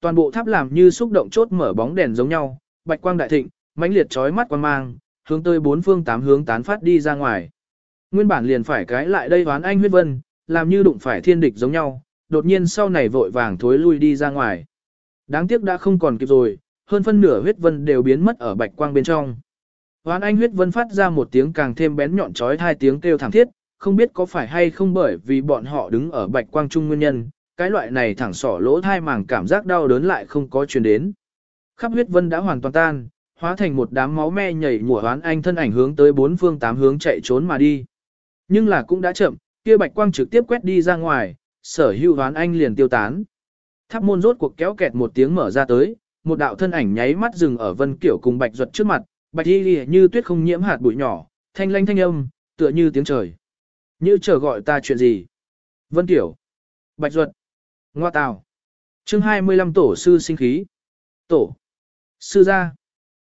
Toàn bộ tháp làm như xúc động chốt mở bóng đèn giống nhau, bạch quang đại thịnh, mãnh liệt chói mắt quang mang, hướng tới bốn phương tám hướng tán phát đi ra ngoài. Nguyên bản liền phải cái lại đây đoán anh huyết vân, làm như đụng phải thiên địch giống nhau, đột nhiên sau này vội vàng thối lui đi ra ngoài. Đáng tiếc đã không còn kịp rồi, hơn phân nửa huyết vân đều biến mất ở bạch quang bên trong. Hoán anh huyết vân phát ra một tiếng càng thêm bén nhọn chói hai tiếng kêu thảm thiết, không biết có phải hay không bởi vì bọn họ đứng ở bạch quang trung nguyên nhân, cái loại này thẳng sỏ lỗ thai màng cảm giác đau đớn lại không có truyền đến. Khắp huyết vân đã hoàn toàn tan, hóa thành một đám máu me nhảy mùa hoán anh thân ảnh hướng tới bốn phương tám hướng chạy trốn mà đi. Nhưng là cũng đã chậm, kia bạch quang trực tiếp quét đi ra ngoài, sở hữu hoán anh liền tiêu tán. Tháp môn rốt cuộc kéo kẹt một tiếng mở ra tới, một đạo thân ảnh nháy mắt dừng ở vân kiểu cùng bạch ruột trước mặt, bạch y như tuyết không nhiễm hạt bụi nhỏ, thanh lanh thanh âm, tựa như tiếng trời. Như chờ gọi ta chuyện gì? Vân kiểu. Bạch ruột. Ngoa tào. chương 25 tổ sư sinh khí. Tổ. Sư gia.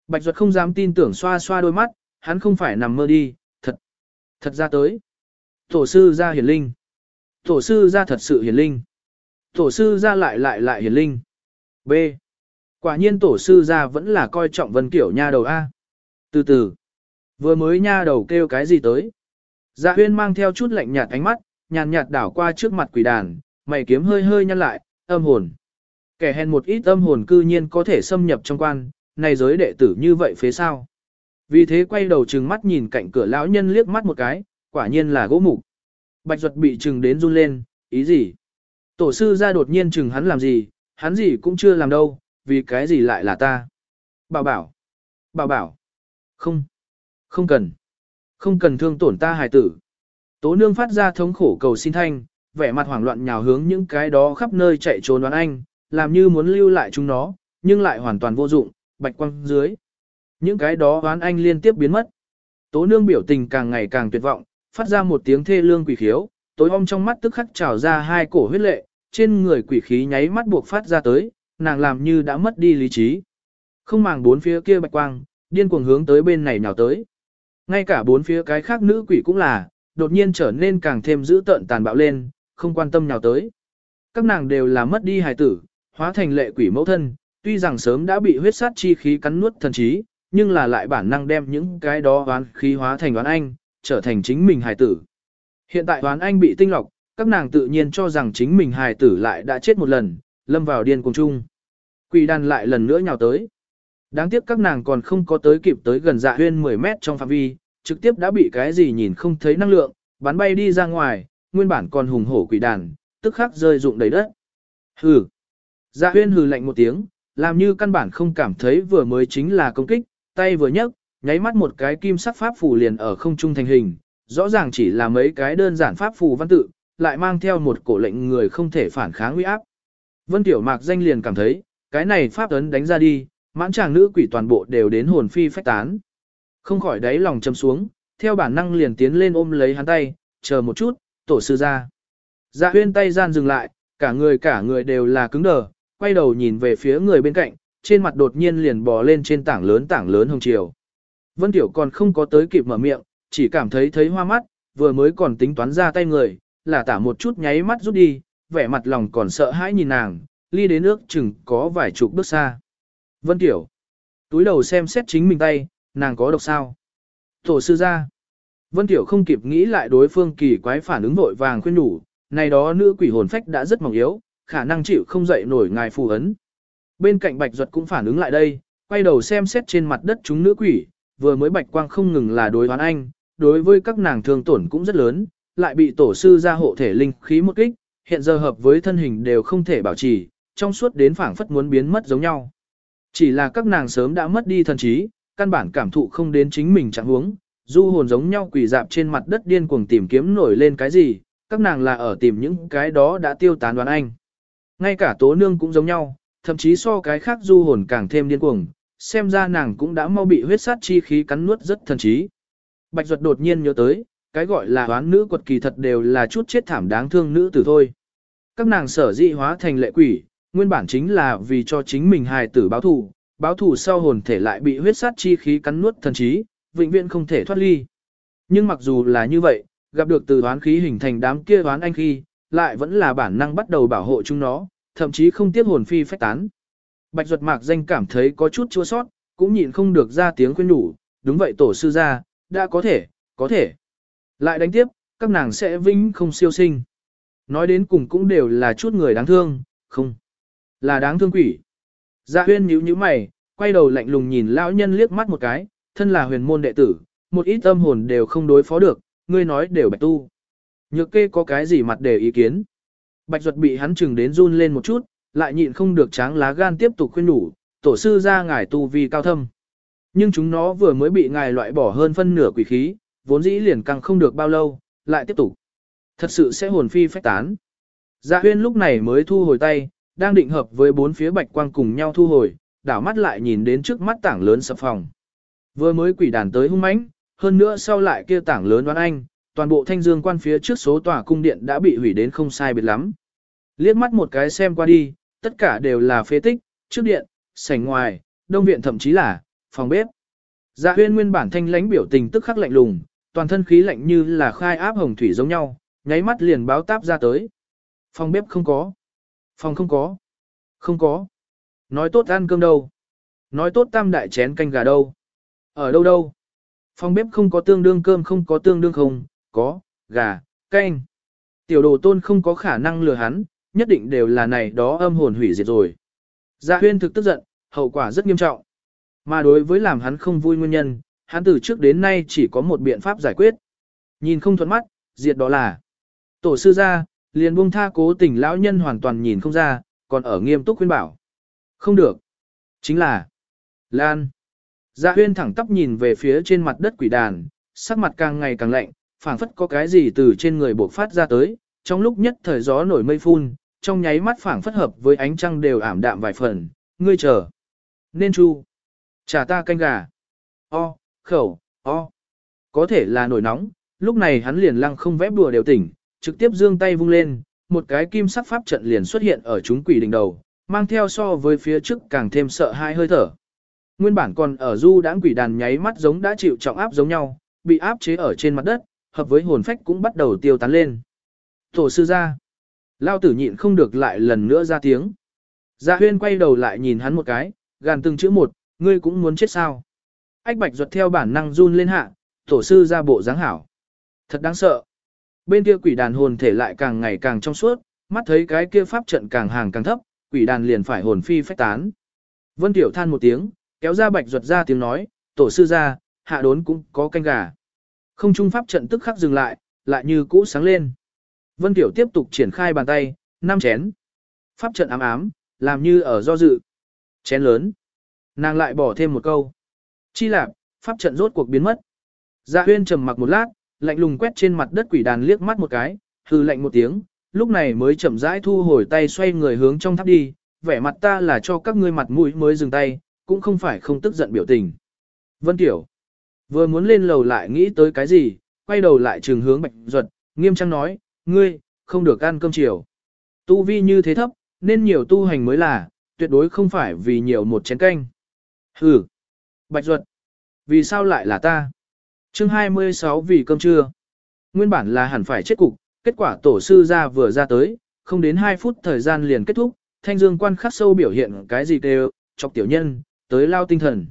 Bạch duật không dám tin tưởng xoa xoa đôi mắt, hắn không phải nằm mơ đi, thật. Thật ra tới. Tổ sư gia hiển linh. Tổ sư gia thật sự hiển linh. Tổ sư gia lại lại lại hiển linh. B. Quả nhiên tổ sư gia vẫn là coi trọng vân kiểu nha đầu A. Từ từ. Vừa mới nha đầu kêu cái gì tới. Dạ huyên mang theo chút lạnh nhạt ánh mắt, nhàn nhạt đảo qua trước mặt quỷ đàn, mày kiếm hơi hơi nhăn lại, âm hồn. Kẻ hèn một ít âm hồn cư nhiên có thể xâm nhập trong quan, này giới đệ tử như vậy phế sao. Vì thế quay đầu trừng mắt nhìn cạnh cửa lão nhân liếc mắt một cái, quả nhiên là gỗ mục. Bạch Duật bị trừng đến run lên, ý gì? Tổ sư ra đột nhiên trừng hắn làm gì, hắn gì cũng chưa làm đâu, vì cái gì lại là ta? Bảo bảo. Bảo bảo. Không. Không cần. Không cần thương tổn ta hài tử. Tố nương phát ra thống khổ cầu xin thanh, vẻ mặt hoảng loạn nhào hướng những cái đó khắp nơi chạy trốn đoán anh, làm như muốn lưu lại chúng nó, nhưng lại hoàn toàn vô dụng, bạch quăng dưới. Những cái đó đoán anh liên tiếp biến mất. Tố nương biểu tình càng ngày càng tuyệt vọng, phát ra một tiếng thê lương quỷ khiếu, tối om trong mắt tức khắc trào ra hai cổ huyết lệ, trên người quỷ khí nháy mắt buộc phát ra tới, nàng làm như đã mất đi lý trí. Không màng bốn phía kia bạch quang, điên cuồng hướng tới bên này nhào tới. Ngay cả bốn phía cái khác nữ quỷ cũng là, đột nhiên trở nên càng thêm dữ tợn tàn bạo lên, không quan tâm nào tới. Các nàng đều là mất đi hài tử, hóa thành lệ quỷ mẫu thân, tuy rằng sớm đã bị huyết sát chi khí cắn nuốt thần trí, nhưng là lại bản năng đem những cái đó oán khí hóa thành oán anh, trở thành chính mình hài tử. Hiện tại oán anh bị tinh lọc, các nàng tự nhiên cho rằng chính mình hài tử lại đã chết một lần, lâm vào điên cùng chung. Quỷ đàn lại lần nữa nhào tới. Đáng tiếc các nàng còn không có tới kịp tới gần dạ huyên 10 mét trong phạm vi, trực tiếp đã bị cái gì nhìn không thấy năng lượng, bắn bay đi ra ngoài, nguyên bản còn hùng hổ quỷ đàn, tức khắc rơi rụng đầy đất. Hừ. Dạ huyên hừ lạnh một tiếng, làm như căn bản không cảm thấy vừa mới chính là công kích, tay vừa nhấc, nháy mắt một cái kim sắc pháp phù liền ở không trung thành hình, rõ ràng chỉ là mấy cái đơn giản pháp phù văn tự, lại mang theo một cổ lệnh người không thể phản kháng uy áp. Vân Tiểu Mạc danh liền cảm thấy, cái này pháp ấn đánh ra đi, mãn chàng nữ quỷ toàn bộ đều đến hồn phi phách tán. Không khỏi đáy lòng châm xuống, theo bản năng liền tiến lên ôm lấy hắn tay, chờ một chút, tổ sư ra. Dạ huyên tay gian dừng lại, cả người cả người đều là cứng đờ, quay đầu nhìn về phía người bên cạnh, trên mặt đột nhiên liền bò lên trên tảng lớn tảng lớn hồng chiều. Vân Tiểu còn không có tới kịp mở miệng, chỉ cảm thấy thấy hoa mắt, vừa mới còn tính toán ra tay người, là tả một chút nháy mắt rút đi, vẻ mặt lòng còn sợ hãi nhìn nàng, ly đến nước chừng có vài chục bước xa. Vân Tiểu, túi đầu xem xét chính mình tay, nàng có độc sao? Tổ sư ra. Vân Tiểu không kịp nghĩ lại đối phương kỳ quái phản ứng vội vàng khuyên nhủ, này đó nữ quỷ hồn phách đã rất mỏng yếu, khả năng chịu không dậy nổi ngài phù ấn. Bên cạnh Bạch Duật cũng phản ứng lại đây, quay đầu xem xét trên mặt đất chúng nữ quỷ, vừa mới Bạch Quang không ngừng là đối hoán anh, đối với các nàng thương tổn cũng rất lớn, lại bị tổ sư ra hộ thể linh khí một kích, hiện giờ hợp với thân hình đều không thể bảo trì, trong suốt đến phảng phất muốn biến mất giống nhau. Chỉ là các nàng sớm đã mất đi thần trí, căn bản cảm thụ không đến chính mình trạng huống, du hồn giống nhau quỷ dạp trên mặt đất điên cuồng tìm kiếm nổi lên cái gì, các nàng là ở tìm những cái đó đã tiêu tán đoán anh. Ngay cả tố nương cũng giống nhau, thậm chí so cái khác du hồn càng thêm điên cuồng, xem ra nàng cũng đã mau bị huyết sát chi khí cắn nuốt rất thần trí. Bạch Duật đột nhiên nhớ tới, cái gọi là hoán nữ quật kỳ thật đều là chút chết thảm đáng thương nữ tử thôi. Các nàng sở dị hóa thành lệ quỷ, nguyên bản chính là vì cho chính mình hài tử báo thù, báo thù sau hồn thể lại bị huyết sát chi khí cắn nuốt thần trí, vĩnh viễn không thể thoát ly. Nhưng mặc dù là như vậy, gặp được từ đoán khí hình thành đám kia đoán anh khi, lại vẫn là bản năng bắt đầu bảo hộ chúng nó, thậm chí không tiếc hồn phi phách tán, Bạch Duật Mạc danh cảm thấy có chút chua sót, cũng nhịn không được ra tiếng khuyên nhủ, đúng vậy tổ sư gia, đã có thể, có thể. Lại đánh tiếp, các nàng sẽ vĩnh không siêu sinh. Nói đến cùng cũng đều là chút người đáng thương, không, là đáng thương quỷ. Dạ huyên nhíu nhíu mày, quay đầu lạnh lùng nhìn lão nhân liếc mắt một cái, thân là huyền môn đệ tử, một ít âm hồn đều không đối phó được, ngươi nói đều bạch tu. Nhược kê có cái gì mặt để ý kiến. Bạch Duật bị hắn chừng đến run lên một chút, lại nhịn không được tráng lá gan tiếp tục khuyên nhủ, tổ sư ra ngài tu vi cao thâm. Nhưng chúng nó vừa mới bị ngài loại bỏ hơn phân nửa quỷ khí, vốn dĩ liền càng không được bao lâu, lại tiếp tục. Thật sự sẽ hồn phi phách tán. Dạ huyên lúc này mới thu hồi tay, đang định hợp với bốn phía bạch quang cùng nhau thu hồi, đảo mắt lại nhìn đến trước mắt tảng lớn sập phòng. Vừa mới quỷ đàn tới hung mãnh, hơn nữa sau lại kia tảng lớn đoán anh, toàn bộ thanh dương quan phía trước số tòa cung điện đã bị hủy đến không sai biệt lắm. Liếc mắt một cái xem qua đi, tất cả đều là phế tích, trước điện, sảnh ngoài, đông viện thậm chí là phòng bếp. Dạ huyên nguyên bản thanh lãnh biểu tình tức khắc lạnh lùng, toàn thân khí lạnh như là khai áp hồng thủy giống nhau, nháy mắt liền báo táp ra tới. Phòng bếp không có. Phòng không có. Không có. Nói tốt ăn cơm đâu. Nói tốt tam đại chén canh gà đâu. Ở đâu đâu. Phòng bếp không có tương đương cơm không có tương đương không, có, gà, canh. Tiểu đồ tôn không có khả năng lừa hắn, nhất định đều là này đó âm hồn hủy diệt rồi. Dạ huyên thực tức giận, hậu quả rất nghiêm trọng. Mà đối với làm hắn không vui nguyên nhân, hắn từ trước đến nay chỉ có một biện pháp giải quyết. Nhìn không thuận mắt, diệt đó là tổ sư gia, liền buông tha cố tình lão nhân hoàn toàn nhìn không ra, còn ở nghiêm túc khuyên bảo. Không được. Chính là Lan. Dạ huyên thẳng tắp nhìn về phía trên mặt đất quỷ đàn, sắc mặt càng ngày càng lạnh, phảng phất có cái gì từ trên người bộc phát ra tới, trong lúc nhất thời gió nổi mây phun, trong nháy mắt phảng phất hợp với ánh trăng đều ảm đạm vài phần, ngươi chờ. Nên chu. Trả ta canh gà. O, khẩu, o. Có thể là nổi nóng, lúc này hắn liền lăng không vẽ đùa đều tỉnh, trực tiếp dương tay vung lên, một cái kim sắc pháp trận liền xuất hiện ở chúng quỷ đỉnh đầu, mang theo so với phía trước càng thêm sợ hai hơi thở. Nguyên bản còn ở du đãng quỷ đàn nháy mắt giống đã chịu trọng áp giống nhau, bị áp chế ở trên mặt đất, hợp với hồn phách cũng bắt đầu tiêu tán lên. Tổ sư ra. Lao tử nhịn không được lại lần nữa ra tiếng. Dạ huyên quay đầu lại nhìn hắn một cái, gàn từng chữ một, ngươi cũng muốn chết sao. Ách bạch ruột theo bản năng run lên hạ, tổ sư ra bộ dáng hảo. Thật đáng sợ. Bên kia quỷ đàn hồn thể lại càng ngày càng trong suốt, mắt thấy cái kia pháp trận càng hàng càng thấp, quỷ đàn liền phải hồn phi phách tán. Vân Tiểu than một tiếng, kéo ra bạch ruột ra tiếng nói, tổ sư ra, hạ đốn cũng có canh gà. Không trung pháp trận tức khắc dừng lại, lại như cũ sáng lên. Vân Tiểu tiếp tục triển khai bàn tay, năm chén. Pháp trận ám ám, làm như ở do dự. Chén lớn. Nàng lại bỏ thêm một câu. Chi lạp, pháp trận rốt cuộc biến mất. Dạ huyên trầm mặc một lát, lạnh lùng quét trên mặt đất quỷ đàn liếc mắt một cái, hư lạnh một tiếng, lúc này mới chậm rãi thu hồi tay xoay người hướng trong tháp đi, vẻ mặt ta là cho các ngươi mặt mũi mới dừng tay, cũng không phải không tức giận biểu tình. Vân Tiểu, vừa muốn lên lầu lại nghĩ tới cái gì, quay đầu lại trường hướng bạch duật nghiêm trang nói, ngươi, không được ăn cơm chiều. Tu vi như thế thấp, nên nhiều tu hành mới là, tuyệt đối không phải vì nhiều một chén canh. Hừ, bạch duật vì sao lại là ta? Chương 26 vì cơm trưa. Nguyên bản là hẳn phải chết cục, kết quả tổ sư ra vừa ra tới, không đến 2 phút thời gian liền kết thúc, thanh dương quan khắc sâu biểu hiện cái gì đều chọc tiểu nhân, tới lao tinh thần.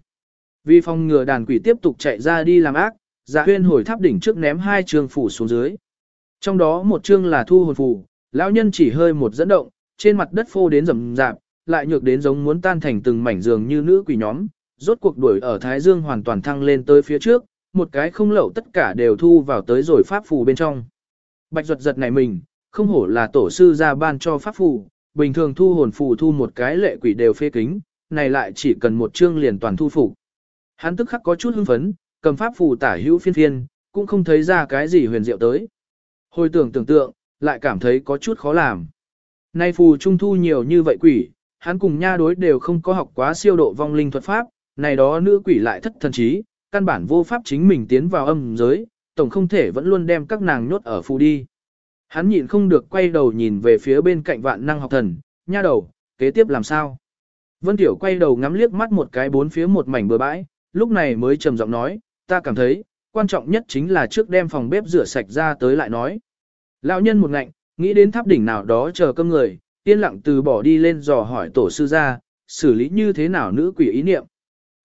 Vì phòng ngừa đàn quỷ tiếp tục chạy ra đi làm ác, dạ huyên hồi tháp đỉnh trước ném hai trường phủ xuống dưới. Trong đó một chương là thu hồn phù, lão nhân chỉ hơi một dẫn động, trên mặt đất phô đến rầm rạp, lại nhược đến giống muốn tan thành từng mảnh giường như nữ quỷ nhóm, rốt cuộc đuổi ở Thái Dương hoàn toàn thăng lên tới phía trước, một cái không lậu tất cả đều thu vào tới rồi pháp phù bên trong. Bạch ruột giật này mình, không hổ là tổ sư ra ban cho pháp phù, bình thường thu hồn phù thu một cái lệ quỷ đều phê kính, này lại chỉ cần một chương liền toàn thu phục. Hắn tức khắc có chút hưng phấn, cầm pháp phù tả hữu phiên phiên, cũng không thấy ra cái gì huyền diệu tới. Hồi tưởng tưởng tượng, lại cảm thấy có chút khó làm. Nay phù trung thu nhiều như vậy quỷ, hắn cùng nha đối đều không có học quá siêu độ vong linh thuật pháp, này đó nữ quỷ lại thất thần trí, căn bản vô pháp chính mình tiến vào âm giới, tổng không thể vẫn luôn đem các nàng nhốt ở phù đi. Hắn nhịn không được quay đầu nhìn về phía bên cạnh vạn năng học thần, nha đầu, kế tiếp làm sao? Vân Tiểu quay đầu ngắm liếc mắt một cái bốn phía một mảnh bừa bãi, lúc này mới trầm giọng nói, ta cảm thấy, quan trọng nhất chính là trước đem phòng bếp rửa sạch ra tới lại nói. Lão nhân một ngạnh, nghĩ đến tháp đỉnh nào đó chờ cơm người, yên lặng từ bỏ đi lên dò hỏi tổ sư ra, xử lý như thế nào nữ quỷ ý niệm.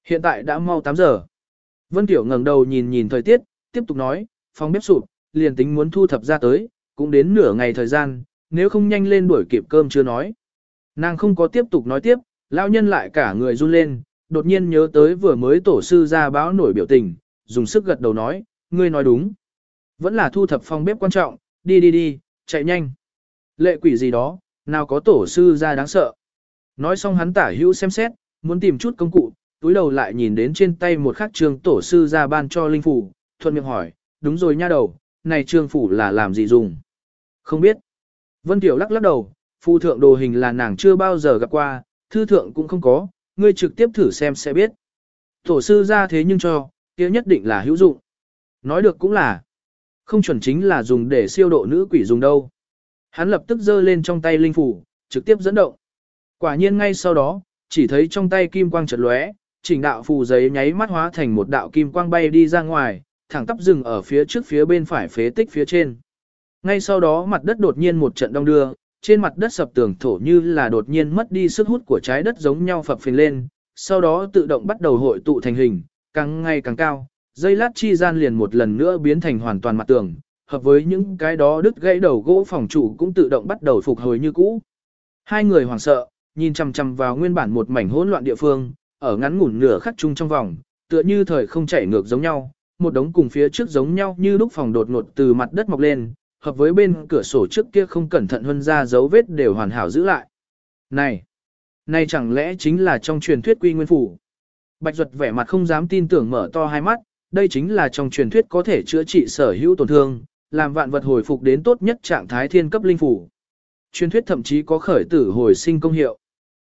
Hiện tại đã mau 8 giờ. Vân Tiểu ngẩng đầu nhìn nhìn thời tiết, tiếp tục nói, phòng bếp sụp, liền tính muốn thu thập ra tới, cũng đến nửa ngày thời gian, nếu không nhanh lên đuổi kịp cơm chưa nói. Nàng không có tiếp tục nói tiếp, lão nhân lại cả người run lên, đột nhiên nhớ tới vừa mới tổ sư ra báo nổi biểu tình, dùng sức gật đầu nói, ngươi nói đúng. Vẫn là thu thập phòng bếp quan trọng, đi đi đi, chạy nhanh. Lệ quỷ gì đó, nào có tổ sư ra đáng sợ. Nói xong hắn tả hữu xem xét, muốn tìm chút công cụ, túi đầu lại nhìn đến trên tay một khắc trường tổ sư ra ban cho linh phủ, thuận miệng hỏi, đúng rồi nha đầu, này trương phủ là làm gì dùng? Không biết. Vân Tiểu lắc lắc đầu, phù thượng đồ hình là nàng chưa bao giờ gặp qua, thư thượng cũng không có, ngươi trực tiếp thử xem sẽ biết. Tổ sư ra thế nhưng cho, kia nhất định là hữu dụng. Nói được cũng là, không chuẩn chính là dùng để siêu độ nữ quỷ dùng đâu. Hắn lập tức giơ lên trong tay linh phủ, trực tiếp dẫn động. Quả nhiên ngay sau đó, chỉ thấy trong tay kim quang chợt lóe, chỉnh đạo phù giấy nháy mắt hóa thành một đạo kim quang bay đi ra ngoài, thẳng tắp dừng ở phía trước phía bên phải phế tích phía trên. Ngay sau đó mặt đất đột nhiên một trận đông đưa, trên mặt đất sập tường thổ như là đột nhiên mất đi sức hút của trái đất giống nhau phập phình lên, sau đó tự động bắt đầu hội tụ thành hình, càng ngày càng cao, dây lát chi gian liền một lần nữa biến thành hoàn toàn mặt tường, hợp với những cái đó đứt gãy đầu gỗ phòng trụ cũng tự động bắt đầu phục hồi như cũ. Hai người hoảng sợ, nhìn chằm chằm vào nguyên bản một mảnh hỗn loạn địa phương, ở ngắn ngủn nửa khắc chung trong vòng, tựa như thời không chảy ngược giống nhau, một đống cùng phía trước giống nhau như lúc phòng đột ngột từ mặt đất mọc lên, hợp với bên cửa sổ trước kia không cẩn thận hơn ra dấu vết đều hoàn hảo giữ lại. Này, này chẳng lẽ chính là trong truyền thuyết quy nguyên phủ? Bạch Duật vẻ mặt không dám tin tưởng mở to hai mắt, đây chính là trong truyền thuyết có thể chữa trị sở hữu tổn thương, làm vạn vật hồi phục đến tốt nhất trạng thái thiên cấp linh phủ. Truyền thuyết thậm chí có khởi tử hồi sinh công hiệu.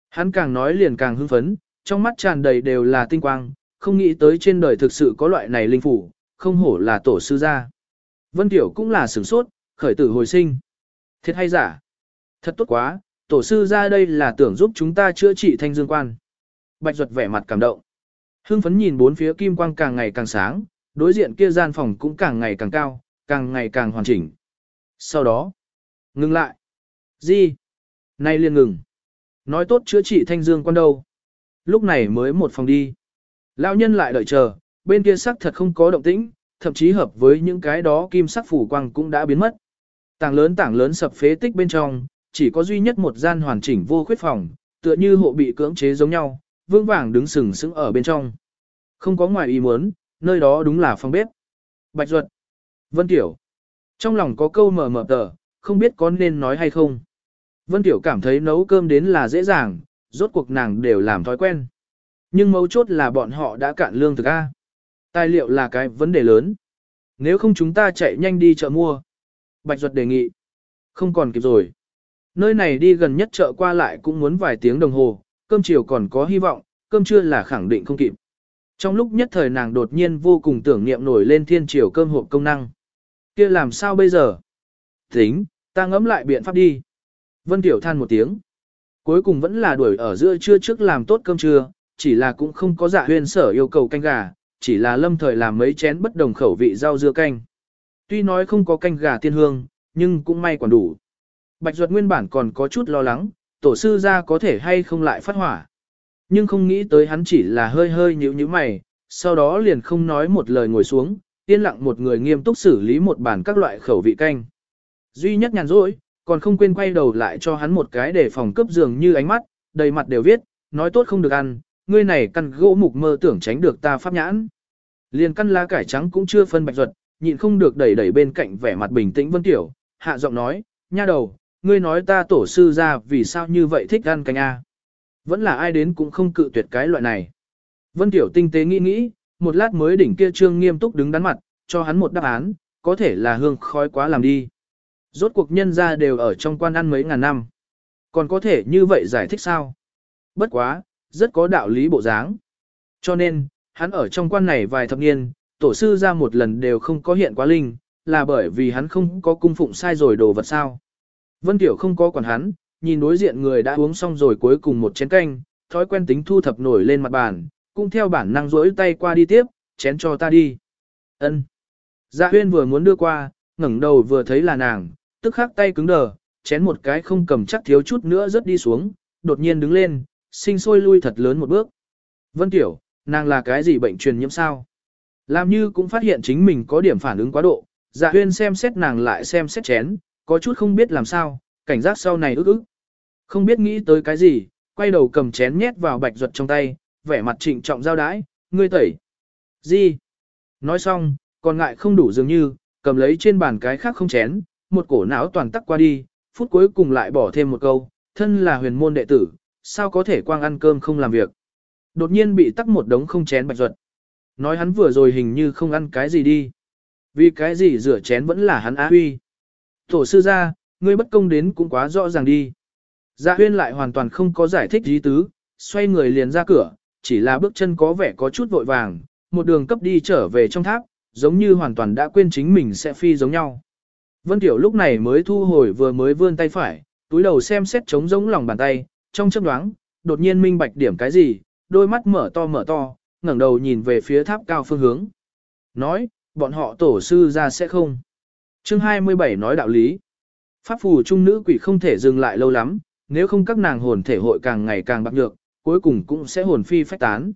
Hắn càng nói liền càng hưng phấn, trong mắt tràn đầy đều là tinh quang, không nghĩ tới trên đời thực sự có loại này linh phủ, không hổ là tổ sư gia. Vân Tiểu cũng là sửng sốt, khởi tử hồi sinh. Thiệt hay giả? Thật tốt quá, tổ sư ra đây là tưởng giúp chúng ta chữa trị thanh dương quan. Bạch Duật vẻ mặt cảm động. Hưng phấn nhìn bốn phía kim quang càng ngày càng sáng, đối diện kia gian phòng cũng càng ngày càng cao, càng ngày càng hoàn chỉnh. Sau đó, ngừng lại. Gì? Nay liền ngừng. Nói tốt chữa trị thanh dương quan đâu. Lúc này mới một phòng đi. Lão nhân lại đợi chờ, bên kia sắc thật không có động tĩnh, thậm chí hợp với những cái đó kim sắc phủ quang cũng đã biến mất. Tảng lớn tảng lớn sập phế tích bên trong, chỉ có duy nhất một gian hoàn chỉnh vô khuyết phòng, tựa như hộ bị cưỡng chế giống nhau, vương vàng đứng sừng sững ở bên trong. Không có ngoài ý muốn, nơi đó đúng là phòng bếp. Bạch Duật, Vân Tiểu. Trong lòng có câu mở mở tờ, không biết có nên nói hay không. Vân Tiểu cảm thấy nấu cơm đến là dễ dàng, rốt cuộc nàng đều làm thói quen. Nhưng mấu chốt là bọn họ đã cạn lương thực A. Tài liệu là cái vấn đề lớn. Nếu không chúng ta chạy nhanh đi chợ mua. Bạch Duật đề nghị. Không còn kịp rồi. Nơi này đi gần nhất chợ qua lại cũng muốn vài tiếng đồng hồ, cơm chiều còn có hy vọng, cơm trưa là khẳng định không kịp. Trong lúc nhất thời nàng đột nhiên vô cùng tưởng niệm nổi lên thiên triều cơm hộp công năng. kia làm sao bây giờ? Tính, ta ngẫm lại biện pháp đi. Vân Tiểu than một tiếng. Cuối cùng vẫn là đuổi ở giữa trưa trước làm tốt cơm trưa, chỉ là cũng không có dạ huyên sở yêu cầu canh gà, chỉ là lâm thời làm mấy chén bất đồng khẩu vị rau dưa canh. Tuy nói không có canh gà tiên hương, nhưng cũng may còn đủ. Bạch Duật nguyên bản còn có chút lo lắng, tổ sư ra có thể hay không lại phát hỏa. Nhưng không nghĩ tới hắn chỉ là hơi hơi nhíu nhíu mày, sau đó liền không nói một lời ngồi xuống, yên lặng một người nghiêm túc xử lý một bản các loại khẩu vị canh. Duy nhất nhàn rỗi, còn không quên quay đầu lại cho hắn một cái để phòng cướp giường như ánh mắt, đầy mặt đều viết, nói tốt không được ăn, ngươi này căn gỗ mục mơ tưởng tránh được ta pháp nhãn. Liền căn lá cải trắng cũng chưa phân bạch ruột, nhịn không được đẩy đẩy bên cạnh vẻ mặt bình tĩnh Vân Tiểu, hạ giọng nói, nha đầu, ngươi nói ta tổ sư ra vì sao như vậy thích ăn canh A. Vẫn là ai đến cũng không cự tuyệt cái loại này. Vân Tiểu tinh tế nghĩ nghĩ, một lát mới đỉnh kia trương nghiêm túc đứng đắn mặt, cho hắn một đáp án, có thể là hương khói quá làm đi. Rốt cuộc nhân ra đều ở trong quan ăn mấy ngàn năm. Còn có thể như vậy giải thích sao? Bất quá, rất có đạo lý bộ dáng. Cho nên, hắn ở trong quan này vài thập niên, tổ sư ra một lần đều không có hiện quá linh, là bởi vì hắn không có cung phụng sai rồi đồ vật sao. Vân Tiểu không có quản hắn, nhìn đối diện người đã uống xong rồi cuối cùng một chén canh, thói quen tính thu thập nổi lên mặt bàn, cũng theo bản năng rỗi tay qua đi tiếp, chén cho ta đi. Ân. Dạ huyên vừa muốn đưa qua, ngẩng đầu vừa thấy là nàng, tức khắc tay cứng đờ, chén một cái không cầm chắc thiếu chút nữa rớt đi xuống, đột nhiên đứng lên, sinh sôi lui thật lớn một bước. Vân Tiểu, nàng là cái gì bệnh truyền nhiễm sao? Làm như cũng phát hiện chính mình có điểm phản ứng quá độ, dạ huyên xem xét nàng lại xem xét chén, có chút không biết làm sao, cảnh giác sau này ức ức. Không biết nghĩ tới cái gì, quay đầu cầm chén nhét vào bạch ruột trong tay, vẻ mặt trịnh trọng giao đái, ngươi tẩy. Gì? Nói xong, còn ngại không đủ dường như, cầm lấy trên bàn cái khác không chén, một cổ não toàn tắc qua đi, phút cuối cùng lại bỏ thêm một câu, thân là huyền môn đệ tử, sao có thể quang ăn cơm không làm việc. Đột nhiên bị tắc một đống không chén bạch ruột. Nói hắn vừa rồi hình như không ăn cái gì đi. Vì cái gì rửa chén vẫn là hắn á huy. Tổ sư ra, ngươi bất công đến cũng quá rõ ràng đi. Dạ huyên lại hoàn toàn không có giải thích gì tứ, xoay người liền ra cửa, chỉ là bước chân có vẻ có chút vội vàng, một đường cấp đi trở về trong tháp, giống như hoàn toàn đã quên chính mình sẽ phi giống nhau. Vân Tiểu lúc này mới thu hồi vừa mới vươn tay phải, túi đầu xem xét trống giống lòng bàn tay, trong chấp đoáng, đột nhiên minh bạch điểm cái gì, đôi mắt mở to mở to, ngẩng đầu nhìn về phía tháp cao phương hướng. Nói, bọn họ tổ sư ra sẽ không. Chương 27 nói đạo lý. Pháp phù trung nữ quỷ không thể dừng lại lâu lắm, nếu không các nàng hồn thể hội càng ngày càng bạc nhược, cuối cùng cũng sẽ hồn phi phách tán.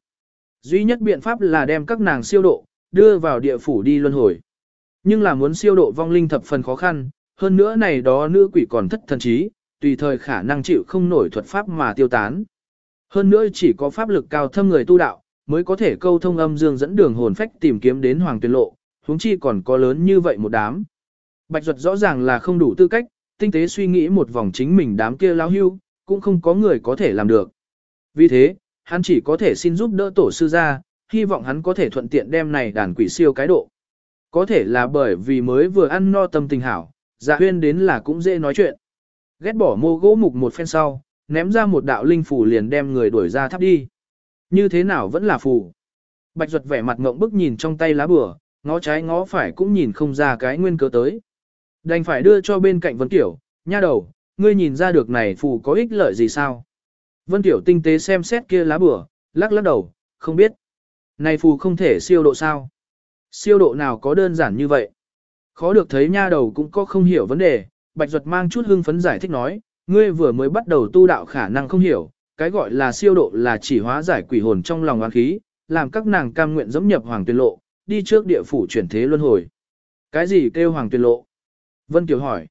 Duy nhất biện pháp là đem các nàng siêu độ, đưa vào địa phủ đi luân hồi. Nhưng là muốn siêu độ vong linh thập phần khó khăn, hơn nữa này đó nữ quỷ còn thất thần trí, tùy thời khả năng chịu không nổi thuật pháp mà tiêu tán. Hơn nữa chỉ có pháp lực cao thâm người tu đạo, mới có thể câu thông âm dương dẫn đường hồn phách tìm kiếm đến hoàng tuyên lộ, huống chi còn có lớn như vậy một đám. Bạch Duật rõ ràng là không đủ tư cách, tinh tế suy nghĩ một vòng chính mình đám kia lão hưu, cũng không có người có thể làm được. Vì thế, hắn chỉ có thể xin giúp đỡ tổ sư ra, hy vọng hắn có thể thuận tiện đem này đàn quỷ siêu cái độ. Có thể là bởi vì mới vừa ăn no tâm tình hảo, dạ huyên đến là cũng dễ nói chuyện. Ghét bỏ mô gỗ mục một phen sau, ném ra một đạo linh phủ liền đem người đuổi ra tháp đi. Như thế nào vẫn là phù. Bạch ruột vẻ mặt ngộng bức nhìn trong tay lá bừa, ngó trái ngó phải cũng nhìn không ra cái nguyên cớ tới. Đành phải đưa cho bên cạnh Vân Tiểu, nha đầu, ngươi nhìn ra được này phù có ích lợi gì sao? Vân Tiểu tinh tế xem xét kia lá bừa, lắc lắc đầu, không biết. Này phù không thể siêu độ sao? Siêu độ nào có đơn giản như vậy? Khó được thấy nha đầu cũng có không hiểu vấn đề, Bạch Duật mang chút hưng phấn giải thích nói, ngươi vừa mới bắt đầu tu đạo khả năng không hiểu, cái gọi là siêu độ là chỉ hóa giải quỷ hồn trong lòng oán khí, làm các nàng cam nguyện dẫm nhập hoàng tuyên lộ, đi trước địa phủ chuyển thế luân hồi. Cái gì kêu hoàng tuyên lộ? Vân Tiểu hỏi.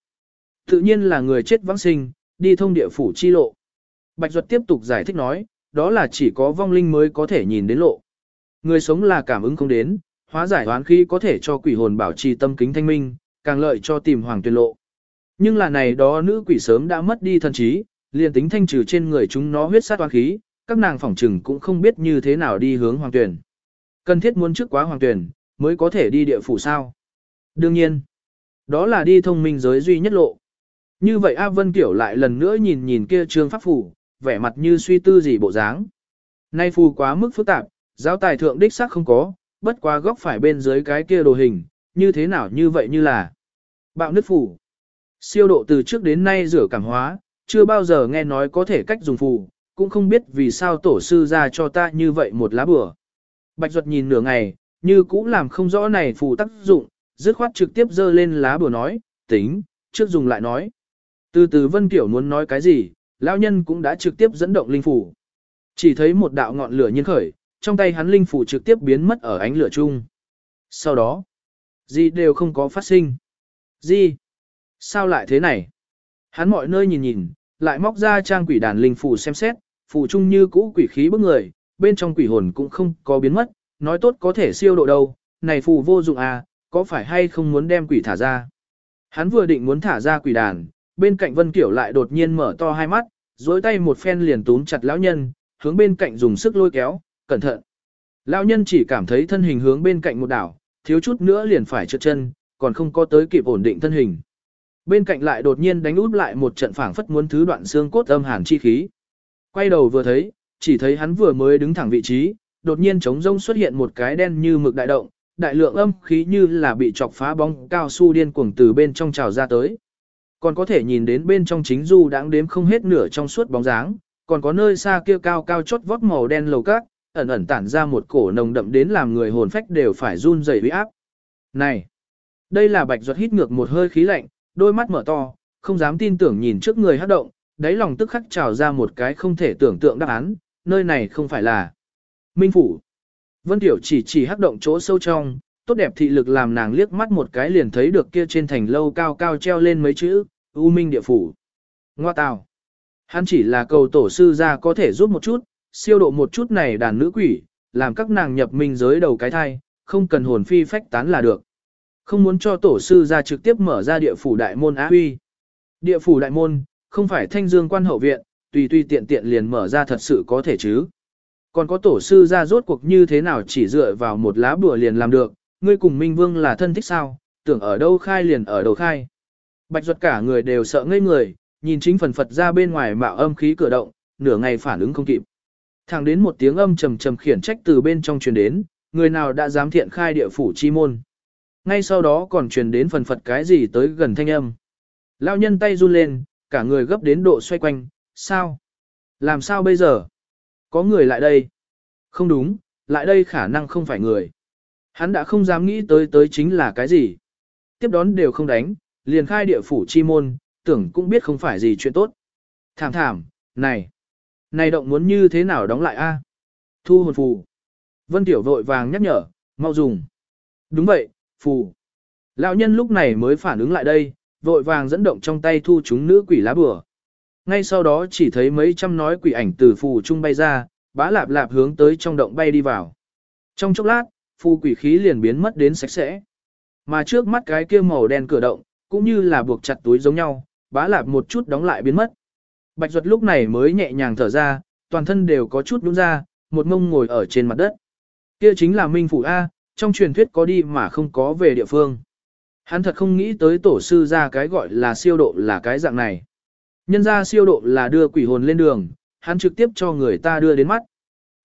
Tự nhiên là người chết vãng sinh, đi thông địa phủ chi lộ. Bạch Duật tiếp tục giải thích nói, đó là chỉ có vong linh mới có thể nhìn đến lộ. Người sống là cảm ứng không đến, hóa giải oán khí có thể cho quỷ hồn bảo trì tâm kính thanh minh, càng lợi cho tìm hoàng tuyên lộ. Nhưng là này đó nữ quỷ sớm đã mất đi thần trí, liền tính thanh trừ trên người chúng nó huyết sát toán khí, các nàng phỏng trừng cũng không biết như thế nào đi hướng hoàng tuyển. Cần thiết muốn trước quá hoàng tuyển, mới có thể đi địa phủ sao. Đương nhiên, đó là đi thông minh giới duy nhất lộ. Như vậy A Vân Kiểu lại lần nữa nhìn nhìn kia trương pháp phủ, vẻ mặt như suy tư gì bộ dáng. Nay phù quá mức phức tạp, giáo tài thượng đích xác không có, bất quá góc phải bên dưới cái kia đồ hình, như thế nào như vậy như là bạo nứt phủ. Siêu độ từ trước đến nay rửa cảm hóa, chưa bao giờ nghe nói có thể cách dùng phù, cũng không biết vì sao tổ sư ra cho ta như vậy một lá bừa. Bạch Duật nhìn nửa ngày, như cũng làm không rõ này phù tác dụng, dứt khoát trực tiếp dơ lên lá bừa nói, tính, trước dùng lại nói. Từ từ Vân Kiểu muốn nói cái gì, lão nhân cũng đã trực tiếp dẫn động linh phủ. Chỉ thấy một đạo ngọn lửa nhiên khởi, trong tay hắn linh phủ trực tiếp biến mất ở ánh lửa chung. Sau đó, gì đều không có phát sinh. Gì? Sao lại thế này? Hắn mọi nơi nhìn nhìn, lại móc ra trang quỷ đàn linh phù xem xét, phù chung như cũ quỷ khí bức người, bên trong quỷ hồn cũng không có biến mất, nói tốt có thể siêu độ đâu, này phù vô dụng à, có phải hay không muốn đem quỷ thả ra? Hắn vừa định muốn thả ra quỷ đàn, bên cạnh Vân Kiểu lại đột nhiên mở to hai mắt, dối tay một phen liền túm chặt lão nhân, hướng bên cạnh dùng sức lôi kéo, cẩn thận. Lão nhân chỉ cảm thấy thân hình hướng bên cạnh một đảo, thiếu chút nữa liền phải trượt chân, còn không có tới kịp ổn định thân hình. Bên cạnh lại đột nhiên đánh út lại một trận phảng phất muốn thứ đoạn xương cốt âm hàn chi khí. Quay đầu vừa thấy, chỉ thấy hắn vừa mới đứng thẳng vị trí, đột nhiên trống rông xuất hiện một cái đen như mực đại động, đại lượng âm khí như là bị chọc phá bóng cao su điên cuồng từ bên trong trào ra tới. Còn có thể nhìn đến bên trong chính du đáng đếm không hết nửa trong suốt bóng dáng, còn có nơi xa kia cao cao chót vót màu đen lầu cát, ẩn ẩn tản ra một cổ nồng đậm đến làm người hồn phách đều phải run rẩy uy áp. Này, đây là bạch ruột hít ngược một hơi khí lạnh, đôi mắt mở to, không dám tin tưởng nhìn trước người hát động, đáy lòng tức khắc trào ra một cái không thể tưởng tượng đáp án, nơi này không phải là Minh Phủ. Vân Tiểu chỉ chỉ hát động chỗ sâu trong, tốt đẹp thị lực làm nàng liếc mắt một cái liền thấy được kia trên thành lâu cao cao treo lên mấy chữ, U Minh Địa Phủ. Ngoa tào. Hắn chỉ là cầu tổ sư ra có thể giúp một chút, siêu độ một chút này đàn nữ quỷ, làm các nàng nhập minh giới đầu cái thai, không cần hồn phi phách tán là được. Không muốn cho tổ sư ra trực tiếp mở ra địa phủ đại môn á huy. Địa phủ đại môn, không phải thanh dương quan hậu viện, tùy tùy tiện tiện liền mở ra thật sự có thể chứ. Còn có tổ sư ra rốt cuộc như thế nào chỉ dựa vào một lá bùa liền làm được, ngươi cùng Minh Vương là thân thích sao, tưởng ở đâu khai liền ở đâu khai. Bạch ruột cả người đều sợ ngây người, nhìn chính phần Phật ra bên ngoài mạo âm khí cửa động, nửa ngày phản ứng không kịp. Thẳng đến một tiếng âm trầm trầm khiển trách từ bên trong truyền đến, người nào đã dám thiện khai địa phủ chi môn. Ngay sau đó còn truyền đến phần Phật cái gì tới gần thanh âm. lão nhân tay run lên, cả người gấp đến độ xoay quanh, sao? Làm sao bây giờ? Có người lại đây? Không đúng, lại đây khả năng không phải người. Hắn đã không dám nghĩ tới tới chính là cái gì. Tiếp đón đều không đánh, liền khai địa phủ chi môn, tưởng cũng biết không phải gì chuyện tốt. Thảm thảm, này, này động muốn như thế nào đóng lại a? Thu hồn phù. Vân Tiểu vội vàng nhắc nhở, mau dùng. Đúng vậy, phù. Lão nhân lúc này mới phản ứng lại đây, vội vàng dẫn động trong tay thu chúng nữ quỷ lá bừa. Ngay sau đó chỉ thấy mấy trăm nói quỷ ảnh từ phù trung bay ra, bá lạp lạp hướng tới trong động bay đi vào. Trong chốc lát, phù quỷ khí liền biến mất đến sạch sẽ. Mà trước mắt cái kia màu đen cửa động, cũng như là buộc chặt túi giống nhau, bá lạp một chút đóng lại biến mất. Bạch Duật lúc này mới nhẹ nhàng thở ra, toàn thân đều có chút nhũn ra, một mông ngồi ở trên mặt đất. Kia chính là Minh Phủ A, trong truyền thuyết có đi mà không có về địa phương. Hắn thật không nghĩ tới tổ sư ra cái gọi là siêu độ là cái dạng này. Nhân ra siêu độ là đưa quỷ hồn lên đường, hắn trực tiếp cho người ta đưa đến mắt.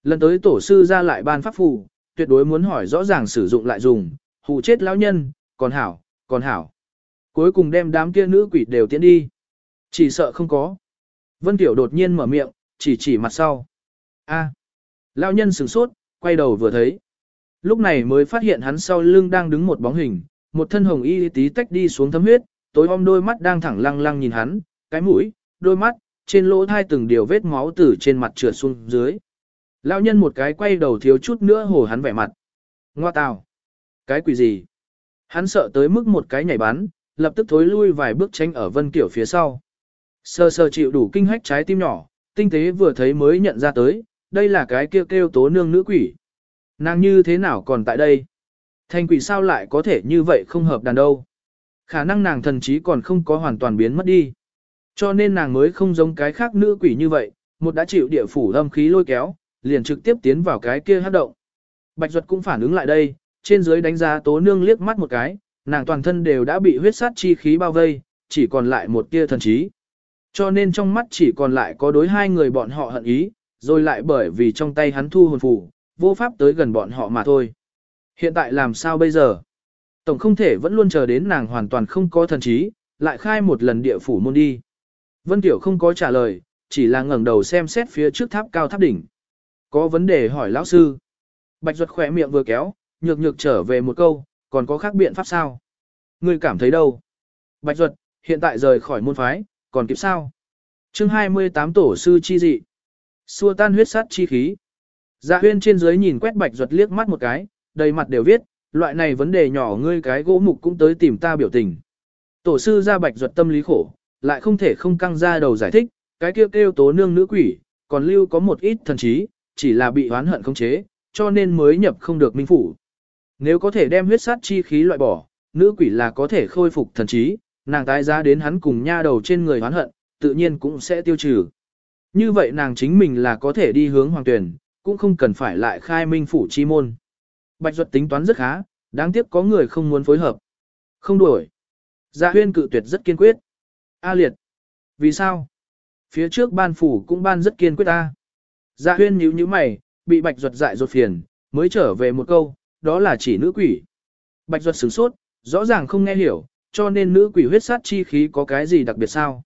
Lần tới tổ sư ra lại ban pháp phù, tuyệt đối muốn hỏi rõ ràng sử dụng lại dùng, hù chết lão nhân, còn hảo, còn hảo. Cuối cùng đem đám kia nữ quỷ đều tiến đi. Chỉ sợ không có. Vân Tiểu đột nhiên mở miệng, chỉ chỉ mặt sau. A. Lão nhân sửng sốt, quay đầu vừa thấy. Lúc này mới phát hiện hắn sau lưng đang đứng một bóng hình, một thân hồng y tí tách đi xuống thấm huyết, tối om đôi mắt đang thẳng lăng lăng nhìn hắn, cái mũi, đôi mắt, trên lỗ thai từng điều vết máu từ trên mặt trượt xuống dưới. Lão nhân một cái quay đầu thiếu chút nữa hồ hắn vẻ mặt. Ngoa tào. Cái quỷ gì? Hắn sợ tới mức một cái nhảy bắn, lập tức thối lui vài bước tránh ở Vân Kiểu phía sau. Sơ sơ chịu đủ kinh hách trái tim nhỏ, tinh tế vừa thấy mới nhận ra tới, đây là cái kêu kêu tố nương nữ quỷ. Nàng như thế nào còn tại đây? thanh quỷ sao lại có thể như vậy không hợp đàn đâu? Khả năng nàng thần trí còn không có hoàn toàn biến mất đi. Cho nên nàng mới không giống cái khác nữ quỷ như vậy, một đã chịu địa phủ âm khí lôi kéo, liền trực tiếp tiến vào cái kia hát động. Bạch Duật cũng phản ứng lại đây, trên dưới đánh giá tố nương liếc mắt một cái, nàng toàn thân đều đã bị huyết sát chi khí bao vây, chỉ còn lại một tia thần trí. Cho nên trong mắt chỉ còn lại có đối hai người bọn họ hận ý, rồi lại bởi vì trong tay hắn thu hồn phù, vô pháp tới gần bọn họ mà thôi. Hiện tại làm sao bây giờ? Tổng không thể vẫn luôn chờ đến nàng hoàn toàn không có thần trí, lại khai một lần địa phủ môn đi. Vân Tiểu không có trả lời, chỉ là ngẩng đầu xem xét phía trước tháp cao tháp đỉnh. Có vấn đề hỏi lão sư. Bạch Duật khỏe miệng vừa kéo, nhược nhược trở về một câu, còn có khác biện pháp sao? Ngươi cảm thấy đâu? Bạch Duật, hiện tại rời khỏi môn phái, còn kịp sao? chương 28 tổ sư chi dị. Xua tan huyết sát chi khí. Dạ huyên trên dưới nhìn quét Bạch Duật liếc mắt một cái, đầy mặt đều viết, loại này vấn đề nhỏ ngươi cái gỗ mục cũng tới tìm ta biểu tình. Tổ sư ra Bạch Duật tâm lý khổ, lại không thể không căng ra đầu giải thích, cái kêu kêu tố nương nữ quỷ, còn lưu có một ít thần trí, chỉ là bị oán hận khống chế, cho nên mới nhập không được minh phủ. Nếu có thể đem huyết sát chi khí loại bỏ, nữ quỷ là có thể khôi phục thần trí, nàng tái giá đến hắn cùng nha đầu trên người oán hận, tự nhiên cũng sẽ tiêu trừ. Như vậy nàng chính mình là có thể đi hướng hoàng tuyển, cũng không cần phải lại khai minh phủ chi môn. Bạch Duật tính toán rất khá, đáng tiếc có người không muốn phối hợp. Không đổi. Dạ huyên cự tuyệt rất kiên quyết. A liệt. Vì sao? Phía trước ban phủ cũng ban rất kiên quyết ta. Dạ huyên nhíu nhíu mày, bị bạch Duật dại dột phiền, mới trở về một câu, đó là chỉ nữ quỷ. Bạch Duật sửng sốt, rõ ràng không nghe hiểu, cho nên nữ quỷ huyết sát chi khí có cái gì đặc biệt sao?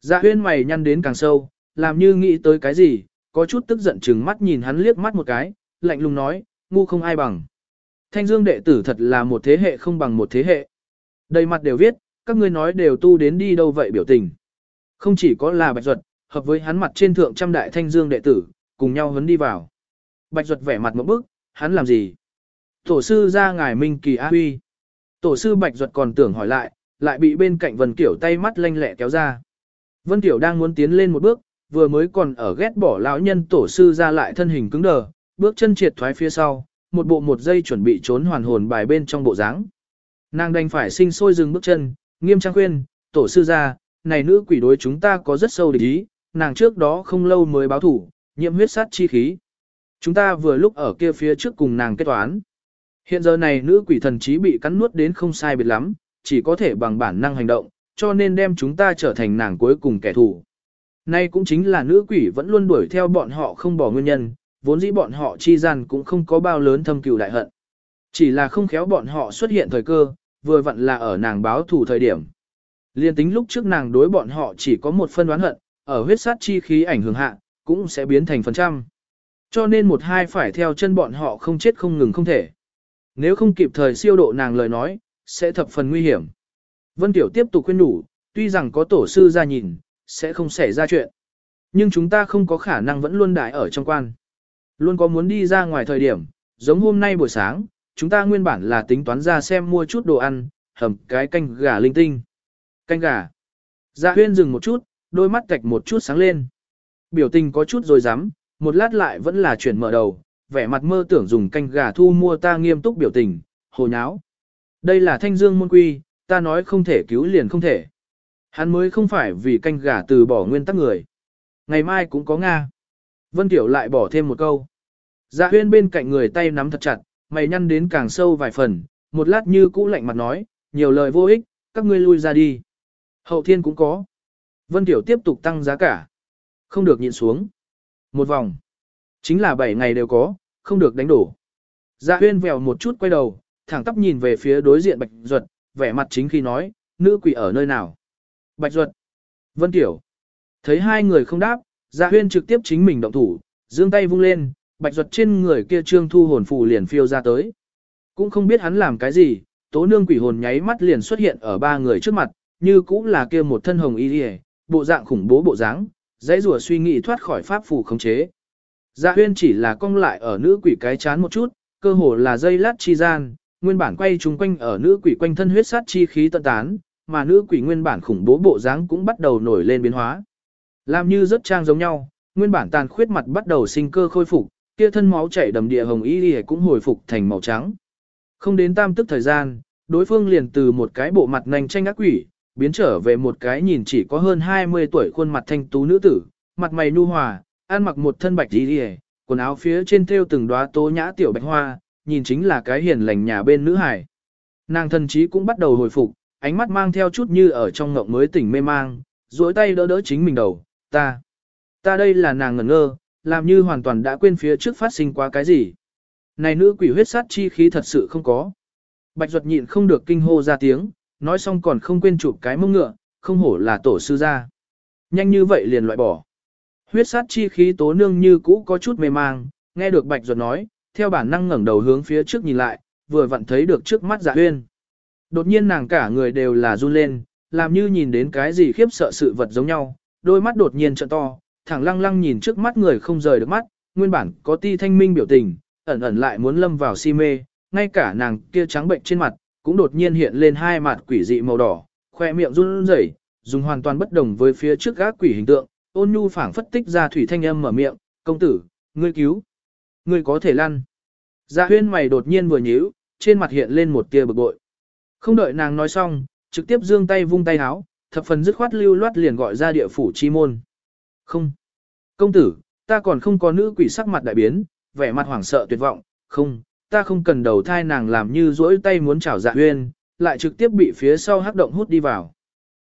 Dạ huyên mày nhăn đến càng sâu, làm như nghĩ tới cái gì, có chút tức giận chừng mắt nhìn hắn liếc mắt một cái, lạnh lùng nói, ngu không ai bằng. Thanh dương đệ tử thật là một thế hệ không bằng một thế hệ. Đầy mặt đều viết, các ngươi nói đều tu đến đi đâu vậy biểu tình. Không chỉ có là Bạch Duật, hợp với hắn mặt trên thượng trăm đại thanh dương đệ tử, cùng nhau hấn đi vào. Bạch Duật vẻ mặt một bức, hắn làm gì? Tổ sư ra ngài Minh Kỳ A Huy. Tổ sư Bạch Duật còn tưởng hỏi lại, lại bị bên cạnh Vân Kiểu tay mắt lanh lẹ kéo ra. Vân Tiểu đang muốn tiến lên một bước, vừa mới còn ở ghét bỏ lão nhân tổ sư ra lại thân hình cứng đờ, bước chân triệt thoái phía sau, một bộ một giây chuẩn bị trốn hoàn hồn bài bên trong bộ dáng. Nàng đành phải sinh sôi dừng bước chân, nghiêm trang khuyên, tổ sư ra, này nữ quỷ đối chúng ta có rất sâu địch ý, nàng trước đó không lâu mới báo thủ, nhiễm huyết sát chi khí. Chúng ta vừa lúc ở kia phía trước cùng nàng kết toán. Hiện giờ này nữ quỷ thần trí bị cắn nuốt đến không sai biệt lắm, chỉ có thể bằng bản năng hành động, cho nên đem chúng ta trở thành nàng cuối cùng kẻ thù. Nay cũng chính là nữ quỷ vẫn luôn đuổi theo bọn họ không bỏ nguyên nhân, vốn dĩ bọn họ chi gian cũng không có bao lớn thâm cừu đại hận. Chỉ là không khéo bọn họ xuất hiện thời cơ, vừa vặn là ở nàng báo thủ thời điểm. Liên tính lúc trước nàng đối bọn họ chỉ có một phân đoán hận, ở huyết sát chi khí ảnh hưởng hạ, cũng sẽ biến thành phần trăm. Cho nên một hai phải theo chân bọn họ không chết không ngừng không thể. Nếu không kịp thời siêu độ nàng lời nói, sẽ thập phần nguy hiểm. Vân Tiểu tiếp tục khuyên đủ, tuy rằng có tổ sư ra nhìn, sẽ không xảy ra chuyện. Nhưng chúng ta không có khả năng vẫn luôn đại ở trong quan. Luôn có muốn đi ra ngoài thời điểm, giống hôm nay buổi sáng, chúng ta nguyên bản là tính toán ra xem mua chút đồ ăn, hầm cái canh gà linh tinh. Canh gà. Dạ huyên dừng một chút, đôi mắt tạch một chút sáng lên. Biểu tình có chút rồi dám, một lát lại vẫn là chuyển mở đầu, vẻ mặt mơ tưởng dùng canh gà thu mua ta nghiêm túc biểu tình, hồ nháo. Đây là thanh dương môn quy, ta nói không thể cứu liền không thể. Hắn mới không phải vì canh gà từ bỏ nguyên tắc người. Ngày mai cũng có Nga. Vân Tiểu lại bỏ thêm một câu. Dạ huyên bên cạnh người tay nắm thật chặt, mày nhăn đến càng sâu vài phần, một lát như cũ lạnh mặt nói, nhiều lời vô ích, các ngươi lui ra đi. Hậu thiên cũng có. Vân Tiểu tiếp tục tăng giá cả. Không được nhịn xuống. Một vòng. Chính là 7 ngày đều có, không được đánh đổ. Dạ huyên vèo một chút quay đầu, thẳng tắp nhìn về phía đối diện Bạch Duật, vẻ mặt chính khi nói, nữ quỷ ở nơi nào. Bạch Duật. Vân Tiểu. Thấy hai người không đáp, dạ huyên trực tiếp chính mình động thủ, giương tay vung lên, Bạch Duật trên người kia trương thu hồn phù liền phiêu ra tới. Cũng không biết hắn làm cái gì, tố nương quỷ hồn nháy mắt liền xuất hiện ở ba người trước mặt, như cũng là kia một thân hồng y liễu, bộ dạng khủng bố bộ dáng, dãy rủa suy nghĩ thoát khỏi pháp phù khống chế. Dạ huyên chỉ là cong lại ở nữ quỷ cái chán một chút, cơ hồ là dây lát chi gian, nguyên bản quay trung quanh ở nữ quỷ quanh thân huyết sát chi khí tận tán, mà nữ quỷ nguyên bản khủng bố bộ dáng cũng bắt đầu nổi lên biến hóa. Làm như rất trang giống nhau, nguyên bản tàn khuyết mặt bắt đầu sinh cơ khôi phục, kia thân máu chảy đầm địa hồng y y cũng hồi phục thành màu trắng. Không đến tam tức thời gian, đối phương liền từ một cái bộ mặt nành tranh ác quỷ, biến trở về một cái nhìn chỉ có hơn 20 tuổi khuôn mặt thanh tú nữ tử, mặt mày nu hòa, ăn mặc một thân bạch y y, quần áo phía trên thêu từng đóa tố nhã tiểu bạch hoa, nhìn chính là cái hiền lành nhà bên nữ hải. Nàng thần trí cũng bắt đầu hồi phục, ánh mắt mang theo chút như ở trong ngộng mới tỉnh mê mang, duỗi tay đỡ đỡ chính mình đầu, ta. Ta đây là nàng ngẩn ngơ, làm như hoàn toàn đã quên phía trước phát sinh quá cái gì. Này nữ quỷ huyết sát chi khí thật sự không có. Bạch Duật nhịn không được kinh hô ra tiếng, nói xong còn không quên chụp cái mông ngựa, không hổ là tổ sư ra. Nhanh như vậy liền loại bỏ. Huyết sát chi khí tố nương như cũ có chút mê mang, nghe được Bạch Duật nói, theo bản năng ngẩng đầu hướng phía trước nhìn lại, vừa vặn thấy được trước mắt dạ huyên. Đột nhiên nàng cả người đều là run lên, làm như nhìn đến cái gì khiếp sợ sự vật giống nhau, đôi mắt đột nhiên trợn to, thẳng lăng lăng nhìn trước mắt người không rời được mắt, nguyên bản có ti thanh minh biểu tình, ẩn ẩn lại muốn lâm vào si mê, ngay cả nàng kia trắng bệnh trên mặt, cũng đột nhiên hiện lên hai mặt quỷ dị màu đỏ, khoe miệng run rẩy, dùng hoàn toàn bất đồng với phía trước gác quỷ hình tượng, ôn nhu phảng phất tích ra thủy thanh âm mở miệng, công tử, ngươi cứu, ngươi có thể lăn. Dạ huyên mày đột nhiên vừa nhíu, trên mặt hiện lên một tia bực bội. Không đợi nàng nói xong, trực tiếp giương tay vung tay háo, thập phần dứt khoát lưu loát liền gọi ra địa phủ chi môn. Không. Công tử, ta còn không có nữ quỷ sắc mặt đại biến, vẻ mặt hoảng sợ tuyệt vọng, không, ta không cần đầu thai nàng làm như rỗi tay muốn chảo dạ huyên, lại trực tiếp bị phía sau hắc động hút đi vào.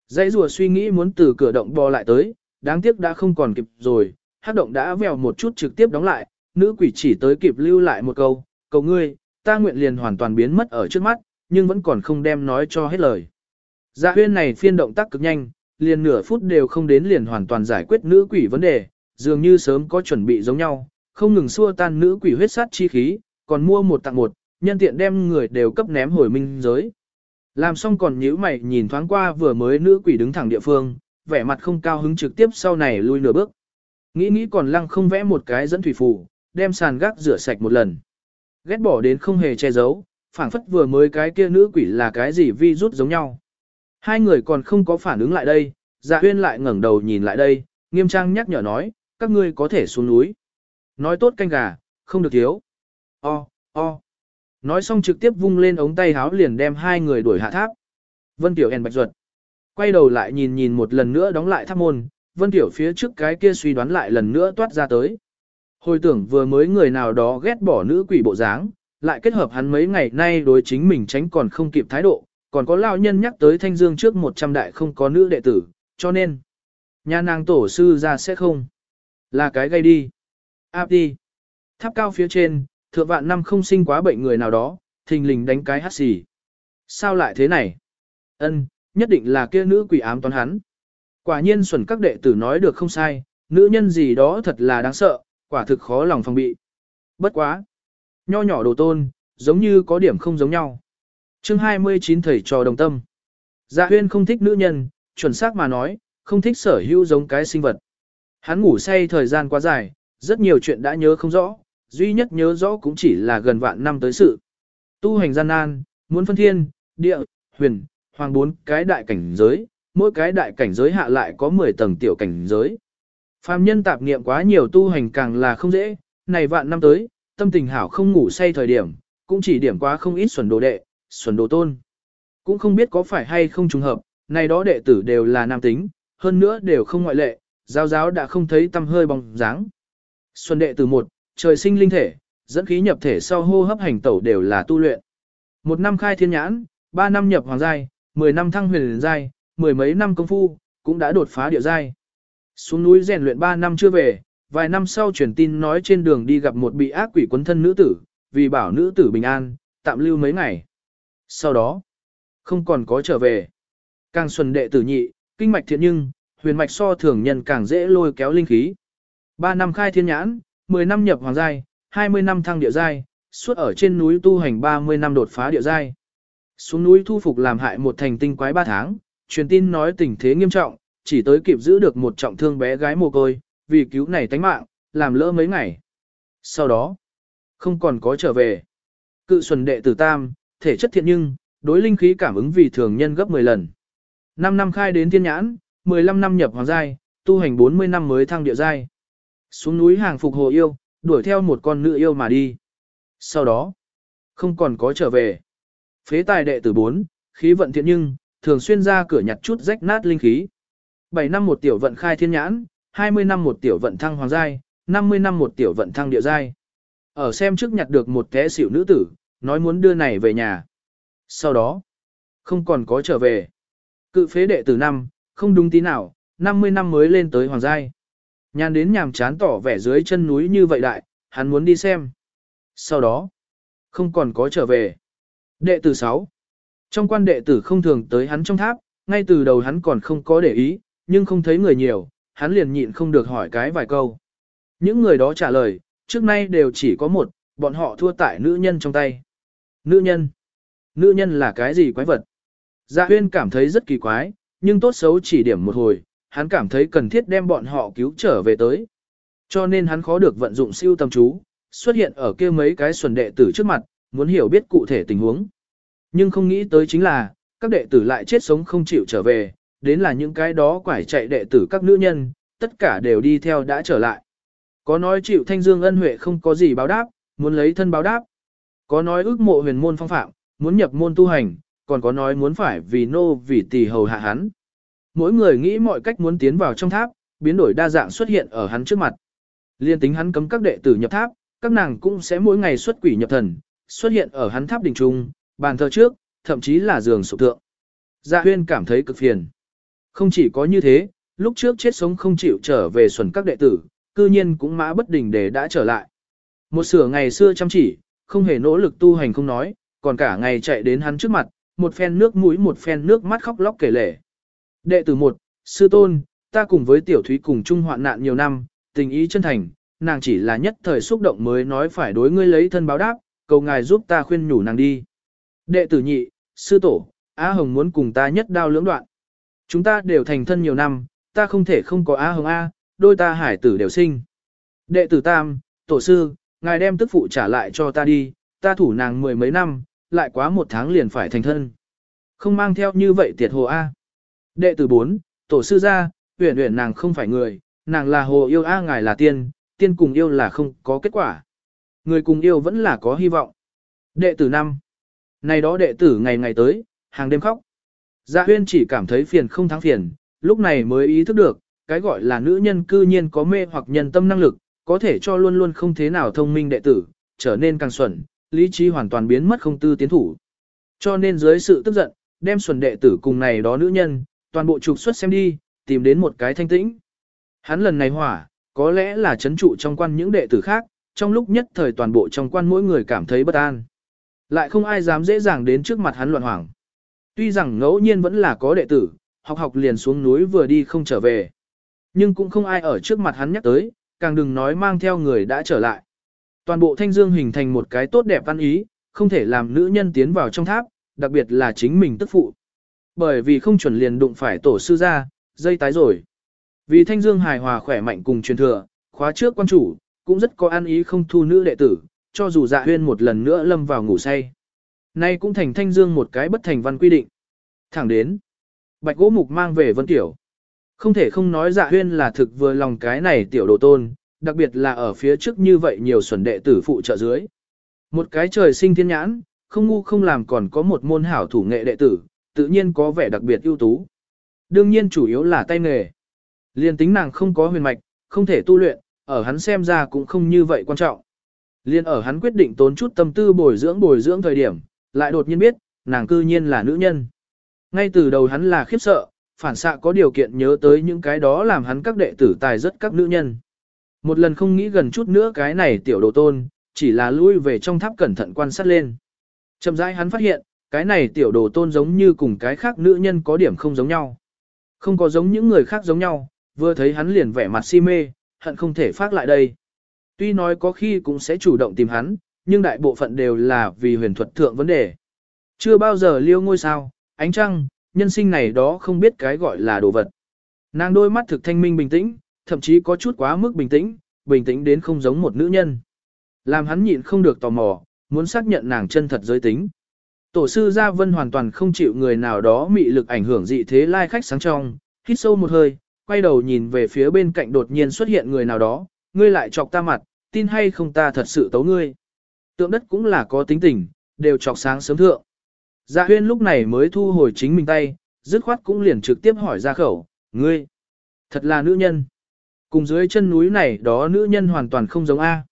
Dãy rùa suy nghĩ muốn từ cửa động bò lại tới, đáng tiếc đã không còn kịp rồi, hắc động đã vèo một chút trực tiếp đóng lại, nữ quỷ chỉ tới kịp lưu lại một câu, cầu ngươi, ta nguyện liền hoàn toàn biến mất ở trước mắt, nhưng vẫn còn không đem nói cho hết lời. Dạ huyên này phiên động tác cực nhanh, liền nửa phút đều không đến liền hoàn toàn giải quyết nữ quỷ vấn đề, dường như sớm có chuẩn bị giống nhau, không ngừng xua tan nữ quỷ huyết sát chi khí, còn mua một tặng một, nhân tiện đem người đều cấp ném hồi minh giới. Làm xong còn nhíu mày nhìn thoáng qua vừa mới nữ quỷ đứng thẳng địa phương, vẻ mặt không cao hứng trực tiếp sau này lui nửa bước. Nghĩ nghĩ còn lăng không vẽ một cái dẫn thủy phù, đem sàn gác rửa sạch một lần. Ghét bỏ đến không hề che giấu, phảng phất vừa mới cái kia nữ quỷ là cái gì vi rút giống nhau. Hai người còn không có phản ứng lại đây, dạ huyên lại ngẩng đầu nhìn lại đây, nghiêm trang nhắc nhở nói, các ngươi có thể xuống núi. Nói tốt canh gà, không được thiếu. O, o. Nói xong trực tiếp vung lên ống tay háo liền đem hai người đuổi hạ tháp. Vân Tiểu hèn bạch ruột. Quay đầu lại nhìn nhìn một lần nữa đóng lại tháp môn, Vân Tiểu phía trước cái kia suy đoán lại lần nữa toát ra tới. Hồi tưởng vừa mới người nào đó ghét bỏ nữ quỷ bộ dáng, lại kết hợp hắn mấy ngày nay đối chính mình tránh còn không kịp thái độ, còn có lão nhân nhắc tới thanh dương trước 100 đại không có nữ đệ tử, cho nên, nhà nàng tổ sư ra sẽ không, là cái gây đi. Áp đi. Tháp cao phía trên, thượng vạn năm không sinh quá bệnh người nào đó, thình lình đánh cái hát xì. Sao lại thế này? Ân, nhất định là kia nữ quỷ ám toán hắn. Quả nhiên xuẩn các đệ tử nói được không sai, nữ nhân gì đó thật là đáng sợ, quả thực khó lòng phòng bị. Bất quá. Nho nhỏ đồ tôn, giống như có điểm không giống nhau. chương 29 thầy trò đồng tâm. Dạ huyên không thích nữ nhân, chuẩn xác mà nói, không thích sở hữu giống cái sinh vật. Hắn ngủ say thời gian quá dài, rất nhiều chuyện đã nhớ không rõ, duy nhất nhớ rõ cũng chỉ là gần vạn năm tới sự. Tu hành gian nan, muốn phân thiên, địa, huyền, hoàng bốn cái đại cảnh giới, mỗi cái đại cảnh giới hạ lại có 10 tầng tiểu cảnh giới. Phàm nhân tạp niệm quá nhiều tu hành càng là không dễ, này vạn năm tới, tâm tình hảo không ngủ say thời điểm, cũng chỉ điểm quá không ít xuẩn đồ đệ, xuẩn đồ tôn. Cũng không biết có phải hay không trùng hợp, này đó đệ tử đều là nam tính, hơn nữa đều không ngoại lệ, giáo giáo đã không thấy tâm hơi bóng dáng. Xuân đệ tử một, trời sinh linh thể, dẫn khí nhập thể sau hô hấp hành tẩu đều là tu luyện. Một năm khai thiên nhãn, ba năm nhập hoàng giai, mười năm thăng huyền giai, mười mấy năm công phu, cũng đã đột phá địa giai. Xuống núi rèn luyện ba năm chưa về, vài năm sau truyền tin nói trên đường đi gặp một bị ác quỷ quấn thân nữ tử, vì bảo nữ tử bình an, tạm lưu mấy ngày. Sau đó, không còn có trở về. Càng xuân đệ tử nhị, kinh mạch thiện nhưng, huyền mạch so thường nhân càng dễ lôi kéo linh khí. Ba năm khai thiên nhãn, 10 năm nhập hoàng giai, 20 năm thăng địa giai, suốt ở trên núi tu hành 30 năm đột phá địa giai. Xuống núi thu phục làm hại một thành tinh quái 3 tháng, truyền tin nói tình thế nghiêm trọng, chỉ tới kịp giữ được một trọng thương bé gái mồ côi, vì cứu này tánh mạng, làm lỡ mấy ngày. Sau đó, không còn có trở về. Cự xuân đệ tử tam, thể chất thiện nhưng, đối linh khí cảm ứng vì thường nhân gấp 10 lần. 5 năm khai đến thiên nhãn, 15 năm nhập hoàng giai, tu hành 40 năm mới thăng địa giai. Xuống núi hàng phục hồ yêu, đuổi theo một con nữ yêu mà đi. Sau đó, không còn có trở về. Phế tài đệ tử 4, khí vận thiện nhưng, thường xuyên ra cửa nhặt chút rách nát linh khí. 7 năm một tiểu vận khai thiên nhãn, 20 năm một tiểu vận thăng hoàng giai, 50 năm một tiểu vận thăng địa giai. Ở xem trước nhặt được một té xỉu nữ tử, nói muốn đưa này về nhà. Sau đó, không còn có trở về. Cự phế đệ tử năm, không đúng tí nào, 50 năm mới lên tới hoàng giai. Nhàn đến nhàm chán tỏ vẻ dưới chân núi như vậy đại, hắn muốn đi xem. Sau đó, không còn có trở về. Đệ tử 6. Trong quan đệ tử không thường tới hắn trong tháp, ngay từ đầu hắn còn không có để ý, nhưng không thấy người nhiều, hắn liền nhịn không được hỏi cái vài câu. Những người đó trả lời, trước nay đều chỉ có một, bọn họ thua tại nữ nhân trong tay. Nữ nhân? Nữ nhân là cái gì quái vật? Dạ huyên cảm thấy rất kỳ quái, nhưng tốt xấu chỉ điểm một hồi, hắn cảm thấy cần thiết đem bọn họ cứu trở về tới. Cho nên hắn khó được vận dụng siêu tâm chú, xuất hiện ở kia mấy cái xuẩn đệ tử trước mặt, muốn hiểu biết cụ thể tình huống. Nhưng không nghĩ tới chính là, các đệ tử lại chết sống không chịu trở về, đến là những cái đó quải chạy đệ tử các nữ nhân, tất cả đều đi theo đã trở lại. Có nói chịu thanh dương ân huệ không có gì báo đáp, muốn lấy thân báo đáp. Có nói ước mộ huyền môn phong phạm, muốn nhập môn tu hành, còn có nói muốn phải vì nô vì tỷ hầu hạ hắn. Mỗi người nghĩ mọi cách muốn tiến vào trong tháp, biến đổi đa dạng xuất hiện ở hắn trước mặt. Liên tính hắn cấm các đệ tử nhập tháp, các nàng cũng sẽ mỗi ngày xuất quỷ nhập thần, xuất hiện ở hắn tháp đỉnh trung, bàn thờ trước, thậm chí là giường sụp tượng. Dạ huyên cảm thấy cực phiền. Không chỉ có như thế, lúc trước chết sống không chịu trở về xuẩn các đệ tử, cư nhiên cũng mã bất đình để đã trở lại. Một sửa ngày xưa chăm chỉ, không hề nỗ lực tu hành không nói, còn cả ngày chạy đến hắn trước mặt, một phen nước mũi một phen nước mắt khóc lóc kể lể. Đệ tử một, sư tôn, ta cùng với tiểu thúy cùng chung hoạn nạn nhiều năm, tình ý chân thành, nàng chỉ là nhất thời xúc động mới nói phải đối ngươi lấy thân báo đáp, cầu ngài giúp ta khuyên nhủ nàng đi. Đệ tử nhị, sư tổ, Á Hồng muốn cùng ta nhất đao lưỡng đoạn. Chúng ta đều thành thân nhiều năm, ta không thể không có A hồng A, đôi ta hải tử đều sinh. Đệ tử tam, tổ sư, ngài đem tức phụ trả lại cho ta đi, ta thủ nàng mười mấy năm, lại quá một tháng liền phải thành thân. Không mang theo như vậy tiệt hồ A. Đệ tử bốn, tổ sư ra, huyền huyền nàng không phải người, nàng là hồ yêu A ngài là tiên, tiên cùng yêu là không có kết quả. Người cùng yêu vẫn là có hy vọng. Đệ tử năm, này đó đệ tử ngày ngày tới, hàng đêm khóc. Dạ huyên chỉ cảm thấy phiền không thắng phiền, lúc này mới ý thức được, cái gọi là nữ nhân cư nhiên có mê hoặc nhân tâm năng lực, có thể cho luôn luôn không thế nào thông minh đệ tử, trở nên càng xuẩn, lý trí hoàn toàn biến mất không tư tiến thủ. Cho nên dưới sự tức giận, đem xuẩn đệ tử cùng này đó nữ nhân, toàn bộ trục xuất xem đi, tìm đến một cái thanh tĩnh. Hắn lần này hỏa, có lẽ là chấn trụ trong quan những đệ tử khác, trong lúc nhất thời toàn bộ trong quan mỗi người cảm thấy bất an. Lại không ai dám dễ dàng đến trước mặt hắn loạn hoảng. Tuy rằng ngẫu nhiên vẫn là có đệ tử, học học liền xuống núi vừa đi không trở về. Nhưng cũng không ai ở trước mặt hắn nhắc tới, càng đừng nói mang theo người đã trở lại. Toàn bộ thanh dương hình thành một cái tốt đẹp văn ý, không thể làm nữ nhân tiến vào trong tháp, đặc biệt là chính mình tức phụ. Bởi vì không chuẩn liền đụng phải tổ sư ra, dây tái rồi. Vì thanh dương hài hòa khỏe mạnh cùng truyền thừa, khóa trước quan chủ, cũng rất có an ý không thu nữ đệ tử, cho dù dạ huyên một lần nữa lâm vào ngủ say. Nay cũng thành thanh dương một cái bất thành văn quy định. Thẳng đến, bạch gỗ mục mang về vân tiểu. Không thể không nói dạ huyên là thực vừa lòng cái này tiểu đồ tôn, đặc biệt là ở phía trước như vậy nhiều xuẩn đệ tử phụ trợ dưới. Một cái trời sinh thiên nhãn, không ngu không làm còn có một môn hảo thủ nghệ đệ tử, tự nhiên có vẻ đặc biệt ưu tú. Đương nhiên chủ yếu là tay nghề. Liên tính nàng không có huyền mạch, không thể tu luyện, ở hắn xem ra cũng không như vậy quan trọng. Liên ở hắn quyết định tốn chút tâm tư bồi dưỡng bồi dưỡng thời điểm, lại đột nhiên biết, nàng cư nhiên là nữ nhân. Ngay từ đầu hắn là khiếp sợ, phản xạ có điều kiện nhớ tới những cái đó làm hắn các đệ tử tài rất các nữ nhân. Một lần không nghĩ gần chút nữa cái này tiểu đồ tôn, chỉ là lui về trong tháp cẩn thận quan sát lên. Chậm rãi hắn phát hiện, cái này tiểu đồ tôn giống như cùng cái khác nữ nhân có điểm không giống nhau. Không có giống những người khác giống nhau, vừa thấy hắn liền vẻ mặt si mê, hận không thể phát lại đây. Tuy nói có khi cũng sẽ chủ động tìm hắn, nhưng đại bộ phận đều là vì huyền thuật thượng vấn đề. Chưa bao giờ liêu ngôi sao, ánh trăng, nhân sinh này đó không biết cái gọi là đồ vật. Nàng đôi mắt thực thanh minh bình tĩnh, thậm chí có chút quá mức bình tĩnh, bình tĩnh đến không giống một nữ nhân. Làm hắn nhịn không được tò mò, muốn xác nhận nàng chân thật giới tính. Tổ sư Gia Vân hoàn toàn không chịu người nào đó mị lực ảnh hưởng dị thế lai khách sáng trong, hít sâu một hơi, quay đầu nhìn về phía bên cạnh đột nhiên xuất hiện người nào đó, ngươi lại chọc ta mặt, tin hay không ta thật sự tấu ngươi. Tượng đất cũng là có tính tình, đều chọc sáng sớm thượng. Dạ huyên lúc này mới thu hồi chính mình tay, dứt khoát cũng liền trực tiếp hỏi ra khẩu, ngươi, thật là nữ nhân. Cùng dưới chân núi này đó nữ nhân hoàn toàn không giống A.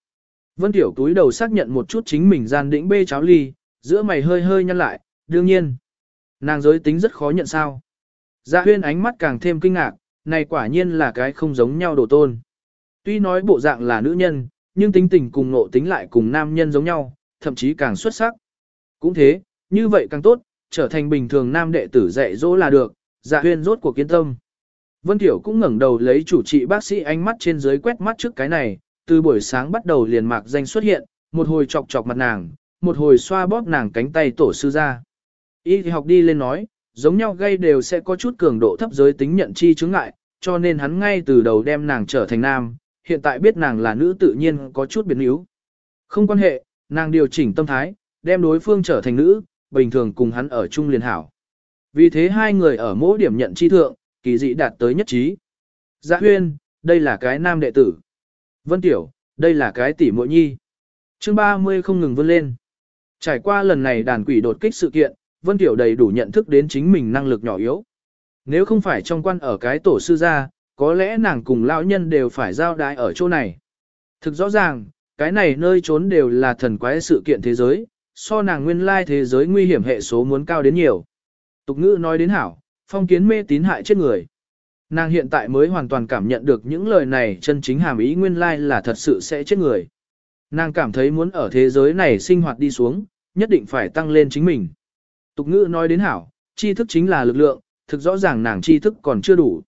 Vân Tiểu túi đầu xác nhận một chút chính mình gian đĩnh bê cháo ly, giữa mày hơi hơi nhăn lại, đương nhiên. Nàng giới tính rất khó nhận sao. Dạ huyên ánh mắt càng thêm kinh ngạc, này quả nhiên là cái không giống nhau đồ tôn. Tuy nói bộ dạng là nữ nhân, nhưng tính tình cùng nộ tính lại cùng nam nhân giống nhau, thậm chí càng xuất sắc. Cũng thế, như vậy càng tốt, trở thành bình thường nam đệ tử dạy dỗ là được, dạ huyên rốt cuộc kiên tâm. Vân Tiểu cũng ngẩng đầu lấy chủ trị bác sĩ ánh mắt trên dưới quét mắt trước cái này, từ buổi sáng bắt đầu liền mạc danh xuất hiện, một hồi chọc chọc mặt nàng, một hồi xoa bóp nàng cánh tay tổ sư ra. Y thì học đi lên nói, giống nhau gây đều sẽ có chút cường độ thấp giới tính nhận chi chứng ngại, cho nên hắn ngay từ đầu đem nàng trở thành nam, hiện tại biết nàng là nữ tự nhiên có chút biến yếu. Không quan hệ, nàng điều chỉnh tâm thái, đem đối phương trở thành nữ, bình thường cùng hắn ở chung liền hảo. Vì thế hai người ở mỗi điểm nhận chi thượng, kỳ dị đạt tới nhất trí. Dạ huyên, đây là cái nam đệ tử. Vân Tiểu, đây là cái tỷ muội nhi. Chương 30 không ngừng vươn lên. Trải qua lần này đàn quỷ đột kích sự kiện, Vân Tiểu đầy đủ nhận thức đến chính mình năng lực nhỏ yếu. Nếu không phải trong quan ở cái tổ sư gia, có lẽ nàng cùng lão nhân đều phải giao đái ở chỗ này. Thực rõ ràng, cái này nơi trốn đều là thần quái sự kiện thế giới, so nàng nguyên lai thế giới nguy hiểm hệ số muốn cao đến nhiều. Tục ngữ nói đến hảo, phong kiến mê tín hại chết người. Nàng hiện tại mới hoàn toàn cảm nhận được những lời này chân chính hàm ý nguyên lai là thật sự sẽ chết người. Nàng cảm thấy muốn ở thế giới này sinh hoạt đi xuống, nhất định phải tăng lên chính mình. Tục ngữ nói đến hảo, tri thức chính là lực lượng, thực rõ ràng nàng tri thức còn chưa đủ.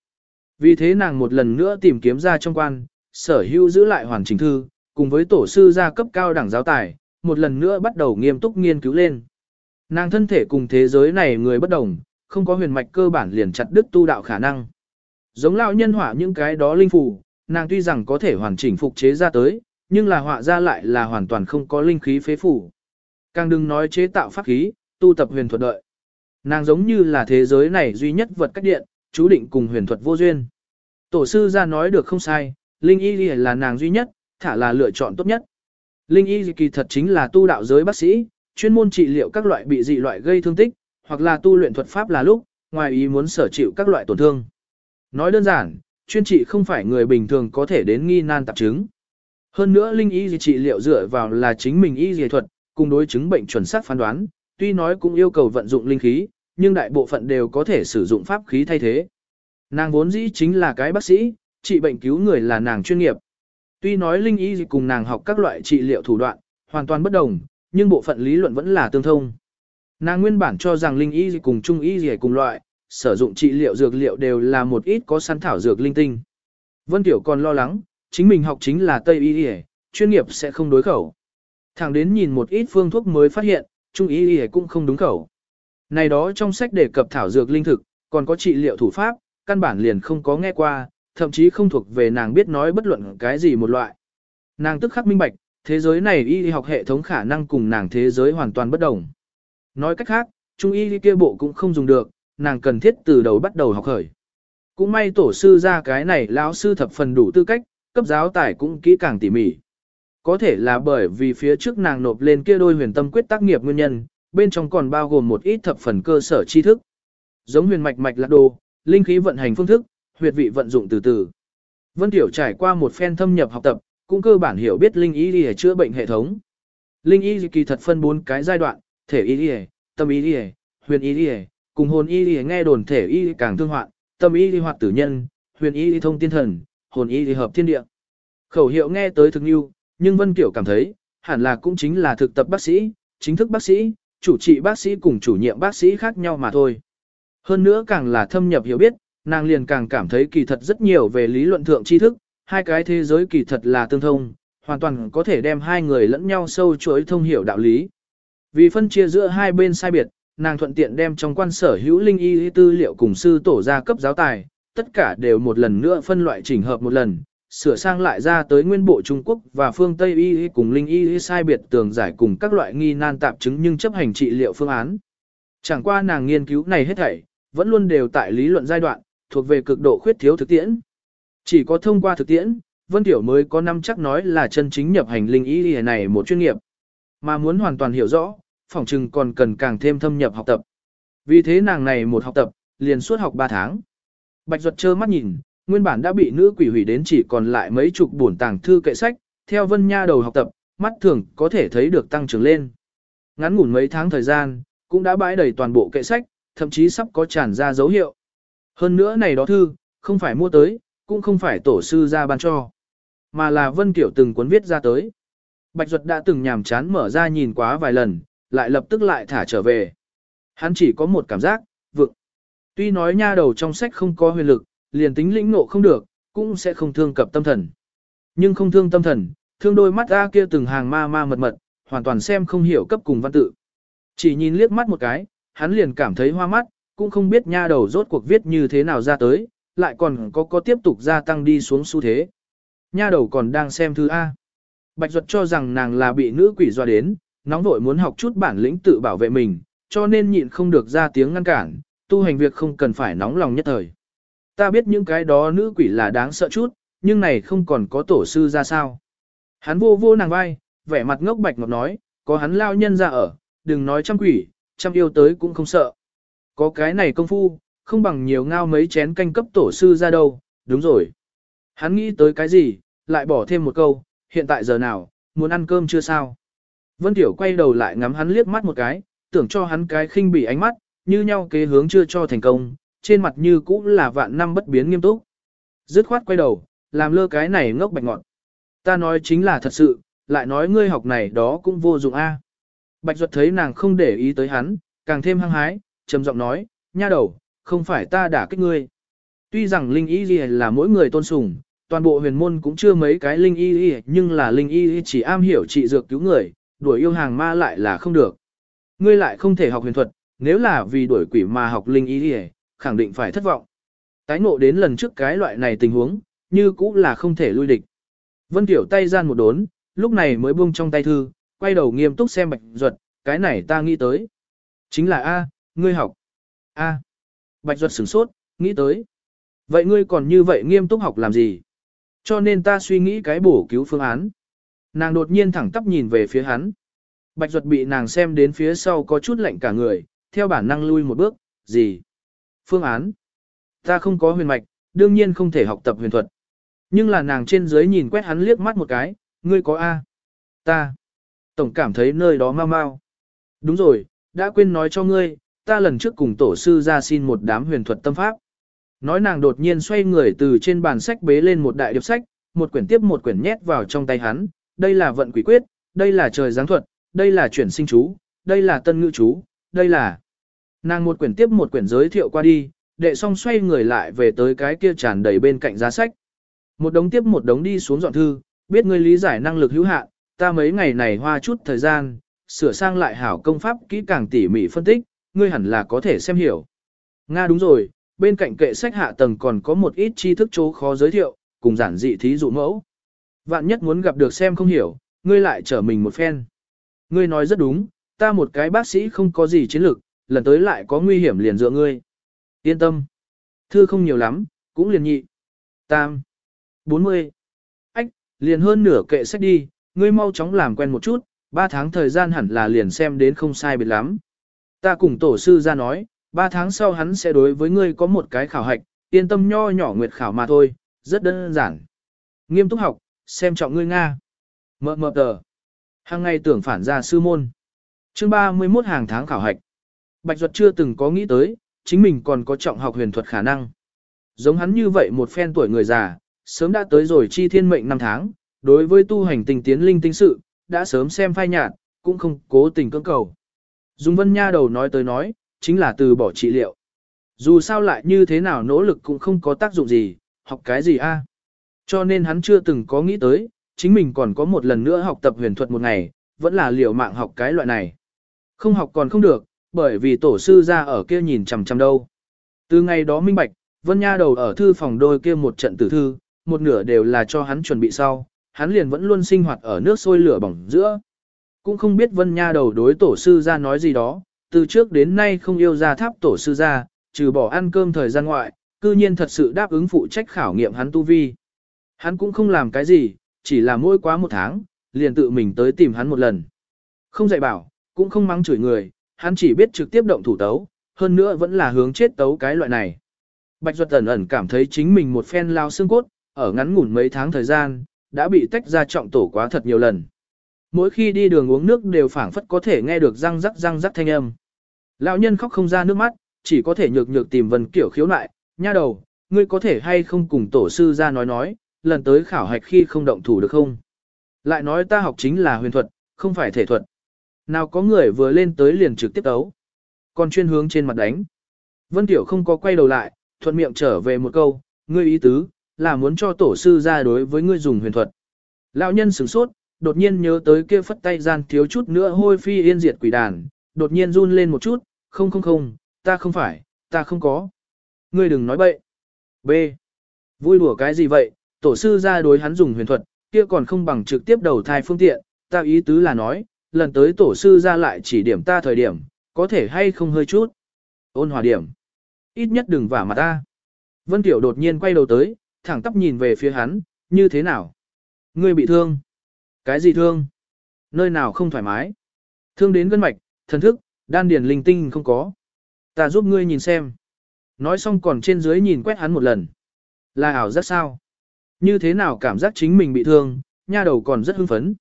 Vì thế nàng một lần nữa tìm kiếm ra trong quan, sở hữu giữ lại hoàn chỉnh thư, cùng với tổ sư gia cấp cao đẳng giáo tài, một lần nữa bắt đầu nghiêm túc nghiên cứu lên. Nàng thân thể cùng thế giới này người bất đồng, không có huyền mạch cơ bản liền chặt đứt tu đạo khả năng. giống lão nhân họa những cái đó linh phù, nàng tuy rằng có thể hoàn chỉnh phục chế ra tới, nhưng là họa ra lại là hoàn toàn không có linh khí phế phủ. Càng đừng nói chế tạo pháp khí, tu tập huyền thuật đợi. Nàng giống như là thế giới này duy nhất vật cách điện, chú định cùng huyền thuật vô duyên. Tổ sư ra nói được không sai, Linh Y là nàng duy nhất, thả là lựa chọn tốt nhất. Linh Y kỳ thật chính là tu đạo giới bác sĩ, chuyên môn trị liệu các loại bị dị loại gây thương tích, hoặc là tu luyện thuật pháp là lúc, ngoài ý muốn sở chịu các loại tổn thương. Nói đơn giản, chuyên trị không phải người bình thường có thể đến nghi nan tạp chứng. Hơn nữa linh y trị liệu dựa vào là chính mình y dề thuật, cùng đối chứng bệnh chuẩn xác phán đoán, tuy nói cũng yêu cầu vận dụng linh khí, nhưng đại bộ phận đều có thể sử dụng pháp khí thay thế. Nàng vốn dĩ chính là cái bác sĩ, trị bệnh cứu người là nàng chuyên nghiệp. Tuy nói linh y cùng nàng học các loại trị liệu thủ đoạn, hoàn toàn bất đồng, nhưng bộ phận lý luận vẫn là tương thông. Nàng nguyên bản cho rằng linh y cùng trung y gì cùng loại, sử dụng trị liệu dược liệu đều là một ít có sẵn thảo dược linh tinh. Vân Tiểu còn lo lắng, chính mình học chính là Tây y gì, chuyên nghiệp sẽ không đối khẩu. Thẳng đến nhìn một ít phương thuốc mới phát hiện, trung y y cũng không đúng khẩu. Này đó trong sách đề cập thảo dược linh thực, còn có trị liệu thủ pháp, căn bản liền không có nghe qua, thậm chí không thuộc về nàng biết nói bất luận cái gì một loại. Nàng tức khắc minh bạch, thế giới này y học hệ thống khả năng cùng nàng thế giới hoàn toàn bất đồng. Nói cách khác, trung y kia bộ cũng không dùng được, nàng cần thiết từ đầu bắt đầu học khởi. Cũng may tổ sư ra cái này lão sư thập phần đủ tư cách, cấp giáo tài cũng kỹ càng tỉ mỉ. Có thể là bởi vì phía trước nàng nộp lên kia đôi huyền tâm quyết tác nghiệp nguyên nhân, bên trong còn bao gồm một ít thập phần cơ sở tri thức. Giống huyền mạch mạch lạc đồ, linh khí vận hành phương thức, huyệt vị vận dụng từ từ. Vân Tiểu trải qua một phen thâm nhập học tập, cũng cơ bản hiểu biết linh y để chữa bệnh hệ thống. Linh y kỳ thật phân bốn cái giai đoạn, thể y y, tâm y y, huyền y y, cùng hồn y y nghe đồn thể y càng thương hoạn, tâm y y hoạt tử nhân, huyền y y thông tiên thần, hồn y y hợp thiên địa. Khẩu hiệu nghe tới thực nhu, nhưng Vân Tiểu cảm thấy, hẳn là cũng chính là thực tập bác sĩ, chính thức bác sĩ, chủ trị bác sĩ cùng chủ nhiệm bác sĩ khác nhau mà thôi. Hơn nữa càng là thâm nhập hiểu biết, nàng liền càng cảm thấy kỳ thật rất nhiều về lý luận thượng tri thức, hai cái thế giới kỳ thật là tương thông, hoàn toàn có thể đem hai người lẫn nhau sâu chuỗi thông hiểu đạo lý. Vì phân chia giữa hai bên sai biệt, nàng thuận tiện đem trong quan sở hữu linh y tư liệu cùng sư tổ gia cấp giáo tài, tất cả đều một lần nữa phân loại chỉnh hợp một lần, sửa sang lại ra tới nguyên bộ Trung Quốc và phương Tây y cùng linh y sai biệt tường giải cùng các loại nghi nan tạp chứng nhưng chấp hành trị liệu phương án. Chẳng qua nàng nghiên cứu này hết thảy, vẫn luôn đều tại lý luận giai đoạn, thuộc về cực độ khuyết thiếu thực tiễn. Chỉ có thông qua thực tiễn, Vân Tiểu mới có năm chắc nói là chân chính nhập hành linh y này một chuyên nghiệp. Mà muốn hoàn toàn hiểu rõ, phòng trừng còn cần càng thêm thâm nhập học tập. Vì thế nàng này một học tập, liền suốt học 3 tháng. Bạch Duật trơ mắt nhìn, nguyên bản đã bị nữ quỷ hủy đến chỉ còn lại mấy chục bổn tàng thư kệ sách, theo Vân Nha đầu học tập, mắt thường có thể thấy được tăng trưởng lên. Ngắn ngủn mấy tháng thời gian, cũng đã bãi đầy toàn bộ kệ sách, thậm chí sắp có tràn ra dấu hiệu. Hơn nữa này đó thư, không phải mua tới, cũng không phải tổ sư ra ban cho, mà là Vân Kiểu từng cuốn viết ra tới. Bạch Duật đã từng nhàm chán mở ra nhìn quá vài lần, lại lập tức lại thả trở về. Hắn chỉ có một cảm giác, vượng. Tuy nói nha đầu trong sách không có huyền lực, liền tính lĩnh ngộ không được, cũng sẽ không thương cập tâm thần. Nhưng không thương tâm thần, thương đôi mắt ra kia từng hàng ma ma mật mật, hoàn toàn xem không hiểu cấp cùng văn tự. Chỉ nhìn liếc mắt một cái, hắn liền cảm thấy hoa mắt, cũng không biết nha đầu rốt cuộc viết như thế nào ra tới, lại còn có có tiếp tục gia tăng đi xuống xu thế. Nha đầu còn đang xem thư A. Bạch Duật cho rằng nàng là bị nữ quỷ doa đến, nóng vội muốn học chút bản lĩnh tự bảo vệ mình, cho nên nhịn không được ra tiếng ngăn cản, tu hành việc không cần phải nóng lòng nhất thời. Ta biết những cái đó nữ quỷ là đáng sợ chút, nhưng này không còn có tổ sư ra sao. Hắn vô vô nàng vai, vẻ mặt ngốc bạch ngọc nói, có hắn lao nhân ra ở, đừng nói trăm quỷ, trăm yêu tới cũng không sợ. Có cái này công phu, không bằng nhiều ngao mấy chén canh cấp tổ sư ra đâu, đúng rồi. Hắn nghĩ tới cái gì, lại bỏ thêm một câu, hiện tại giờ nào, muốn ăn cơm chưa sao. Vân Tiểu quay đầu lại ngắm hắn liếc mắt một cái, tưởng cho hắn cái khinh bỉ ánh mắt, như nhau kế hướng chưa cho thành công, trên mặt như cũ là vạn năm bất biến nghiêm túc. Dứt khoát quay đầu, làm lơ cái này ngốc bạch ngọn. Ta nói chính là thật sự, lại nói ngươi học này đó cũng vô dụng a. Bạch Duật thấy nàng không để ý tới hắn, càng thêm hăng hái, trầm giọng nói, nha đầu, không phải ta đả kích ngươi. Tuy rằng linh y là mỗi người tôn sùng, toàn bộ huyền môn cũng chưa mấy cái linh y nhưng là linh y chỉ am hiểu trị dược cứu người, đuổi yêu hàng ma lại là không được. Ngươi lại không thể học huyền thuật, nếu là vì đuổi quỷ mà học linh y khẳng định phải thất vọng. tái ngộ đến lần trước cái loại này tình huống, như cũ là không thể lui địch. Vân Tiểu tay gian một đốn, lúc này mới buông trong tay thư, quay đầu nghiêm túc xem bạch duật, cái này ta nghĩ tới. Chính là A, ngươi học. A. Bạch duật sửng sốt, nghĩ tới. Vậy ngươi còn như vậy nghiêm túc học làm gì? Cho nên ta suy nghĩ cái bổ cứu phương án. Nàng đột nhiên thẳng tắp nhìn về phía hắn. Bạch duật bị nàng xem đến phía sau có chút lạnh cả người, theo bản năng lui một bước, gì? Phương án? Ta không có huyền mạch, đương nhiên không thể học tập huyền thuật. Nhưng là nàng trên dưới nhìn quét hắn liếc mắt một cái, ngươi có A. Ta. Tổng cảm thấy nơi đó mau mau. Đúng rồi, đã quên nói cho ngươi, ta lần trước cùng tổ sư ra xin một đám huyền thuật tâm pháp. Nói nàng đột nhiên xoay người từ trên bàn sách bế lên một đại điệp sách, một quyển tiếp một quyển nhét vào trong tay hắn. Đây là vận quỷ quyết, đây là trời giáng thuật, đây là chuyển sinh chú, đây là tân ngữ chú, đây là... Nàng một quyển tiếp một quyển giới thiệu qua đi, đệ xong xoay người lại về tới cái kia tràn đầy bên cạnh giá sách. Một đống tiếp một đống đi xuống dọn thư, biết ngươi lý giải năng lực hữu hạn, ta mấy ngày này hoa chút thời gian, sửa sang lại hảo công pháp kỹ càng tỉ mỉ phân tích, ngươi hẳn là có thể xem hiểu. Nga đúng rồi, bên cạnh kệ sách hạ tầng còn có một ít tri thức chỗ khó giới thiệu, cùng giản dị thí dụ mẫu. Vạn nhất muốn gặp được xem không hiểu, ngươi lại trở mình một phen. Ngươi nói rất đúng, ta một cái bác sĩ không có gì chiến lược, lần tới lại có nguy hiểm liền dựa ngươi. Yên tâm. Thư không nhiều lắm, cũng liền nhị. Tam. 40. Ách, liền hơn nửa kệ sách đi, ngươi mau chóng làm quen một chút, 3 tháng thời gian hẳn là liền xem đến không sai biệt lắm. Ta cùng tổ sư ra nói, 3 tháng sau hắn sẽ đối với ngươi có một cái khảo hạch, yên tâm nho nhỏ nguyệt khảo mà thôi, rất đơn giản. Nghiêm túc học, xem trọng ngươi Nga. Mờ mờ tờ. Hàng ngày tưởng phản ra sư môn. chương 31 hàng tháng khảo hạch. Bạch Duật chưa từng có nghĩ tới, chính mình còn có trọng học huyền thuật khả năng. Giống hắn như vậy một phen tuổi người già, sớm đã tới rồi chi thiên mệnh năm tháng, đối với tu hành tình tiến linh tinh sự, đã sớm xem phai nhạt, cũng không cố tình cưỡng cầu. Dung Vân Nha đầu nói tới nói, chính là từ bỏ trị liệu. Dù sao lại như thế nào nỗ lực cũng không có tác dụng gì, học cái gì a? Cho nên hắn chưa từng có nghĩ tới, chính mình còn có một lần nữa học tập huyền thuật một ngày, vẫn là liều mạng học cái loại này. Không học còn không được, bởi vì tổ sư ra ở kia nhìn chằm chằm đâu. Từ ngày đó minh bạch, Vân Nha đầu ở thư phòng đôi kia một trận tử thư, một nửa đều là cho hắn chuẩn bị sau, hắn liền vẫn luôn sinh hoạt ở nước sôi lửa bỏng giữa. Cũng không biết Vân Nha đầu đối tổ sư ra nói gì đó, từ trước đến nay không yêu ra tháp tổ sư ra, trừ bỏ ăn cơm thời gian ngoại, cư nhiên thật sự đáp ứng phụ trách khảo nghiệm hắn tu vi. Hắn cũng không làm cái gì, chỉ là mỗi quá một tháng, liền tự mình tới tìm hắn một lần. Không dạy bảo, cũng không mắng chửi người, hắn chỉ biết trực tiếp động thủ tấu, hơn nữa vẫn là hướng chết tấu cái loại này. Bạch Duật ẩn ẩn cảm thấy chính mình một phen lao xương cốt, ở ngắn ngủn mấy tháng thời gian, đã bị tách ra trọng tổ quá thật nhiều lần. Mỗi khi đi đường uống nước đều phảng phất có thể nghe được răng rắc răng rắc thanh âm. Lão nhân khóc không ra nước mắt, chỉ có thể nhược nhược tìm Vân Kiểu khiếu nại, nha đầu, ngươi có thể hay không cùng tổ sư ra nói nói, lần tới khảo hạch khi không động thủ được không? Lại nói ta học chính là huyền thuật, không phải thể thuật. Nào có người vừa lên tới liền trực tiếp đấu, còn chuyên hướng trên mặt đánh. Vân Tiểu không có quay đầu lại, thuận miệng trở về một câu, ngươi ý tứ, là muốn cho tổ sư ra đối với ngươi dùng huyền thuật. Lão nhân sửng sốt, đột nhiên nhớ tới kia phất tay gian thiếu chút nữa hôi phi yên diệt quỷ đàn, đột nhiên run lên một chút, không không không, ta không phải, ta không có. Ngươi đừng nói bậy. B. Vui đùa cái gì vậy, tổ sư ra đối hắn dùng huyền thuật, kia còn không bằng trực tiếp đầu thai phương tiện, ta ý tứ là nói, lần tới tổ sư ra lại chỉ điểm ta thời điểm, có thể hay không hơi chút. Ôn hòa điểm. Ít nhất đừng vả mặt ta. Vân Tiểu đột nhiên quay đầu tới, thẳng tắp nhìn về phía hắn, như thế nào? Ngươi bị thương. Cái gì thương? Nơi nào không thoải mái? Thương đến gân mạch, thần thức, đan điền linh tinh không có. Ta giúp ngươi nhìn xem. Nói xong còn trên dưới nhìn quét hắn một lần. Là ảo giác sao? Như thế nào cảm giác chính mình bị thương, nha đầu còn rất hưng phấn.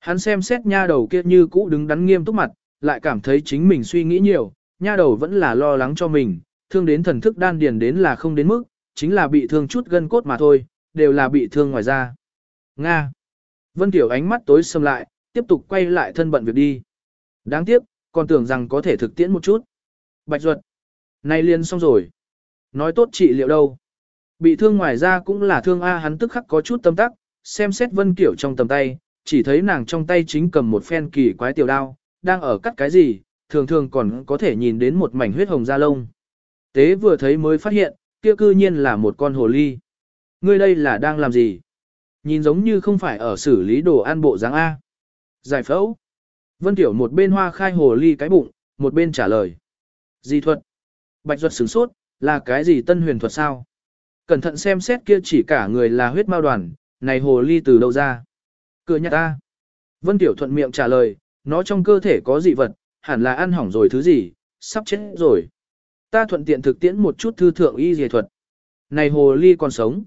Hắn xem xét nha đầu kia như cũ đứng đắn nghiêm túc mặt, lại cảm thấy chính mình suy nghĩ nhiều, nha đầu vẫn là lo lắng cho mình, thương đến thần thức đan điền đến là không đến mức, chính là bị thương chút gân cốt mà thôi, đều là bị thương ngoài da. Nga. Vân Tiểu ánh mắt tối sầm lại, tiếp tục quay lại thân bận việc đi. Đáng tiếc, còn tưởng rằng có thể thực tiễn một chút. Bạch Duật. nay liền xong rồi. Nói tốt trị liệu đâu. Bị thương ngoài ra cũng là thương A hắn tức khắc có chút tâm tắc, xem xét Vân Kiểu trong tầm tay, chỉ thấy nàng trong tay chính cầm một phen kỳ quái tiểu đao, đang ở cắt cái gì, thường thường còn có thể nhìn đến một mảnh huyết hồng da lông. Tế vừa thấy mới phát hiện, kia cư nhiên là một con hồ ly. Ngươi đây là đang làm gì? Nhìn giống như không phải ở xử lý đồ ăn bộ dáng A. Giải phẫu. Vân Tiểu một bên hoa khai hồ ly cái bụng, một bên trả lời. Di thuật. Bạch ruột sửng sốt, là cái gì tân huyền thuật sao? Cẩn thận xem xét kia chỉ cả người là huyết mao đoàn, này hồ ly từ đâu ra? Cửa nhặt ta. Vân Tiểu thuận miệng trả lời, nó trong cơ thể có dị vật, hẳn là ăn hỏng rồi thứ gì, sắp chết rồi. Ta thuận tiện thực tiễn một chút thư thượng y dề thuật. Này hồ ly còn sống.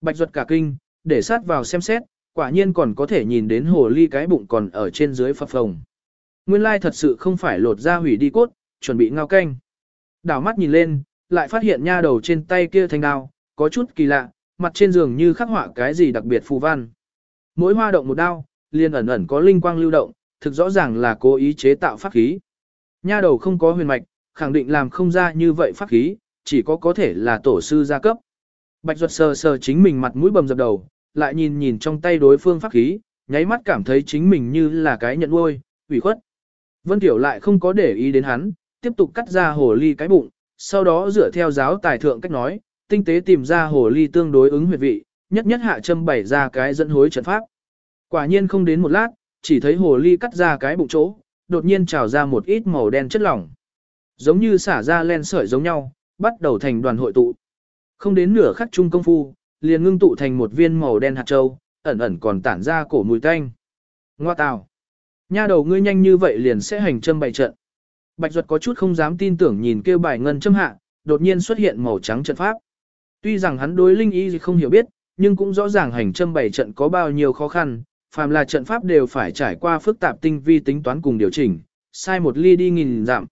Bạch ruột cả kinh, để sát vào xem xét, quả nhiên còn có thể nhìn đến hồ ly cái bụng còn ở trên dưới phập phồng. Nguyên lai thật sự không phải lột ra hủy đi cốt, chuẩn bị ngao canh. Đảo mắt nhìn lên, lại phát hiện nha đầu trên tay kia thanh đao, có chút kỳ lạ, mặt trên giường như khắc họa cái gì đặc biệt phù văn. Mỗi hoa động một đao, liền ẩn ẩn có linh quang lưu động, thực rõ ràng là cố ý chế tạo pháp khí. Nha đầu không có huyền mạch, khẳng định làm không ra như vậy pháp khí, chỉ có có thể là tổ sư gia cấp. Bạch Duật sờ sờ chính mình mặt mũi bầm dập đầu, lại nhìn nhìn trong tay đối phương pháp khí, nháy mắt cảm thấy chính mình như là cái nhận nuôi, ủy khuất. Vân Tiểu lại không có để ý đến hắn, tiếp tục cắt ra hồ ly cái bụng, sau đó dựa theo giáo tài thượng cách nói, tinh tế tìm ra hồ ly tương đối ứng huyệt vị, nhất nhất hạ châm bảy ra cái dẫn hối trận pháp. Quả nhiên không đến một lát, chỉ thấy hồ ly cắt ra cái bụng chỗ, đột nhiên trào ra một ít màu đen chất lỏng. Giống như xả ra len sợi giống nhau, bắt đầu thành đoàn hội tụ. Không đến nửa khắc chung công phu, liền ngưng tụ thành một viên màu đen hạt châu, ẩn ẩn còn tản ra cổ mùi tanh. Ngoa tào. Nha đầu ngươi nhanh như vậy liền sẽ hành châm bày trận. Bạch Duật có chút không dám tin tưởng nhìn kêu bài ngân châm hạ, đột nhiên xuất hiện màu trắng trận pháp. Tuy rằng hắn đối linh y không hiểu biết, nhưng cũng rõ ràng hành châm bày trận có bao nhiêu khó khăn, phàm là trận pháp đều phải trải qua phức tạp tinh vi tính toán cùng điều chỉnh, sai một ly đi nghìn giảm.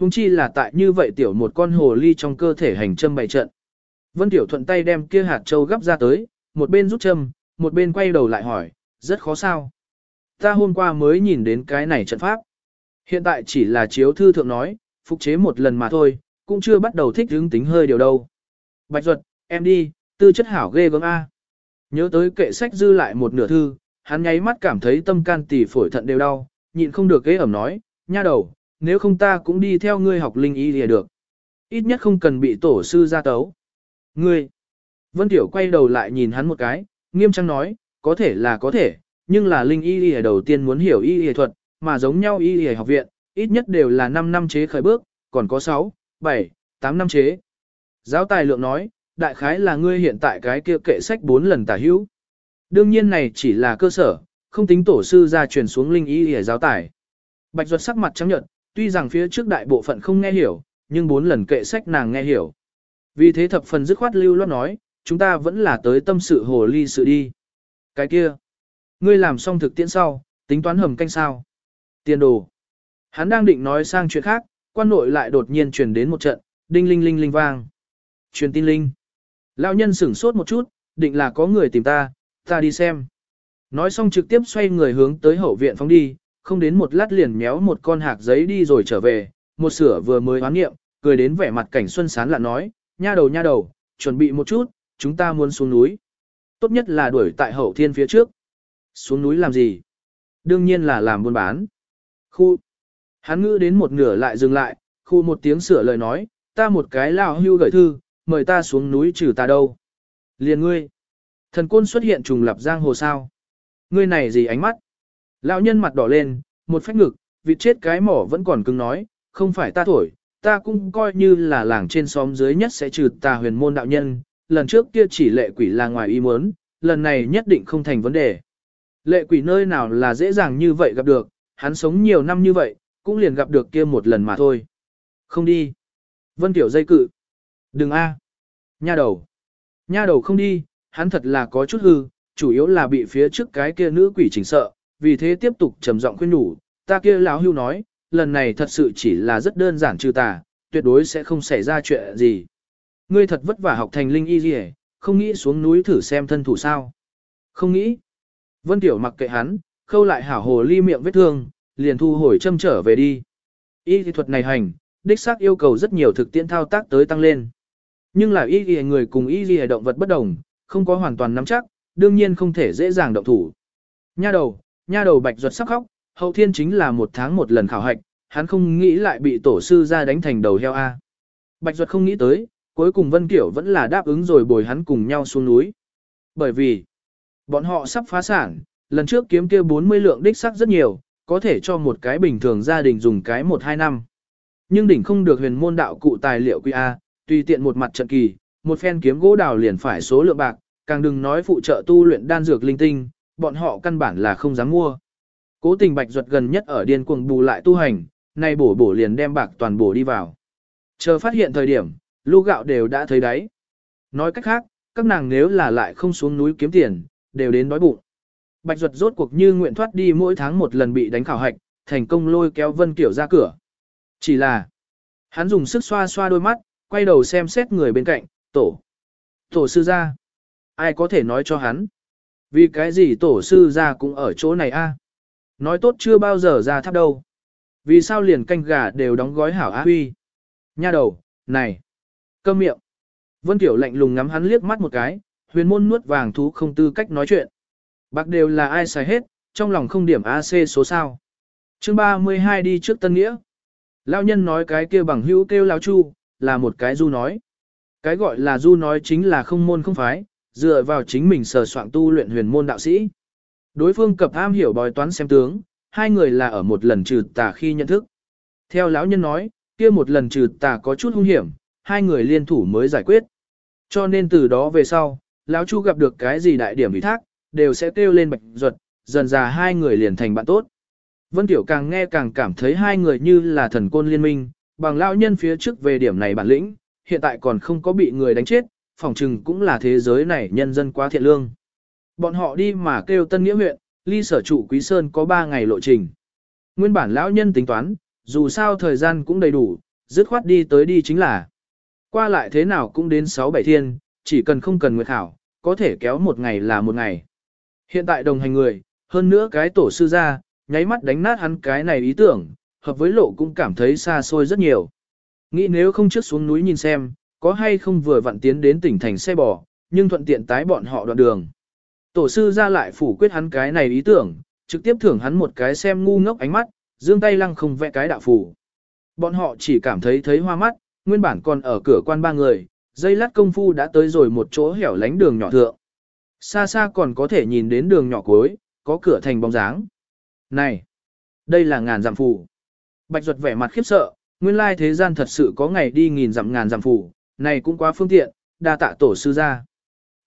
Hùng chi là tại như vậy tiểu một con hồ ly trong cơ thể hành châm bày trận. Vân Tiểu thuận tay đem kia hạt châu gấp ra tới, một bên rút châm, một bên quay đầu lại hỏi, rất khó sao. Ta hôm qua mới nhìn đến cái này trận pháp. Hiện tại chỉ là chiếu thư thượng nói, phục chế một lần mà thôi, cũng chưa bắt đầu thích hướng tính hơi điều đâu. Bạch Duật, em đi, tư chất hảo ghê gớm A. Nhớ tới kệ sách dư lại một nửa thư, hắn nháy mắt cảm thấy tâm can tỳ phổi thận đều đau, nhịn không được ghế ẩm nói, nha đầu, nếu không ta cũng đi theo ngươi học linh y lìa được. Ít nhất không cần bị tổ sư ra tấu. Ngươi! Vân Tiểu quay đầu lại nhìn hắn một cái, nghiêm trang nói, có thể là có thể, nhưng là linh y lìa đầu tiên muốn hiểu y lìa thuật, mà giống nhau y lìa học viện, ít nhất đều là 5 năm chế khởi bước, còn có 6, 7, 8 năm chế. Giáo tài lượng nói, đại khái là ngươi hiện tại cái kia kệ sách 4 lần tả hữu. Đương nhiên này chỉ là cơ sở, không tính tổ sư ra truyền xuống linh y lìa giáo tài. Bạch Duật sắc mặt trắng nhợt, tuy rằng phía trước đại bộ phận không nghe hiểu, nhưng bốn lần kệ sách nàng nghe hiểu. Vì thế thập phần dứt khoát lưu loát nói, chúng ta vẫn là tới tâm sự hồ ly sự đi. Cái kia, ngươi làm xong thực tiễn sau, tính toán hầm canh sao. Tiền đồ. Hắn đang định nói sang chuyện khác, quan nội lại đột nhiên truyền đến một trận, đinh linh linh linh vang. Truyền tin linh. Lão nhân sửng sốt một chút, định là có người tìm ta, ta đi xem. Nói xong trực tiếp xoay người hướng tới hậu viện phóng đi, không đến một lát liền méo một con hạc giấy đi rồi trở về, một sửa vừa mới hoán nghiệm, cười đến vẻ mặt cảnh xuân sán lạ nói, nha đầu nha đầu, chuẩn bị một chút, chúng ta muốn xuống núi. Tốt nhất là đuổi tại hậu thiên phía trước. Xuống núi làm gì? Đương nhiên là làm buôn bán. Khu. Hắn ngữ đến một nửa lại dừng lại, khu một tiếng sửa lời nói, ta một cái lão hưu gửi thư, mời ta xuống núi trừ ta đâu. Liền ngươi. Thần côn xuất hiện trùng lập giang hồ sao. Ngươi này gì ánh mắt? Lão nhân mặt đỏ lên, một phách ngực, vịt chết cái mỏ vẫn còn cứng nói, không phải ta thổi, ta cũng coi như là làng trên xóm dưới nhất sẽ trừ tà huyền môn đạo nhân, lần trước kia chỉ lệ quỷ là ngoài ý muốn, lần này nhất định không thành vấn đề. Lệ quỷ nơi nào là dễ dàng như vậy gặp được, hắn sống nhiều năm như vậy, cũng liền gặp được kia một lần mà thôi. Không đi. Vân Tiểu dây cự. Đừng a. Nha đầu. Nha đầu không đi, hắn thật là có chút hư, chủ yếu là bị phía trước cái kia nữ quỷ chỉnh sợ, vì thế tiếp tục trầm giọng khuyên nhủ, ta kia lão hưu nói, lần này thật sự chỉ là rất đơn giản trừ tà, tuyệt đối sẽ không xảy ra chuyện gì. Ngươi thật vất vả học thành linh y gì không nghĩ xuống núi thử xem thân thủ sao. Không nghĩ. Vân Tiểu mặc kệ hắn, khâu lại hảo hồ ly miệng vết thương, liền thu hồi châm trở về đi. Y thuật này hành, đích xác yêu cầu rất nhiều thực tiễn thao tác tới tăng lên. Nhưng là y y người cùng y y động vật bất đồng, không có hoàn toàn nắm chắc, đương nhiên không thể dễ dàng động thủ. Nha đầu, nha đầu bạch ruột sắc khóc, hậu thiên chính là một tháng một lần khảo hạch, hắn không nghĩ lại bị tổ sư ra đánh thành đầu heo A. Bạch ruột không nghĩ tới, cuối cùng Vân Kiểu vẫn là đáp ứng rồi bồi hắn cùng nhau xuống núi. Bởi vì, bọn họ sắp phá sản, lần trước kiếm kia 40 lượng đích sắc rất nhiều, có thể cho một cái bình thường gia đình dùng cái 1-2 năm. Nhưng đỉnh không được huyền môn đạo cụ tài liệu quy a tùy tiện một mặt trận kỳ, một phen kiếm gỗ đào liền phải số lượng bạc, càng đừng nói phụ trợ tu luyện đan dược linh tinh, bọn họ căn bản là không dám mua. Cố tình bạch ruột gần nhất ở điên cuồng bù lại tu hành, nay bổ bổ liền đem bạc toàn bổ đi vào. Chờ phát hiện thời điểm, lu gạo đều đã thấy đấy. Nói cách khác, các nàng nếu là lại không xuống núi kiếm tiền, đều đến đói bụng. Bạch ruột rốt cuộc như nguyện thoát đi mỗi tháng một lần bị đánh khảo hạch, thành công lôi kéo Vân Kiểu ra cửa. Chỉ là, hắn dùng sức xoa xoa đôi mắt, quay đầu xem xét người bên cạnh, tổ. Tổ sư gia. Ai có thể nói cho hắn? Vì cái gì tổ sư ra cũng ở chỗ này a? Nói tốt chưa bao giờ ra tháp đâu. Vì sao liền canh gà đều đóng gói hảo á huy? Nha đầu, này. Câm miệng. Vân Tiểu lạnh lùng ngắm hắn liếc mắt một cái, huyền môn nuốt vàng thú không tư cách nói chuyện. Bạc đều là ai xài hết, trong lòng không điểm AC số sao. chương 32 đi trước tân nghĩa. Lao nhân nói cái kia bằng hữu kêu lao chu, là một cái du nói. Cái gọi là du nói chính là không môn không phái, dựa vào chính mình sờ soạn tu luyện huyền môn đạo sĩ. Đối phương cập am hiểu bói toán xem tướng, hai người là ở một lần trừ tà khi nhận thức. Theo lão nhân nói, kia một lần trừ tà có chút hung hiểm, hai người liên thủ mới giải quyết. Cho nên từ đó về sau, lão chu gặp được cái gì đại điểm ủy thác, đều sẽ kêu lên bạch ruột, dần già hai người liền thành bạn tốt. Vân Tiểu càng nghe càng cảm thấy hai người như là thần côn liên minh, bằng lão nhân phía trước về điểm này bản lĩnh, hiện tại còn không có bị người đánh chết, phỏng chừng cũng là thế giới này nhân dân quá thiện lương. Bọn họ đi mà kêu Tân Nghĩa huyện, ly sở trụ Quý Sơn có 3 ngày lộ trình. Nguyên bản lão nhân tính toán, dù sao thời gian cũng đầy đủ, dứt khoát đi tới đi chính là. Qua lại thế nào cũng đến 6-7 thiên, chỉ cần không cần nguyệt hảo, có thể kéo một ngày là một ngày. Hiện tại đồng hành người, hơn nữa cái tổ sư ra, nháy mắt đánh nát hắn cái này ý tưởng, hợp với lộ cũng cảm thấy xa xôi rất nhiều. Nghĩ nếu không trước xuống núi nhìn xem, có hay không vừa vặn tiến đến tỉnh thành xe bò, nhưng thuận tiện tái bọn họ đoạn đường. Tổ sư ra lại phủ quyết hắn cái này ý tưởng, trực tiếp thưởng hắn một cái xem ngu ngốc ánh mắt, dương tay lăng không vẽ cái đạo phủ. Bọn họ chỉ cảm thấy thấy hoa mắt, nguyên bản còn ở cửa quan ba người, dây lát công phu đã tới rồi một chỗ hẻo lánh đường nhỏ thượng. Xa xa còn có thể nhìn đến đường nhỏ cuối, có cửa thành bóng dáng. Này, đây là ngàn dặm phủ. Bạch ruột vẻ mặt khiếp sợ, nguyên lai thế gian thật sự có ngày đi nghìn dặm ngàn dặm phủ, này cũng quá phương tiện, đa tạ tổ sư ra.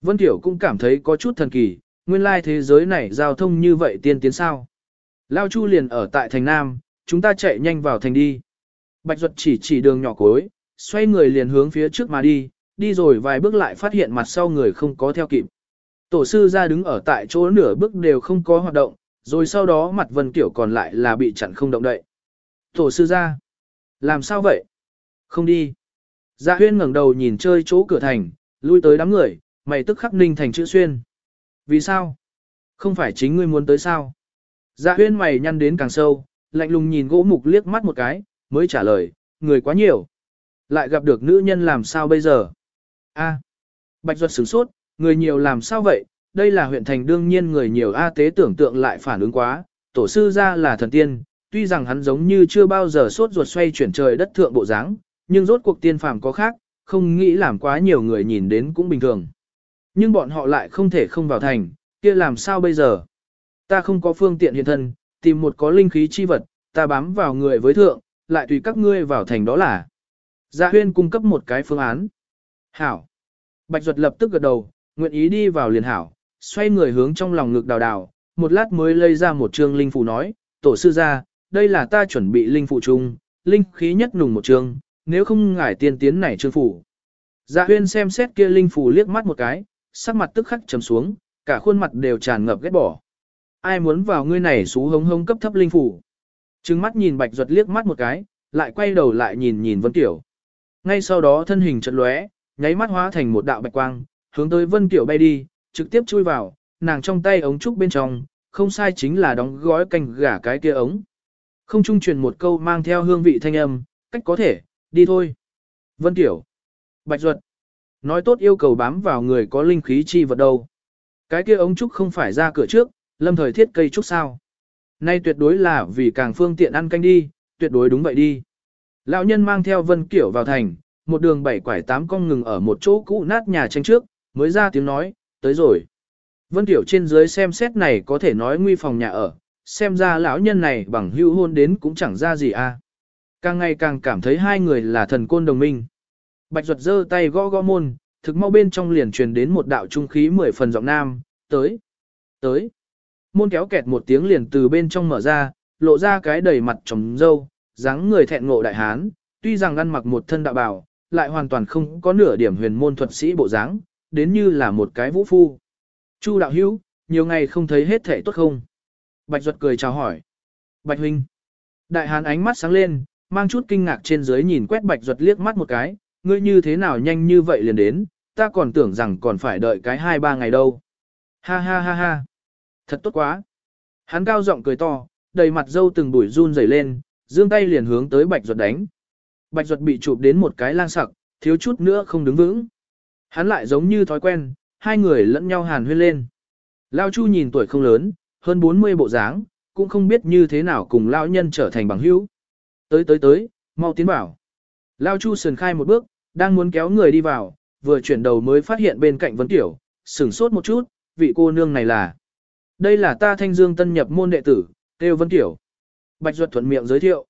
Vân Tiểu cũng cảm thấy có chút thần kỳ, nguyên lai thế giới này giao thông như vậy tiên tiến sao. Lao Chu liền ở tại thành Nam, chúng ta chạy nhanh vào thành đi. Bạch Duật chỉ chỉ đường nhỏ cối, xoay người liền hướng phía trước mà đi, đi rồi vài bước lại phát hiện mặt sau người không có theo kịp. Tổ sư ra đứng ở tại chỗ nửa bước đều không có hoạt động, rồi sau đó mặt Vân Kiểu còn lại là bị chặn không động đậy. Tổ sư ra, làm sao vậy? Không đi. Dạ huyên ngẩng đầu nhìn chơi chỗ cửa thành, lui tới đám người, mày tức khắc ninh thành chữ xuyên. Vì sao? Không phải chính ngươi muốn tới sao? Dạ huyên mày nhăn đến càng sâu, lạnh lùng nhìn gỗ mục liếc mắt một cái, mới trả lời, người quá nhiều. Lại gặp được nữ nhân làm sao bây giờ? A. Bạch Duật sửng sốt, người nhiều làm sao vậy? Đây là huyện thành đương nhiên người nhiều A tế tưởng tượng lại phản ứng quá, tổ sư ra là thần tiên, tuy rằng hắn giống như chưa bao giờ sốt ruột xoay chuyển trời đất thượng bộ dáng, nhưng rốt cuộc tiên phàm có khác, không nghĩ làm quá nhiều người nhìn đến cũng bình thường. Nhưng bọn họ lại không thể không vào thành, kia làm sao bây giờ? Ta không có phương tiện hiện thân, tìm một có linh khí chi vật, ta bám vào người với thượng, lại tùy các ngươi vào thành đó là. Gia dạ huyên cung cấp một cái phương án. Hảo. Bạch Duật lập tức gật đầu, nguyện ý đi vào liền hảo, xoay người hướng trong lòng ngực đào đào, một lát mới lấy ra một trương linh phù nói, tổ sư ra, đây là ta chuẩn bị linh phù chung, linh khí nhất nùng một trương, nếu không ngải tiên tiến này trương phủ. Dạ huyên xem xét kia linh phủ liếc mắt một cái, sắc mặt tức khắc trầm xuống, cả khuôn mặt đều tràn ngập ghét bỏ. Ai muốn vào ngươi này xú hống hống cấp thấp linh phủ. Trừng mắt nhìn bạch ruột liếc mắt một cái, lại quay đầu lại nhìn nhìn Vân Tiểu. Ngay sau đó thân hình chợt lóe, nháy mắt hóa thành một đạo bạch quang, hướng tới Vân Tiểu bay đi, trực tiếp chui vào, nàng trong tay ống trúc bên trong, không sai chính là đóng gói canh gà cái kia ống. Không trung truyền một câu mang theo hương vị thanh âm, cách có thể, đi thôi. Vân Tiểu. Bạch Duật. Nói tốt yêu cầu bám vào người có linh khí chi vật đâu. Cái kia ống trúc không phải ra cửa trước, lâm thời thiết cây trúc sao. Nay tuyệt đối là vì càng phương tiện ăn canh đi, tuyệt đối đúng vậy đi. Lão nhân mang theo Vân Kiểu vào thành, một đường bảy quải tám cong ngừng ở một chỗ cũ nát nhà tranh trước, mới ra tiếng nói, tới rồi. Vân Tiểu trên dưới xem xét này có thể nói nguy phòng nhà ở, xem ra lão nhân này bằng hữu hôn đến cũng chẳng ra gì a. À. Càng ngày càng cảm thấy hai người là thần côn đồng minh. Bạch Duật giơ tay gõ gõ môn, thực mau bên trong liền truyền đến một đạo trung khí mười phần giọng nam, tới, tới. Môn kéo kẹt một tiếng liền từ bên trong mở ra, lộ ra cái đầy mặt trống dâu, dáng người thẹn ngộ đại hán, tuy rằng ăn mặc một thân đạo bào, lại hoàn toàn không có nửa điểm huyền môn thuật sĩ bộ dáng, đến như là một cái vũ phu. Chu đạo hữu, nhiều ngày không thấy hết thể tốt không? Bạch Duật cười chào hỏi. Bạch huynh. Đại hán ánh mắt sáng lên, mang chút kinh ngạc trên dưới nhìn quét Bạch Duật liếc mắt một cái, ngươi như thế nào nhanh như vậy liền đến, ta còn tưởng rằng còn phải đợi cái hai ba ngày đâu. Ha ha ha ha. Thật tốt quá. Hắn cao giọng cười to, đầy mặt dâu từng bụi run rẩy lên, giương tay liền hướng tới Bạch Duật đánh. Bạch Duật bị chụp đến một cái lang sặc, thiếu chút nữa không đứng vững. Hắn lại giống như thói quen, hai người lẫn nhau hàn huyên lên. Lao Chu nhìn tuổi không lớn, hơn 40 bộ dáng, cũng không biết như thế nào cùng Lao nhân trở thành bằng hữu. Tới tới tới, mau tiến bảo. Lao Chu sườn khai một bước, đang muốn kéo người đi vào, vừa chuyển đầu mới phát hiện bên cạnh Vân Tiểu, sửng sốt một chút, vị cô nương này là. Đây là ta thanh dương tân nhập môn đệ tử, Têu Vân Tiểu. Bạch Duật thuận miệng giới thiệu.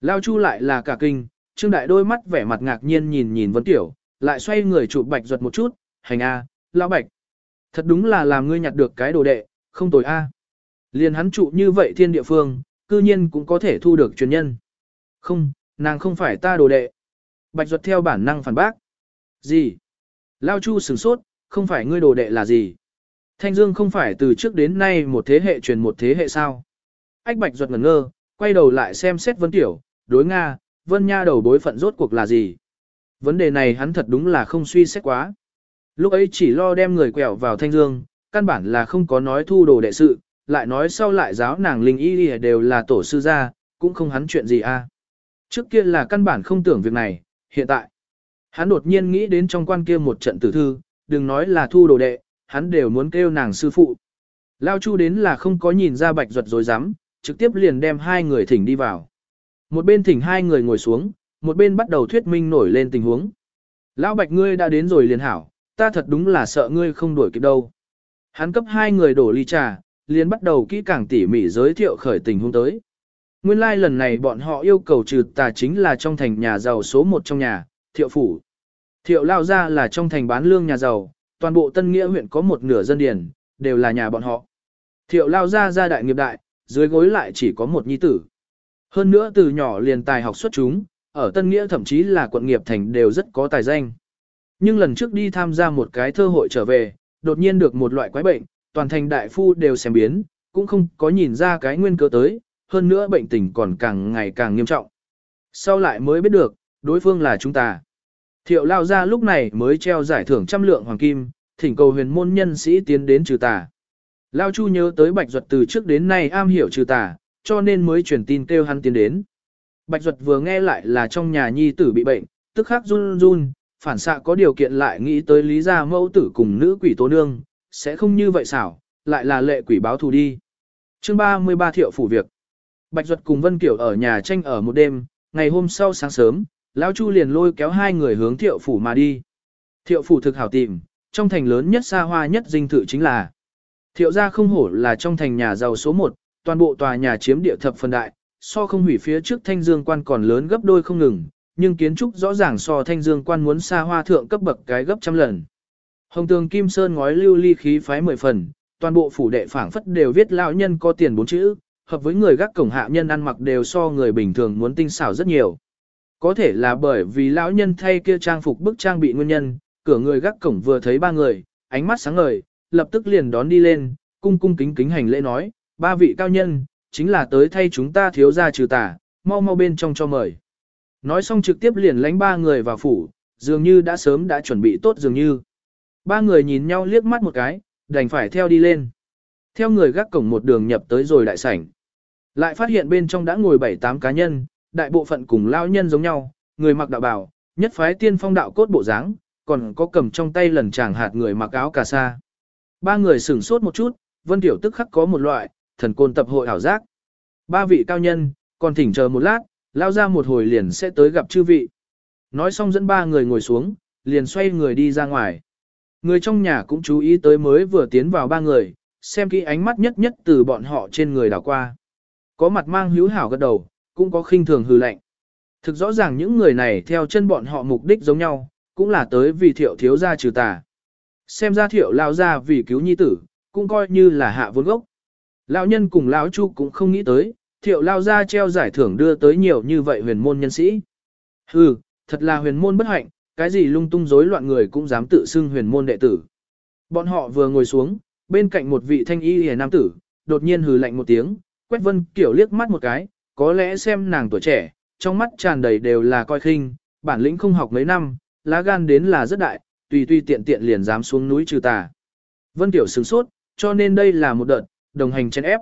Lao Chu lại là cả kinh, Trương Đại đôi mắt vẻ mặt ngạc nhiên nhìn nhìn Vân Tiểu, lại xoay người chụp Bạch Duật một chút, hành a, Lão Bạch. Thật đúng là làm ngươi nhặt được cái đồ đệ, không tồi a. Liền hắn trụ như vậy thiên địa phương, cư nhiên cũng có thể thu được truyền nhân. Không, nàng không phải ta đồ đệ. Bạch Duật theo bản năng phản bác. Gì? Lao Chu sửng sốt, không phải ngươi đồ đệ là gì? Thanh Dương không phải từ trước đến nay một thế hệ truyền một thế hệ sao? Ách Bạch Duật ngẩn ngơ, quay đầu lại xem xét Vân Tiểu, đối Nga, Vân Nha đầu bối phận rốt cuộc là gì? Vấn đề này hắn thật đúng là không suy xét quá. Lúc ấy chỉ lo đem người quẹo vào Thanh Dương, căn bản là không có nói thu đồ đệ sự, lại nói sau lại giáo nàng linh y đều là tổ sư gia, cũng không hắn chuyện gì a. Trước kia là căn bản không tưởng việc này, hiện tại. Hắn đột nhiên nghĩ đến trong quan kia một trận tử thư, đừng nói là thu đồ đệ, hắn đều muốn kêu nàng sư phụ. Lao Chu đến là không có nhìn ra bạch ruột rồi dám, trực tiếp liền đem hai người thỉnh đi vào. Một bên thỉnh hai người ngồi xuống, một bên bắt đầu thuyết minh nổi lên tình huống. Lão bạch ngươi đã đến rồi liền hảo, ta thật đúng là sợ ngươi không đuổi kịp đâu. Hắn cấp hai người đổ ly trà, liền bắt đầu kỹ càng tỉ mỉ giới thiệu khởi tình huống tới. Nguyên lai like lần này bọn họ yêu cầu trừ tà chính là trong thành nhà giàu số một trong nhà, thiệu phủ. Thiệu lao ra là trong thành bán lương nhà giàu, toàn bộ Tân Nghĩa huyện có một nửa dân điền, đều là nhà bọn họ. Thiệu lao ra gia đại nghiệp đại, dưới gối lại chỉ có một nhi tử. Hơn nữa từ nhỏ liền tài học xuất chúng, ở Tân Nghĩa thậm chí là quận nghiệp thành đều rất có tài danh. Nhưng lần trước đi tham gia một cái thơ hội trở về, đột nhiên được một loại quái bệnh, toàn thành đại phu đều xem biến, cũng không có nhìn ra cái nguyên cớ tới, hơn nữa bệnh tình còn càng ngày càng nghiêm trọng. Sau lại mới biết được, đối phương là chúng ta. Thiệu lao ra lúc này mới treo giải thưởng trăm lượng hoàng kim, thỉnh cầu huyền môn nhân sĩ tiến đến trừ tà. Lao Chu nhớ tới Bạch Duật từ trước đến nay am hiểu trừ tà, cho nên mới truyền tin kêu hắn tiến đến. Bạch Duật vừa nghe lại là trong nhà nhi tử bị bệnh, tức khắc run run, phản xạ có điều kiện lại nghĩ tới lý gia mẫu tử cùng nữ quỷ tố nương, sẽ không như vậy xảo, lại là lệ quỷ báo thù đi. Chương 33 thiệu phủ việc. Bạch Duật cùng Vân Kiểu ở nhà tranh ở một đêm, ngày hôm sau sáng sớm, Lão Chu liền lôi kéo hai người hướng thiệu phủ mà đi. Thiệu phủ thực hảo tìm, trong thành lớn nhất xa hoa nhất dinh thự chính là Thiệu gia không hổ là trong thành nhà giàu số 1, toàn bộ tòa nhà chiếm địa thập phần đại, so không hủy phía trước thanh dương quan còn lớn gấp đôi không ngừng, nhưng kiến trúc rõ ràng so thanh dương quan muốn xa hoa thượng cấp bậc cái gấp trăm lần. Hồng tường kim sơn ngói lưu ly khí phái mười phần, toàn bộ phủ đệ phảng phất đều viết lão nhân có tiền bốn chữ, hợp với người gác cổng hạ nhân ăn mặc đều so người bình thường muốn tinh xảo rất nhiều. Có thể là bởi vì lão nhân thay kia trang phục bức trang bị nguyên nhân, cửa người gác cổng vừa thấy ba người, ánh mắt sáng ngời, lập tức liền đón đi lên, cung cung kính kính hành lễ nói, ba vị cao nhân, chính là tới thay chúng ta thiếu gia trừ tà, mau mau bên trong cho mời. Nói xong trực tiếp liền lánh ba người vào phủ, dường như đã sớm đã chuẩn bị tốt dường như. Ba người nhìn nhau liếc mắt một cái, đành phải theo đi lên. Theo người gác cổng một đường nhập tới rồi đại sảnh. Lại phát hiện bên trong đã ngồi bảy tám cá nhân, đại bộ phận cùng lao nhân giống nhau, người mặc đạo bào, nhất phái tiên phong đạo cốt bộ dáng, còn có cầm trong tay lần chàng hạt người mặc áo cà sa. Ba người sửng sốt một chút, Vân Tiểu tức khắc có một loại, thần côn tập hội ảo giác. Ba vị cao nhân, còn thỉnh chờ một lát, lao ra một hồi liền sẽ tới gặp chư vị. Nói xong dẫn ba người ngồi xuống, liền xoay người đi ra ngoài. Người trong nhà cũng chú ý tới mới vừa tiến vào ba người, xem kỹ ánh mắt nhất nhất từ bọn họ trên người đảo qua. Có mặt mang hữu hảo gật đầu, cũng có khinh thường hư lạnh. Thực rõ ràng những người này theo chân bọn họ mục đích giống nhau, cũng là tới vì thiệu thiếu gia trừ tà. Xem ra thiệu lao ra vì cứu nhi tử, cũng coi như là hạ vốn gốc. Lão nhân cùng lão chu cũng không nghĩ tới, thiệu lao ra treo giải thưởng đưa tới nhiều như vậy huyền môn nhân sĩ. Hừ, thật là huyền môn bất hạnh, cái gì lung tung rối loạn người cũng dám tự xưng huyền môn đệ tử. Bọn họ vừa ngồi xuống, bên cạnh một vị thanh y hề nam tử, đột nhiên hừ lạnh một tiếng, quét vân kiểu liếc mắt một cái, có lẽ xem nàng tuổi trẻ, trong mắt tràn đầy đều là coi khinh, bản lĩnh không học mấy năm, lá gan đến là rất đại, tùy tùy tiện tiện liền dám xuống núi trừ tà. Vân Tiểu sửng sốt, cho nên đây là một đợt, đồng hành chen ép.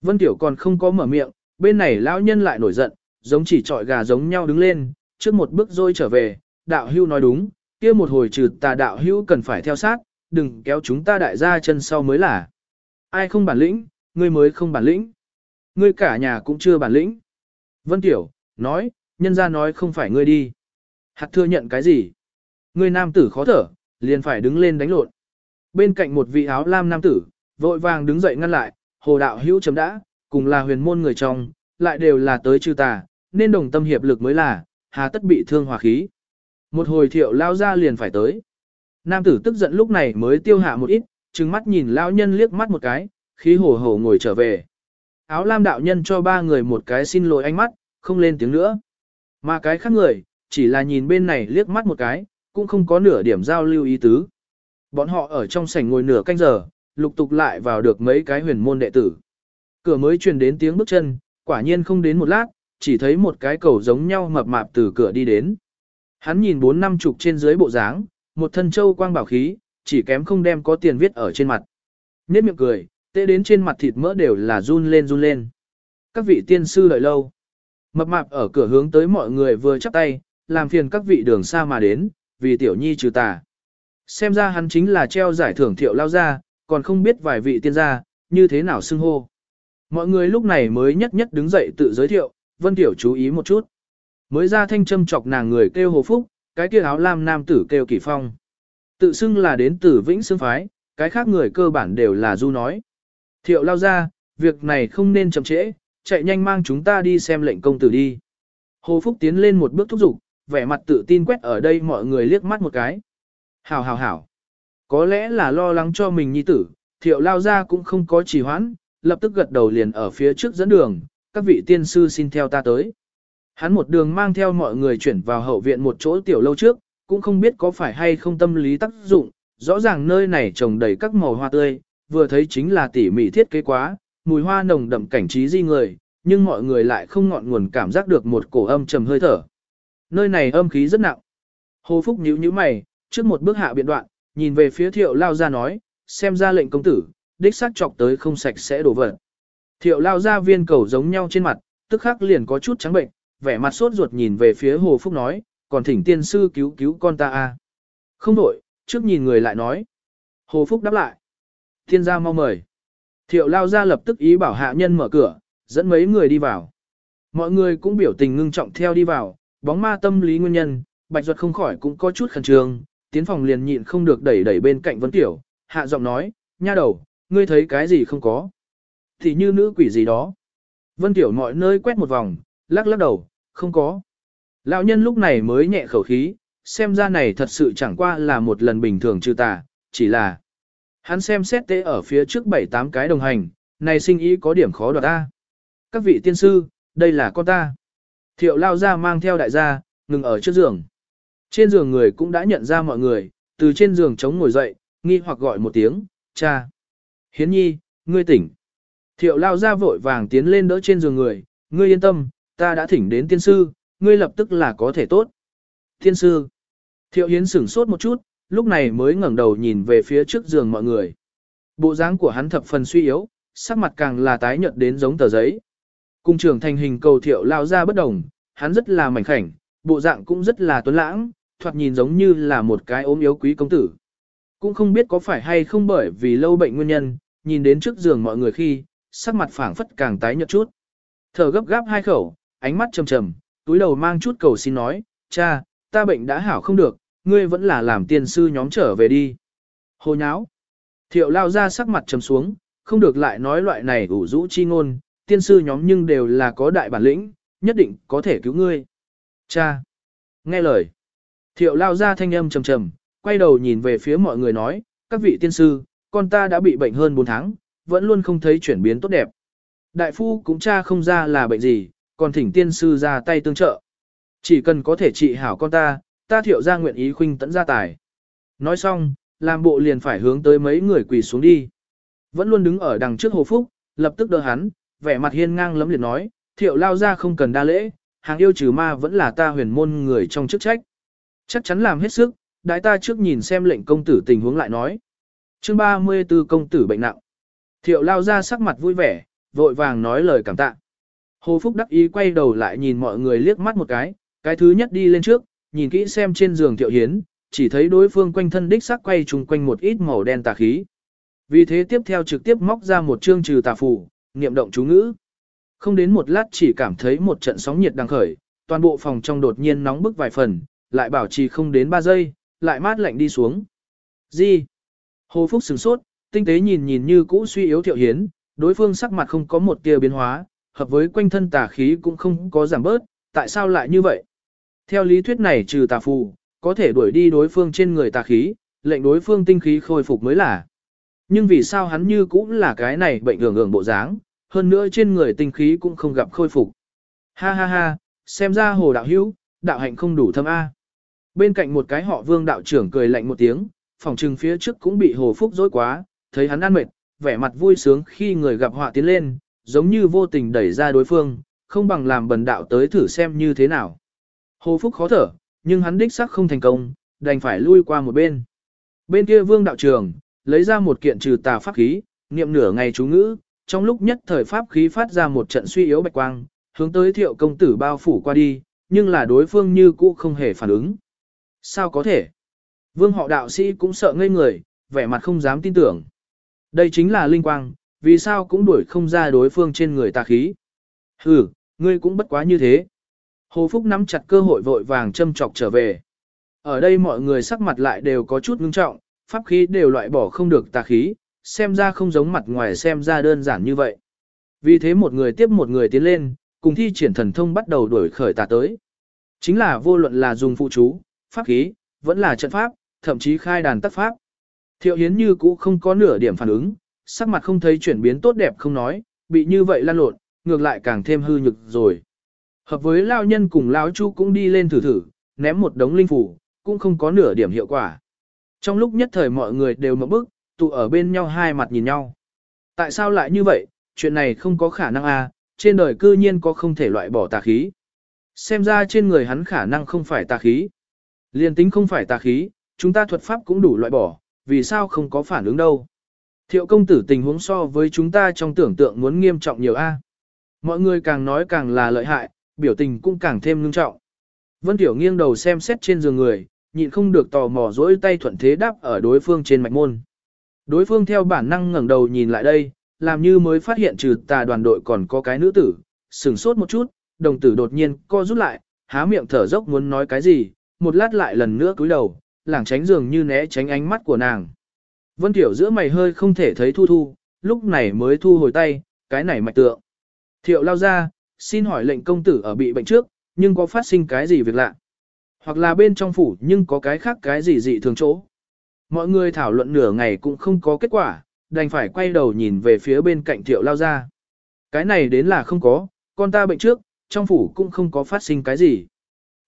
Vân Tiểu còn không có mở miệng, bên này lão nhân lại nổi giận, giống chỉ trọi gà giống nhau đứng lên, trước một bước rồi trở về, đạo hưu nói đúng, kia một hồi trừ tà đạo hưu cần phải theo sát, đừng kéo chúng ta đại gia chân sau mới là. Ai không bản lĩnh, ngươi mới không bản lĩnh. Ngươi cả nhà cũng chưa bản lĩnh. Vân Tiểu, nói, nhân ra nói không phải ngươi đi. Hạt thừa nhận cái gì? Ngươi nam tử khó thở, liền phải đứng lên đánh lộn. Bên cạnh một vị áo lam nam tử, vội vàng đứng dậy ngăn lại, hồ đạo hữu chấm đã, cùng là huyền môn người trong, lại đều là tới trừ tà, nên đồng tâm hiệp lực mới là, hà tất bị thương hòa khí. Một hồi thiệu lao ra liền phải tới. Nam tử tức giận lúc này mới tiêu hạ một ít, trừng mắt nhìn lao nhân liếc mắt một cái, khí hổ hổ ngồi trở về. Áo lam đạo nhân cho ba người một cái xin lỗi ánh mắt, không lên tiếng nữa. Mà cái khác người, chỉ là nhìn bên này liếc mắt một cái, cũng không có nửa điểm giao lưu ý tứ. Bọn họ ở trong sảnh ngồi nửa canh giờ, lục tục lại vào được mấy cái huyền môn đệ tử. Cửa mới truyền đến tiếng bước chân, quả nhiên không đến một lát, chỉ thấy một cái cầu giống nhau mập mạp từ cửa đi đến. Hắn nhìn bốn năm chục trên dưới bộ dáng, một thân châu quang bảo khí, chỉ kém không đem có tiền viết ở trên mặt. Nét miệng cười, tê đến trên mặt thịt mỡ đều là run lên run lên. Các vị tiên sư đợi lâu. Mập mạp ở cửa hướng tới mọi người vừa chắp tay, làm phiền các vị đường xa mà đến, vì tiểu nhi trừ tà. Xem ra hắn chính là treo giải thưởng thiệu lao ra, còn không biết vài vị tiên gia, như thế nào xưng hô. Mọi người lúc này mới nhất nhất đứng dậy tự giới thiệu, Vân Tiểu chú ý một chút. Mới ra thanh châm chọc nàng người kêu Hồ Phúc, cái kia áo lam nam tử kêu Kỳ Phong. Tự xưng là đến từ Vĩnh xương Phái, cái khác người cơ bản đều là du nói. Thiệu lao ra, việc này không nên chậm trễ, chạy nhanh mang chúng ta đi xem lệnh công tử đi. Hồ Phúc tiến lên một bước thúc giục, vẻ mặt tự tin quét ở đây mọi người liếc mắt một cái. Hảo hảo hảo. Có lẽ là lo lắng cho mình nhi tử, thiệu lao ra cũng không có trì hoãn, lập tức gật đầu liền ở phía trước dẫn đường, các vị tiên sư xin theo ta tới. Hắn một đường mang theo mọi người chuyển vào hậu viện một chỗ tiểu lâu trước, cũng không biết có phải hay không tâm lý tác dụng, rõ ràng nơi này trồng đầy các màu hoa tươi, vừa thấy chính là tỉ mỉ thiết kế quá, mùi hoa nồng đậm cảnh trí di người, nhưng mọi người lại không ngọn nguồn cảm giác được một cổ âm trầm hơi thở. Nơi này âm khí rất nặng. Hồ Phúc nhíu nhíu mày, trước một bước hạ biện đoạn, nhìn về phía thiệu lao ra nói, xem ra lệnh công tử, đích xác chọc tới không sạch sẽ đổ vỡ. Thiệu lao ra viên cầu giống nhau trên mặt, tức khắc liền có chút trắng bệnh, vẻ mặt sốt ruột nhìn về phía Hồ Phúc nói, còn thỉnh tiên sư cứu cứu con ta a. Không đổi, trước nhìn người lại nói. Hồ Phúc đáp lại. Thiên gia mau mời. Thiệu lao ra lập tức ý bảo hạ nhân mở cửa, dẫn mấy người đi vào. Mọi người cũng biểu tình ngưng trọng theo đi vào, bóng ma tâm lý nguyên nhân, bạch duật không khỏi cũng có chút khẩn trương, tiến phòng liền nhịn không được đẩy đẩy bên cạnh Vân Tiểu, hạ giọng nói, nha đầu, ngươi thấy cái gì không có. Thì như nữ quỷ gì đó. Vân Tiểu mọi nơi quét một vòng, lắc lắc đầu, không có. Lão nhân lúc này mới nhẹ khẩu khí, xem ra này thật sự chẳng qua là một lần bình thường trừ tà, chỉ là hắn xem xét tế ở phía trước bảy tám cái đồng hành, này sinh ý có điểm khó đoạt ta. Các vị tiên sư, đây là con ta. Thiệu lao ra mang theo đại gia, ngừng ở trước giường. Trên giường người cũng đã nhận ra mọi người, từ trên giường chống ngồi dậy, nghi hoặc gọi một tiếng, cha. Hiến nhi, ngươi tỉnh. Thiệu lao ra vội vàng tiến lên đỡ trên giường người, ngươi yên tâm, ta đã thỉnh đến tiên sư, ngươi lập tức là có thể tốt. Tiên sư. Thiệu hiến sửng sốt một chút, lúc này mới ngẩng đầu nhìn về phía trước giường mọi người. Bộ dáng của hắn thập phần suy yếu, sắc mặt càng là tái nhợt đến giống tờ giấy. Cung trưởng thành hình cầu thiệu lao ra bất đồng, hắn rất là mảnh khảnh, bộ dạng cũng rất là tuấn lãng, thoạt nhìn giống như là một cái ốm yếu quý công tử. Cũng không biết có phải hay không bởi vì lâu bệnh nguyên nhân, nhìn đến trước giường mọi người khi, sắc mặt phảng phất càng tái nhợt chút. Thở gấp gáp hai khẩu, ánh mắt trầm trầm, túi đầu mang chút cầu xin nói, cha, ta bệnh đã hảo không được, ngươi vẫn là làm tiên sư nhóm trở về đi. Hồ nháo. Thiệu lao ra sắc mặt trầm xuống, không được lại nói loại này ủ rũ chi ngôn, tiên sư nhóm nhưng đều là có đại bản lĩnh, nhất định có thể cứu ngươi. Cha. Nghe lời. Thiệu lao ra thanh âm trầm trầm, quay đầu nhìn về phía mọi người nói, các vị tiên sư, con ta đã bị bệnh hơn 4 tháng, vẫn luôn không thấy chuyển biến tốt đẹp. Đại phu cũng cha không ra là bệnh gì, còn thỉnh tiên sư ra tay tương trợ. Chỉ cần có thể trị hảo con ta, ta thiệu ra nguyện ý khuynh tẫn gia tài. Nói xong, làm bộ liền phải hướng tới mấy người quỳ xuống đi. Vẫn luôn đứng ở đằng trước hồ phúc, lập tức đỡ hắn, vẻ mặt hiên ngang lấm liệt nói, thiệu lao ra không cần đa lễ, hàng yêu trừ ma vẫn là ta huyền môn người trong chức trách. Chắc chắn làm hết sức, đại ta trước nhìn xem lệnh công tử tình huống lại nói. chương 34 công tử bệnh nặng. Thiệu lao ra sắc mặt vui vẻ, vội vàng nói lời cảm tạ. Hồ Phúc đắc ý quay đầu lại nhìn mọi người liếc mắt một cái, cái thứ nhất đi lên trước, nhìn kỹ xem trên giường Thiệu Hiến, chỉ thấy đối phương quanh thân đích sắc quay trùng quanh một ít màu đen tà khí. Vì thế tiếp theo trực tiếp móc ra một chương trừ tà phù, niệm động chú ngữ. Không đến một lát chỉ cảm thấy một trận sóng nhiệt đang khởi, toàn bộ phòng trong đột nhiên nóng bức vài phần, lại bảo trì không đến 3 giây, lại mát lạnh đi xuống. Gì? Hồ Phúc sửng sốt, tinh tế nhìn nhìn như cũ suy yếu Thiệu Hiến, đối phương sắc mặt không có một tia biến hóa, hợp với quanh thân tà khí cũng không có giảm bớt, tại sao lại như vậy? Theo lý thuyết này trừ tà phù, có thể đuổi đi đối phương trên người tà khí, lệnh đối phương tinh khí khôi phục mới là. Nhưng vì sao hắn như cũng là cái này bệnh hưởng hưởng bộ dáng, hơn nữa trên người tinh khí cũng không gặp khôi phục. Ha ha ha, xem ra hồ đạo hữu, đạo hạnh không đủ thâm A. Bên cạnh một cái họ vương đạo trưởng cười lạnh một tiếng, phòng trừng phía trước cũng bị hồ phúc dối quá, thấy hắn ăn mệt, vẻ mặt vui sướng khi người gặp họa tiến lên, giống như vô tình đẩy ra đối phương, không bằng làm bần đạo tới thử xem như thế nào. Hồ phúc khó thở, nhưng hắn đích sắc không thành công, đành phải lui qua một bên. Bên kia vương đạo trường lấy ra một kiện trừ tà pháp khí, niệm nửa ngày chú ngữ, trong lúc nhất thời pháp khí phát ra một trận suy yếu bạch quang, hướng tới thiệu công tử bao phủ qua đi, nhưng là đối phương như cũ không hề phản ứng. Sao có thể? Vương họ đạo sĩ cũng sợ ngây người, vẻ mặt không dám tin tưởng. Đây chính là linh quang, vì sao cũng đuổi không ra đối phương trên người tà khí. Ừ, ngươi cũng bất quá như thế. Hồ Phúc nắm chặt cơ hội vội vàng châm chọc trở về. Ở đây mọi người sắc mặt lại đều có chút ngưng trọng, pháp khí đều loại bỏ không được tà khí, xem ra không giống mặt ngoài xem ra đơn giản như vậy. Vì thế một người tiếp một người tiến lên, cùng thi triển thần thông bắt đầu đuổi khởi tà tới. Chính là vô luận là dùng phụ chú, pháp khí, vẫn là trận pháp, thậm chí khai đàn tác pháp. Thiệu Hiến như cũ không có nửa điểm phản ứng, sắc mặt không thấy chuyển biến tốt đẹp không nói, bị như vậy lan lộn, ngược lại càng thêm hư nhực rồi. Hợp với lao nhân cùng lão chu cũng đi lên thử thử, ném một đống linh phủ, cũng không có nửa điểm hiệu quả. Trong lúc nhất thời mọi người đều mở bức, tụ ở bên nhau hai mặt nhìn nhau. Tại sao lại như vậy, chuyện này không có khả năng à, trên đời cư nhiên có không thể loại bỏ tà khí. Xem ra trên người hắn khả năng không phải tà khí. Liên tính không phải tà khí, chúng ta thuật pháp cũng đủ loại bỏ, vì sao không có phản ứng đâu. Thiệu công tử tình huống so với chúng ta trong tưởng tượng muốn nghiêm trọng nhiều a. Mọi người càng nói càng là lợi hại, biểu tình cũng càng thêm ngưng trọng. Vân Tiểu nghiêng đầu xem xét trên giường người, nhịn không được tò mò dỗi tay thuận thế đáp ở đối phương trên mạch môn. Đối phương theo bản năng ngẩng đầu nhìn lại đây, làm như mới phát hiện trừ tà đoàn đội còn có cái nữ tử, sửng sốt một chút, đồng tử đột nhiên co rút lại, há miệng thở dốc muốn nói cái gì, một lát lại lần nữa cúi đầu, lảng tránh giường như né tránh ánh mắt của nàng. Vân Tiểu giữa mày hơi không thể thấy thu thu, lúc này mới thu hồi tay, cái này mạch tượng. Thiệu lao ra, xin hỏi lệnh công tử ở bị bệnh trước, nhưng có phát sinh cái gì việc lạ? Hoặc là bên trong phủ nhưng có cái khác cái gì dị thường chỗ? Mọi người thảo luận nửa ngày cũng không có kết quả, đành phải quay đầu nhìn về phía bên cạnh thiệu lao ra. Cái này đến là không có, con ta bệnh trước, trong phủ cũng không có phát sinh cái gì.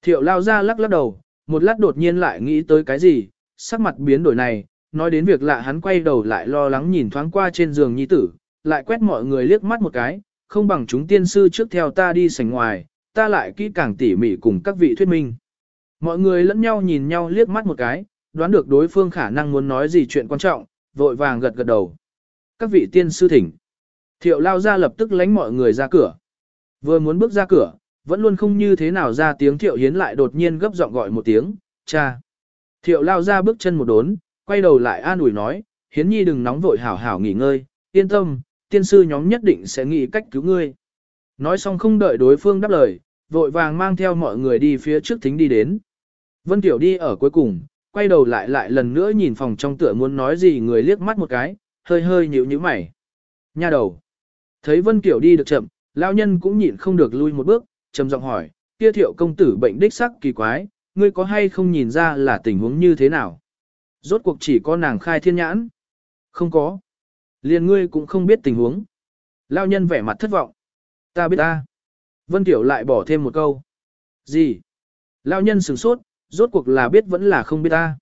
Thiệu lao ra lắc lắc đầu, một lát đột nhiên lại nghĩ tới cái gì, sắc mặt biến đổi này, nói đến việc lạ hắn quay đầu lại lo lắng nhìn thoáng qua trên giường nhi tử, lại quét mọi người liếc mắt một cái, không bằng chúng tiên sư trước theo ta đi sảnh ngoài, ta lại kỹ càng tỉ mỉ cùng các vị thuyết minh. Mọi người lẫn nhau nhìn nhau liếc mắt một cái, đoán được đối phương khả năng muốn nói gì chuyện quan trọng, vội vàng gật gật đầu. Các vị tiên sư thỉnh. Thiệu lao ra lập tức lánh mọi người ra cửa. Vừa muốn bước ra cửa, vẫn luôn không như thế nào ra tiếng thiệu hiến lại đột nhiên gấp giọng gọi một tiếng, cha. Thiệu lao ra bước chân một đốn, quay đầu lại an ủi nói, hiến nhi đừng nóng vội hảo hảo nghỉ ngơi, yên tâm, tiên sư nhóm nhất định sẽ nghĩ cách cứu ngươi. Nói xong không đợi đối phương đáp lời, vội vàng mang theo mọi người đi phía trước thính đi đến. Vân Tiểu đi ở cuối cùng, quay đầu lại lại lần nữa nhìn phòng trong tựa muốn nói gì người liếc mắt một cái, hơi hơi nhíu nhíu mày. Nha đầu. Thấy Vân Tiểu đi được chậm, lão nhân cũng nhịn không được lui một bước, trầm giọng hỏi, kia thiệu công tử bệnh đích sắc kỳ quái, ngươi có hay không nhìn ra là tình huống như thế nào? Rốt cuộc chỉ có nàng khai thiên nhãn. Không có. Liền ngươi cũng không biết tình huống. Lão nhân vẻ mặt thất vọng. Ta biết ta. Vân Tiểu lại bỏ thêm một câu. Gì? Lão nhân sửng sốt, rốt cuộc là biết vẫn là không biết ta.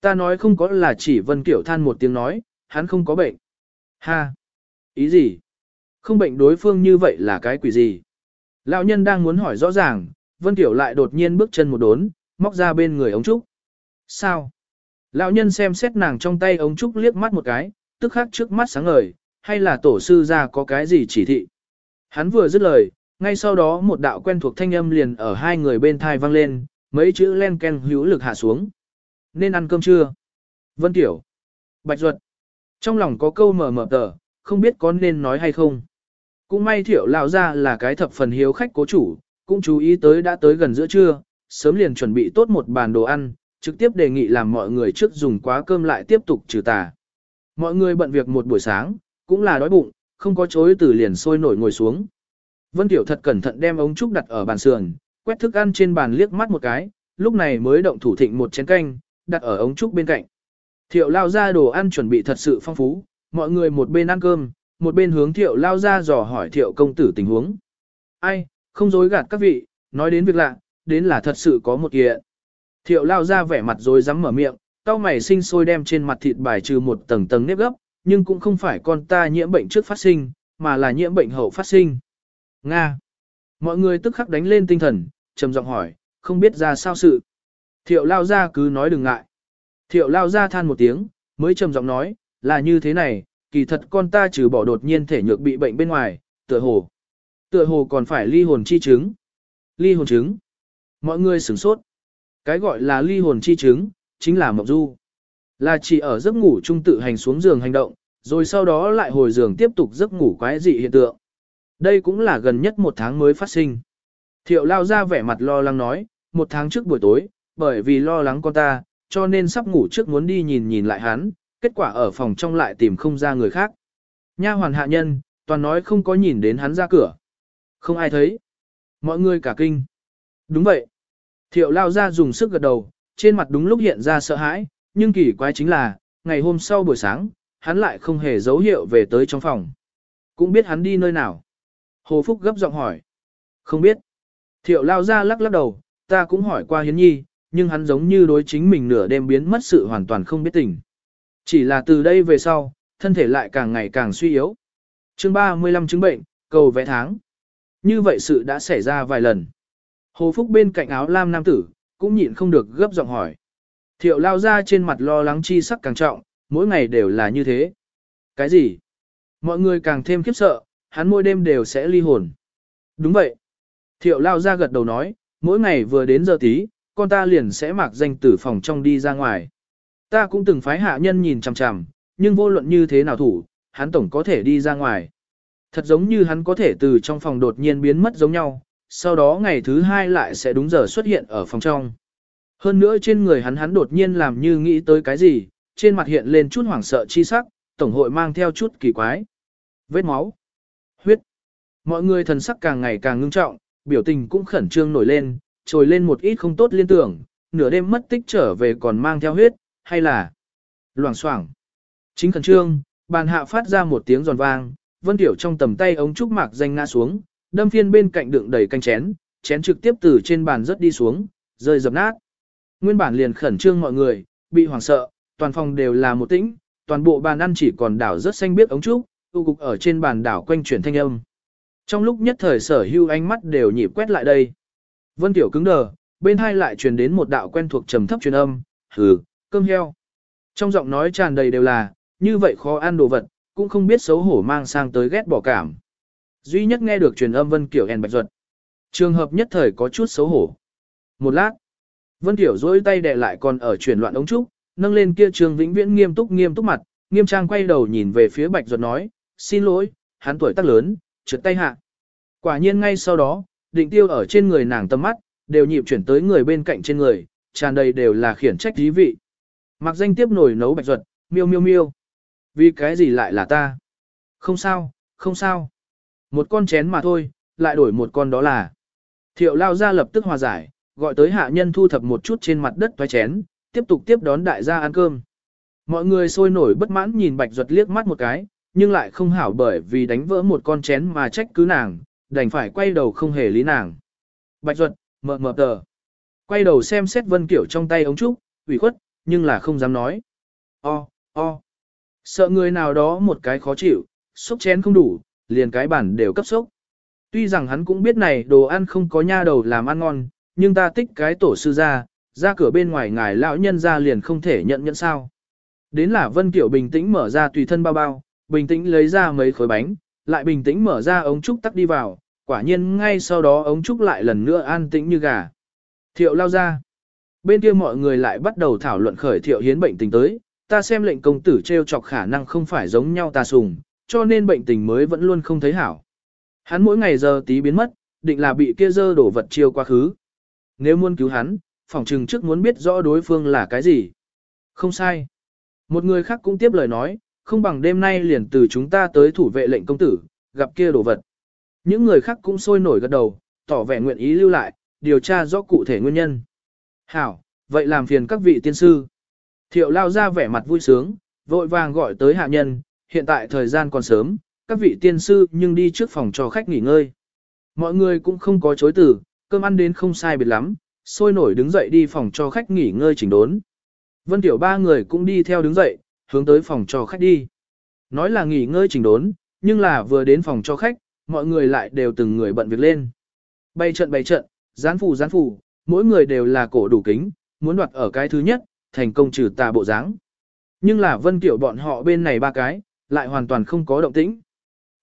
Ta nói không có là chỉ Vân Tiểu than một tiếng nói, hắn không có bệnh. Ha! Ý gì? Không bệnh đối phương như vậy là cái quỷ gì? Lão nhân đang muốn hỏi rõ ràng, Vân Tiểu lại đột nhiên bước chân một đốn, móc ra bên người ống trúc. Sao? Lão nhân xem xét nàng trong tay ống trúc liếc mắt một cái, tức khắc trước mắt sáng ngời, hay là tổ sư ra có cái gì chỉ thị. Hắn vừa dứt lời, ngay sau đó một đạo quen thuộc thanh âm liền ở hai người bên thai vang lên, mấy chữ len ken hữu lực hạ xuống. Nên ăn cơm chưa? Vân Tiểu. Bạch Duật. Trong lòng có câu mở mở tờ, không biết có nên nói hay không. Cũng may thiệu lão ra là cái thập phần hiếu khách cố chủ, cũng chú ý tới đã tới gần giữa trưa, sớm liền chuẩn bị tốt một bàn đồ ăn, trực tiếp đề nghị làm mọi người trước dùng quá cơm lại tiếp tục trừ tà. Mọi người bận việc một buổi sáng, cũng là đói bụng, không có chối từ liền sôi nổi ngồi xuống. Vân Tiểu thật cẩn thận đem ống trúc đặt ở bàn sườn, quét thức ăn trên bàn liếc mắt một cái, lúc này mới động thủ thịnh một chén canh, đặt ở ống trúc bên cạnh. Thiệu lao ra đồ ăn chuẩn bị thật sự phong phú, mọi người một bên ăn cơm, một bên hướng thiệu lao ra dò hỏi thiệu công tử tình huống. Ai, không dối gạt các vị, nói đến việc lạ, đến là thật sự có một kiện. Thiệu lao ra vẻ mặt rồi dám mở miệng, tao mày sinh sôi đem trên mặt thịt bài trừ một tầng tầng nếp gấp, nhưng cũng không phải con ta nhiễm bệnh trước phát sinh, mà là nhiễm bệnh hậu phát sinh. Nga. Mọi người tức khắc đánh lên tinh thần, trầm giọng hỏi, không biết ra sao sự. Thiệu lao ra cứ nói đừng ngại. Thiệu lao ra than một tiếng, mới trầm giọng nói, là như thế này, kỳ thật con ta trừ bỏ đột nhiên thể nhược bị bệnh bên ngoài, tựa hồ. Tựa hồ còn phải ly hồn chi chứng. Ly hồn chứng. Mọi người sửng sốt. Cái gọi là ly hồn chi chứng, chính là mộng du. Là chỉ ở giấc ngủ trung tự hành xuống giường hành động, rồi sau đó lại hồi giường tiếp tục giấc ngủ quái dị hiện tượng. Đây cũng là gần nhất một tháng mới phát sinh. Thiệu lao ra vẻ mặt lo lắng nói, một tháng trước buổi tối, bởi vì lo lắng con ta, cho nên sắp ngủ trước muốn đi nhìn nhìn lại hắn, kết quả ở phòng trong lại tìm không ra người khác. Nha hoàn hạ nhân, toàn nói không có nhìn đến hắn ra cửa. Không ai thấy. Mọi người cả kinh. Đúng vậy. Thiệu lao ra dùng sức gật đầu, trên mặt đúng lúc hiện ra sợ hãi, nhưng kỳ quái chính là, ngày hôm sau buổi sáng, hắn lại không hề dấu hiệu về tới trong phòng. Cũng biết hắn đi nơi nào. Hồ Phúc gấp giọng hỏi. Không biết. Thiệu lao ra lắc lắc đầu, ta cũng hỏi qua Hiến Nhi, nhưng hắn giống như đối chính mình nửa đêm biến mất sự hoàn toàn không biết tình. Chỉ là từ đây về sau, thân thể lại càng ngày càng suy yếu. chương 35 chứng bệnh, cầu vẽ tháng. Như vậy sự đã xảy ra vài lần. Hồ Phúc bên cạnh áo lam nam tử, cũng nhịn không được gấp giọng hỏi. Thiệu lao ra trên mặt lo lắng chi sắc càng trọng, mỗi ngày đều là như thế. Cái gì? Mọi người càng thêm khiếp sợ, hắn mỗi đêm đều sẽ ly hồn. Đúng vậy. Thiệu lao ra gật đầu nói, mỗi ngày vừa đến giờ tí, con ta liền sẽ mặc danh tử phòng trong đi ra ngoài. Ta cũng từng phái hạ nhân nhìn chằm chằm, nhưng vô luận như thế nào thủ, hắn tổng có thể đi ra ngoài. Thật giống như hắn có thể từ trong phòng đột nhiên biến mất giống nhau, sau đó ngày thứ hai lại sẽ đúng giờ xuất hiện ở phòng trong. Hơn nữa trên người hắn hắn đột nhiên làm như nghĩ tới cái gì, trên mặt hiện lên chút hoảng sợ chi sắc, tổng hội mang theo chút kỳ quái. Vết máu, huyết. Mọi người thần sắc càng ngày càng ngưng trọng, biểu tình cũng khẩn trương nổi lên, trồi lên một ít không tốt liên tưởng, nửa đêm mất tích trở về còn mang theo huyết, hay là loảng xoảng. Chính khẩn trương, bàn hạ phát ra một tiếng giòn vang, Vân Tiểu trong tầm tay ống trúc mạc danh ngã xuống, đâm phiên bên cạnh đựng đầy canh chén, chén trực tiếp từ trên bàn rớt đi xuống, rơi dập nát. Nguyên bản liền khẩn trương mọi người, bị hoảng sợ, toàn phòng đều là một tĩnh, toàn bộ bàn ăn chỉ còn đảo rất xanh biết ống trúc, tu cục ở trên bàn đảo quanh chuyển thanh âm. Trong lúc nhất thời sở hưu ánh mắt đều nhịp quét lại đây. Vân Tiểu cứng đờ, bên hai lại truyền đến một đạo quen thuộc trầm thấp truyền âm, hừ, cơm heo. Trong giọng nói tràn đầy đều là, như vậy khó ăn đồ vật, cũng không biết xấu hổ mang sang tới ghét bỏ cảm. Duy nhất nghe được truyền âm Vân Kiểu hèn bạch ruột. Trường hợp nhất thời có chút xấu hổ. Một lát, Vân Kiểu dối tay đè lại còn ở chuyển loạn ống trúc, nâng lên kia trường vĩnh viễn nghiêm túc nghiêm túc mặt, nghiêm trang quay đầu nhìn về phía bạch ruột nói, xin lỗi, hắn tuổi tác lớn, trượt tay hạ. Quả nhiên ngay sau đó, định tiêu ở trên người nàng tâm mắt, đều nhịp chuyển tới người bên cạnh trên người, tràn đầy đều là khiển trách dí vị. Mặc danh tiếp nổi nấu bạch ruột, miêu miêu miêu. Vì cái gì lại là ta? Không sao, không sao. Một con chén mà thôi, lại đổi một con đó là. Thiệu lao ra lập tức hòa giải, gọi tới hạ nhân thu thập một chút trên mặt đất toái chén, tiếp tục tiếp đón đại gia ăn cơm. Mọi người sôi nổi bất mãn nhìn bạch ruột liếc mắt một cái, nhưng lại không hảo bởi vì đánh vỡ một con chén mà trách cứ nàng, đành phải quay đầu không hề lý nàng. Bạch ruột, mờ mờ tờ. Quay đầu xem xét vân kiểu trong tay ống trúc, ủy khuất, nhưng là không dám nói. O, o. Sợ người nào đó một cái khó chịu, xúc chén không đủ, liền cái bản đều cấp sốc. Tuy rằng hắn cũng biết này đồ ăn không có nha đầu làm ăn ngon, nhưng ta tích cái tổ sư ra, ra cửa bên ngoài ngài lão nhân ra liền không thể nhận nhận sao. Đến là Vân Kiểu bình tĩnh mở ra tùy thân bao bao, bình tĩnh lấy ra mấy khối bánh, lại bình tĩnh mở ra ống trúc tắc đi vào, quả nhiên ngay sau đó ống trúc lại lần nữa an tĩnh như gà. Thiệu lao ra. Bên kia mọi người lại bắt đầu thảo luận khởi thiệu hiến bệnh tình tới, ta xem lệnh công tử treo chọc khả năng không phải giống nhau ta sùng, cho nên bệnh tình mới vẫn luôn không thấy hảo. Hắn mỗi ngày giờ tí biến mất, định là bị kia dơ đổ vật chiêu quá khứ. Nếu muốn cứu hắn, phòng trừng trước muốn biết rõ đối phương là cái gì. Không sai. Một người khác cũng tiếp lời nói, không bằng đêm nay liền từ chúng ta tới thủ vệ lệnh công tử, gặp kia đồ vật. Những người khác cũng sôi nổi gật đầu, tỏ vẻ nguyện ý lưu lại, điều tra rõ cụ thể nguyên nhân. Hảo, vậy làm phiền các vị tiên sư. Thiệu lao ra vẻ mặt vui sướng, vội vàng gọi tới hạ nhân, hiện tại thời gian còn sớm, các vị tiên sư nhưng đi trước phòng cho khách nghỉ ngơi. Mọi người cũng không có chối từ, cơm ăn đến không sai biệt lắm, sôi nổi đứng dậy đi phòng cho khách nghỉ ngơi chỉnh đốn. Vân Tiểu ba người cũng đi theo đứng dậy, hướng tới phòng cho khách đi. Nói là nghỉ ngơi chỉnh đốn, nhưng là vừa đến phòng cho khách, mọi người lại đều từng người bận việc lên. Bay trận bay trận, gián phủ gián phủ, mỗi người đều là cổ đủ kính, muốn đoạt ở cái thứ nhất, thành công trừ tà bộ dáng. Nhưng là Vân Tiểu bọn họ bên này ba cái, lại hoàn toàn không có động tĩnh.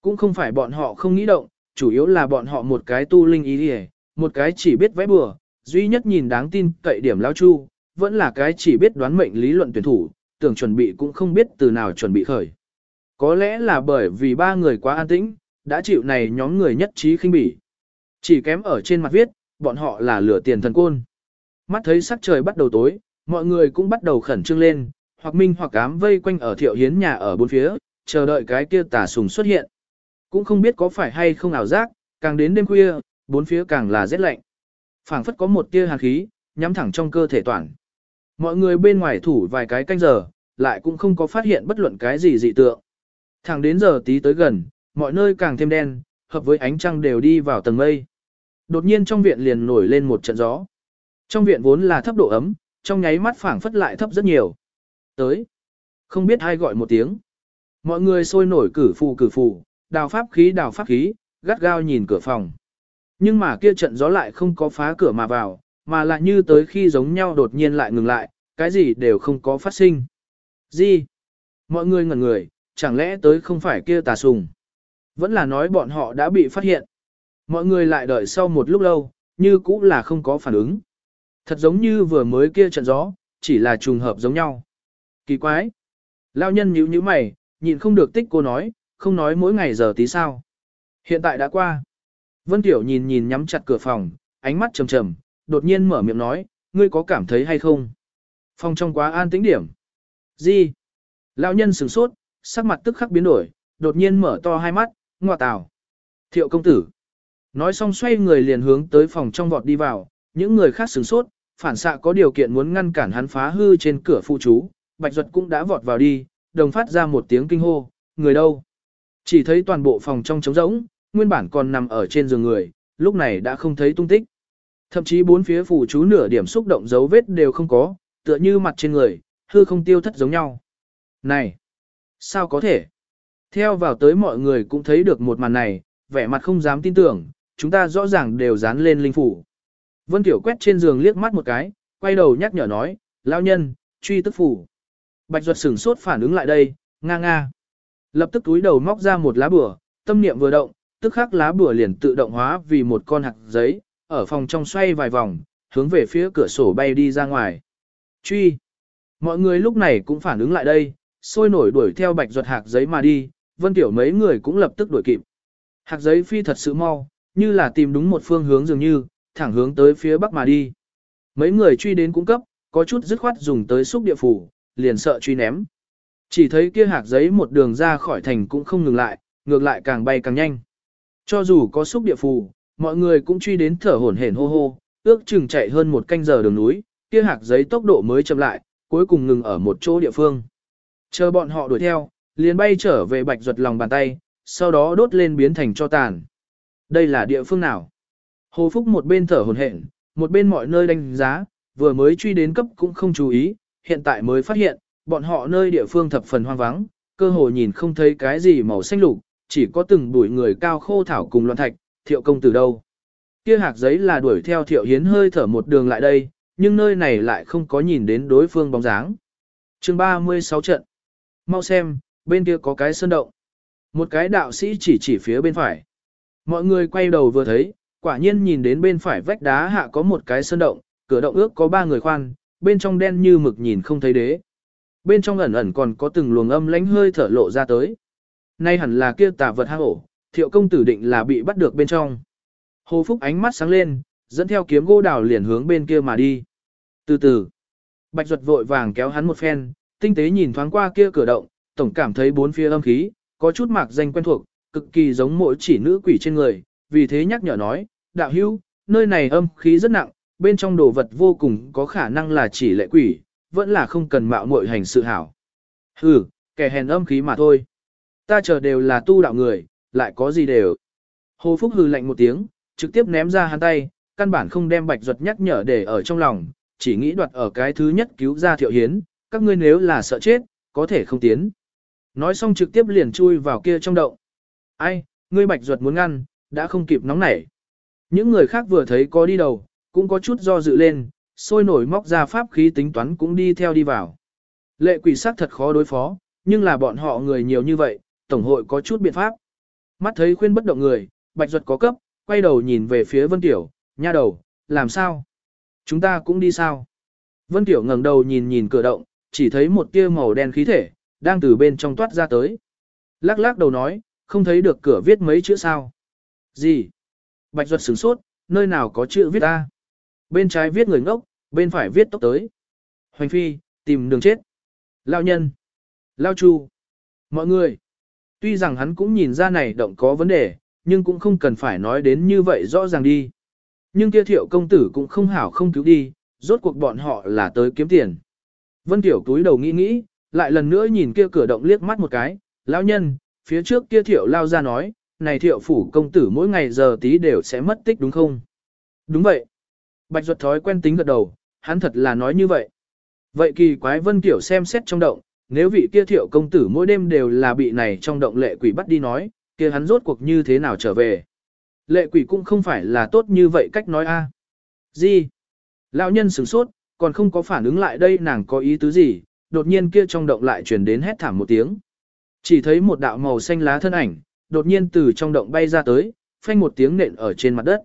Cũng không phải bọn họ không nghĩ động, chủ yếu là bọn họ một cái tu linh ý đi một cái chỉ biết vẽ bừa, duy nhất nhìn đáng tin cậy điểm lao chu, vẫn là cái chỉ biết đoán mệnh lý luận tuyển thủ, tưởng chuẩn bị cũng không biết từ nào chuẩn bị khởi. Có lẽ là bởi vì ba người quá an tĩnh, đã chịu này nhóm người nhất trí khinh bỉ. Chỉ kém ở trên mặt viết, bọn họ là lửa tiền thần côn. Mắt thấy sắc trời bắt đầu tối, mọi người cũng bắt đầu khẩn trương lên, hoặc minh hoặc ám vây quanh ở thiệu hiến nhà ở bốn phía, chờ đợi cái kia tà sùng xuất hiện. Cũng không biết có phải hay không ảo giác, càng đến đêm khuya, bốn phía càng là rét lạnh. phảng phất có một tia hàn khí, nhắm thẳng trong cơ thể toàn. Mọi người bên ngoài thủ vài cái canh giờ, lại cũng không có phát hiện bất luận cái gì dị tượng. Thẳng đến giờ tí tới gần, mọi nơi càng thêm đen, hợp với ánh trăng đều đi vào tầng mây. Đột nhiên trong viện liền nổi lên một trận gió. Trong viện vốn là thấp độ ấm, trong nháy mắt phảng phất lại thấp rất nhiều. Tới. Không biết ai gọi một tiếng. Mọi người sôi nổi cử phù cử phù, đào pháp khí đào pháp khí, gắt gao nhìn cửa phòng. Nhưng mà kia trận gió lại không có phá cửa mà vào, mà lại như tới khi giống nhau đột nhiên lại ngừng lại, cái gì đều không có phát sinh. Gì? Mọi người ngẩn người, chẳng lẽ tới không phải kia tà sùng? Vẫn là nói bọn họ đã bị phát hiện. Mọi người lại đợi sau một lúc lâu, như cũng là không có phản ứng. Thật giống như vừa mới kia trận gió, chỉ là trùng hợp giống nhau. Kỳ quái. Lao nhân nhíu nhíu mày, nhịn không được tích cô nói, không nói mỗi ngày giờ tí sao. Hiện tại đã qua. Vân Tiểu nhìn nhìn nhắm chặt cửa phòng, ánh mắt trầm trầm, đột nhiên mở miệng nói, ngươi có cảm thấy hay không? Phòng trong quá an tĩnh điểm. Gì? Lão nhân sửng sốt, sắc mặt tức khắc biến đổi, đột nhiên mở to hai mắt, ngoa tào. Thiệu công tử. Nói xong xoay người liền hướng tới phòng trong vọt đi vào, những người khác sửng sốt, phản xạ có điều kiện muốn ngăn cản hắn phá hư trên cửa phụ chú, Bạch Duật cũng đã vọt vào đi, đồng phát ra một tiếng kinh hô, người đâu? Chỉ thấy toàn bộ phòng trong trống rỗng, nguyên bản còn nằm ở trên giường người, lúc này đã không thấy tung tích. Thậm chí bốn phía phủ chú nửa điểm xúc động dấu vết đều không có, tựa như mặt trên người, hư không tiêu thất giống nhau. Này! Sao có thể? Theo vào tới mọi người cũng thấy được một màn này, vẻ mặt không dám tin tưởng, chúng ta rõ ràng đều dán lên linh phủ. Vân Tiểu quét trên giường liếc mắt một cái, quay đầu nhắc nhở nói, lao nhân, truy tức phủ. Bạch Duật sửng sốt phản ứng lại đây, nga nga. Lập tức túi đầu móc ra một lá bửa, tâm niệm vừa động, tức khắc lá bửa liền tự động hóa vì một con hạt giấy, ở phòng trong xoay vài vòng, hướng về phía cửa sổ bay đi ra ngoài. Truy! Mọi người lúc này cũng phản ứng lại đây, sôi nổi đuổi theo bạch Duật hạt giấy mà đi, vân tiểu mấy người cũng lập tức đuổi kịp. Hạt giấy phi thật sự mau, như là tìm đúng một phương hướng dường như, thẳng hướng tới phía bắc mà đi. Mấy người truy đến cung cấp, có chút dứt khoát dùng tới xúc địa phủ, liền sợ truy ném. Chỉ thấy kia hạc giấy một đường ra khỏi thành cũng không ngừng lại, ngược lại càng bay càng nhanh. Cho dù có xúc địa phù, mọi người cũng truy đến thở hổn hển hô hô, ước chừng chạy hơn một canh giờ đường núi, kia hạc giấy tốc độ mới chậm lại, cuối cùng ngừng ở một chỗ địa phương. Chờ bọn họ đuổi theo, liền bay trở về bạch ruột lòng bàn tay, sau đó đốt lên biến thành cho tàn. Đây là địa phương nào? Hồ Phúc một bên thở hổn hển, một bên mọi nơi đánh giá, vừa mới truy đến cấp cũng không chú ý, hiện tại mới phát hiện, bọn họ nơi địa phương thập phần hoang vắng, cơ hồ nhìn không thấy cái gì màu xanh lục, chỉ có từng bụi người cao khô thảo cùng loạn thạch, thiệu công từ đâu. Kia hạc giấy là đuổi theo thiệu hiến hơi thở một đường lại đây, nhưng nơi này lại không có nhìn đến đối phương bóng dáng. chương 36 trận. Mau xem, bên kia có cái sơn động. Một cái đạo sĩ chỉ chỉ phía bên phải. Mọi người quay đầu vừa thấy, quả nhiên nhìn đến bên phải vách đá hạ có một cái sơn động, cửa động ước có ba người khoan, bên trong đen như mực nhìn không thấy đế. Bên trong ẩn ẩn còn có từng luồng âm lánh hơi thở lộ ra tới. Nay hẳn là kia tà vật hang ổ, thiệu công tử định là bị bắt được bên trong. Hồ Phúc ánh mắt sáng lên, dẫn theo kiếm gỗ đào liền hướng bên kia mà đi. Từ từ, Bạch Duật vội vàng kéo hắn một phen, tinh tế nhìn thoáng qua kia cửa động, tổng cảm thấy bốn phía âm khí, có chút mạc danh quen thuộc, cực kỳ giống mỗi chỉ nữ quỷ trên người, vì thế nhắc nhở nói, đạo hữu, nơi này âm khí rất nặng, bên trong đồ vật vô cùng có khả năng là chỉ lệ quỷ, vẫn là không cần mạo muội hành sự hảo. Hừ, kẻ hèn âm khí mà thôi. Ta chờ đều là tu đạo người, lại có gì đều. Hồ Phúc hừ lạnh một tiếng, trực tiếp ném ra hắn tay, căn bản không đem bạch duật nhắc nhở để ở trong lòng, chỉ nghĩ đoạt ở cái thứ nhất cứu ra thiệu hiến, các ngươi nếu là sợ chết, có thể không tiến. Nói xong trực tiếp liền chui vào kia trong động. Ai, ngươi bạch duật muốn ngăn, đã không kịp nóng nảy. Những người khác vừa thấy có đi đầu, cũng có chút do dự lên, sôi nổi móc ra pháp khí tính toán cũng đi theo đi vào. Lệ quỷ sắc thật khó đối phó, nhưng là bọn họ người nhiều như vậy, tổng hội có chút biện pháp. Mắt thấy khuyên bất động người, bạch duật có cấp, quay đầu nhìn về phía Vân Tiểu, nha đầu, làm sao? Chúng ta cũng đi sao? Vân Tiểu ngẩng đầu nhìn nhìn cửa động, chỉ thấy một tia màu đen khí thể, đang từ bên trong toát ra tới. Lắc lắc đầu nói, không thấy được cửa viết mấy chữ sao. Gì? Bạch Duật sửng sốt, nơi nào có chữ viết ta? Bên trái viết người ngốc, bên phải viết tốc tới. Hoành phi, tìm đường chết. Lao nhân. Lao chu. Mọi người. Tuy rằng hắn cũng nhìn ra này động có vấn đề, nhưng cũng không cần phải nói đến như vậy rõ ràng đi. Nhưng kia thiệu công tử cũng không hảo không cứu đi, rốt cuộc bọn họ là tới kiếm tiền. Vân Tiểu túi đầu nghĩ nghĩ, lại lần nữa nhìn kia cửa động liếc mắt một cái, lão nhân, phía trước kia thiệu lao ra nói, này thiệu phủ công tử mỗi ngày giờ tí đều sẽ mất tích đúng không? Đúng vậy. Bạch Duật thói quen tính gật đầu, hắn thật là nói như vậy. Vậy kỳ quái Vân Tiểu xem xét trong động, nếu vị kia thiệu công tử mỗi đêm đều là bị này trong động lệ quỷ bắt đi nói, kia hắn rốt cuộc như thế nào trở về. Lệ quỷ cũng không phải là tốt như vậy cách nói a. Gì? Lão nhân sửng sốt, còn không có phản ứng lại đây nàng có ý tứ gì, đột nhiên kia trong động lại truyền đến hét thảm một tiếng. Chỉ thấy một đạo màu xanh lá thân ảnh, đột nhiên từ trong động bay ra tới, phanh một tiếng nện ở trên mặt đất.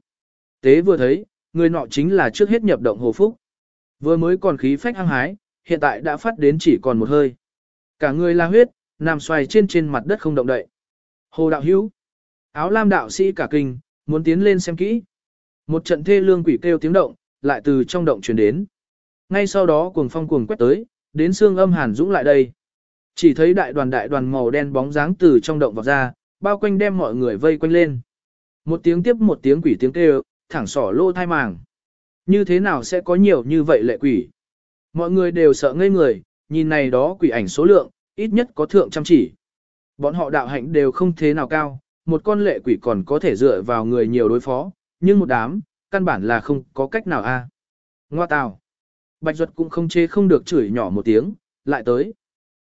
Tế vừa thấy, người nọ chính là trước hết nhập động hồ phúc. Vừa mới còn khí phách hăng hái, hiện tại đã phát đến chỉ còn một hơi. Cả người la huyết, nằm xoay trên trên mặt đất không động đậy. Hồ đạo hữu, áo lam đạo sĩ cả kinh, muốn tiến lên xem kỹ. Một trận thê lương quỷ kêu tiếng động, lại từ trong động truyền đến. Ngay sau đó cuồng phong cuồng quét tới, đến xương âm hàn dũng lại đây. Chỉ thấy đại đoàn đại đoàn màu đen bóng dáng từ trong động vọt ra, bao quanh đem mọi người vây quanh lên. Một tiếng tiếp một tiếng quỷ tiếng kêu, thẳng sỏ lô thai màng. Như thế nào sẽ có nhiều như vậy lệ quỷ? Mọi người đều sợ ngây người, nhìn này đó quỷ ảnh số lượng, ít nhất có thượng trăm chỉ. Bọn họ đạo hạnh đều không thế nào cao, một con lệ quỷ còn có thể dựa vào người nhiều đối phó, nhưng một đám, căn bản là không có cách nào a. Ngoa tào. Bạch Duật cũng không chế không được chửi nhỏ một tiếng, lại tới.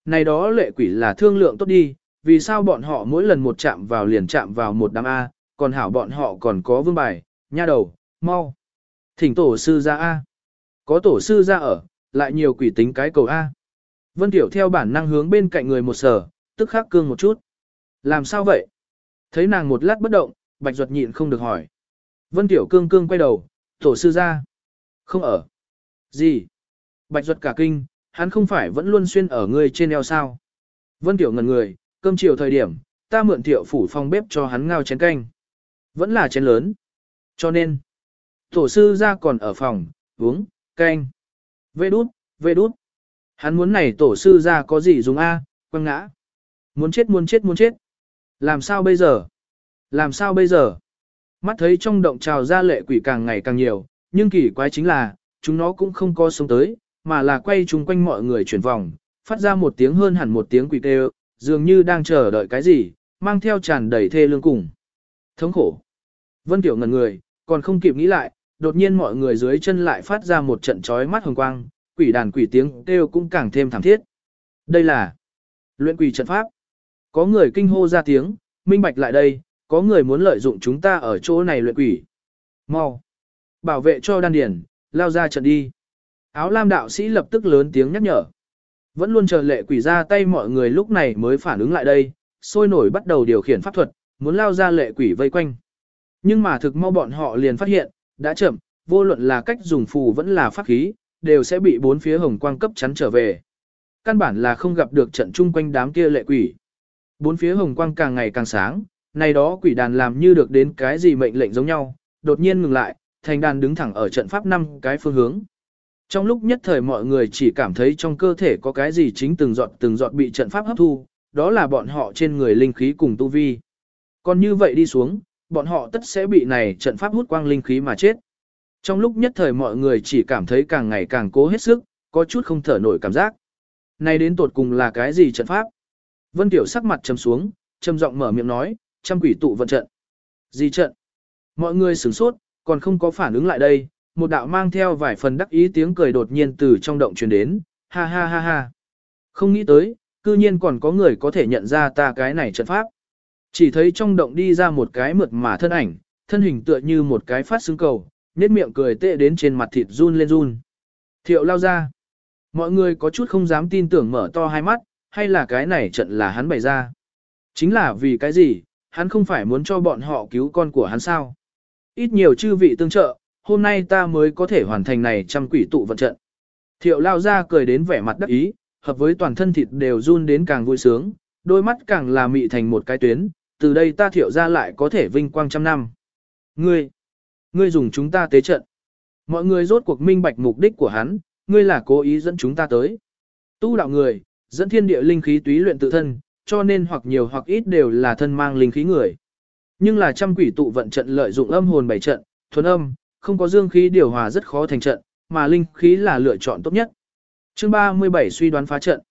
Này đó lệ quỷ là thương lượng tốt đi, vì sao bọn họ mỗi lần một chạm vào liền chạm vào một đám A, còn hảo bọn họ còn có vương bài, nha đầu, mau. Thỉnh tổ sư ra A. Có tổ sư ra ở, lại nhiều quỷ tính cái cầu A. Vân Tiểu theo bản năng hướng bên cạnh người một sở, tức khắc cương một chút. Làm sao vậy? Thấy nàng một lát bất động, Bạch Duật nhịn không được hỏi. Vân Tiểu cương cương quay đầu, tổ sư ra. Không ở. Gì? Bạch Duật cả kinh, hắn không phải vẫn luôn xuyên ở người trên eo sao? Vân Tiểu ngần người, cơm chiều thời điểm, ta mượn Tiểu phủ phòng bếp cho hắn ngao chén canh. Vẫn là chén lớn. Cho nên, tổ sư ra còn ở phòng, uống, Canh. Vê đút, vê đút. Hắn muốn này tổ sư ra có gì dùng A, quăng ngã. Muốn chết muốn chết muốn chết. Làm sao bây giờ? Làm sao bây giờ? Mắt thấy trong động trào ra lệ quỷ càng ngày càng nhiều, nhưng kỳ quái chính là, chúng nó cũng không có sống tới, mà là quay chung quanh mọi người chuyển vòng, phát ra một tiếng hơn hẳn một tiếng quỷ kêu, dường như đang chờ đợi cái gì, mang theo tràn đầy thê lương cùng. Thống khổ. Vân Tiểu ngần người, còn không kịp nghĩ lại, đột nhiên mọi người dưới chân lại phát ra một trận chói mắt hồng quang, quỷ đàn quỷ tiếng kêu cũng càng thêm thảm thiết. Đây là luyện quỷ trận pháp. Có người kinh hô ra tiếng, minh bạch lại đây, có người muốn lợi dụng chúng ta ở chỗ này luyện quỷ. Mau! Bảo vệ cho đan điển, lao ra trận đi. Áo lam đạo sĩ lập tức lớn tiếng nhắc nhở. Vẫn luôn chờ lệ quỷ ra tay mọi người lúc này mới phản ứng lại đây, sôi nổi bắt đầu điều khiển pháp thuật, muốn lao ra lệ quỷ vây quanh. Nhưng mà thực mau bọn họ liền phát hiện, đã chậm, vô luận là cách dùng phù vẫn là pháp khí, đều sẽ bị bốn phía hồng quang cấp chắn trở về. Căn bản là không gặp được trận chung quanh đám kia lệ quỷ. Bốn phía hồng quang càng ngày càng sáng, này đó quỷ đàn làm như được đến cái gì mệnh lệnh giống nhau, đột nhiên ngừng lại, thành đàn đứng thẳng ở trận pháp năm cái phương hướng. Trong lúc nhất thời mọi người chỉ cảm thấy trong cơ thể có cái gì chính từng giọt từng giọt bị trận pháp hấp thu, đó là bọn họ trên người linh khí cùng tu vi. Còn như vậy đi xuống, bọn họ tất sẽ bị này trận pháp hút quang linh khí mà chết. Trong lúc nhất thời mọi người chỉ cảm thấy càng ngày càng cố hết sức, có chút không thở nổi cảm giác. Này đến tột cùng là cái gì trận pháp? Vân Tiểu sắc mặt trầm xuống, trầm giọng mở miệng nói, trăm quỷ tụ vận trận. Gì trận? Mọi người sửng sốt, còn không có phản ứng lại đây, một đạo mang theo vài phần đắc ý tiếng cười đột nhiên từ trong động truyền đến, ha ha ha ha. Không nghĩ tới, cư nhiên còn có người có thể nhận ra ta cái này trận pháp. Chỉ thấy trong động đi ra một cái mượt mà thân ảnh, thân hình tựa như một cái phát xương cầu, nét miệng cười tệ đến trên mặt thịt run lên run. Thiệu lao ra. Mọi người có chút không dám tin tưởng mở to hai mắt, hay là cái này trận là hắn bày ra. Chính là vì cái gì, hắn không phải muốn cho bọn họ cứu con của hắn sao. Ít nhiều chư vị tương trợ, hôm nay ta mới có thể hoàn thành này trăm quỷ tụ vận trận. Thiệu lao ra cười đến vẻ mặt đắc ý, hợp với toàn thân thịt đều run đến càng vui sướng, đôi mắt càng là mị thành một cái tuyến, từ đây ta thiệu ra lại có thể vinh quang trăm năm. Ngươi, ngươi dùng chúng ta tế trận. Mọi người rốt cuộc minh bạch mục đích của hắn, ngươi là cố ý dẫn chúng ta tới. Tu đạo người, dẫn thiên địa linh khí túy luyện tự thân, cho nên hoặc nhiều hoặc ít đều là thân mang linh khí người. Nhưng là trăm quỷ tụ vận trận lợi dụng âm hồn bảy trận, thuần âm, không có dương khí điều hòa rất khó thành trận, mà linh khí là lựa chọn tốt nhất. Chương 37 suy đoán phá trận.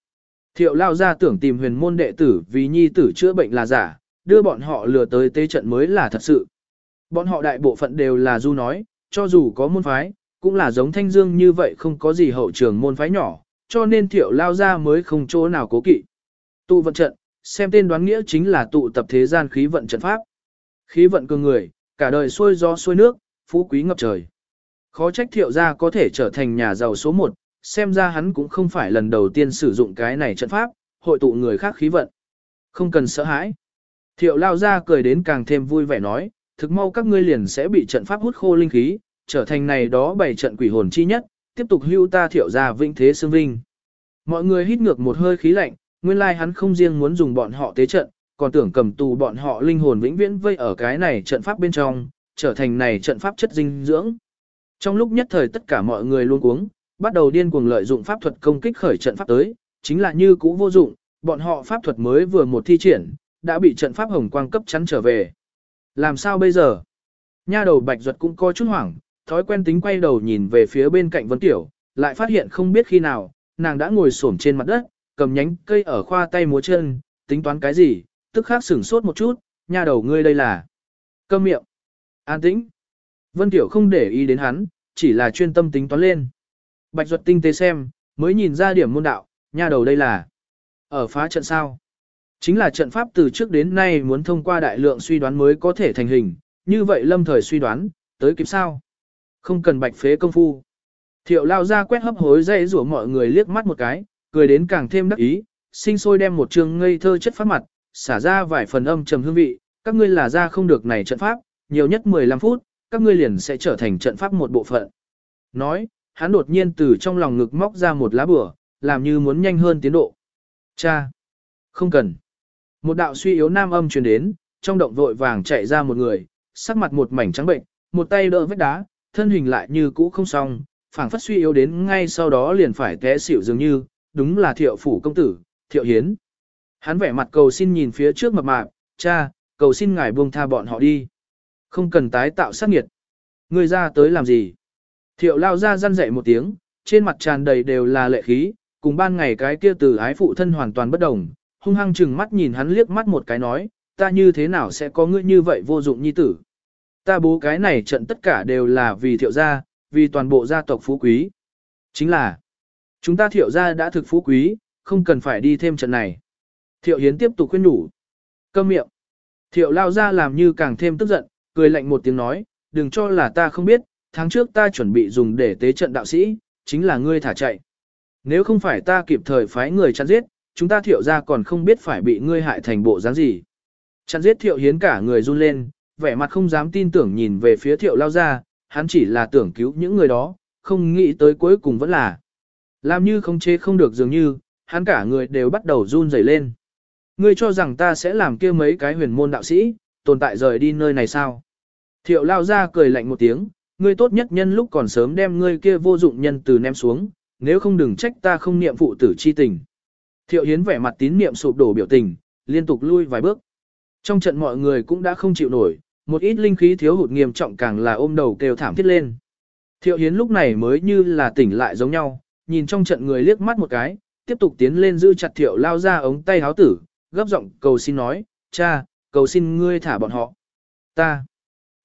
Thiệu lao ra tưởng tìm huyền môn đệ tử vì nhi tử chữa bệnh là giả, đưa bọn họ lừa tới tế trận mới là thật sự. Bọn họ đại bộ phận đều là du nói, cho dù có môn phái, cũng là giống thanh dương như vậy không có gì hậu trường môn phái nhỏ, cho nên thiểu lao ra mới không chỗ nào cố kỵ. Tụ vận trận, xem tên đoán nghĩa chính là tụ tập thế gian khí vận trận pháp. Khí vận cường người, cả đời xuôi gió xuôi nước, phú quý ngập trời. Khó trách thiệu gia có thể trở thành nhà giàu số một, xem ra hắn cũng không phải lần đầu tiên sử dụng cái này trận pháp, hội tụ người khác khí vận. Không cần sợ hãi. Thiệu lao ra cười đến càng thêm vui vẻ nói, thực mau các ngươi liền sẽ bị trận pháp hút khô linh khí, trở thành này đó bảy trận quỷ hồn chi nhất, tiếp tục hưu ta thiệu ra vĩnh thế xương vinh. Mọi người hít ngược một hơi khí lạnh, nguyên lai hắn không riêng muốn dùng bọn họ tế trận, còn tưởng cầm tù bọn họ linh hồn vĩnh viễn vây ở cái này trận pháp bên trong, trở thành này trận pháp chất dinh dưỡng. Trong lúc nhất thời tất cả mọi người luôn cuống, bắt đầu điên cuồng lợi dụng pháp thuật công kích khởi trận pháp tới, chính là như cũ vô dụng, bọn họ pháp thuật mới vừa một thi triển, đã bị trận pháp hồng quang cấp chắn trở về. Làm sao bây giờ? Nha đầu bạch duật cũng có chút hoảng, thói quen tính quay đầu nhìn về phía bên cạnh Vân Tiểu, lại phát hiện không biết khi nào, nàng đã ngồi xổm trên mặt đất, cầm nhánh cây ở khoa tay múa chân, tính toán cái gì, tức khắc sửng sốt một chút, nha đầu ngươi đây là. Câm miệng. An tĩnh. Vân Tiểu không để ý đến hắn, chỉ là chuyên tâm tính toán lên. Bạch Duật tinh tế xem, mới nhìn ra điểm môn đạo, nha đầu đây là. Ở phá trận sao? Chính là trận pháp từ trước đến nay muốn thông qua đại lượng suy đoán mới có thể thành hình, như vậy lâm thời suy đoán, tới kịp sao? Không cần bạch phế công phu. Thiệu lao ra quét hấp hối dây rủa mọi người liếc mắt một cái, cười đến càng thêm đắc ý, sinh sôi đem một trường ngây thơ chất phát mặt, xả ra vài phần âm trầm hương vị, các ngươi là ra không được này trận pháp, nhiều nhất 15 phút, các ngươi liền sẽ trở thành trận pháp một bộ phận. Nói, hắn đột nhiên từ trong lòng ngực móc ra một lá bửa, làm như muốn nhanh hơn tiến độ. Cha! Không cần. Một đạo suy yếu nam âm truyền đến, trong động vội vàng chạy ra một người, sắc mặt một mảnh trắng bệnh, một tay đỡ vết đá, thân hình lại như cũ không xong, phảng phất suy yếu đến ngay sau đó liền phải té xỉu dường như, đúng là thiệu phủ công tử, thiệu hiến. Hắn vẻ mặt cầu xin nhìn phía trước mập mạp, cha, cầu xin ngài buông tha bọn họ đi. Không cần tái tạo sát nghiệt. Người ra tới làm gì? Thiệu lao ra răn dậy một tiếng, trên mặt tràn đầy đều là lệ khí, cùng ban ngày cái kia từ ái phụ thân hoàn toàn bất đồng, hung hăng chừng mắt nhìn hắn liếc mắt một cái nói, ta như thế nào sẽ có ngươi như vậy vô dụng nhi tử. Ta bố cái này trận tất cả đều là vì thiệu gia, vì toàn bộ gia tộc phú quý. Chính là, chúng ta thiệu gia đã thực phú quý, không cần phải đi thêm trận này. Thiệu Hiến tiếp tục khuyên nhủ. Câm miệng. Thiệu lao ra làm như càng thêm tức giận, cười lạnh một tiếng nói, đừng cho là ta không biết, tháng trước ta chuẩn bị dùng để tế trận đạo sĩ, chính là ngươi thả chạy. Nếu không phải ta kịp thời phái người chặn giết, chúng ta thiệu ra còn không biết phải bị ngươi hại thành bộ dáng gì. Chặn giết thiệu hiến cả người run lên, vẻ mặt không dám tin tưởng nhìn về phía thiệu lao ra, hắn chỉ là tưởng cứu những người đó, không nghĩ tới cuối cùng vẫn là. Làm như không chế không được dường như, hắn cả người đều bắt đầu run rẩy lên. Ngươi cho rằng ta sẽ làm kia mấy cái huyền môn đạo sĩ, tồn tại rời đi nơi này sao? Thiệu lao ra cười lạnh một tiếng, ngươi tốt nhất nhân lúc còn sớm đem ngươi kia vô dụng nhân từ ném xuống, nếu không đừng trách ta không niệm phụ tử chi tình. Thiệu Hiến vẻ mặt tín niệm sụp đổ biểu tình, liên tục lui vài bước. Trong trận mọi người cũng đã không chịu nổi, một ít linh khí thiếu hụt nghiêm trọng càng là ôm đầu kêu thảm thiết lên. Thiệu Hiến lúc này mới như là tỉnh lại giống nhau, nhìn trong trận người liếc mắt một cái, tiếp tục tiến lên giữ chặt Thiệu lao ra ống tay háo tử, gấp giọng cầu xin nói, cha, cầu xin ngươi thả bọn họ. Ta,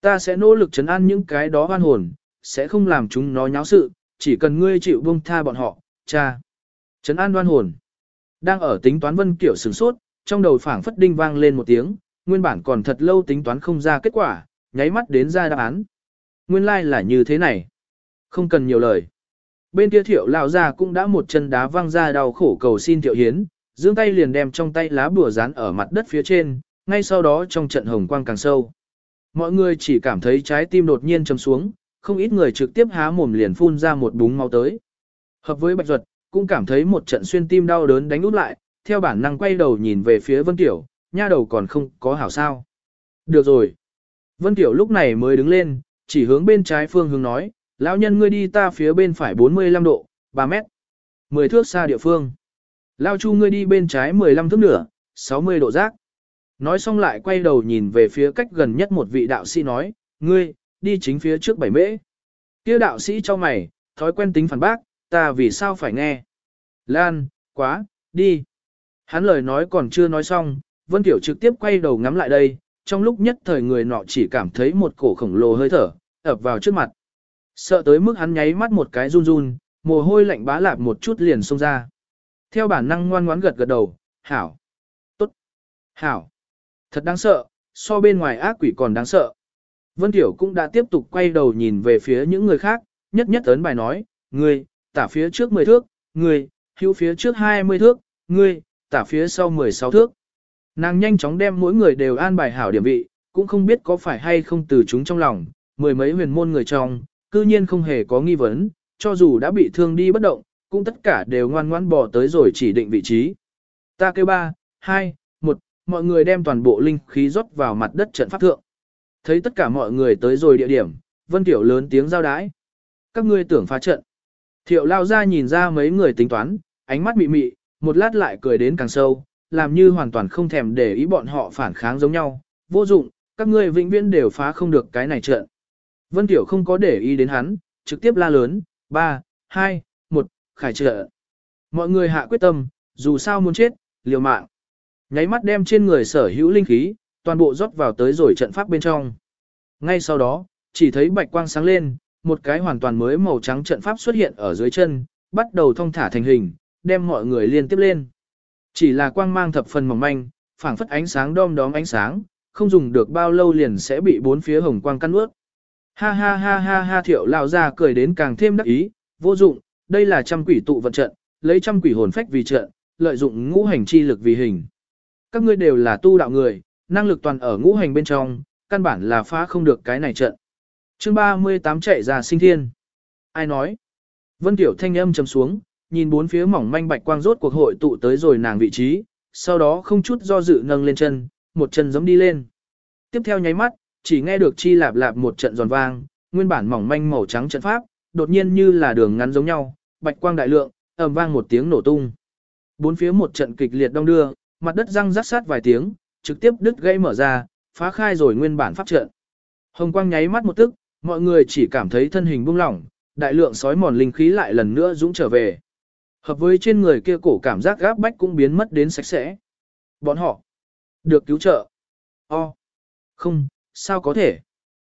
ta sẽ nỗ lực chấn an những cái đó hoan hồn, sẽ không làm chúng nó nháo sự, chỉ cần ngươi chịu buông tha bọn họ, cha. Trấn an đoan hồn. Đang ở tính toán vân kiểu sửng sốt, trong đầu phảng phất đinh vang lên một tiếng, nguyên bản còn thật lâu tính toán không ra kết quả, nháy mắt đến ra đáp án. Nguyên lai like là như thế này. Không cần nhiều lời. Bên kia thiệu lão ra cũng đã một chân đá văng ra đau khổ cầu xin thiệu hiến, dương tay liền đem trong tay lá bùa dán ở mặt đất phía trên, ngay sau đó trong trận hồng quang càng sâu. Mọi người chỉ cảm thấy trái tim đột nhiên chầm xuống, không ít người trực tiếp há mồm liền phun ra một búng máu tới. Hợp với bạch duật, cũng cảm thấy một trận xuyên tim đau đớn đánh út lại, theo bản năng quay đầu nhìn về phía Vân Tiểu, nha đầu còn không có hảo sao. Được rồi. Vân Tiểu lúc này mới đứng lên, chỉ hướng bên trái phương hướng nói, lão nhân ngươi đi ta phía bên phải 45 độ, 3 mét. 10 thước xa địa phương. Lao chu ngươi đi bên trái 15 thước nửa, 60 độ giác. Nói xong lại quay đầu nhìn về phía cách gần nhất một vị đạo sĩ nói, ngươi, đi chính phía trước bảy mễ. Kia đạo sĩ cho mày, thói quen tính phản bác, ta vì sao phải nghe. Lan, quá, đi. Hắn lời nói còn chưa nói xong, Vân Tiểu trực tiếp quay đầu ngắm lại đây, trong lúc nhất thời người nọ chỉ cảm thấy một cổ khổng lồ hơi thở, ập vào trước mặt. Sợ tới mức hắn nháy mắt một cái run run, mồ hôi lạnh bá lạp một chút liền xông ra. Theo bản năng ngoan ngoãn gật gật đầu, hảo, tốt, hảo. Thật đáng sợ, so bên ngoài ác quỷ còn đáng sợ. Vân Tiểu cũng đã tiếp tục quay đầu nhìn về phía những người khác, nhất nhất ấn bài nói, ngươi, tả phía trước 10 thước, người, hữu phía trước 20 thước, người, tả phía sau 16 thước. Nàng nhanh chóng đem mỗi người đều an bài hảo điểm vị, cũng không biết có phải hay không từ chúng trong lòng, mười mấy huyền môn người trong, cư nhiên không hề có nghi vấn, cho dù đã bị thương đi bất động, cũng tất cả đều ngoan ngoãn bỏ tới rồi chỉ định vị trí. Ta kêu 3, 2, 1, mọi người đem toàn bộ linh khí rót vào mặt đất trận pháp thượng. Thấy tất cả mọi người tới rồi địa điểm, Vân Tiểu lớn tiếng giao đái. Các ngươi tưởng phá trận. Thiệu lao ra nhìn ra mấy người tính toán, ánh mắt mị mị, một lát lại cười đến càng sâu, làm như hoàn toàn không thèm để ý bọn họ phản kháng giống nhau. Vô dụng, các ngươi vĩnh viễn đều phá không được cái này trận. Vân Tiểu không có để ý đến hắn, trực tiếp la lớn, 3, 2, 1, khải trợ. Mọi người hạ quyết tâm, dù sao muốn chết, liều mạng. Nháy mắt đem trên người sở hữu linh khí, toàn bộ rót vào tới rồi trận pháp bên trong. Ngay sau đó, chỉ thấy bạch quang sáng lên, một cái hoàn toàn mới màu trắng trận pháp xuất hiện ở dưới chân, bắt đầu thông thả thành hình, đem mọi người liên tiếp lên. Chỉ là quang mang thập phần mỏng manh, phảng phất ánh sáng đom đóm ánh sáng, không dùng được bao lâu liền sẽ bị bốn phía hồng quang căn ướt. Ha ha ha ha ha thiệu lao ra cười đến càng thêm đắc ý, vô dụng, đây là trăm quỷ tụ vận trận, lấy trăm quỷ hồn phách vì trận, lợi dụng ngũ hành chi lực vì hình. Các ngươi đều là tu đạo người, năng lực toàn ở ngũ hành bên trong, căn bản là phá không được cái này trận chương 38 chạy ra sinh thiên. Ai nói? Vân Tiểu thanh âm trầm xuống, nhìn bốn phía mỏng manh bạch quang rốt cuộc hội tụ tới rồi nàng vị trí, sau đó không chút do dự nâng lên chân, một chân giống đi lên. Tiếp theo nháy mắt, chỉ nghe được chi lạp lạp một trận giòn vang, nguyên bản mỏng manh màu trắng trận pháp, đột nhiên như là đường ngắn giống nhau, bạch quang đại lượng, ầm vang một tiếng nổ tung. Bốn phía một trận kịch liệt đông đưa, mặt đất răng rắc sát vài tiếng, trực tiếp đứt gãy mở ra, phá khai rồi nguyên bản pháp trận. Hồng quang nháy mắt một tức, mọi người chỉ cảm thấy thân hình buông lỏng, đại lượng sói mòn linh khí lại lần nữa dũng trở về. Hợp với trên người kia cổ cảm giác gáp bách cũng biến mất đến sạch sẽ. Bọn họ được cứu trợ. O. Không, sao có thể?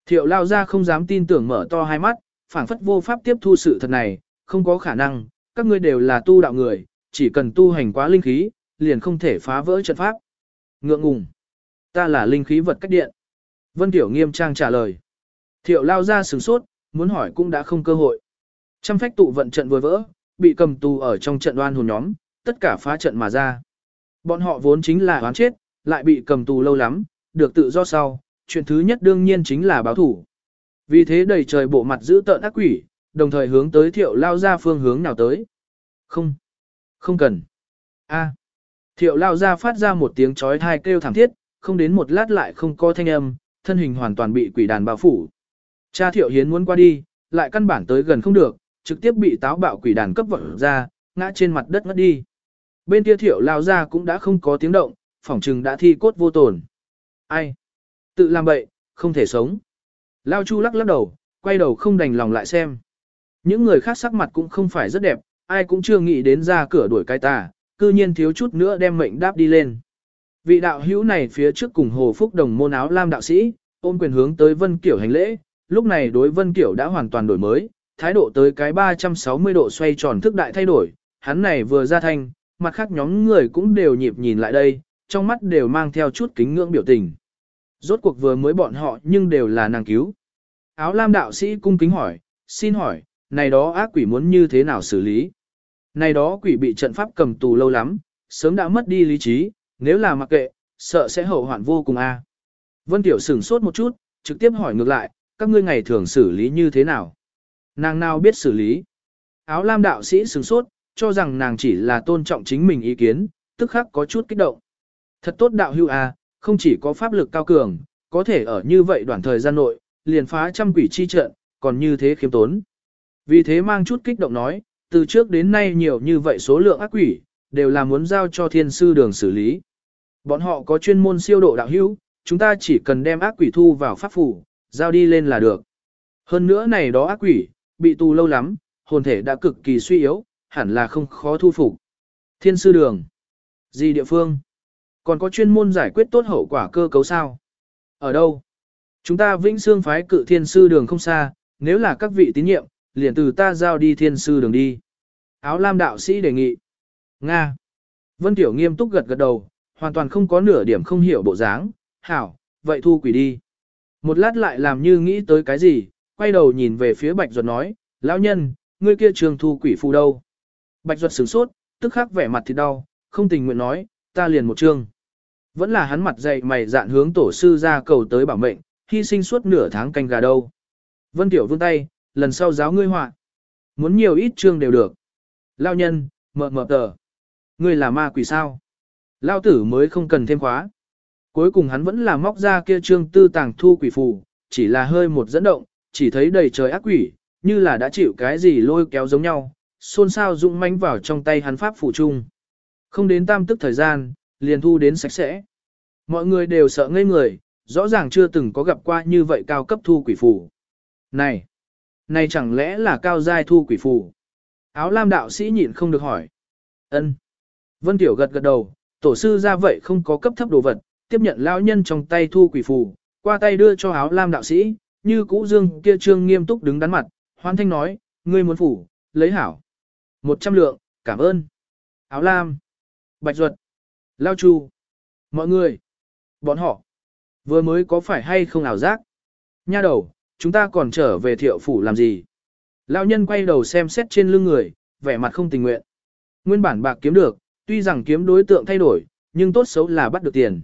Thiệu lao ra không dám tin tưởng mở to hai mắt, phảng phất vô pháp tiếp thu sự thật này, không có khả năng, các ngươi đều là tu đạo người, chỉ cần tu hành quá linh khí, liền không thể phá vỡ trận pháp. Ngượng ngùng. Ta là linh khí vật cách điện. Vân Tiểu nghiêm trang trả lời. Thiệu lao ra sửng sốt, muốn hỏi cũng đã không cơ hội. Trăm phách tụ vận trận vừa vỡ, bị cầm tù ở trong trận đoan hồn nhóm, tất cả phá trận mà ra. Bọn họ vốn chính là oán chết, lại bị cầm tù lâu lắm, được tự do sau, chuyện thứ nhất đương nhiên chính là báo thủ. Vì thế đầy trời bộ mặt giữ tợn ác quỷ, đồng thời hướng tới thiệu lao ra phương hướng nào tới. Không, không cần. A. Thiệu lao ra phát ra một tiếng chói thai kêu thảm thiết, không đến một lát lại không có thanh âm, thân hình hoàn toàn bị quỷ đàn bao phủ. Cha thiệu hiến muốn qua đi, lại căn bản tới gần không được, trực tiếp bị táo bạo quỷ đàn cấp vận ra, ngã trên mặt đất ngất đi. Bên kia thiệu lao ra cũng đã không có tiếng động, phỏng trừng đã thi cốt vô tổn. Ai? Tự làm bậy, không thể sống. Lao Chu lắc lắc đầu, quay đầu không đành lòng lại xem. Những người khác sắc mặt cũng không phải rất đẹp, ai cũng chưa nghĩ đến ra cửa đuổi cái tà, cư nhiên thiếu chút nữa đem mệnh đáp đi lên. Vị đạo hữu này phía trước cùng Hồ Phúc Đồng môn áo lam đạo sĩ, ôm quyền hướng tới Vân Kiểu hành lễ, lúc này đối Vân Kiểu đã hoàn toàn đổi mới, thái độ tới cái 360 độ xoay tròn thức đại thay đổi, hắn này vừa ra thanh, mặt khác nhóm người cũng đều nhịp nhìn lại đây, trong mắt đều mang theo chút kính ngưỡng biểu tình. Rốt cuộc vừa mới bọn họ nhưng đều là nàng cứu. Áo lam đạo sĩ cung kính hỏi, xin hỏi, này đó ác quỷ muốn như thế nào xử lý? Này đó quỷ bị trận pháp cầm tù lâu lắm, sớm đã mất đi lý trí, nếu là mặc kệ, sợ sẽ hậu hoạn vô cùng a. Vân Tiểu sửng sốt một chút, trực tiếp hỏi ngược lại, các ngươi ngày thường xử lý như thế nào? Nàng nào biết xử lý? Áo lam đạo sĩ sửng sốt, cho rằng nàng chỉ là tôn trọng chính mình ý kiến, tức khắc có chút kích động. Thật tốt đạo hưu à, không chỉ có pháp lực cao cường, có thể ở như vậy đoạn thời gian nội, liền phá trăm quỷ chi trận, còn như thế khiêm tốn. Vì thế mang chút kích động nói, từ trước đến nay nhiều như vậy số lượng ác quỷ, đều là muốn giao cho thiên sư đường xử lý. Bọn họ có chuyên môn siêu độ đạo hữu, chúng ta chỉ cần đem ác quỷ thu vào pháp phủ, giao đi lên là được. Hơn nữa này đó ác quỷ, bị tù lâu lắm, hồn thể đã cực kỳ suy yếu, hẳn là không khó thu phục. Thiên sư đường. Gì địa phương? Còn có chuyên môn giải quyết tốt hậu quả cơ cấu sao? Ở đâu? Chúng ta vĩnh xương phái cự thiên sư đường không xa, nếu là các vị tín nhiệm, liền từ ta giao đi thiên sư đường đi. Áo lam đạo sĩ đề nghị. Nga. Vân Tiểu nghiêm túc gật gật đầu, hoàn toàn không có nửa điểm không hiểu bộ dáng. Hảo, vậy thu quỷ đi. Một lát lại làm như nghĩ tới cái gì, quay đầu nhìn về phía Bạch Duật nói, lão nhân, ngươi kia trường thu quỷ phù đâu? Bạch Duật sửng sốt, tức khắc vẻ mặt thì đau, không tình nguyện nói, ta liền một chương. Vẫn là hắn mặt dày mày dạn hướng tổ sư ra cầu tới bảo mệnh, hy sinh suốt nửa tháng canh gà đâu. Vân Tiểu vươn tay, lần sau giáo ngươi họa. Muốn nhiều ít chương đều được. Lao nhân, mờ mờ tờ. Ngươi là ma quỷ sao? Lao tử mới không cần thêm khóa. Cuối cùng hắn vẫn là móc ra kia trương tư tàng thu quỷ phù, chỉ là hơi một dẫn động, chỉ thấy đầy trời ác quỷ, như là đã chịu cái gì lôi kéo giống nhau, xôn xao rụng manh vào trong tay hắn pháp phủ chung. Không đến tam tức thời gian, liền thu đến sạch sẽ. Mọi người đều sợ ngây người, rõ ràng chưa từng có gặp qua như vậy cao cấp thu quỷ phù. Này, này chẳng lẽ là cao giai thu quỷ phù? Áo lam đạo sĩ nhịn không được hỏi. Ân. Vân Tiểu gật gật đầu, tổ sư ra vậy không có cấp thấp đồ vật, tiếp nhận lão nhân trong tay thu quỷ phù, qua tay đưa cho áo lam đạo sĩ, như cũ dương kia trương nghiêm túc đứng đắn mặt, hoan thanh nói, ngươi muốn phủ, lấy hảo. Một trăm lượng, cảm ơn. Áo lam. Bạch ruột. Lao chu. Mọi người. Bọn họ. Vừa mới có phải hay không ảo giác? Nha đầu, chúng ta còn trở về thiệu phủ làm gì? Lão nhân quay đầu xem xét trên lưng người, vẻ mặt không tình nguyện. Nguyên bản bạc kiếm được, tuy rằng kiếm đối tượng thay đổi, nhưng tốt xấu là bắt được tiền.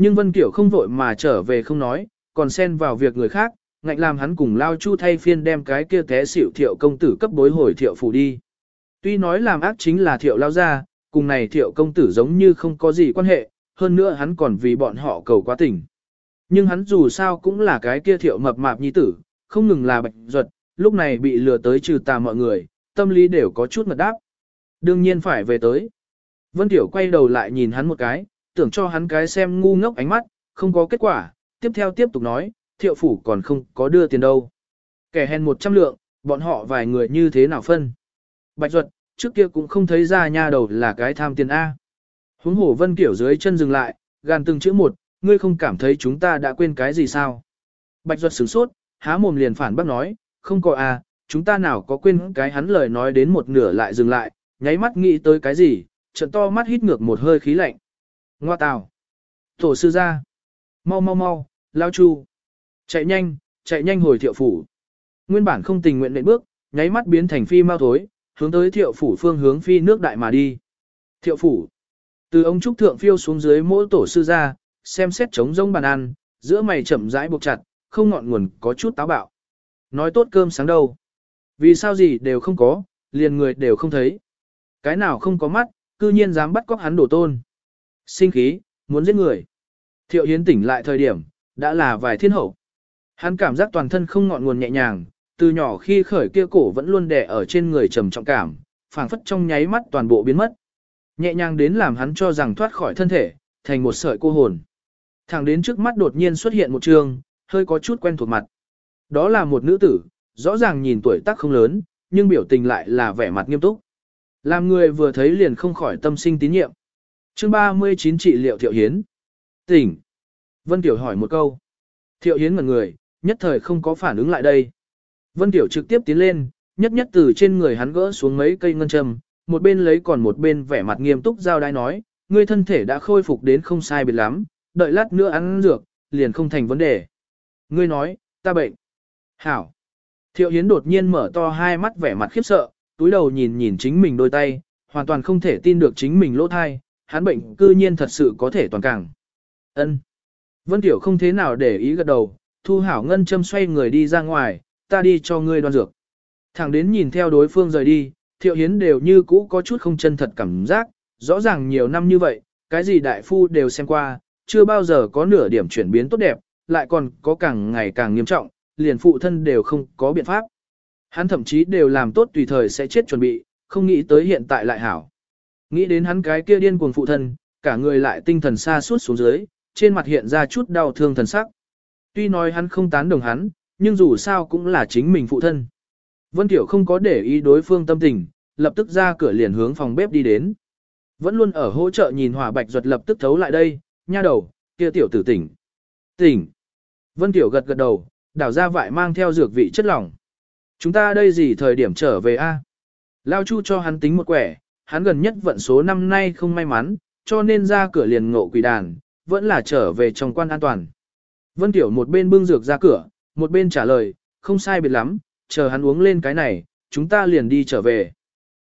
Nhưng Vân Kiểu không vội mà trở về không nói, còn xen vào việc người khác, ngạnh làm hắn cùng Lao Chu thay phiên đem cái kia té xỉu thiệu công tử cấp bối hồi thiệu phủ đi. Tuy nói làm ác chính là thiệu lao ra, cùng này thiệu công tử giống như không có gì quan hệ, hơn nữa hắn còn vì bọn họ cầu quá tình. Nhưng hắn dù sao cũng là cái kia thiệu mập mạp nhi tử, không ngừng là bạch ruột, lúc này bị lừa tới trừ tà mọi người, tâm lý đều có chút ngật đáp. Đương nhiên phải về tới. Vân Tiểu quay đầu lại nhìn hắn một cái, tưởng cho hắn cái xem ngu ngốc ánh mắt, không có kết quả, tiếp theo tiếp tục nói, thiệu phủ còn không có đưa tiền đâu. Kẻ hèn 100 lượng, bọn họ vài người như thế nào phân. Bạch Duật, trước kia cũng không thấy ra nha đầu là cái tham tiền A. Huống hổ Vân Kiểu dưới chân dừng lại, gàn từng chữ một, ngươi không cảm thấy chúng ta đã quên cái gì sao? Bạch Duật sửng sốt, há mồm liền phản bác nói, không có A, chúng ta nào có quên cái hắn lời nói đến một nửa lại dừng lại, nháy mắt nghĩ tới cái gì, trận to mắt hít ngược một hơi khí lạnh. Ngoa tào. Tổ sư ra. Mau mau mau, lao chu. Chạy nhanh, chạy nhanh hồi thiệu phủ. Nguyên bản không tình nguyện nệm bước, nháy mắt biến thành phi mau thối, hướng tới thiệu phủ phương hướng phi nước đại mà đi. Thiệu phủ. Từ ông trúc thượng phiêu xuống dưới mỗi tổ sư ra, xem xét trống rông bàn ăn, giữa mày chậm rãi buộc chặt, không ngọn nguồn có chút táo bạo. Nói tốt cơm sáng đâu. Vì sao gì đều không có, liền người đều không thấy. Cái nào không có mắt, cư nhiên dám bắt cóc hắn đổ tôn. Sinh khí, muốn giết người. Thiệu Hiến tỉnh lại thời điểm, đã là vài thiên hậu. Hắn cảm giác toàn thân không ngọn nguồn nhẹ nhàng, từ nhỏ khi khởi kia cổ vẫn luôn đè ở trên người trầm trọng cảm, phảng phất trong nháy mắt toàn bộ biến mất. Nhẹ nhàng đến làm hắn cho rằng thoát khỏi thân thể, thành một sợi cô hồn. Thẳng đến trước mắt đột nhiên xuất hiện một trường, hơi có chút quen thuộc mặt. Đó là một nữ tử, rõ ràng nhìn tuổi tác không lớn, nhưng biểu tình lại là vẻ mặt nghiêm túc. Làm người vừa thấy liền không khỏi tâm sinh tín nhiệm chương 39 trị liệu Thiệu Hiến. Tỉnh. Vân Tiểu hỏi một câu. Thiệu Hiến ngẩn người, nhất thời không có phản ứng lại đây. Vân Tiểu trực tiếp tiến lên, nhất nhất từ trên người hắn gỡ xuống mấy cây ngân châm, một bên lấy còn một bên vẻ mặt nghiêm túc giao đai nói, ngươi thân thể đã khôi phục đến không sai biệt lắm, đợi lát nữa ăn dược, liền không thành vấn đề. Ngươi nói, ta bệnh. Hảo. Thiệu Hiến đột nhiên mở to hai mắt vẻ mặt khiếp sợ, túi đầu nhìn nhìn chính mình đôi tay, hoàn toàn không thể tin được chính mình lỗ thai, hắn bệnh cư nhiên thật sự có thể toàn càng. Ân. Vân Tiểu không thế nào để ý gật đầu, thu hảo ngân châm xoay người đi ra ngoài, ta đi cho ngươi đoan dược. Thẳng đến nhìn theo đối phương rời đi, thiệu hiến đều như cũ có chút không chân thật cảm giác, rõ ràng nhiều năm như vậy, cái gì đại phu đều xem qua, chưa bao giờ có nửa điểm chuyển biến tốt đẹp, lại còn có càng ngày càng nghiêm trọng, liền phụ thân đều không có biện pháp. Hắn thậm chí đều làm tốt tùy thời sẽ chết chuẩn bị, không nghĩ tới hiện tại lại hảo. Nghĩ đến hắn cái kia điên cuồng phụ thân, cả người lại tinh thần xa suốt xuống dưới, trên mặt hiện ra chút đau thương thần sắc. Tuy nói hắn không tán đồng hắn, nhưng dù sao cũng là chính mình phụ thân. Vân Tiểu không có để ý đối phương tâm tình, lập tức ra cửa liền hướng phòng bếp đi đến. Vẫn luôn ở hỗ trợ nhìn hỏa bạch ruột lập tức thấu lại đây, nha đầu, kia tiểu tử tỉnh. Tỉnh. Vân Tiểu gật gật đầu, đảo ra vại mang theo dược vị chất lỏng. Chúng ta đây gì thời điểm trở về a? Lao Chu cho hắn tính một quẻ, hắn gần nhất vận số năm nay không may mắn, cho nên ra cửa liền ngộ quỷ đàn, vẫn là trở về trong quan an toàn. Vân Tiểu một bên bưng dược ra cửa, một bên trả lời, không sai biệt lắm, chờ hắn uống lên cái này, chúng ta liền đi trở về.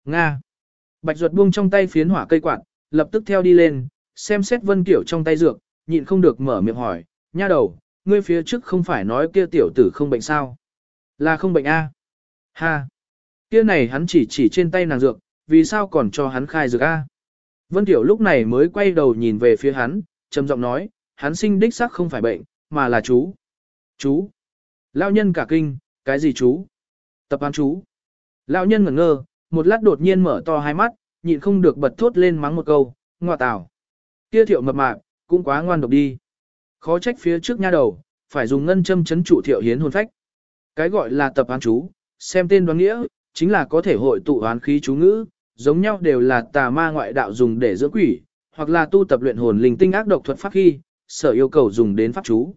Nga. Bạch ruột buông trong tay phiến hỏa cây quạt, lập tức theo đi lên, xem xét Vân Tiểu trong tay dược, nhịn không được mở miệng hỏi, nha đầu, ngươi phía trước không phải nói kia tiểu tử không bệnh sao? Là không bệnh a? Ha! Kia này hắn chỉ chỉ trên tay nàng dược, vì sao còn cho hắn khai dược a? Vân Tiểu lúc này mới quay đầu nhìn về phía hắn, trầm giọng nói, hắn sinh đích xác không phải bệnh, mà là chú. Chú. Lão nhân cả kinh, cái gì chú? Tập án chú. Lão nhân ngẩn ngơ, một lát đột nhiên mở to hai mắt, nhịn không được bật thốt lên mắng một câu, ngoa tào. Kia thiệu mập mạp, cũng quá ngoan độc đi. Khó trách phía trước nha đầu, phải dùng ngân châm chấn trụ thiệu hiến hồn phách. Cái gọi là tập án chú, xem tên đoán nghĩa, chính là có thể hội tụ án khí chú ngữ, giống nhau đều là tà ma ngoại đạo dùng để dưỡng quỷ, hoặc là tu tập luyện hồn linh tinh ác độc thuật pháp khi, sở yêu cầu dùng đến pháp chú.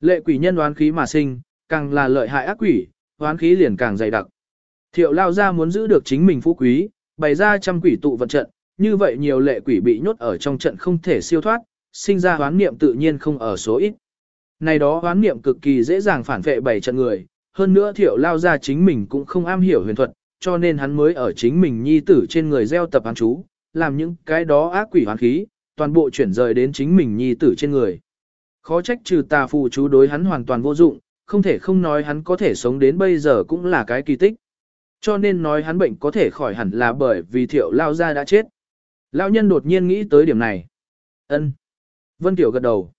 Lệ quỷ nhân đoán khí mà sinh, càng là lợi hại ác quỷ, đoán khí liền càng dày đặc. Thiệu lao ra muốn giữ được chính mình phú quý, bày ra trăm quỷ tụ vận trận, như vậy nhiều lệ quỷ bị nhốt ở trong trận không thể siêu thoát, sinh ra hoán niệm tự nhiên không ở số ít. Này đó hoán niệm cực kỳ dễ dàng phản vệ bảy trận người, hơn nữa thiệu lao ra chính mình cũng không am hiểu huyền thuật, cho nên hắn mới ở chính mình nhi tử trên người gieo tập hắn chú, làm những cái đó ác quỷ hoàn khí, toàn bộ chuyển rời đến chính mình nhi tử trên người. Khó trách trừ tà phù chú đối hắn hoàn toàn vô dụng, không thể không nói hắn có thể sống đến bây giờ cũng là cái kỳ tích. Cho nên nói hắn bệnh có thể khỏi hẳn là bởi vì thiệu lao ra đã chết. lão nhân đột nhiên nghĩ tới điểm này. ân Vân Tiểu gật đầu.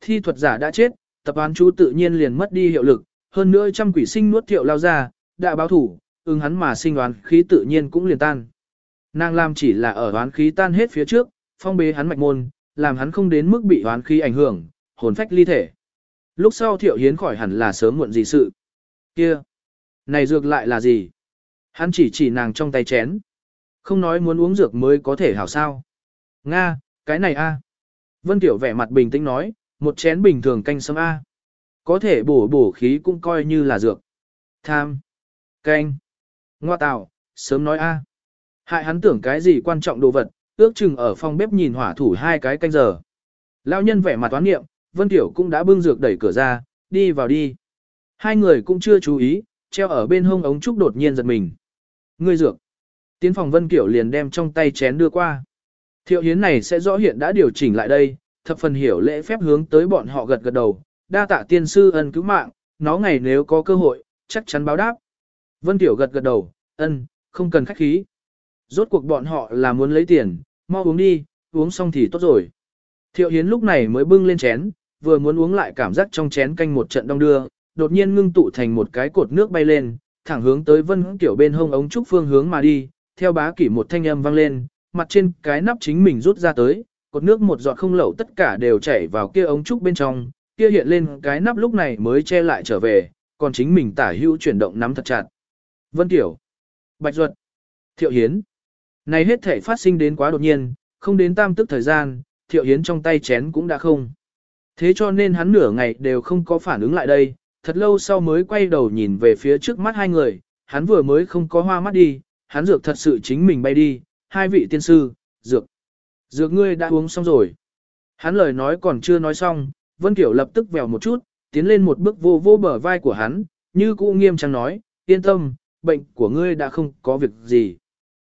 Thi thuật giả đã chết, tập án chú tự nhiên liền mất đi hiệu lực, hơn nữa trăm quỷ sinh nuốt thiệu lao ra, đã báo thủ, ưng hắn mà sinh đoán khí tự nhiên cũng liền tan. Nàng làm chỉ là ở đoán khí tan hết phía trước, phong bế hắn mạch môn, làm hắn không đến mức bị đoán khí ảnh hưởng, hồn phách ly thể. Lúc sau thiệu hiến khỏi hẳn là sớm muộn gì sự. Kia! Này dược lại là gì? Hắn chỉ chỉ nàng trong tay chén. Không nói muốn uống dược mới có thể hảo sao. Nga, cái này a. Vân Tiểu vẻ mặt bình tĩnh nói, một chén bình thường canh sâm a. Có thể bổ bổ khí cũng coi như là dược. Tham. Canh. Ngoa tạo, sớm nói a. Hại hắn tưởng cái gì quan trọng đồ vật, ước chừng ở phòng bếp nhìn hỏa thủ hai cái canh giờ. Lão nhân vẻ mặt toán nghiệm, Vân Tiểu cũng đã bưng dược đẩy cửa ra, đi vào đi. Hai người cũng chưa chú ý, treo ở bên hông ống trúc đột nhiên giật mình. Ngươi dược. Tiến phòng Vân Kiểu liền đem trong tay chén đưa qua. Thiệu hiến này sẽ rõ hiện đã điều chỉnh lại đây, thập phần hiểu lễ phép hướng tới bọn họ gật gật đầu, đa tạ tiên sư ân cứu mạng, nó ngày nếu có cơ hội, chắc chắn báo đáp. Vân Tiểu gật gật đầu, ân, không cần khách khí. Rốt cuộc bọn họ là muốn lấy tiền, mau uống đi, uống xong thì tốt rồi. Thiệu hiến lúc này mới bưng lên chén, vừa muốn uống lại cảm giác trong chén canh một trận đông đưa, đột nhiên ngưng tụ thành một cái cột nước bay lên, thẳng hướng tới Vân Tiểu bên hông ống trúc phương hướng mà đi, theo bá kỷ một thanh âm vang lên, mặt trên cái nắp chính mình rút ra tới, cột nước một giọt không lẩu tất cả đều chảy vào kia ống trúc bên trong, kia hiện lên cái nắp lúc này mới che lại trở về, còn chính mình tả hữu chuyển động nắm thật chặt. Vân Tiểu, Bạch Duật, Thiệu Hiến. Này hết thể phát sinh đến quá đột nhiên, không đến tam tức thời gian, Thiệu Hiến trong tay chén cũng đã không. Thế cho nên hắn nửa ngày đều không có phản ứng lại đây, thật lâu sau mới quay đầu nhìn về phía trước mắt hai người, hắn vừa mới không có hoa mắt đi, hắn dược thật sự chính mình bay đi, hai vị tiên sư, dược. Dược ngươi đã uống xong rồi. Hắn lời nói còn chưa nói xong, Vân Kiểu lập tức vèo một chút, tiến lên một bước vô vô bờ vai của hắn, như cũ nghiêm trang nói, yên tâm, bệnh của ngươi đã không có việc gì.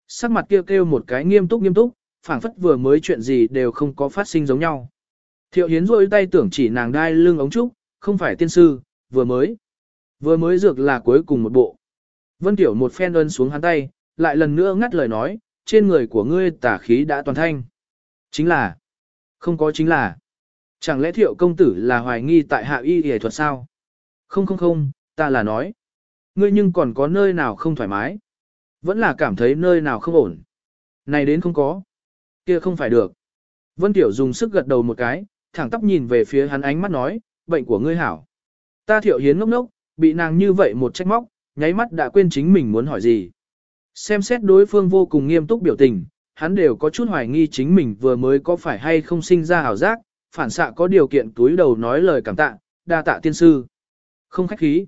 Sắc mặt kia kêu, kêu một cái nghiêm túc nghiêm túc, phảng phất vừa mới chuyện gì đều không có phát sinh giống nhau. Thiệu Hiến rôi tay tưởng chỉ nàng đai lưng ống trúc, không phải tiên sư, vừa mới. Vừa mới dược là cuối cùng một bộ. Vân Tiểu một phen ơn xuống hắn tay, lại lần nữa ngắt lời nói, trên người của ngươi tả khí đã toàn thanh. Chính là, không có chính là, chẳng lẽ thiệu công tử là hoài nghi tại hạ y y thuật sao? Không không không, ta là nói, ngươi nhưng còn có nơi nào không thoải mái, vẫn là cảm thấy nơi nào không ổn. Này đến không có, kia không phải được. Vân Tiểu dùng sức gật đầu một cái, thẳng tóc nhìn về phía hắn ánh mắt nói, bệnh của ngươi hảo. Ta thiệu hiến ngốc ngốc, bị nàng như vậy một trách móc, nháy mắt đã quên chính mình muốn hỏi gì. Xem xét đối phương vô cùng nghiêm túc biểu tình, hắn đều có chút hoài nghi chính mình vừa mới có phải hay không sinh ra hảo giác, phản xạ có điều kiện túi đầu nói lời cảm tạ, đa tạ tiên sư. Không khách khí.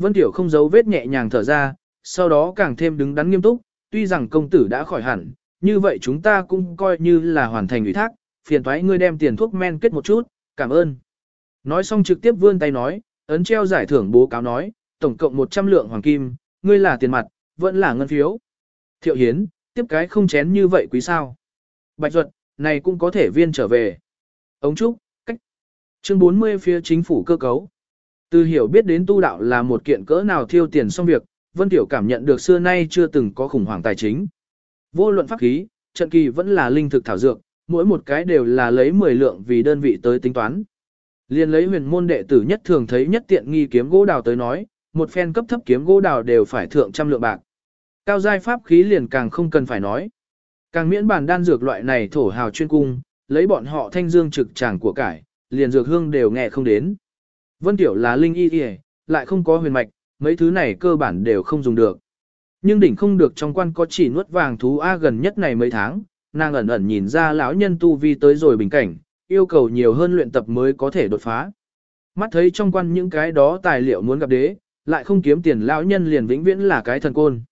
Vân Tiểu không giấu vết nhẹ nhàng thở ra, sau đó càng thêm đứng đắn nghiêm túc, tuy rằng công tử đã khỏi hẳn, như vậy chúng ta cũng coi như là hoàn thành ủy thác, phiền thoái ngươi đem tiền thuốc men kết một chút, cảm ơn. Nói xong trực tiếp vươn tay nói, ấn treo giải thưởng bố cáo nói, tổng cộng 100 lượng hoàng kim, ngươi là tiền mặt, vẫn là ngân phiếu. Thiệu Hiến, tiếp cái không chén như vậy quý sao. Bạch Duật, này cũng có thể viên trở về. Ống Trúc, cách. Chương 40 phía chính phủ cơ cấu. Từ hiểu biết đến tu đạo là một kiện cỡ nào thiêu tiền xong việc, Vân Tiểu cảm nhận được xưa nay chưa từng có khủng hoảng tài chính. Vô luận pháp khí, trận kỳ vẫn là linh thực thảo dược, mỗi một cái đều là lấy 10 lượng vì đơn vị tới tính toán. Liên lấy huyền môn đệ tử nhất thường thấy nhất tiện nghi kiếm gỗ đào tới nói, một phen cấp thấp kiếm gỗ đào đều phải thượng trăm lượng bạc. Cao giai pháp khí liền càng không cần phải nói. Càng miễn bản đan dược loại này thổ hào chuyên cung, lấy bọn họ thanh dương trực tràng của cải, liền dược hương đều nghe không đến. Vân Tiểu là linh y y, lại không có huyền mạch, mấy thứ này cơ bản đều không dùng được. Nhưng đỉnh không được trong quan có chỉ nuốt vàng thú A gần nhất này mấy tháng, nàng ẩn ẩn nhìn ra lão nhân tu vi tới rồi bình cảnh, yêu cầu nhiều hơn luyện tập mới có thể đột phá. Mắt thấy trong quan những cái đó tài liệu muốn gặp đế, lại không kiếm tiền lão nhân liền vĩnh viễn là cái thần côn.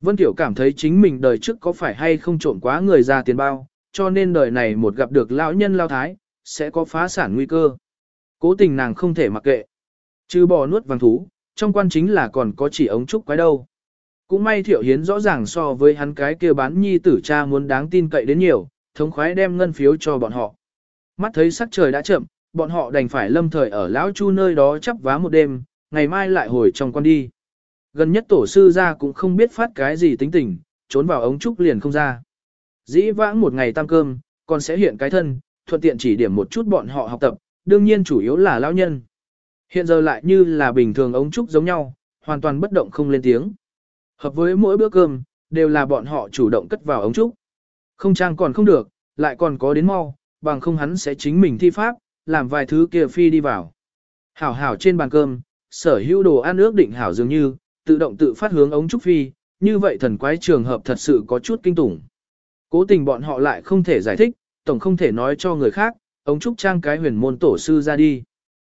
Vân Tiểu cảm thấy chính mình đời trước có phải hay không trộm quá người ra tiền bao, cho nên đời này một gặp được lão nhân lao thái, sẽ có phá sản nguy cơ. Cố tình nàng không thể mặc kệ. Chứ bỏ nuốt vàng thú, trong quan chính là còn có chỉ ống trúc quái đâu. Cũng may Thiệu Hiến rõ ràng so với hắn cái kia bán nhi tử cha muốn đáng tin cậy đến nhiều, thống khoái đem ngân phiếu cho bọn họ. Mắt thấy sắc trời đã chậm, bọn họ đành phải lâm thời ở lão chu nơi đó chấp vá một đêm, ngày mai lại hồi trong quan đi. Gần nhất tổ sư ra cũng không biết phát cái gì tính tình, trốn vào ống trúc liền không ra. Dĩ vãng một ngày tăng cơm, còn sẽ hiện cái thân, thuận tiện chỉ điểm một chút bọn họ học tập, đương nhiên chủ yếu là lão nhân. Hiện giờ lại như là bình thường ống trúc giống nhau, hoàn toàn bất động không lên tiếng. Hợp với mỗi bữa cơm, đều là bọn họ chủ động cất vào ống trúc. Không trang còn không được, lại còn có đến mau, bằng không hắn sẽ chính mình thi pháp, làm vài thứ kia phi đi vào. Hảo hảo trên bàn cơm, sở hữu đồ ăn ước định hảo dường như, tự động tự phát hướng ống trúc phi, như vậy thần quái trường hợp thật sự có chút kinh tủng. Cố tình bọn họ lại không thể giải thích, tổng không thể nói cho người khác, ống trúc trang cái huyền môn tổ sư ra đi.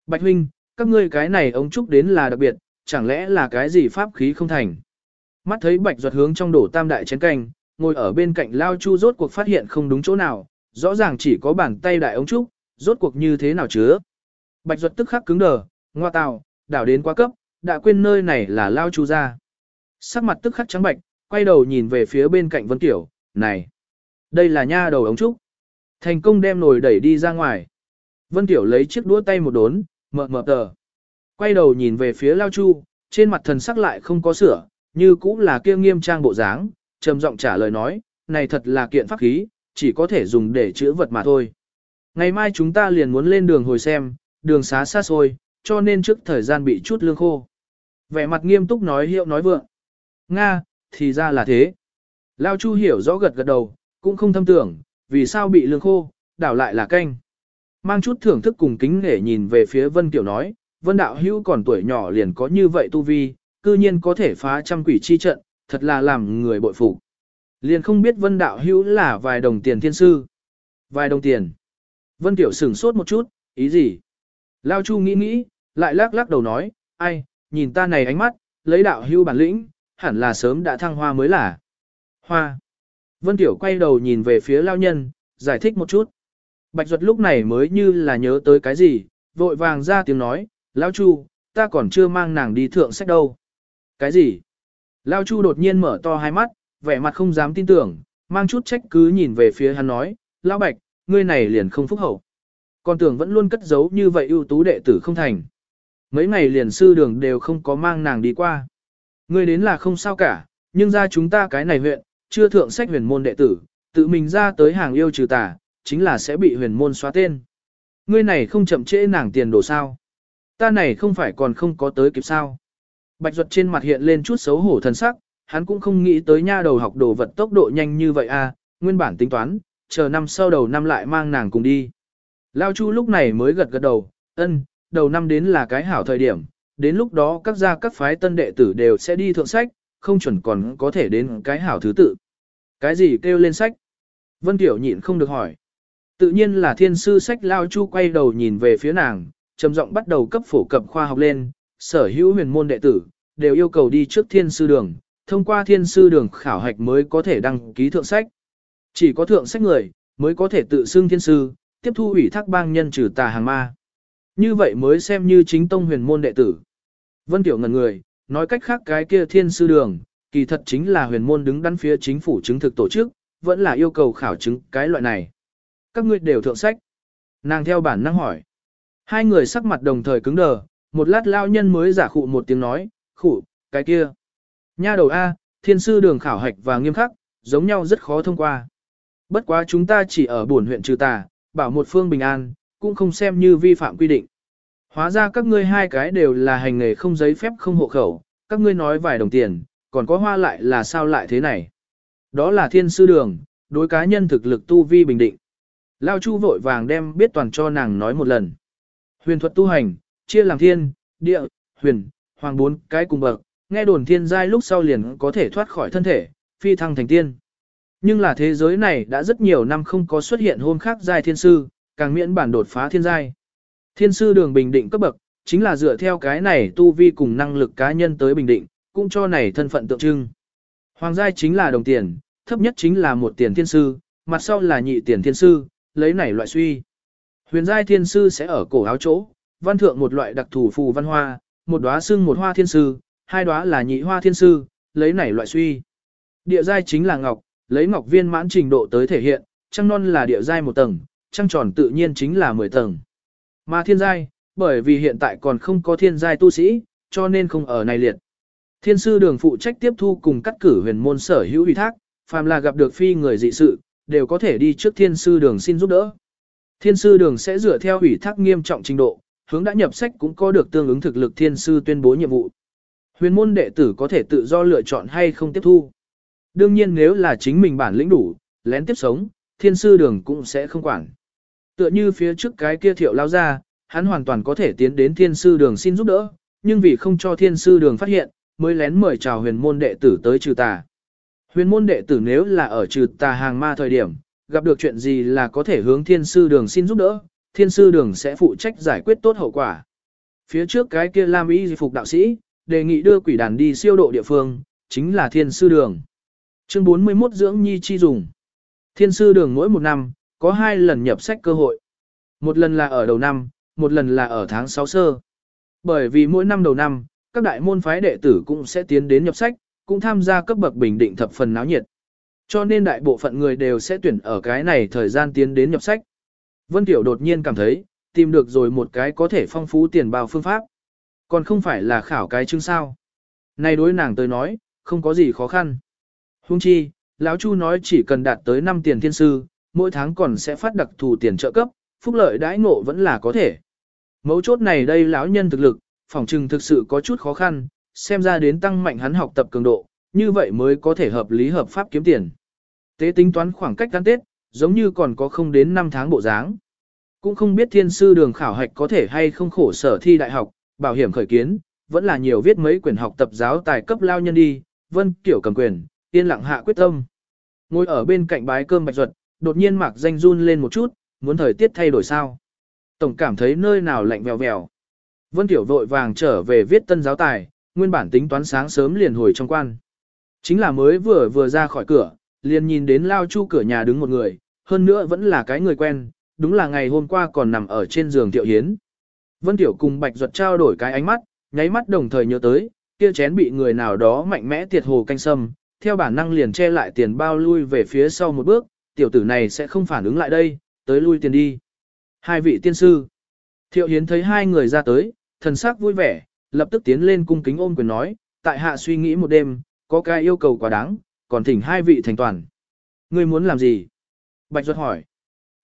Bạch huynh, các ngươi cái này ống trúc đến là đặc biệt, chẳng lẽ là cái gì pháp khí không thành. Mắt thấy bạch ruột hướng trong đổ tam đại chén canh, ngồi ở bên cạnh lao chu rốt cuộc phát hiện không đúng chỗ nào, rõ ràng chỉ có bàn tay đại ống trúc, rốt cuộc như thế nào chứa. Bạch ruột tức khắc cứng đờ, ngoa tào, đảo đến quá cấp, đã quên nơi này là lao chu ra. Sắc mặt tức khắc trắng bạch, quay đầu nhìn về phía bên cạnh Vân Tiểu, này, đây là nha đầu ống trúc. Thành công đem nồi đẩy đi ra ngoài. Vân Tiểu lấy chiếc đũa tay một đốn, mờ mờ tờ. Quay đầu nhìn về phía Lao Chu, trên mặt thần sắc lại không có sửa, như cũng là kia nghiêm trang bộ dáng, trầm giọng trả lời nói, này thật là kiện pháp khí, chỉ có thể dùng để chữa vật mà thôi. Ngày mai chúng ta liền muốn lên đường hồi xem, đường xá xa xôi, cho nên trước thời gian bị chút lương khô. Vẻ mặt nghiêm túc nói hiệu nói vượng. Nga, thì ra là thế. Lao Chu hiểu rõ gật gật đầu, cũng không thâm tưởng, vì sao bị lương khô, đảo lại là canh. Mang chút thưởng thức cùng kính để nhìn về phía Vân Tiểu nói, Vân Đạo Hữu còn tuổi nhỏ liền có như vậy tu vi, cư nhiên có thể phá trăm quỷ chi trận, thật là làm người bội phục. Liền không biết Vân Đạo Hữu là vài đồng tiền thiên sư. Vài đồng tiền. Vân Tiểu sửng sốt một chút, ý gì? Lao Chu nghĩ nghĩ, lại lắc lắc đầu nói, ai, nhìn ta này ánh mắt, lấy đạo hưu bản lĩnh, hẳn là sớm đã thăng hoa mới là. Hoa. Vân Tiểu quay đầu nhìn về phía lao nhân, giải thích một chút. Bạch Duật lúc này mới như là nhớ tới cái gì, vội vàng ra tiếng nói, Lao Chu, ta còn chưa mang nàng đi thượng sách đâu. Cái gì? Lao Chu đột nhiên mở to hai mắt, vẻ mặt không dám tin tưởng, mang chút trách cứ nhìn về phía hắn nói, Lão Bạch, ngươi này liền không phúc hậu. Còn tưởng vẫn luôn cất giấu như vậy ưu tú đệ tử không thành. Mấy ngày liền sư đường đều không có mang nàng đi qua. Ngươi đến là không sao cả, nhưng ra chúng ta cái này huyện, chưa thượng sách huyền môn đệ tử, tự mình ra tới hàng yêu trừ tà, chính là sẽ bị huyền môn xóa tên. Ngươi này không chậm trễ nàng tiền đồ sao. Ta này không phải còn không có tới kịp sao. Bạch Duật trên mặt hiện lên chút xấu hổ thần sắc, hắn cũng không nghĩ tới nha đầu học đồ vật tốc độ nhanh như vậy à, nguyên bản tính toán, chờ năm sau đầu năm lại mang nàng cùng đi. Lao Chu lúc này mới gật gật đầu, ân, đầu năm đến là cái hảo thời điểm, đến lúc đó các gia các phái tân đệ tử đều sẽ đi thượng sách, không chuẩn còn có thể đến cái hảo thứ tự. Cái gì kêu lên sách? Vân Tiểu nhịn không được hỏi. Tự nhiên là thiên sư sách Lao Chu quay đầu nhìn về phía nàng, trầm giọng bắt đầu cấp phổ cập khoa học lên, sở hữu huyền môn đệ tử, đều yêu cầu đi trước thiên sư đường, thông qua thiên sư đường khảo hạch mới có thể đăng ký thượng sách. Chỉ có thượng sách người, mới có thể tự xưng thiên sư, tiếp thu ủy thác bang nhân trừ tà hàng ma. Như vậy mới xem như chính tông huyền môn đệ tử. Vân Tiểu ngần người, nói cách khác cái kia thiên sư đường, kỳ thật chính là huyền môn đứng đắn phía chính phủ chứng thực tổ chức, vẫn là yêu cầu khảo chứng cái loại này. Các ngươi đều thượng sách. Nàng theo bản năng hỏi. Hai người sắc mặt đồng thời cứng đờ, một lát lao nhân mới giả khụ một tiếng nói, khụ, cái kia. Nha đầu A, thiên sư đường khảo hạch và nghiêm khắc, giống nhau rất khó thông qua. Bất quá chúng ta chỉ ở buồn huyện trừ tà, bảo một phương bình an, cũng không xem như vi phạm quy định. Hóa ra các ngươi hai cái đều là hành nghề không giấy phép không hộ khẩu, các ngươi nói vài đồng tiền, còn có hoa lại là sao lại thế này. Đó là thiên sư đường, đối cá nhân thực lực tu vi bình định. Lao Chu vội vàng đem biết toàn cho nàng nói một lần. Huyền thuật tu hành, chia làm thiên, địa, huyền, hoàng bốn cái cùng bậc, nghe đồn thiên giai lúc sau liền có thể thoát khỏi thân thể, phi thăng thành tiên. Nhưng là thế giới này đã rất nhiều năm không có xuất hiện hôm khác giai thiên sư, càng miễn bản đột phá thiên giai. Thiên sư đường bình định cấp bậc, chính là dựa theo cái này tu vi cùng năng lực cá nhân tới bình định, cũng cho này thân phận tượng trưng. Hoàng giai chính là đồng tiền, thấp nhất chính là một tiền thiên sư, mặt sau là nhị tiền thiên sư, lấy này loại suy. Huyền giai thiên sư sẽ ở cổ áo chỗ, văn thượng một loại đặc thù phù văn hoa, một đóa xưng một hoa thiên sư, hai đóa là nhị hoa thiên sư, lấy này loại suy. Địa giai chính là ngọc, lấy ngọc viên mãn trình độ tới thể hiện, trăng non là địa giai một tầng, trăng tròn tự nhiên chính là 10 tầng. Mà thiên giai, bởi vì hiện tại còn không có thiên giai tu sĩ, cho nên không ở này liệt. Thiên sư đường phụ trách tiếp thu cùng cắt cử huyền môn sở hữu ủy thác, phàm là gặp được phi người dị sự, đều có thể đi trước thiên sư đường xin giúp đỡ. Thiên sư đường sẽ dựa theo ủy thác nghiêm trọng trình độ, hướng đã nhập sách cũng có được tương ứng thực lực thiên sư tuyên bố nhiệm vụ. Huyền môn đệ tử có thể tự do lựa chọn hay không tiếp thu. Đương nhiên nếu là chính mình bản lĩnh đủ, lén tiếp sống, thiên sư đường cũng sẽ không quản. Tựa như phía trước cái kia thiệu lao ra, hắn hoàn toàn có thể tiến đến thiên sư đường xin giúp đỡ, nhưng vì không cho thiên sư đường phát hiện, mới lén mời chào huyền môn đệ tử tới trừ tà. Huyền môn đệ tử nếu là ở trừ tà hàng ma thời điểm, gặp được chuyện gì là có thể hướng thiên sư đường xin giúp đỡ, thiên sư đường sẽ phụ trách giải quyết tốt hậu quả. Phía trước cái kia Lam Y phục đạo sĩ, đề nghị đưa quỷ đàn đi siêu độ địa phương, chính là thiên sư đường. Chương 41 dưỡng nhi chi dùng. Thiên sư đường mỗi một năm, có hai lần nhập sách cơ hội. Một lần là ở đầu năm, một lần là ở tháng 6 sơ. Bởi vì mỗi năm đầu năm, các đại môn phái đệ tử cũng sẽ tiến đến nhập sách, cũng tham gia cấp bậc bình định thập phần náo nhiệt. Cho nên đại bộ phận người đều sẽ tuyển ở cái này thời gian tiến đến nhập sách. Vân Tiểu đột nhiên cảm thấy, tìm được rồi một cái có thể phong phú tiền bào phương pháp. Còn không phải là khảo cái chứng sao. Này đối nàng tới nói, không có gì khó khăn. Hung chi, lão Chu nói chỉ cần đạt tới 5 tiền thiên sư, mỗi tháng còn sẽ phát đặc thù tiền trợ cấp, phúc lợi đãi ngộ vẫn là có thể. Mấu chốt này đây lão nhân thực lực, phòng trừng thực sự có chút khó khăn, xem ra đến tăng mạnh hắn học tập cường độ, như vậy mới có thể hợp lý hợp pháp kiếm tiền. Tế tính toán khoảng cách gắn Tết, giống như còn có không đến 5 tháng bộ dáng. Cũng không biết thiên sư đường khảo hạch có thể hay không khổ sở thi đại học, bảo hiểm khởi kiến, vẫn là nhiều viết mấy quyển học tập giáo tài cấp lao nhân đi, vân kiểu cầm quyền, yên lặng hạ quyết tâm. Ngồi ở bên cạnh bái cơm bạch ruột, đột nhiên mạc danh run lên một chút, muốn thời tiết thay đổi sao. Tổng cảm thấy nơi nào lạnh vèo vèo. Vân Tiểu vội vàng trở về viết tân giáo tài, nguyên bản tính toán sáng sớm liền hồi trong quan. Chính là mới vừa vừa ra khỏi cửa, liền nhìn đến lao chu cửa nhà đứng một người, hơn nữa vẫn là cái người quen, đúng là ngày hôm qua còn nằm ở trên giường Tiểu Hiến. Vân Tiểu cùng Bạch Duật trao đổi cái ánh mắt, nháy mắt đồng thời nhớ tới, kia chén bị người nào đó mạnh mẽ tiệt hồ canh sâm, theo bản năng liền che lại tiền bao lui về phía sau một bước, tiểu tử này sẽ không phản ứng lại đây, tới lui tiền đi. Hai vị tiên sư. Thiệu Hiến thấy hai người ra tới, thần sắc vui vẻ, lập tức tiến lên cung kính ôm quyền nói, tại hạ suy nghĩ một đêm, có cái yêu cầu quá đáng, còn thỉnh hai vị thành toàn. Ngươi muốn làm gì? Bạch Duật hỏi.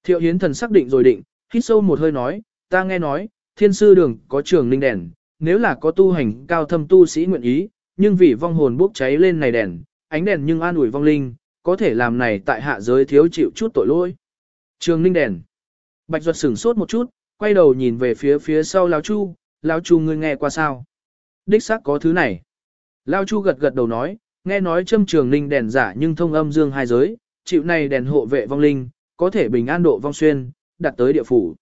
Thiệu Hiến thần xác định rồi định, hít sâu một hơi nói, ta nghe nói, thiên sư đường có trường linh đèn, nếu là có tu hành cao thâm tu sĩ nguyện ý, nhưng vì vong hồn bốc cháy lên này đèn, ánh đèn nhưng an ủi vong linh, có thể làm này tại hạ giới thiếu chịu chút tội lỗi. Trường linh đèn. Bạch Duật sửng sốt một chút, quay đầu nhìn về phía phía sau Lão Chu, Lão Chu ngươi nghe qua sao? Đích xác có thứ này. Lão Chu gật gật đầu nói, nghe nói châm trường linh đèn giả nhưng thông âm dương hai giới, chịu này đèn hộ vệ vong linh, có thể bình an độ vong xuyên, đặt tới địa phủ.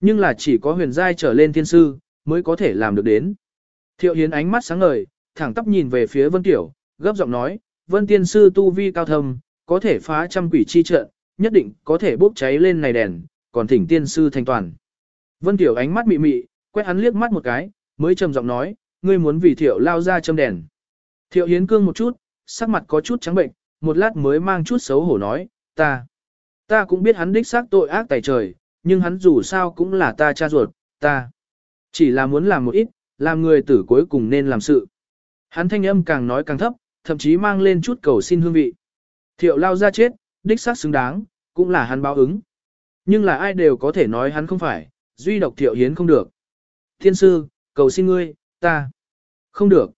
Nhưng là chỉ có huyền giai trở lên thiên sư, mới có thể làm được đến. Thiệu Hiến ánh mắt sáng ngời, thẳng tắp nhìn về phía Vân Tiểu, gấp giọng nói, Vân Tiên Sư tu vi cao thâm, có thể phá trăm quỷ chi trận, nhất định có thể bốc cháy lên này đèn, còn thỉnh Tiên Sư thành toàn. Vân Tiểu ánh mắt mị mị, quét hắn liếc mắt một cái, mới trầm giọng nói, ngươi muốn vì Thiệu lao ra châm đèn. Thiệu Hiến cương một chút, sắc mặt có chút trắng bệnh, một lát mới mang chút xấu hổ nói, ta, ta cũng biết hắn đích xác tội ác tài trời, nhưng hắn dù sao cũng là ta cha ruột, ta. Chỉ là muốn làm một ít, làm người tử cuối cùng nên làm sự. Hắn thanh âm càng nói càng thấp, thậm chí mang lên chút cầu xin hương vị. Thiệu lao ra chết, đích xác xứng đáng, cũng là hắn báo ứng. Nhưng là ai đều có thể nói hắn không phải, duy độc thiệu hiến không được. Thiên sư, cầu xin ngươi, ta. Không được.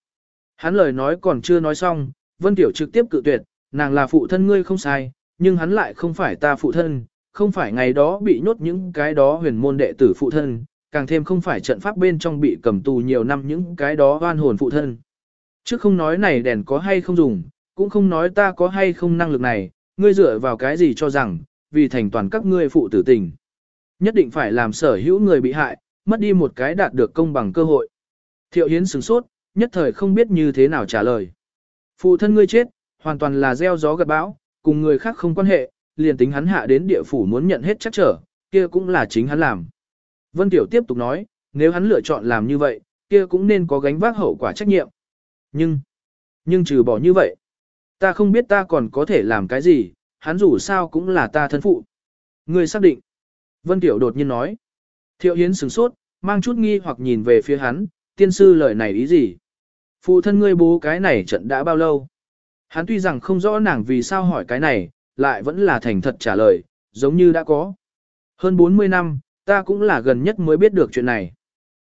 Hắn lời nói còn chưa nói xong, Vân Tiểu trực tiếp cự tuyệt, nàng là phụ thân ngươi không sai, nhưng hắn lại không phải ta phụ thân, không phải ngày đó bị nhốt những cái đó huyền môn đệ tử phụ thân, càng thêm không phải trận pháp bên trong bị cầm tù nhiều năm những cái đó oan hồn phụ thân. Chứ không nói này đèn có hay không dùng, cũng không nói ta có hay không năng lực này, ngươi dựa vào cái gì cho rằng, vì thành toàn các ngươi phụ tử tình. Nhất định phải làm sở hữu người bị hại, mất đi một cái đạt được công bằng cơ hội. Thiệu Hiến sửng sốt, nhất thời không biết như thế nào trả lời. Phụ thân ngươi chết, hoàn toàn là gieo gió gặt bão, cùng người khác không quan hệ, liền tính hắn hạ đến địa phủ muốn nhận hết chắc trở, kia cũng là chính hắn làm. Vân Tiểu tiếp tục nói, nếu hắn lựa chọn làm như vậy, kia cũng nên có gánh vác hậu quả trách nhiệm. Nhưng, nhưng trừ bỏ như vậy, ta không biết ta còn có thể làm cái gì, hắn dù sao cũng là ta thân phụ. Ngươi xác định. Vân Tiểu đột nhiên nói. Thiệu Hiến sửng sốt, mang chút nghi hoặc nhìn về phía hắn, tiên sư lời này ý gì? Phụ thân ngươi bố cái này trận đã bao lâu? Hắn tuy rằng không rõ nàng vì sao hỏi cái này, lại vẫn là thành thật trả lời, giống như đã có. Hơn 40 năm, ta cũng là gần nhất mới biết được chuyện này.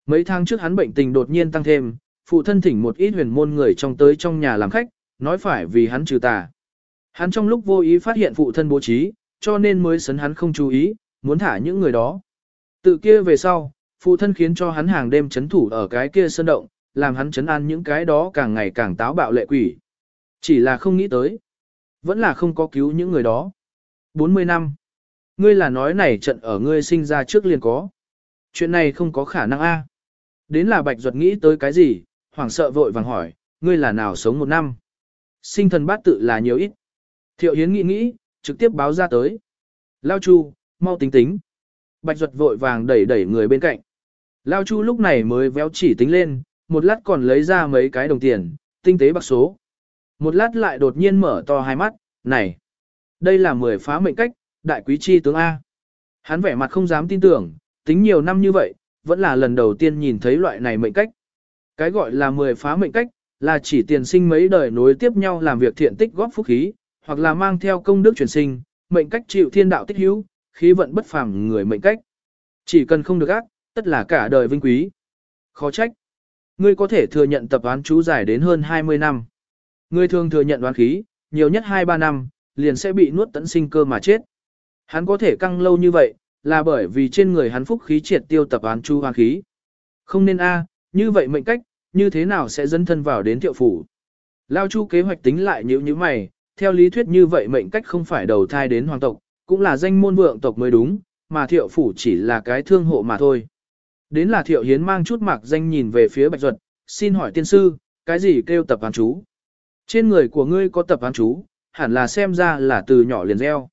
Mấy tháng trước hắn bệnh tình đột nhiên tăng thêm, phụ thân thỉnh một ít huyền môn người trong tới trong nhà làm khách, nói phải vì hắn trừ tà. Hắn trong lúc vô ý phát hiện phụ thân bố trí, cho nên mới sấn hắn không chú ý, muốn thả những người đó. Tự kia về sau, phụ thân khiến cho hắn hàng đêm chấn thủ ở cái kia sơn động, làm hắn chấn an những cái đó càng ngày càng táo bạo lệ quỷ. Chỉ là không nghĩ tới. Vẫn là không có cứu những người đó. 40 năm. Ngươi là nói này trận ở ngươi sinh ra trước liền có. Chuyện này không có khả năng a. Đến là Bạch Duật nghĩ tới cái gì, hoảng sợ vội vàng hỏi, ngươi là nào sống một năm. Sinh thần bát tự là nhiều ít. Thiệu Hiến nghĩ nghĩ, trực tiếp báo ra tới. Lao Chu, mau tính tính. Bạch Duật vội vàng đẩy đẩy người bên cạnh. Lao Chu lúc này mới véo chỉ tính lên, một lát còn lấy ra mấy cái đồng tiền, tinh tế bạc số. Một lát lại đột nhiên mở to hai mắt, này, đây là mười phá mệnh cách, đại quý chi tướng A. Hắn vẻ mặt không dám tin tưởng, tính nhiều năm như vậy, vẫn là lần đầu tiên nhìn thấy loại này mệnh cách. Cái gọi là mười phá mệnh cách, là chỉ tiền sinh mấy đời nối tiếp nhau làm việc thiện tích góp phúc khí, hoặc là mang theo công đức truyền sinh, mệnh cách chịu thiên đạo tích hữu, khí vận bất phàm người mệnh cách. Chỉ cần không được ác, tất là cả đời vinh quý. Khó trách. Ngươi có thể thừa nhận tập án chú dài đến hơn 20 năm. Ngươi thường thừa nhận đoán khí, nhiều nhất 2-3 năm, liền sẽ bị nuốt tận sinh cơ mà chết. Hắn có thể căng lâu như vậy, là bởi vì trên người hắn phúc khí triệt tiêu tập án chu hoang khí. Không nên a, như vậy mệnh cách, như thế nào sẽ dẫn thân vào đến thiệu phủ. Lao chu kế hoạch tính lại như như mày, theo lý thuyết như vậy mệnh cách không phải đầu thai đến hoàng tộc, cũng là danh môn vượng tộc mới đúng, mà thiệu phủ chỉ là cái thương hộ mà thôi. Đến là thiệu hiến mang chút mạc danh nhìn về phía bạch duật, xin hỏi tiên sư, cái gì kêu tập án chú? Trên người của ngươi có tập án chú, hẳn là xem ra là từ nhỏ liền gieo.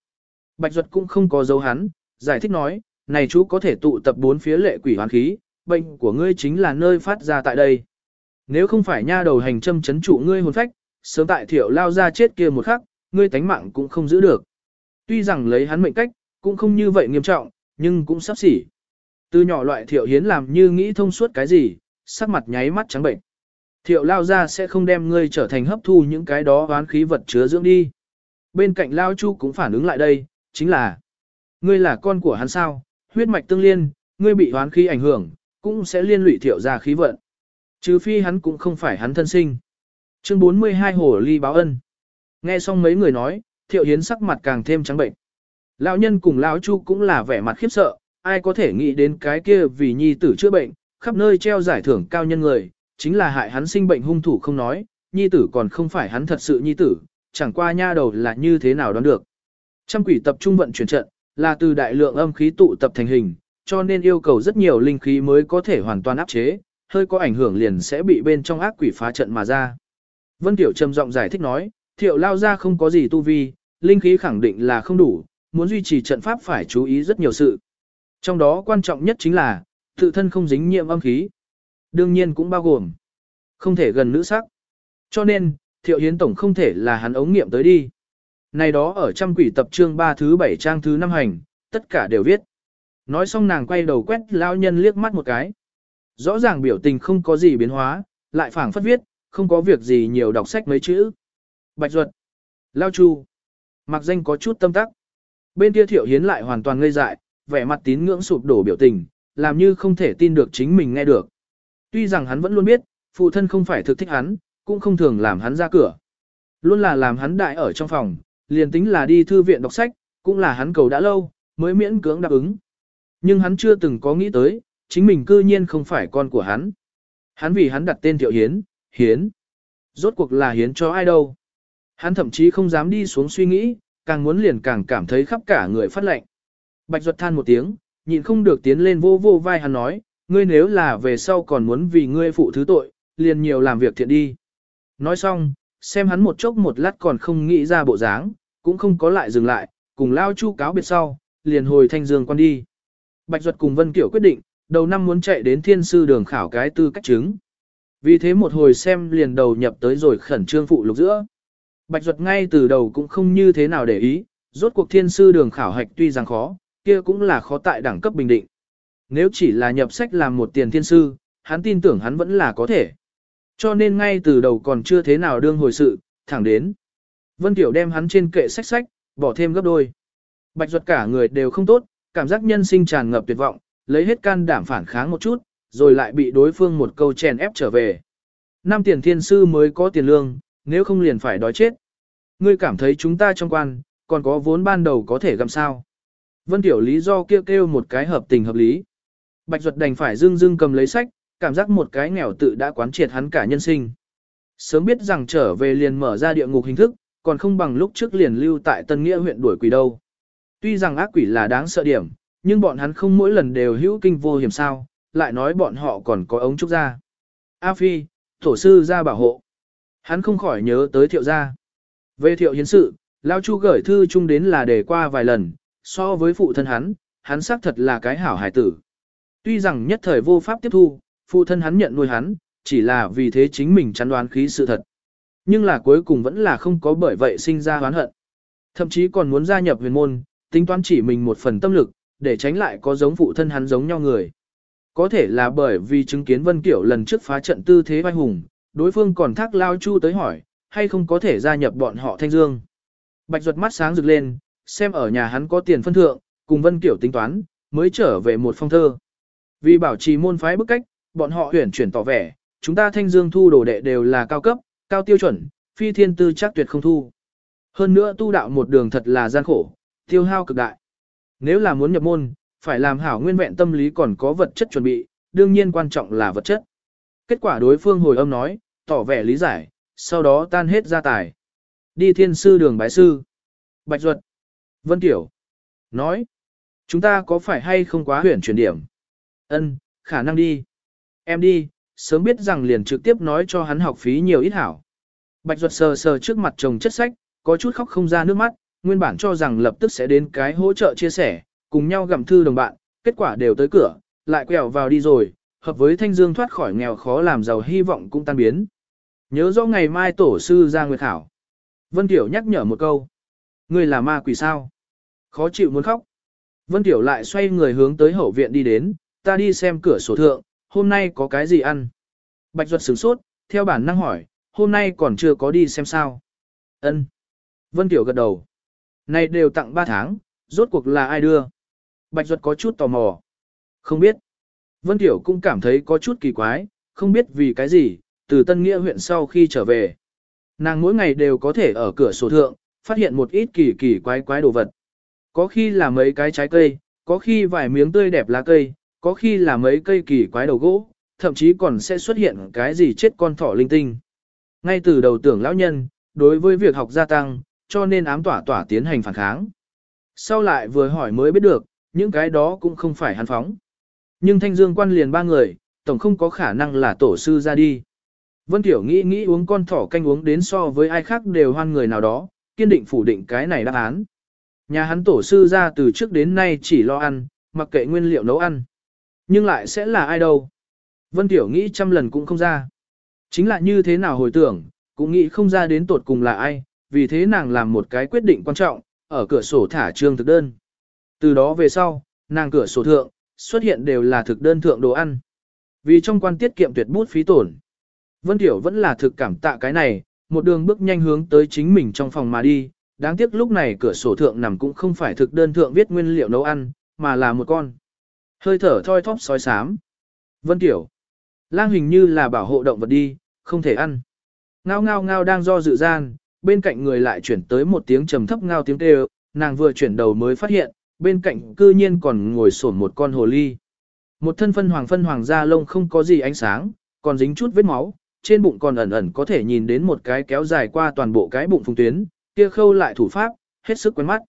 Bạch duật cũng không có dấu hắn, giải thích nói, này chú có thể tụ tập bốn phía lệ quỷ hoán khí, bệnh của ngươi chính là nơi phát ra tại đây. Nếu không phải nha đầu hành châm chấn trụ ngươi hồn phách, sớm tại thiệu lao ra chết kia một khắc, ngươi tánh mạng cũng không giữ được. Tuy rằng lấy hắn mệnh cách, cũng không như vậy nghiêm trọng, nhưng cũng sắp xỉ. Từ nhỏ loại thiệu hiến làm như nghĩ thông suốt cái gì, sắc mặt nháy mắt trắng bệnh. Thiệu lao ra sẽ không đem ngươi trở thành hấp thu những cái đó oán khí vật chứa dưỡng đi. Bên cạnh lao chu cũng phản ứng lại đây, chính là Ngươi là con của hắn sao, huyết mạch tương liên, ngươi bị oán khí ảnh hưởng, cũng sẽ liên lụy thiệu ra khí vận. Trừ phi hắn cũng không phải hắn thân sinh. Chương 42 Hồ Ly báo ân. Nghe xong mấy người nói, thiệu hiến sắc mặt càng thêm trắng bệnh. Lão nhân cùng lão chu cũng là vẻ mặt khiếp sợ, ai có thể nghĩ đến cái kia vì nhi tử chữa bệnh, khắp nơi treo giải thưởng cao nhân người, chính là hại hắn sinh bệnh hung thủ không nói, nhi tử còn không phải hắn thật sự nhi tử, chẳng qua nha đầu là như thế nào đoán được. Trăm quỷ tập trung vận chuyển trận, là từ đại lượng âm khí tụ tập thành hình, cho nên yêu cầu rất nhiều linh khí mới có thể hoàn toàn áp chế, hơi có ảnh hưởng liền sẽ bị bên trong ác quỷ phá trận mà ra. Vân Tiểu trầm giọng giải thích nói, thiệu lao ra không có gì tu vi, linh khí khẳng định là không đủ, muốn duy trì trận pháp phải chú ý rất nhiều sự. Trong đó quan trọng nhất chính là, tự thân không dính nhiễm âm khí. Đương nhiên cũng bao gồm, không thể gần nữ sắc. Cho nên, thiệu hiến tổng không thể là hắn ống nghiệm tới đi. Này đó ở trăm quỷ tập trương 3 thứ 7 trang thứ 5 hành, tất cả đều viết. Nói xong nàng quay đầu quét lão nhân liếc mắt một cái. Rõ ràng biểu tình không có gì biến hóa, lại phảng phất viết, không có việc gì nhiều đọc sách mấy chữ. Bạch ruột. Lao chu. Mặc danh có chút tâm tắc. Bên kia thiệu hiến lại hoàn toàn ngây dại, vẻ mặt tín ngưỡng sụp đổ biểu tình, làm như không thể tin được chính mình nghe được. Tuy rằng hắn vẫn luôn biết, phụ thân không phải thực thích hắn, cũng không thường làm hắn ra cửa. Luôn là làm hắn đại ở trong phòng, liền tính là đi thư viện đọc sách, cũng là hắn cầu đã lâu, mới miễn cưỡng đáp ứng. Nhưng hắn chưa từng có nghĩ tới, chính mình cư nhiên không phải con của hắn. Hắn vì hắn đặt tên Thiệu Hiến, Hiến. Rốt cuộc là Hiến cho ai đâu. Hắn thậm chí không dám đi xuống suy nghĩ, càng muốn liền càng cảm thấy khắp cả người phát lạnh. Bạch Duật than một tiếng, nhịn không được tiến lên vô vô vai hắn nói, ngươi nếu là về sau còn muốn vì ngươi phụ thứ tội, liền nhiều làm việc thiện đi. Nói xong, xem hắn một chốc một lát còn không nghĩ ra bộ dáng, cũng không có lại dừng lại, cùng lao chu cáo biệt sau, liền hồi thanh dương quan đi. Bạch Duật cùng Vân Kiểu quyết định, đầu năm muốn chạy đến thiên sư đường khảo cái tư cách chứng. Vì thế một hồi xem liền đầu nhập tới rồi khẩn trương phụ lục giữa. Bạch Duật ngay từ đầu cũng không như thế nào để ý, rốt cuộc thiên sư đường khảo hạch tuy rằng khó, kia cũng là khó tại đẳng cấp bình định. Nếu chỉ là nhập sách làm một tiền thiên sư, hắn tin tưởng hắn vẫn là có thể. Cho nên ngay từ đầu còn chưa thế nào đương hồi sự, thẳng đến. Vân Tiểu đem hắn trên kệ sách sách, bỏ thêm gấp đôi. Bạch Duật cả người đều không tốt, cảm giác nhân sinh tràn ngập tuyệt vọng, lấy hết can đảm phản kháng một chút, rồi lại bị đối phương một câu chèn ép trở về. Năm tiền thiên sư mới có tiền lương, nếu không liền phải đói chết. Ngươi cảm thấy chúng ta trong quan, còn có vốn ban đầu có thể gặm sao. Vân Tiểu lý do kêu kêu một cái hợp tình hợp lý. Bạch Duật đành phải dưng dưng cầm lấy sách, cảm giác một cái nghèo tự đã quán triệt hắn cả nhân sinh. Sớm biết rằng trở về liền mở ra địa ngục hình thức, còn không bằng lúc trước liền lưu tại Tân Nghĩa huyện đuổi quỷ đâu. Tuy rằng ác quỷ là đáng sợ điểm, nhưng bọn hắn không mỗi lần đều hữu kinh vô hiểm sao, lại nói bọn họ còn có ống trúc ra. A Phi, tổ sư ra bảo hộ. Hắn không khỏi nhớ tới thiệu gia. Về thiệu hiến sự, Lao Chu gửi thư chung đến là để qua vài lần, so với phụ thân hắn, hắn xác thật là cái hảo hài tử. Tuy rằng nhất thời vô pháp tiếp thu, phụ thân hắn nhận nuôi hắn, chỉ là vì thế chính mình chắn đoán khí sự thật. Nhưng là cuối cùng vẫn là không có bởi vậy sinh ra hoán hận. Thậm chí còn muốn gia nhập huyền môn, tính toán chỉ mình một phần tâm lực, để tránh lại có giống phụ thân hắn giống nhau người. Có thể là bởi vì chứng kiến Vân Kiểu lần trước phá trận tư thế vai hùng, đối phương còn thác Lao Chu tới hỏi, hay không có thể gia nhập bọn họ Thanh Dương. Bạch ruột mắt sáng rực lên, xem ở nhà hắn có tiền phân thượng, cùng Vân Kiểu tính toán, mới trở về một phong thơ. Vì bảo trì môn phái bức cách, bọn họ huyển chuyển tỏ vẻ, chúng ta Thanh Dương thu đồ đệ đều là cao cấp, cao tiêu chuẩn, phi thiên tư chắc tuyệt không thu. Hơn nữa tu đạo một đường thật là gian khổ, tiêu hao cực đại. Nếu là muốn nhập môn, phải làm hảo nguyên vẹn tâm lý còn có vật chất chuẩn bị, đương nhiên quan trọng là vật chất. Kết quả đối phương hồi âm nói, tỏ vẻ lý giải, sau đó tan hết gia tài. Đi thiên sư đường bái sư. Bạch Duật. Vân Tiểu. Nói. Chúng ta có phải hay không quá huyển chuyển điểm? Ân, khả năng đi. Em đi, sớm biết rằng liền trực tiếp nói cho hắn học phí nhiều ít hảo. Bạch Duật sờ sờ trước mặt chồng chất sách, có chút khóc không ra nước mắt, nguyên bản cho rằng lập tức sẽ đến cái hỗ trợ chia sẻ, cùng nhau gặm thư đồng bạn, kết quả đều tới cửa, lại quẹo vào đi rồi, hợp với Thanh Dương thoát khỏi nghèo khó làm giàu hy vọng cũng tan biến. Nhớ rõ ngày mai tổ sư ra nguyệt khảo. Vân Tiểu nhắc nhở một câu. Ngươi là ma quỷ sao? Khó chịu muốn khóc. Vân Tiểu lại xoay người hướng tới hậu viện đi đến, ta đi xem cửa sổ thượng, hôm nay có cái gì ăn? Bạch Duật sửng sốt, theo bản năng hỏi, hôm nay còn chưa có đi xem sao? Ân. Vân Tiểu gật đầu. Này đều tặng 3 tháng, rốt cuộc là ai đưa? Bạch Duật có chút tò mò. Không biết. Vân Tiểu cũng cảm thấy có chút kỳ quái, không biết vì cái gì, từ Tân Nghĩa huyện sau khi trở về. Nàng mỗi ngày đều có thể ở cửa sổ thượng, phát hiện một ít kỳ kỳ quái quái đồ vật. Có khi là mấy cái trái cây, có khi vài miếng tươi đẹp lá cây, có khi là mấy cây kỳ quái đầu gỗ, thậm chí còn sẽ xuất hiện cái gì chết con thỏ linh tinh. Ngay từ đầu tưởng lão nhân, đối với việc học gia tăng, cho nên ám tỏa tỏa tiến hành phản kháng. Sau lại vừa hỏi mới biết được, những cái đó cũng không phải hắn phóng. Nhưng thanh dương quan liền ba người, tổng không có khả năng là tổ sư ra đi. Vân Tiểu nghĩ nghĩ uống con thỏ canh uống đến so với ai khác đều hoan người nào đó, kiên định phủ định cái này đáp án. Nhà hắn tổ sư ra từ trước đến nay chỉ lo ăn, mặc kệ nguyên liệu nấu ăn. Nhưng lại sẽ là ai đâu? Vân Tiểu nghĩ trăm lần cũng không ra. Chính là như thế nào hồi tưởng, cũng nghĩ không ra đến tột cùng là ai, vì thế nàng làm một cái quyết định quan trọng, ở cửa sổ thả trương thực đơn. Từ đó về sau, nàng cửa sổ thượng, xuất hiện đều là thực đơn thượng đồ ăn. Vì trong quan tiết kiệm tuyệt bút phí tổn. Vân Tiểu vẫn là thực cảm tạ cái này, một đường bước nhanh hướng tới chính mình trong phòng mà đi, đáng tiếc lúc này cửa sổ thượng nằm cũng không phải thực đơn thượng viết nguyên liệu nấu ăn, mà là một con. Hơi thở thoi thóp sói sám. Vân Tiểu. Lang hình như là bảo hộ động vật đi, không thể ăn. Ngao ngao ngao đang do dự gian, bên cạnh người lại chuyển tới một tiếng trầm thấp ngao tiếng kêu, nàng vừa chuyển đầu mới phát hiện, bên cạnh cư nhiên còn ngồi sổn một con hồ ly. Một thân phân hoàng phân hoàng da lông không có gì ánh sáng, còn dính chút vết máu, trên bụng còn ẩn ẩn có thể nhìn đến một cái kéo dài qua toàn bộ cái bụng phùng tuyến, kia khâu lại thủ pháp, hết sức quen mắt.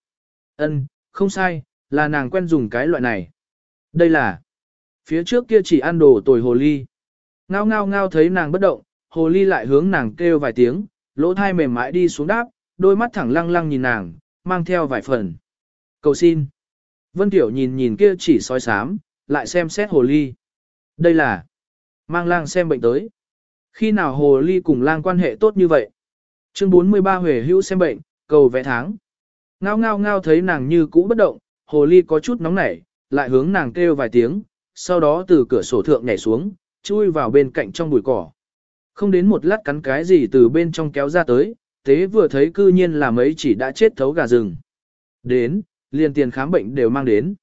Ân, không sai, là nàng quen dùng cái loại này. Đây là, phía trước kia chỉ ăn đồ tồi hồ ly. Ngao ngao ngao thấy nàng bất động, hồ ly lại hướng nàng kêu vài tiếng, lỗ thai mềm mại đi xuống đáp, đôi mắt thẳng lăng lăng nhìn nàng, mang theo vài phần. Cầu xin. Vân Tiểu nhìn nhìn kia chỉ sói sám, lại xem xét hồ ly. Đây là mang lang xem bệnh tới. Khi nào hồ ly cùng lang quan hệ tốt như vậy? Chương 43 Huệ hữu xem bệnh, cầu vẽ tháng. Ngao ngao ngao thấy nàng như cũ bất động, hồ ly có chút nóng nảy, lại hướng nàng kêu vài tiếng, sau đó từ cửa sổ thượng nhảy xuống, chui vào bên cạnh trong bụi cỏ. Không đến một lát cắn cái gì từ bên trong kéo ra tới, tế vừa thấy cư nhiên là mấy chỉ đã chết thấu gà rừng. Đến, liền tiền khám bệnh đều mang đến.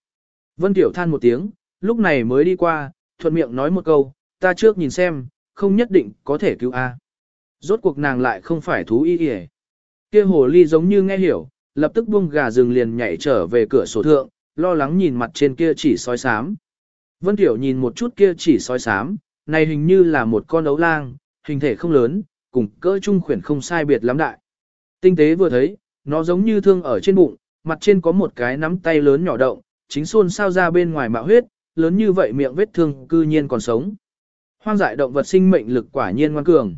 Vân Tiểu than một tiếng, lúc này mới đi qua, thuận miệng nói một câu, ta trước nhìn xem, không nhất định có thể cứu A. Rốt cuộc nàng lại không phải thú y y Kia hồ ly giống như nghe hiểu, lập tức buông gà rừng liền nhảy trở về cửa sổ thượng, lo lắng nhìn mặt trên kia chỉ sói sám. Vân Tiểu nhìn một chút kia chỉ sói sám, này hình như là một con ấu lang, hình thể không lớn, cùng cỡ trung khuyển không sai biệt lắm đại. Tinh tế vừa thấy, nó giống như thương ở trên bụng, mặt trên có một cái nắm tay lớn nhỏ động, chính xôn sao ra bên ngoài mạo huyết, lớn như vậy miệng vết thương cư nhiên còn sống. Hoang dại động vật sinh mệnh lực quả nhiên ngoan cường.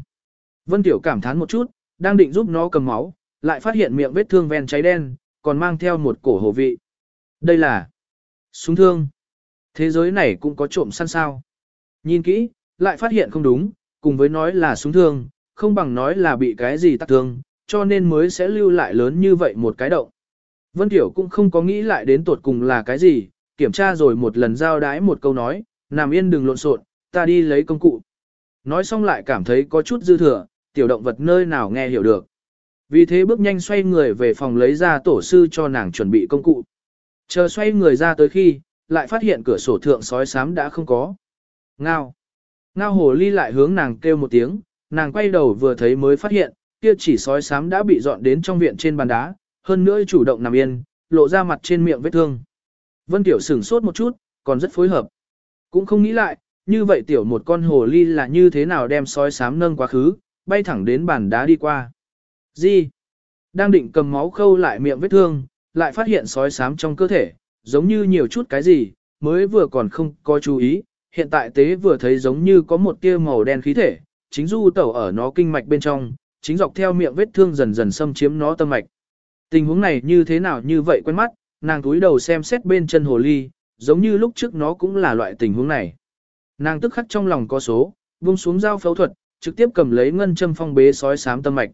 Vân Tiểu cảm thán một chút, đang định giúp nó cầm máu, lại phát hiện miệng vết thương ven cháy đen, còn mang theo một cổ hồ vị. Đây là súng thương. Thế giới này cũng có trộm săn sao. Nhìn kỹ, lại phát hiện không đúng, cùng với nói là súng thương, không bằng nói là bị cái gì tắc thương, cho nên mới sẽ lưu lại lớn như vậy một cái động. Vân Tiểu cũng không có nghĩ lại đến tột cùng là cái gì, kiểm tra rồi một lần giao đái một câu nói, nằm yên đừng lộn xộn, ta đi lấy công cụ. Nói xong lại cảm thấy có chút dư thừa, tiểu động vật nơi nào nghe hiểu được. Vì thế bước nhanh xoay người về phòng lấy ra tổ sư cho nàng chuẩn bị công cụ. Chờ xoay người ra tới khi, lại phát hiện cửa sổ thượng sói sám đã không có. Ngao. Ngao hồ ly lại hướng nàng kêu một tiếng, nàng quay đầu vừa thấy mới phát hiện, kia chỉ sói sám đã bị dọn đến trong viện trên bàn đá, hơn nữa chủ động nằm yên, lộ ra mặt trên miệng vết thương. Vân Tiểu sửng sốt một chút, còn rất phối hợp. Cũng không nghĩ lại, như vậy Tiểu một con hồ ly là như thế nào đem sói sám nâng quá khứ, bay thẳng đến bàn đá đi qua. Gì? Đang định cầm máu khâu lại miệng vết thương, lại phát hiện sói sám trong cơ thể, giống như nhiều chút cái gì, mới vừa còn không có chú ý, hiện tại tế vừa thấy giống như có một tia màu đen khí thể, chính du tẩu ở nó kinh mạch bên trong, chính dọc theo miệng vết thương dần dần xâm chiếm nó tâm mạch. Tình huống này như thế nào như vậy quen mắt, nàng túi đầu xem xét bên chân hồ ly, giống như lúc trước nó cũng là loại tình huống này. Nàng tức khắc trong lòng có số, vung xuống dao phẫu thuật, trực tiếp cầm lấy ngân châm phong bế sói sám tâm mạch.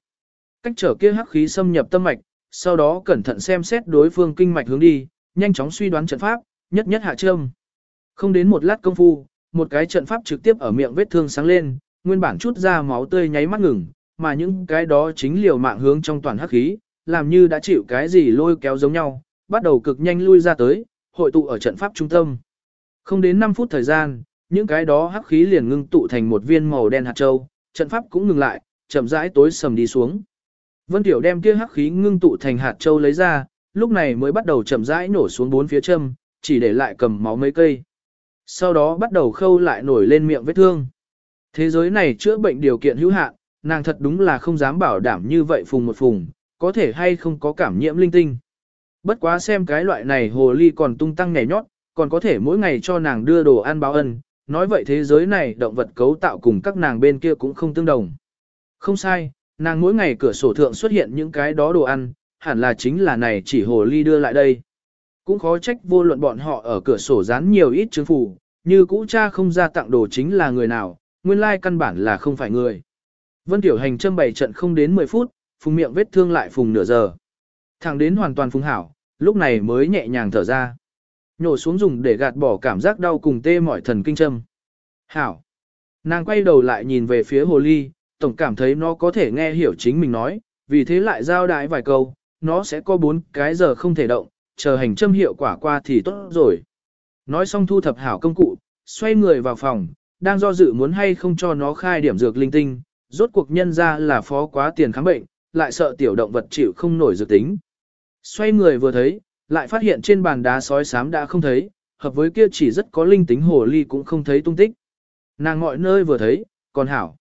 Cách trở kia hắc khí xâm nhập tâm mạch, sau đó cẩn thận xem xét đối phương kinh mạch hướng đi, nhanh chóng suy đoán trận pháp, nhất nhất hạ châm. Không đến một lát công phu, một cái trận pháp trực tiếp ở miệng vết thương sáng lên, nguyên bản chút ra máu tươi nháy mắt ngừng, mà những cái đó chính liều mạng hướng trong toàn hắc khí, làm như đã chịu cái gì lôi kéo giống nhau, bắt đầu cực nhanh lui ra tới, hội tụ ở trận pháp trung tâm. Không đến 5 phút thời gian, những cái đó hắc khí liền ngưng tụ thành một viên màu đen hạt châu, trận pháp cũng ngừng lại, chậm rãi tối sầm đi xuống. Vân Tiểu đem kia hắc khí ngưng tụ thành hạt châu lấy ra, lúc này mới bắt đầu chậm rãi nổ xuống bốn phía châm, chỉ để lại cầm máu mấy cây. Sau đó bắt đầu khâu lại nổi lên miệng vết thương. Thế giới này chữa bệnh điều kiện hữu hạn, nàng thật đúng là không dám bảo đảm như vậy phùng một phùng, có thể hay không có cảm nhiễm linh tinh. Bất quá xem cái loại này hồ ly còn tung tăng nhảy nhót, còn có thể mỗi ngày cho nàng đưa đồ ăn báo ân, nói vậy thế giới này động vật cấu tạo cùng các nàng bên kia cũng không tương đồng. Không sai, nàng mỗi ngày cửa sổ thượng xuất hiện những cái đó đồ ăn, hẳn là chính là này chỉ hồ ly đưa lại đây. Cũng khó trách vô luận bọn họ ở cửa sổ dán nhiều ít chứng phủ, như cũ cha không ra tặng đồ chính là người nào, nguyên lai căn bản là không phải người. Vân Tiểu Hành châm bày trận không đến 10 phút, phùng miệng vết thương lại phùng nửa giờ. Thẳng đến hoàn toàn phùng hảo, lúc này mới nhẹ nhàng thở ra. Nhổ xuống dùng để gạt bỏ cảm giác đau cùng tê mỏi thần kinh châm. Hảo. Nàng quay đầu lại nhìn về phía hồ ly, tổng cảm thấy nó có thể nghe hiểu chính mình nói, vì thế lại giao đái vài câu, nó sẽ có bốn cái giờ không thể động, chờ hành châm hiệu quả qua thì tốt rồi. Nói xong thu thập hảo công cụ, xoay người vào phòng, đang do dự muốn hay không cho nó khai điểm dược linh tinh, rốt cuộc nhân ra là phó quá tiền khám bệnh, lại sợ tiểu động vật chịu không nổi dược tính. Xoay người vừa thấy, lại phát hiện trên bàn đá sói sám đã không thấy, hợp với kia chỉ rất có linh tính hồ ly cũng không thấy tung tích. Nàng mọi nơi vừa thấy, còn hảo.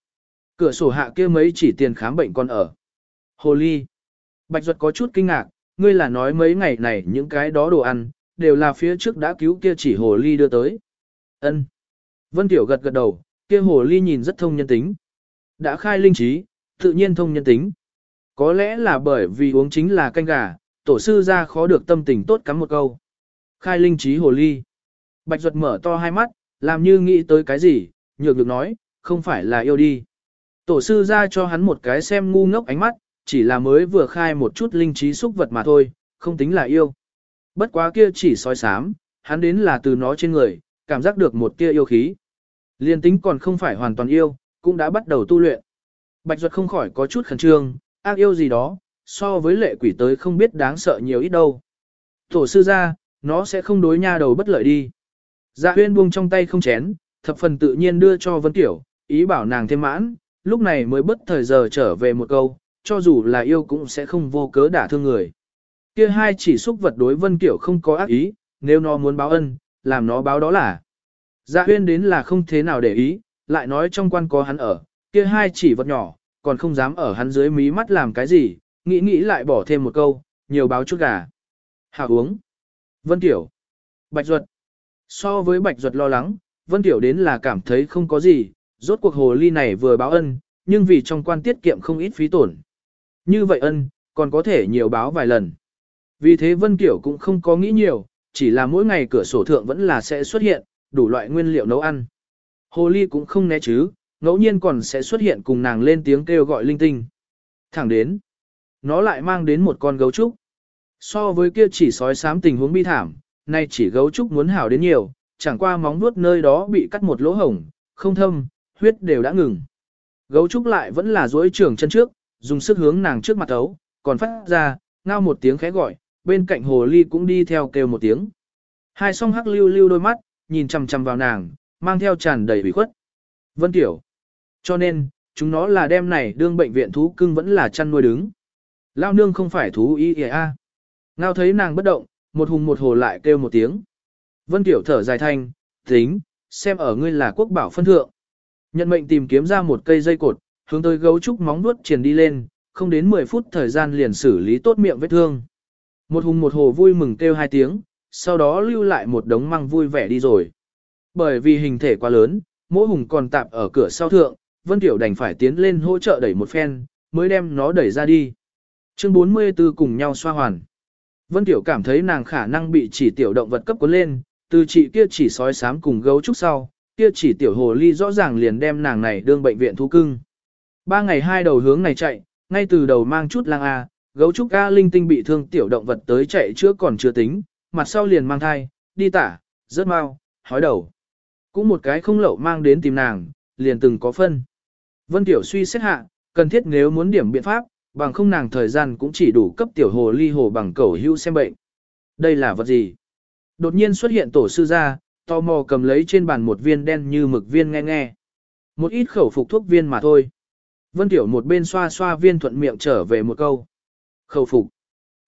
Cửa sổ hạ kia mấy chỉ tiền khám bệnh còn ở. Hồ ly. Bạch Duật có chút kinh ngạc, ngươi là nói mấy ngày này những cái đó đồ ăn, đều là phía trước đã cứu kia chỉ hồ ly đưa tới. Ân. Vân Tiểu gật gật đầu, kia hồ ly nhìn rất thông nhân tính. Đã khai linh trí, tự nhiên thông nhân tính. Có lẽ là bởi vì uống chính là canh gà, tổ sư ra khó được tâm tình tốt cắm một câu. Khai linh trí hồ ly. Bạch Duật mở to hai mắt, làm như nghĩ tới cái gì, nhược được nói, không phải là yêu đi. Tổ sư ra cho hắn một cái xem ngu ngốc ánh mắt, chỉ là mới vừa khai một chút linh trí xúc vật mà thôi, không tính là yêu. Bất quá kia chỉ sói sám, hắn đến là từ nó trên người, cảm giác được một tia yêu khí. Liên tính còn không phải hoàn toàn yêu, cũng đã bắt đầu tu luyện. Bạch Duật không khỏi có chút khẩn trương, ác yêu gì đó, so với lệ quỷ tới không biết đáng sợ nhiều ít đâu. Tổ sư ra, nó sẽ không đối nha đầu bất lợi đi. Dạ huyên buông trong tay không chén, thập phần tự nhiên đưa cho Vân Tiểu, ý bảo nàng thêm mãn, lúc này mới bất thời giờ trở về một câu, cho dù là yêu cũng sẽ không vô cớ đả thương người. Kia hai chỉ xúc vật đối Vân tiểu không có ác ý, nếu nó muốn báo ân, làm nó báo đó là. Dạ huyên đến là không thế nào để ý, lại nói trong quan có hắn ở, kia hai chỉ vật nhỏ, còn không dám ở hắn dưới mí mắt làm cái gì, nghĩ nghĩ lại bỏ thêm một câu, nhiều báo chút gà. Hảo uống. Vân Tiểu. Bạch Duật. So với Bạch Duật lo lắng, Vân Tiểu đến là cảm thấy không có gì, rốt cuộc hồ ly này vừa báo ân, nhưng vì trong quan tiết kiệm không ít phí tổn. Như vậy ân, còn có thể nhiều báo vài lần. Vì thế Vân Tiểu cũng không có nghĩ nhiều, chỉ là mỗi ngày cửa sổ thượng vẫn là sẽ xuất hiện, đủ loại nguyên liệu nấu ăn. Hồ ly cũng không né chứ, ngẫu nhiên còn sẽ xuất hiện cùng nàng lên tiếng kêu gọi linh tinh. Thẳng đến, nó lại mang đến một con gấu trúc. So với kia chỉ sói sám tình huống bi thảm, nay chỉ gấu trúc muốn hảo đến nhiều, chẳng qua móng vuốt nơi đó bị cắt một lỗ hổng, không thâm, huyết đều đã ngừng. Gấu trúc lại vẫn là duỗi trưởng chân trước, dùng sức hướng nàng trước mặt ấu, còn phát ra, ngao một tiếng khẽ gọi, bên cạnh hồ ly cũng đi theo kêu một tiếng. Hai song hắc lưu lưu đôi mắt, nhìn chằm chằm vào nàng, mang theo tràn đầy ủy khuất. Vân Tiểu. Cho nên, chúng nó là đem này đương bệnh viện thú cưng vẫn là chăn nuôi đứng. Lao nương không phải thú y a. Ngao thấy nàng bất động, một hùng một hồ lại kêu một tiếng. Vân Tiểu thở dài thanh, tính, xem ở ngươi là quốc bảo phân thượng. Nhận mệnh tìm kiếm ra một cây dây cột, hướng tới gấu trúc móng nuốt triển đi lên, không đến 10 phút thời gian liền xử lý tốt miệng vết thương. Một hùng một hồ vui mừng kêu hai tiếng, sau đó lưu lại một đống măng vui vẻ đi rồi. Bởi vì hình thể quá lớn, mỗi hùng còn tạp ở cửa sau thượng, Vân Tiểu đành phải tiến lên hỗ trợ đẩy một phen, mới đem nó đẩy ra đi. Chương 44 cùng nhau xoa hoàn. Vân Tiểu cảm thấy nàng khả năng bị chỉ tiểu động vật cấp cuốn lên, từ chị kia chỉ sói sám cùng gấu trúc sau, kia chỉ tiểu hồ ly rõ ràng liền đem nàng này đương bệnh viện thú cưng. Ba ngày hai đầu hướng này chạy, ngay từ đầu mang chút lang A, gấu trúc A linh tinh bị thương tiểu động vật tới chạy trước còn chưa tính, mặt sau liền mang thai, đi tả, rớt mau, hói đầu. Cũng một cái không lậu mang đến tìm nàng, liền từng có phân. Vân Tiểu suy xét hạ, cần thiết nếu muốn điểm biện pháp, bằng không nàng thời gian cũng chỉ đủ cấp tiểu hồ ly hồ bằng cầu hưu xem bệnh. Đây là vật gì? Đột nhiên xuất hiện tổ sư gia, tò mò cầm lấy trên bàn một viên đen như mực viên nghe nghe. Một ít khẩu phục thuốc viên mà thôi. Vân Tiểu một bên xoa xoa viên thuận miệng trở về một câu. Khẩu phục.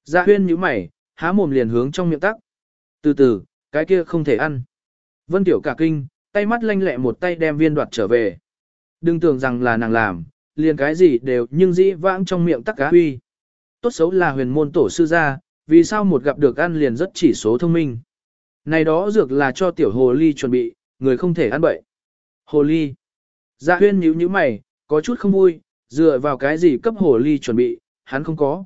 Dạ huyên như mày, há mồm liền hướng trong miệng tắc. Từ từ, cái kia không thể ăn. Vân Tiểu cả kinh, tay mắt lanh lẹ một tay đem viên đoạt trở về. Đừng tưởng rằng là nàng làm, liền cái gì đều nhưng dĩ vãng trong miệng tắc cá huy. Tốt xấu là huyền môn tổ sư gia, vì sao một gặp được ăn liền rất chỉ số thông minh. Này đó dược là cho tiểu hồ ly chuẩn bị, người không thể ăn bậy. Hồ ly. Dạ huyên nhíu nhíu mày, có chút không vui, dựa vào cái gì cấp hồ ly chuẩn bị, hắn không có.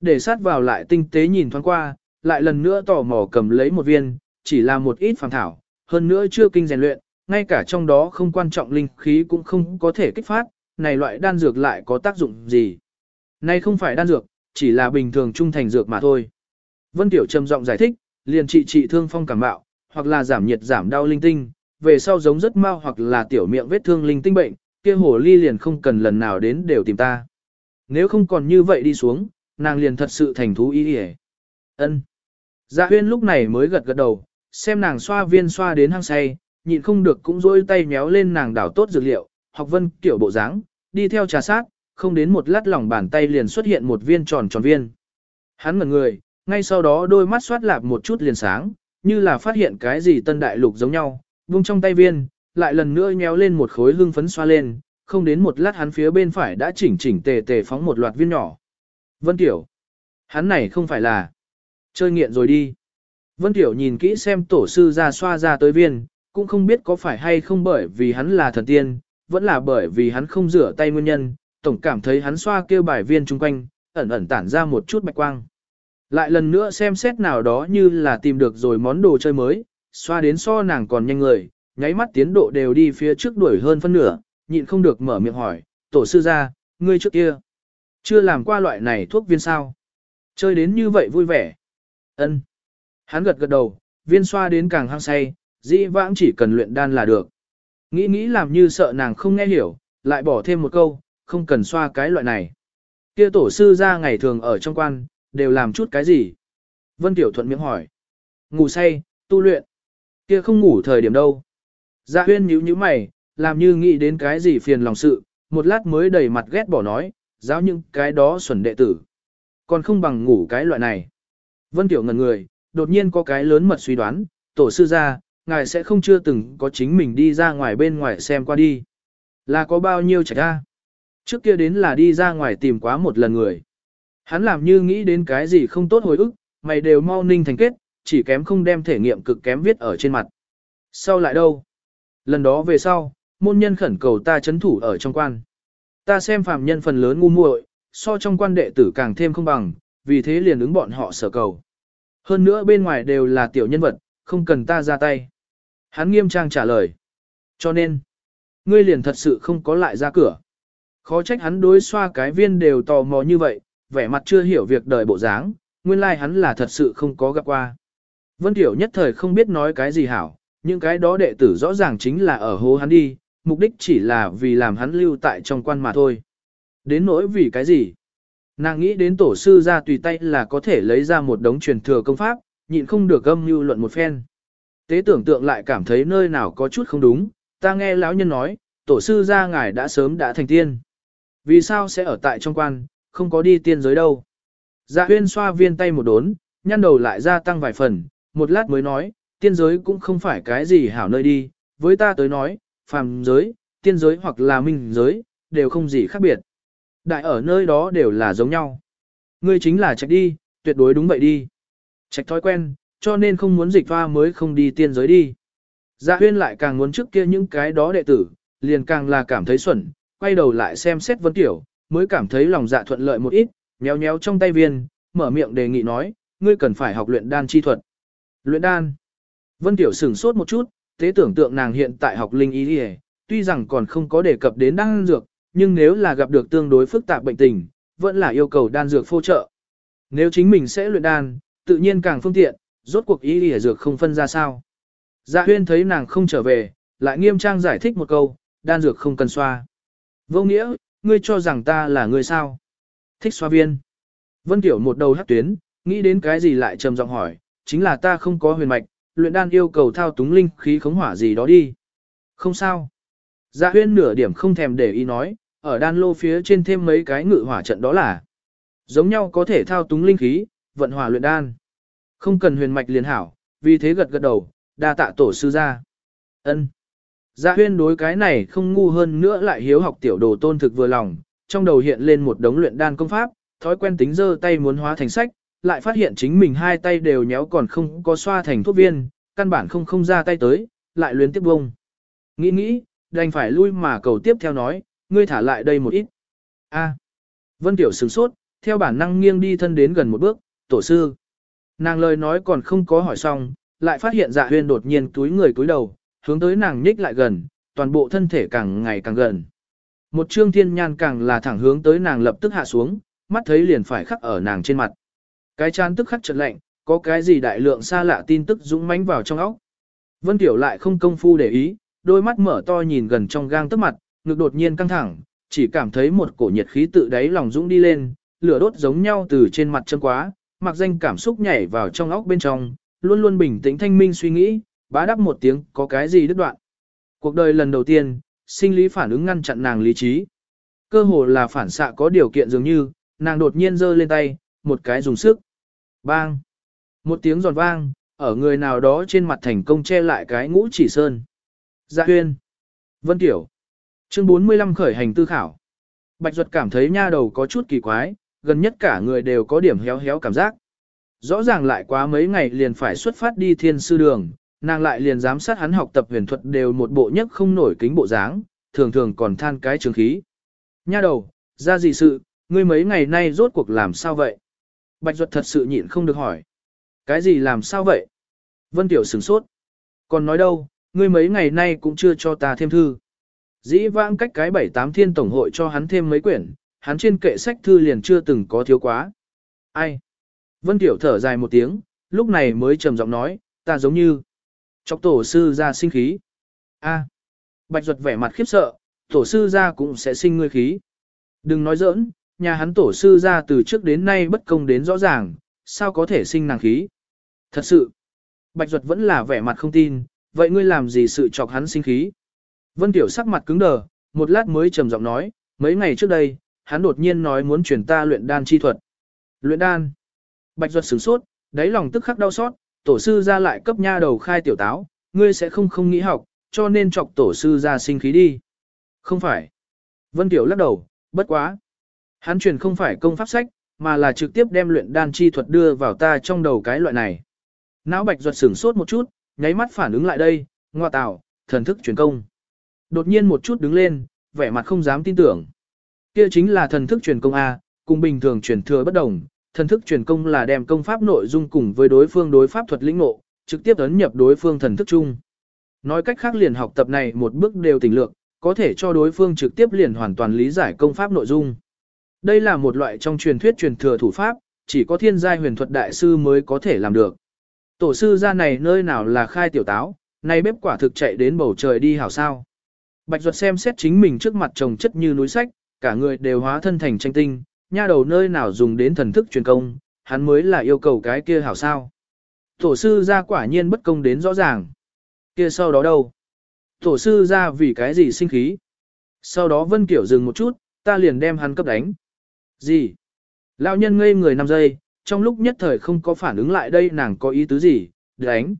Để sát vào lại tinh tế nhìn thoáng qua, lại lần nữa tò mò cầm lấy một viên, chỉ là một ít phàng thảo, hơn nữa chưa kinh rèn luyện, ngay cả trong đó không quan trọng linh khí cũng không có thể kích phát, này loại đan dược lại có tác dụng gì. Này không phải đan dược, chỉ là bình thường trung thành dược mà thôi. Vân Tiểu trầm giọng giải thích, liền trị trị thương phong cảm bạo, hoặc là giảm nhiệt giảm đau linh tinh, về sau giống rất mau hoặc là tiểu miệng vết thương linh tinh bệnh, kia hồ ly liền không cần lần nào đến đều tìm ta. Nếu không còn như vậy đi xuống, nàng liền thật sự thành thú ý hề. ân Dạ huyên lúc này mới gật gật đầu, xem nàng xoa viên xoa đến hăng say, nhịn không được cũng rôi tay méo lên nàng đảo tốt dược liệu, học vân kiểu bộ dáng, đi theo trà sát, không đến một lát lòng bàn tay liền xuất hiện một viên tròn tròn viên. Hắn ngẩn người, ngay sau đó đôi mắt xoát lạp một chút liền sáng, như là phát hiện cái gì tân đại lục giống nhau, vung trong tay viên, lại lần nữa nhéo lên một khối lưng phấn xoa lên, không đến một lát hắn phía bên phải đã chỉnh chỉnh tề tề phóng một loạt viên nhỏ. Vân Tiểu, hắn này không phải là chơi nghiện rồi đi. Vân Tiểu nhìn kỹ xem tổ sư ra xoa ra tới viên, cũng không biết có phải hay không bởi vì hắn là thần tiên, vẫn là bởi vì hắn không rửa tay nguyên nhân, tổng cảm thấy hắn xoa kêu bài viên chung quanh, ẩn ẩn tản ra một chút bạch quang. Lại lần nữa xem xét nào đó như là tìm được rồi món đồ chơi mới, xoa đến so nàng còn nhanh người, nháy mắt tiến độ đều đi phía trước đuổi hơn phân nửa, nhịn không được mở miệng hỏi, tổ sư ra, ngươi trước kia, chưa làm qua loại này thuốc viên sao? Chơi đến như vậy vui vẻ. ân Hắn gật gật đầu, viên xoa đến càng hăng say, dĩ vãng chỉ cần luyện đan là được. Nghĩ nghĩ làm như sợ nàng không nghe hiểu, lại bỏ thêm một câu, không cần xoa cái loại này. Kia tổ sư ra ngày thường ở trong quan, đều làm chút cái gì? Vân Tiểu Thuận miệng hỏi. Ngủ say, tu luyện. Kia không ngủ thời điểm đâu. Dạ huyên nhíu nhíu mày, làm như nghĩ đến cái gì phiền lòng sự, một lát mới đầy mặt ghét bỏ nói, giáo những cái đó xuẩn đệ tử. Còn không bằng ngủ cái loại này. Vân Tiểu ngần người, đột nhiên có cái lớn mật suy đoán, tổ sư ra, ngài sẽ không chưa từng có chính mình đi ra ngoài bên ngoài xem qua đi. Là có bao nhiêu trạch ra. Trước kia đến là đi ra ngoài tìm quá một lần người. Hắn làm như nghĩ đến cái gì không tốt hồi ức, mày đều mau ninh thành kết, chỉ kém không đem thể nghiệm cực kém viết ở trên mặt. Sau lại đâu? Lần đó về sau, môn nhân khẩn cầu ta chấn thủ ở trong quan. Ta xem phàm nhân phần lớn ngu muội, so trong quan đệ tử càng thêm không bằng, vì thế liền ứng bọn họ sở cầu. Hơn nữa bên ngoài đều là tiểu nhân vật, không cần ta ra tay. Hắn nghiêm trang trả lời. Cho nên, ngươi liền thật sự không có lại ra cửa. Khó trách hắn đối xoa cái viên đều tò mò như vậy, vẻ mặt chưa hiểu việc đời bộ dáng, nguyên lai like hắn là thật sự không có gặp qua. Vân Tiểu nhất thời không biết nói cái gì hảo, những cái đó đệ tử rõ ràng chính là ở hố hắn đi, mục đích chỉ là vì làm hắn lưu tại trong quan mà thôi. Đến nỗi vì cái gì? Nàng nghĩ đến tổ sư ra tùy tay là có thể lấy ra một đống truyền thừa công pháp, nhịn không được âm mưu luận một phen. Tế tưởng tượng lại cảm thấy nơi nào có chút không đúng, ta nghe lão nhân nói, tổ sư ra ngài đã sớm đã thành tiên. Vì sao sẽ ở tại trong quan, không có đi tiên giới đâu? Dạ huyên xoa viên tay một đốn, nhăn đầu lại gia tăng vài phần, một lát mới nói, tiên giới cũng không phải cái gì hảo nơi đi, với ta tới nói, phàm giới, tiên giới hoặc là minh giới, đều không gì khác biệt. Đại ở nơi đó đều là giống nhau. Ngươi chính là trạch đi, tuyệt đối đúng vậy đi. Trạch thói quen, cho nên không muốn dịch hoa mới không đi tiên giới đi. Dạ huyên lại càng muốn trước kia những cái đó đệ tử, liền càng là cảm thấy xuẩn, quay đầu lại xem xét vấn Tiểu, mới cảm thấy lòng dạ thuận lợi một ít, nhéo nhéo trong tay viên, mở miệng đề nghị nói, ngươi cần phải học luyện đan chi thuật. Luyện đan. Vân Tiểu sửng sốt một chút, thế tưởng tượng nàng hiện tại học linh ý đi tuy rằng còn không có đề cập đến đan dược, nhưng nếu là gặp được tương đối phức tạp bệnh tình, vẫn là yêu cầu đan dược phô trợ. Nếu chính mình sẽ luyện đan, tự nhiên càng phương tiện, rốt cuộc ý lìa dược không phân ra sao. Dạ huyên thấy nàng không trở về, lại nghiêm trang giải thích một câu, đan dược không cần xoa. Vô nghĩa, ngươi cho rằng ta là người sao? Thích xoa viên. Vân Tiểu một đầu hắc tuyến, nghĩ đến cái gì lại trầm giọng hỏi, chính là ta không có huyền mạch, luyện đan yêu cầu thao túng linh khí khống hỏa gì đó đi. Không sao. Dạ huyên nửa điểm không thèm để ý nói, ở đan lô phía trên thêm mấy cái ngự hỏa trận đó là giống nhau có thể thao túng linh khí, vận hỏa luyện đan. Không cần huyền mạch liền hảo, vì thế gật gật đầu, đa tạ tổ sư ra. Ân. Dạ huyên đối cái này không ngu hơn nữa lại hiếu học tiểu đồ tôn thực vừa lòng, trong đầu hiện lên một đống luyện đan công pháp, thói quen tính giơ tay muốn hóa thành sách, lại phát hiện chính mình hai tay đều nhéo còn không có xoa thành thuốc viên, căn bản không không ra tay tới, lại luyến tiếp bông. Nghĩ nghĩ, đành phải lui mà cầu tiếp theo nói, ngươi thả lại đây một ít. A. Vân Tiểu sửng sốt, theo bản năng nghiêng đi thân đến gần một bước, tổ sư. Nàng lời nói còn không có hỏi xong, lại phát hiện dạ huyên đột nhiên túi người túi đầu, hướng tới nàng nhích lại gần, toàn bộ thân thể càng ngày càng gần. Một trương thiên nhan càng là thẳng hướng tới nàng lập tức hạ xuống, mắt thấy liền phải khắc ở nàng trên mặt. Cái chán tức khắc chợt lạnh, có cái gì đại lượng xa lạ tin tức dũng mãnh vào trong óc. Vân Tiểu lại không công phu để ý, đôi mắt mở to nhìn gần trong gang tức mặt, ngực đột nhiên căng thẳng, chỉ cảm thấy một cổ nhiệt khí tự đáy lòng dũng đi lên, lửa đốt giống nhau từ trên mặt chân quá, mặc danh cảm xúc nhảy vào trong óc bên trong, luôn luôn bình tĩnh thanh minh suy nghĩ, bá đắp một tiếng có cái gì đứt đoạn. Cuộc đời lần đầu tiên, sinh lý phản ứng ngăn chặn nàng lý trí. Cơ hồ là phản xạ có điều kiện dường như, nàng đột nhiên giơ lên tay, một cái dùng sức. Bang! Một tiếng giòn vang, ở người nào đó trên mặt thành công che lại cái ngũ chỉ sơn. Dạ huyên! Vân Tiểu! Chương 45 khởi hành tư khảo. Bạch Duật cảm thấy nha đầu có chút kỳ quái, gần nhất cả người đều có điểm héo héo cảm giác. Rõ ràng lại quá mấy ngày liền phải xuất phát đi thiên sư đường, nàng lại liền giám sát hắn học tập huyền thuật đều một bộ nhất không nổi kính bộ dáng, thường thường còn than cái trường khí. Nha đầu, ra gì sự, ngươi mấy ngày nay rốt cuộc làm sao vậy? Bạch Duật thật sự nhịn không được hỏi. Cái gì làm sao vậy? Vân Tiểu sửng sốt. Còn nói đâu, ngươi mấy ngày nay cũng chưa cho ta thêm thư. Dĩ vãng cách cái bảy tám thiên tổng hội cho hắn thêm mấy quyển, hắn trên kệ sách thư liền chưa từng có thiếu quá. Ai? Vân Tiểu thở dài một tiếng, lúc này mới trầm giọng nói, ta giống như chọc tổ sư ra sinh khí. A. Bạch Duật vẻ mặt khiếp sợ, tổ sư ra cũng sẽ sinh ngươi khí. Đừng nói giỡn, nhà hắn tổ sư ra từ trước đến nay bất công đến rõ ràng, sao có thể sinh nàng khí. Thật sự, Bạch Duật vẫn là vẻ mặt không tin, vậy ngươi làm gì sự chọc hắn sinh khí. Vân Tiểu sắc mặt cứng đờ, một lát mới trầm giọng nói, mấy ngày trước đây, hắn đột nhiên nói muốn chuyển ta luyện đan chi thuật. Luyện đan. Bạch Duật sửng sốt, đáy lòng tức khắc đau xót, tổ sư ra lại cấp nha đầu khai tiểu táo, ngươi sẽ không không nghĩ học, cho nên chọc tổ sư ra sinh khí đi. Không phải. Vân Tiểu lắc đầu, bất quá. Hắn truyền không phải công pháp sách, mà là trực tiếp đem luyện đan chi thuật đưa vào ta trong đầu cái loại này. Não Bạch Duật sửng sốt một chút, nháy mắt phản ứng lại đây, ngoa tạo, thần thức truyền công. Đột nhiên một chút đứng lên, vẻ mặt không dám tin tưởng. Kia chính là thần thức truyền công A, cùng bình thường truyền thừa bất đồng. Thần thức truyền công là đem công pháp nội dung cùng với đối phương đối pháp thuật lĩnh ngộ, trực tiếp ấn nhập đối phương thần thức chung. Nói cách khác liền học tập này một bước đều tỉnh lượng, có thể cho đối phương trực tiếp liền hoàn toàn lý giải công pháp nội dung. Đây là một loại trong truyền thuyết truyền thừa thủ pháp, chỉ có thiên giai huyền thuật đại sư mới có thể làm được. Tổ sư ra này nơi nào là khai tiểu táo, nay bếp quả thực chạy đến bầu trời đi hảo sao. Bạch Duật xem xét chính mình trước mặt chồng chất như núi sách, cả người đều hóa thân thành tranh tinh, nha đầu nơi nào dùng đến thần thức truyền công, hắn mới là yêu cầu cái kia hảo sao. Tổ sư ra quả nhiên bất công đến rõ ràng. Kia sau đó đâu? Tổ sư ra vì cái gì sinh khí? Sau đó Vân Kiểu dừng một chút, ta liền đem hắn cấp đánh. Gì? Lão nhân ngây người 5 giây, trong lúc nhất thời không có phản ứng lại đây nàng có ý tứ gì, đánh.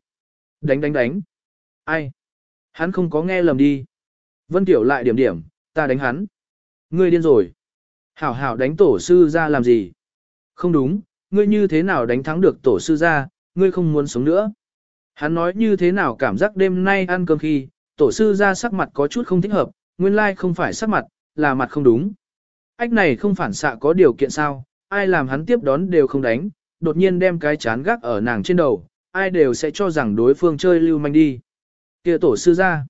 Đánh đánh đánh. Ai? Hắn không có nghe lầm đi. Vân Tiểu lại điểm điểm, ta đánh hắn. Ngươi điên rồi. Hảo hảo đánh tổ sư ra làm gì? Không đúng, ngươi như thế nào đánh thắng được tổ sư ra, ngươi không muốn sống nữa. Hắn nói như thế nào cảm giác đêm nay ăn cơm khi, tổ sư ra sắc mặt có chút không thích hợp, nguyên lai không phải sắc mặt, là mặt không đúng. Ách này không phản xạ có điều kiện sao, ai làm hắn tiếp đón đều không đánh, đột nhiên đem cái chán gác ở nàng trên đầu, ai đều sẽ cho rằng đối phương chơi lưu manh đi. kia tổ sư ra.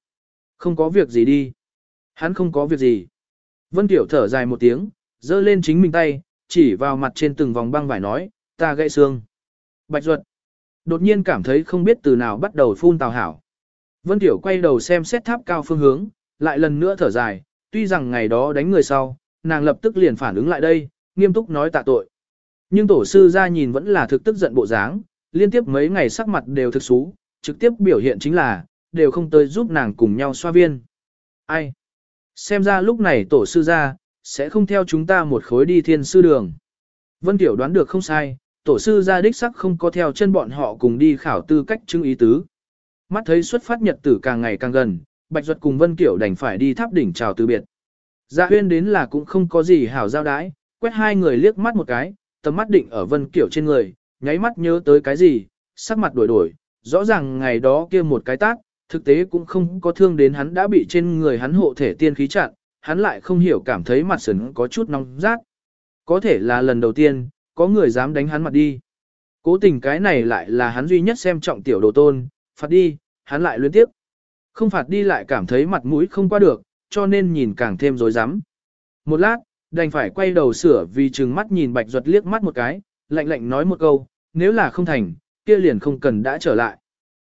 Không có việc gì đi. Hắn không có việc gì. Vân Tiểu thở dài một tiếng, giơ lên chính mình tay, chỉ vào mặt trên từng vòng băng vải nói, ta gãy xương. Bạch ruột. Đột nhiên cảm thấy không biết từ nào bắt đầu phun tào hảo. Vân Tiểu quay đầu xem xét tháp cao phương hướng, lại lần nữa thở dài, tuy rằng ngày đó đánh người sau, nàng lập tức liền phản ứng lại đây, nghiêm túc nói tạ tội. Nhưng tổ sư ra nhìn vẫn là thực tức giận bộ dáng, liên tiếp mấy ngày sắc mặt đều thực xú, trực tiếp biểu hiện chính là, đều không tới giúp nàng cùng nhau xoa viên. Ai? Xem ra lúc này tổ sư ra, sẽ không theo chúng ta một khối đi thiên sư đường. Vân Tiểu đoán được không sai, tổ sư ra đích sắc không có theo chân bọn họ cùng đi khảo tư cách chứng ý tứ. Mắt thấy xuất phát nhật tử càng ngày càng gần, Bạch Duật cùng Vân Kiểu đành phải đi tháp đỉnh chào từ biệt. Dạ huyên đến là cũng không có gì hảo giao đái, quét hai người liếc mắt một cái, tầm mắt định ở Vân Kiểu trên người, nháy mắt nhớ tới cái gì, sắc mặt đổi đổi, rõ ràng ngày đó kia một cái tác, thực tế cũng không có thương đến hắn đã bị trên người hắn hộ thể tiên khí chặn, hắn lại không hiểu cảm thấy mặt sần có chút nóng rát. Có thể là lần đầu tiên, có người dám đánh hắn mặt đi. Cố tình cái này lại là hắn duy nhất xem trọng tiểu đồ tôn, phạt đi, hắn lại luyến tiếp. Không phạt đi lại cảm thấy mặt mũi không qua được, cho nên nhìn càng thêm rối rắm. Một lát, đành phải quay đầu sửa vì trừng mắt nhìn bạch ruột liếc mắt một cái, lạnh lạnh nói một câu, nếu là không thành, kia liền không cần đã trở lại.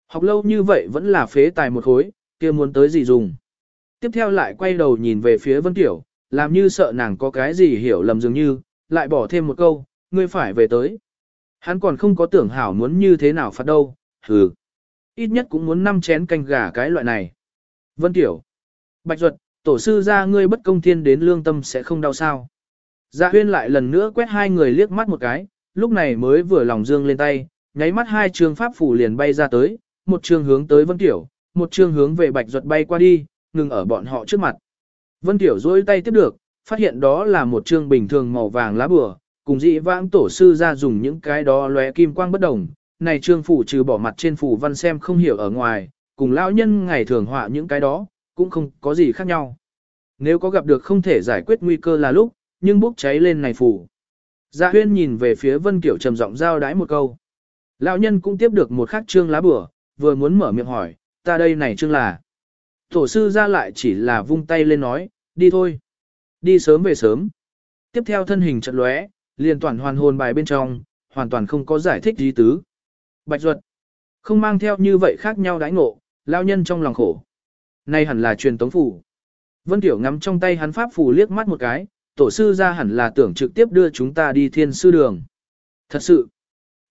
Học lâu như vậy vẫn là phế tài một khối, kia muốn tới gì dùng. Tiếp theo lại quay đầu nhìn về phía Vân Tiểu, làm như sợ nàng có cái gì hiểu lầm dường như, lại bỏ thêm một câu, ngươi phải về tới. Hắn còn không có tưởng hảo muốn như thế nào phạt đâu, hừ. Ít nhất cũng muốn năm chén canh gà cái loại này. Vân Tiểu. Bạch Duật, tổ sư ra ngươi bất công thiên đến lương tâm sẽ không đau sao. Dạ huyên lại lần nữa quét hai người liếc mắt một cái, lúc này mới vừa lòng dương lên tay, nháy mắt hai trường pháp phủ liền bay ra tới, một trường hướng tới Vân Tiểu, một trường hướng về Bạch Duật bay qua đi, ngừng ở bọn họ trước mặt. Vân Tiểu duỗi tay tiếp được, phát hiện đó là một trường bình thường màu vàng lá bùa, cùng dị vãng tổ sư ra dùng những cái đó lóe kim quang bất đồng. Này trương phủ trừ bỏ mặt trên phủ văn xem không hiểu ở ngoài, cùng lão nhân ngày thường họa những cái đó, cũng không có gì khác nhau. Nếu có gặp được không thể giải quyết nguy cơ là lúc, nhưng bốc cháy lên này phủ. Dạ huyên nhìn về phía Vân Kiểu trầm giọng giao đái một câu. Lão nhân cũng tiếp được một khắc trương lá bửa, vừa muốn mở miệng hỏi, ta đây này trương là. Tổ sư ra lại chỉ là vung tay lên nói, đi thôi. Đi sớm về sớm. Tiếp theo thân hình trận lóe, liền toàn hoàn hồn bài bên trong, hoàn toàn không có giải thích gì tứ. Bạch ruột. Không mang theo như vậy khác nhau đãi ngộ, lao nhân trong lòng khổ. Nay hẳn là truyền tống phủ. Vân Tiểu ngắm trong tay hắn pháp phù liếc mắt một cái, tổ sư ra hẳn là tưởng trực tiếp đưa chúng ta đi thiên sư đường. Thật sự,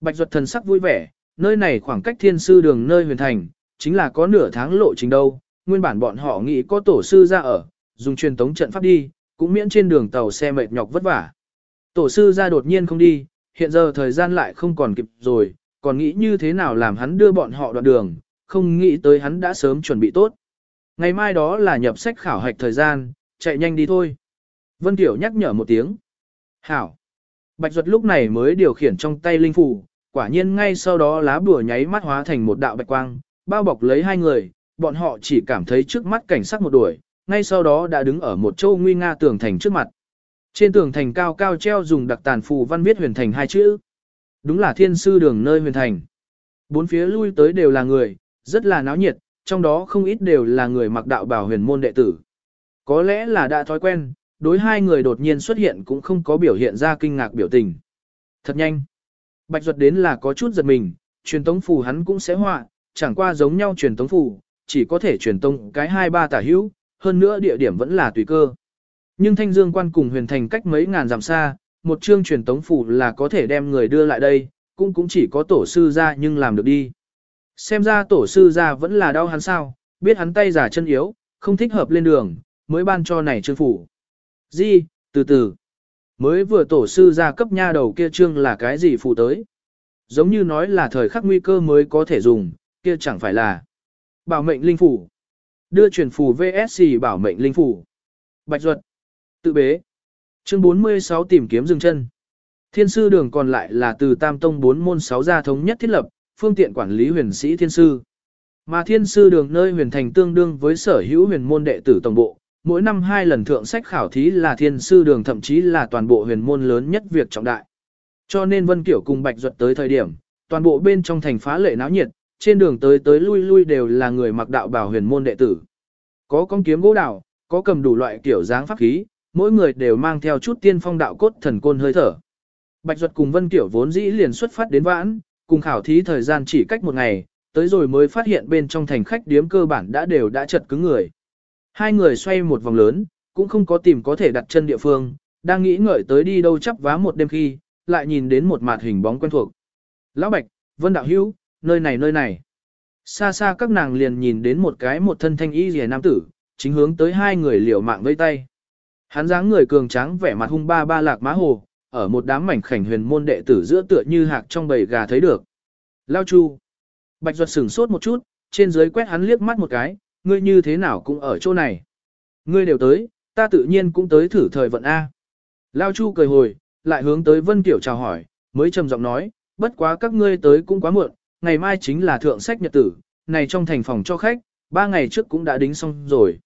Bạch Duật thần sắc vui vẻ, nơi này khoảng cách thiên sư đường nơi huyền thành, chính là có nửa tháng lộ trình đâu, nguyên bản bọn họ nghĩ có tổ sư ra ở, dùng truyền tống trận pháp đi, cũng miễn trên đường tàu xe mệt nhọc vất vả. Tổ sư ra đột nhiên không đi, hiện giờ thời gian lại không còn kịp rồi, còn nghĩ như thế nào làm hắn đưa bọn họ đoạn đường, không nghĩ tới hắn đã sớm chuẩn bị tốt. Ngày mai đó là nhập sách khảo hạch thời gian, chạy nhanh đi thôi. Vân Tiểu nhắc nhở một tiếng. Hảo. Bạch Duật lúc này mới điều khiển trong tay linh phủ, quả nhiên ngay sau đó lá bùa nháy mắt hóa thành một đạo bạch quang, bao bọc lấy hai người, bọn họ chỉ cảm thấy trước mắt cảnh sắc một đuổi, ngay sau đó đã đứng ở một châu nguy nga tường thành trước mặt. Trên tường thành cao cao treo dùng đặc tàn phù văn viết huyền thành hai chữ. Đúng là thiên sư đường nơi huyền thành. Bốn phía lui tới đều là người, rất là náo nhiệt, trong đó không ít đều là người mặc đạo bảo huyền môn đệ tử. Có lẽ là đã thói quen, đối hai người đột nhiên xuất hiện cũng không có biểu hiện ra kinh ngạc biểu tình. Thật nhanh. Bạch Duật đến là có chút giật mình, truyền tống phù hắn cũng sẽ họa, chẳng qua giống nhau truyền tống phù, chỉ có thể truyền tống cái hai ba tả hữu, hơn nữa địa điểm vẫn là tùy cơ. Nhưng Thanh Dương quan cùng huyền thành cách mấy ngàn dặm xa, một chương truyền tống phù là có thể đem người đưa lại đây, cũng cũng chỉ có tổ sư ra nhưng làm được đi. Xem ra tổ sư ra vẫn là đau hắn sao, biết hắn tay giả chân yếu, không thích hợp lên đường, mới ban cho này chương phủ. Di, từ từ. Mới vừa tổ sư ra cấp nha đầu kia trương là cái gì phụ tới. Giống như nói là thời khắc nguy cơ mới có thể dùng, kia chẳng phải là bảo mệnh linh phủ. Đưa truyền phù VSC bảo mệnh linh phủ. Bạch Duật. Tự bế. Chương 46 tìm kiếm dừng chân. Thiên sư đường còn lại là từ Tam Tông 4 môn 6 gia thống nhất thiết lập, phương tiện quản lý huyền sĩ thiên sư. Mà thiên sư đường nơi huyền thành tương đương với sở hữu huyền môn đệ tử tổng bộ, mỗi năm hai lần thượng sách khảo thí là thiên sư đường thậm chí là toàn bộ huyền môn lớn nhất việc trọng đại. Cho nên Vân Kiểu cùng Bạch Duật tới thời điểm, toàn bộ bên trong thành phá lệ náo nhiệt, trên đường tới tới lui lui đều là người mặc đạo bảo huyền môn đệ tử. Có con kiếm gỗ đào, có cầm đủ loại kiểu dáng pháp khí, mỗi người đều mang theo chút tiên phong đạo cốt thần côn hơi thở. Bạch Duật cùng Vân Kiểu vốn dĩ liền xuất phát đến vãn, cùng khảo thí thời gian chỉ cách một ngày, tới rồi mới phát hiện bên trong thành khách điếm cơ bản đã đều đã chật cứng người. Hai người xoay một vòng lớn, cũng không có tìm có thể đặt chân địa phương, đang nghĩ ngợi tới đi đâu chắp vá một đêm khi, lại nhìn đến một mặt hình bóng quen thuộc. Lão Bạch, Vân Đạo Hữu, nơi này nơi này. Xa xa các nàng liền nhìn đến một cái một thân thanh y rìa nam tử, chính hướng tới hai người liều mạng vây tay. Hắn dáng người cường tráng vẻ mặt hung ba ba lạc má hồ, ở một đám mảnh khảnh huyền môn đệ tử giữa tựa như hạc trong bầy gà thấy được. Lao Chu. Bạch Duật sửng sốt một chút, trên dưới quét hắn liếc mắt một cái, ngươi như thế nào cũng ở chỗ này. Ngươi đều tới, ta tự nhiên cũng tới thử thời vận A. Lao Chu cười hồi, lại hướng tới Vân Tiểu chào hỏi, mới trầm giọng nói, bất quá các ngươi tới cũng quá muộn, ngày mai chính là thượng sách nhật tử, này trong thành phòng cho khách, ba ngày trước cũng đã đính xong rồi.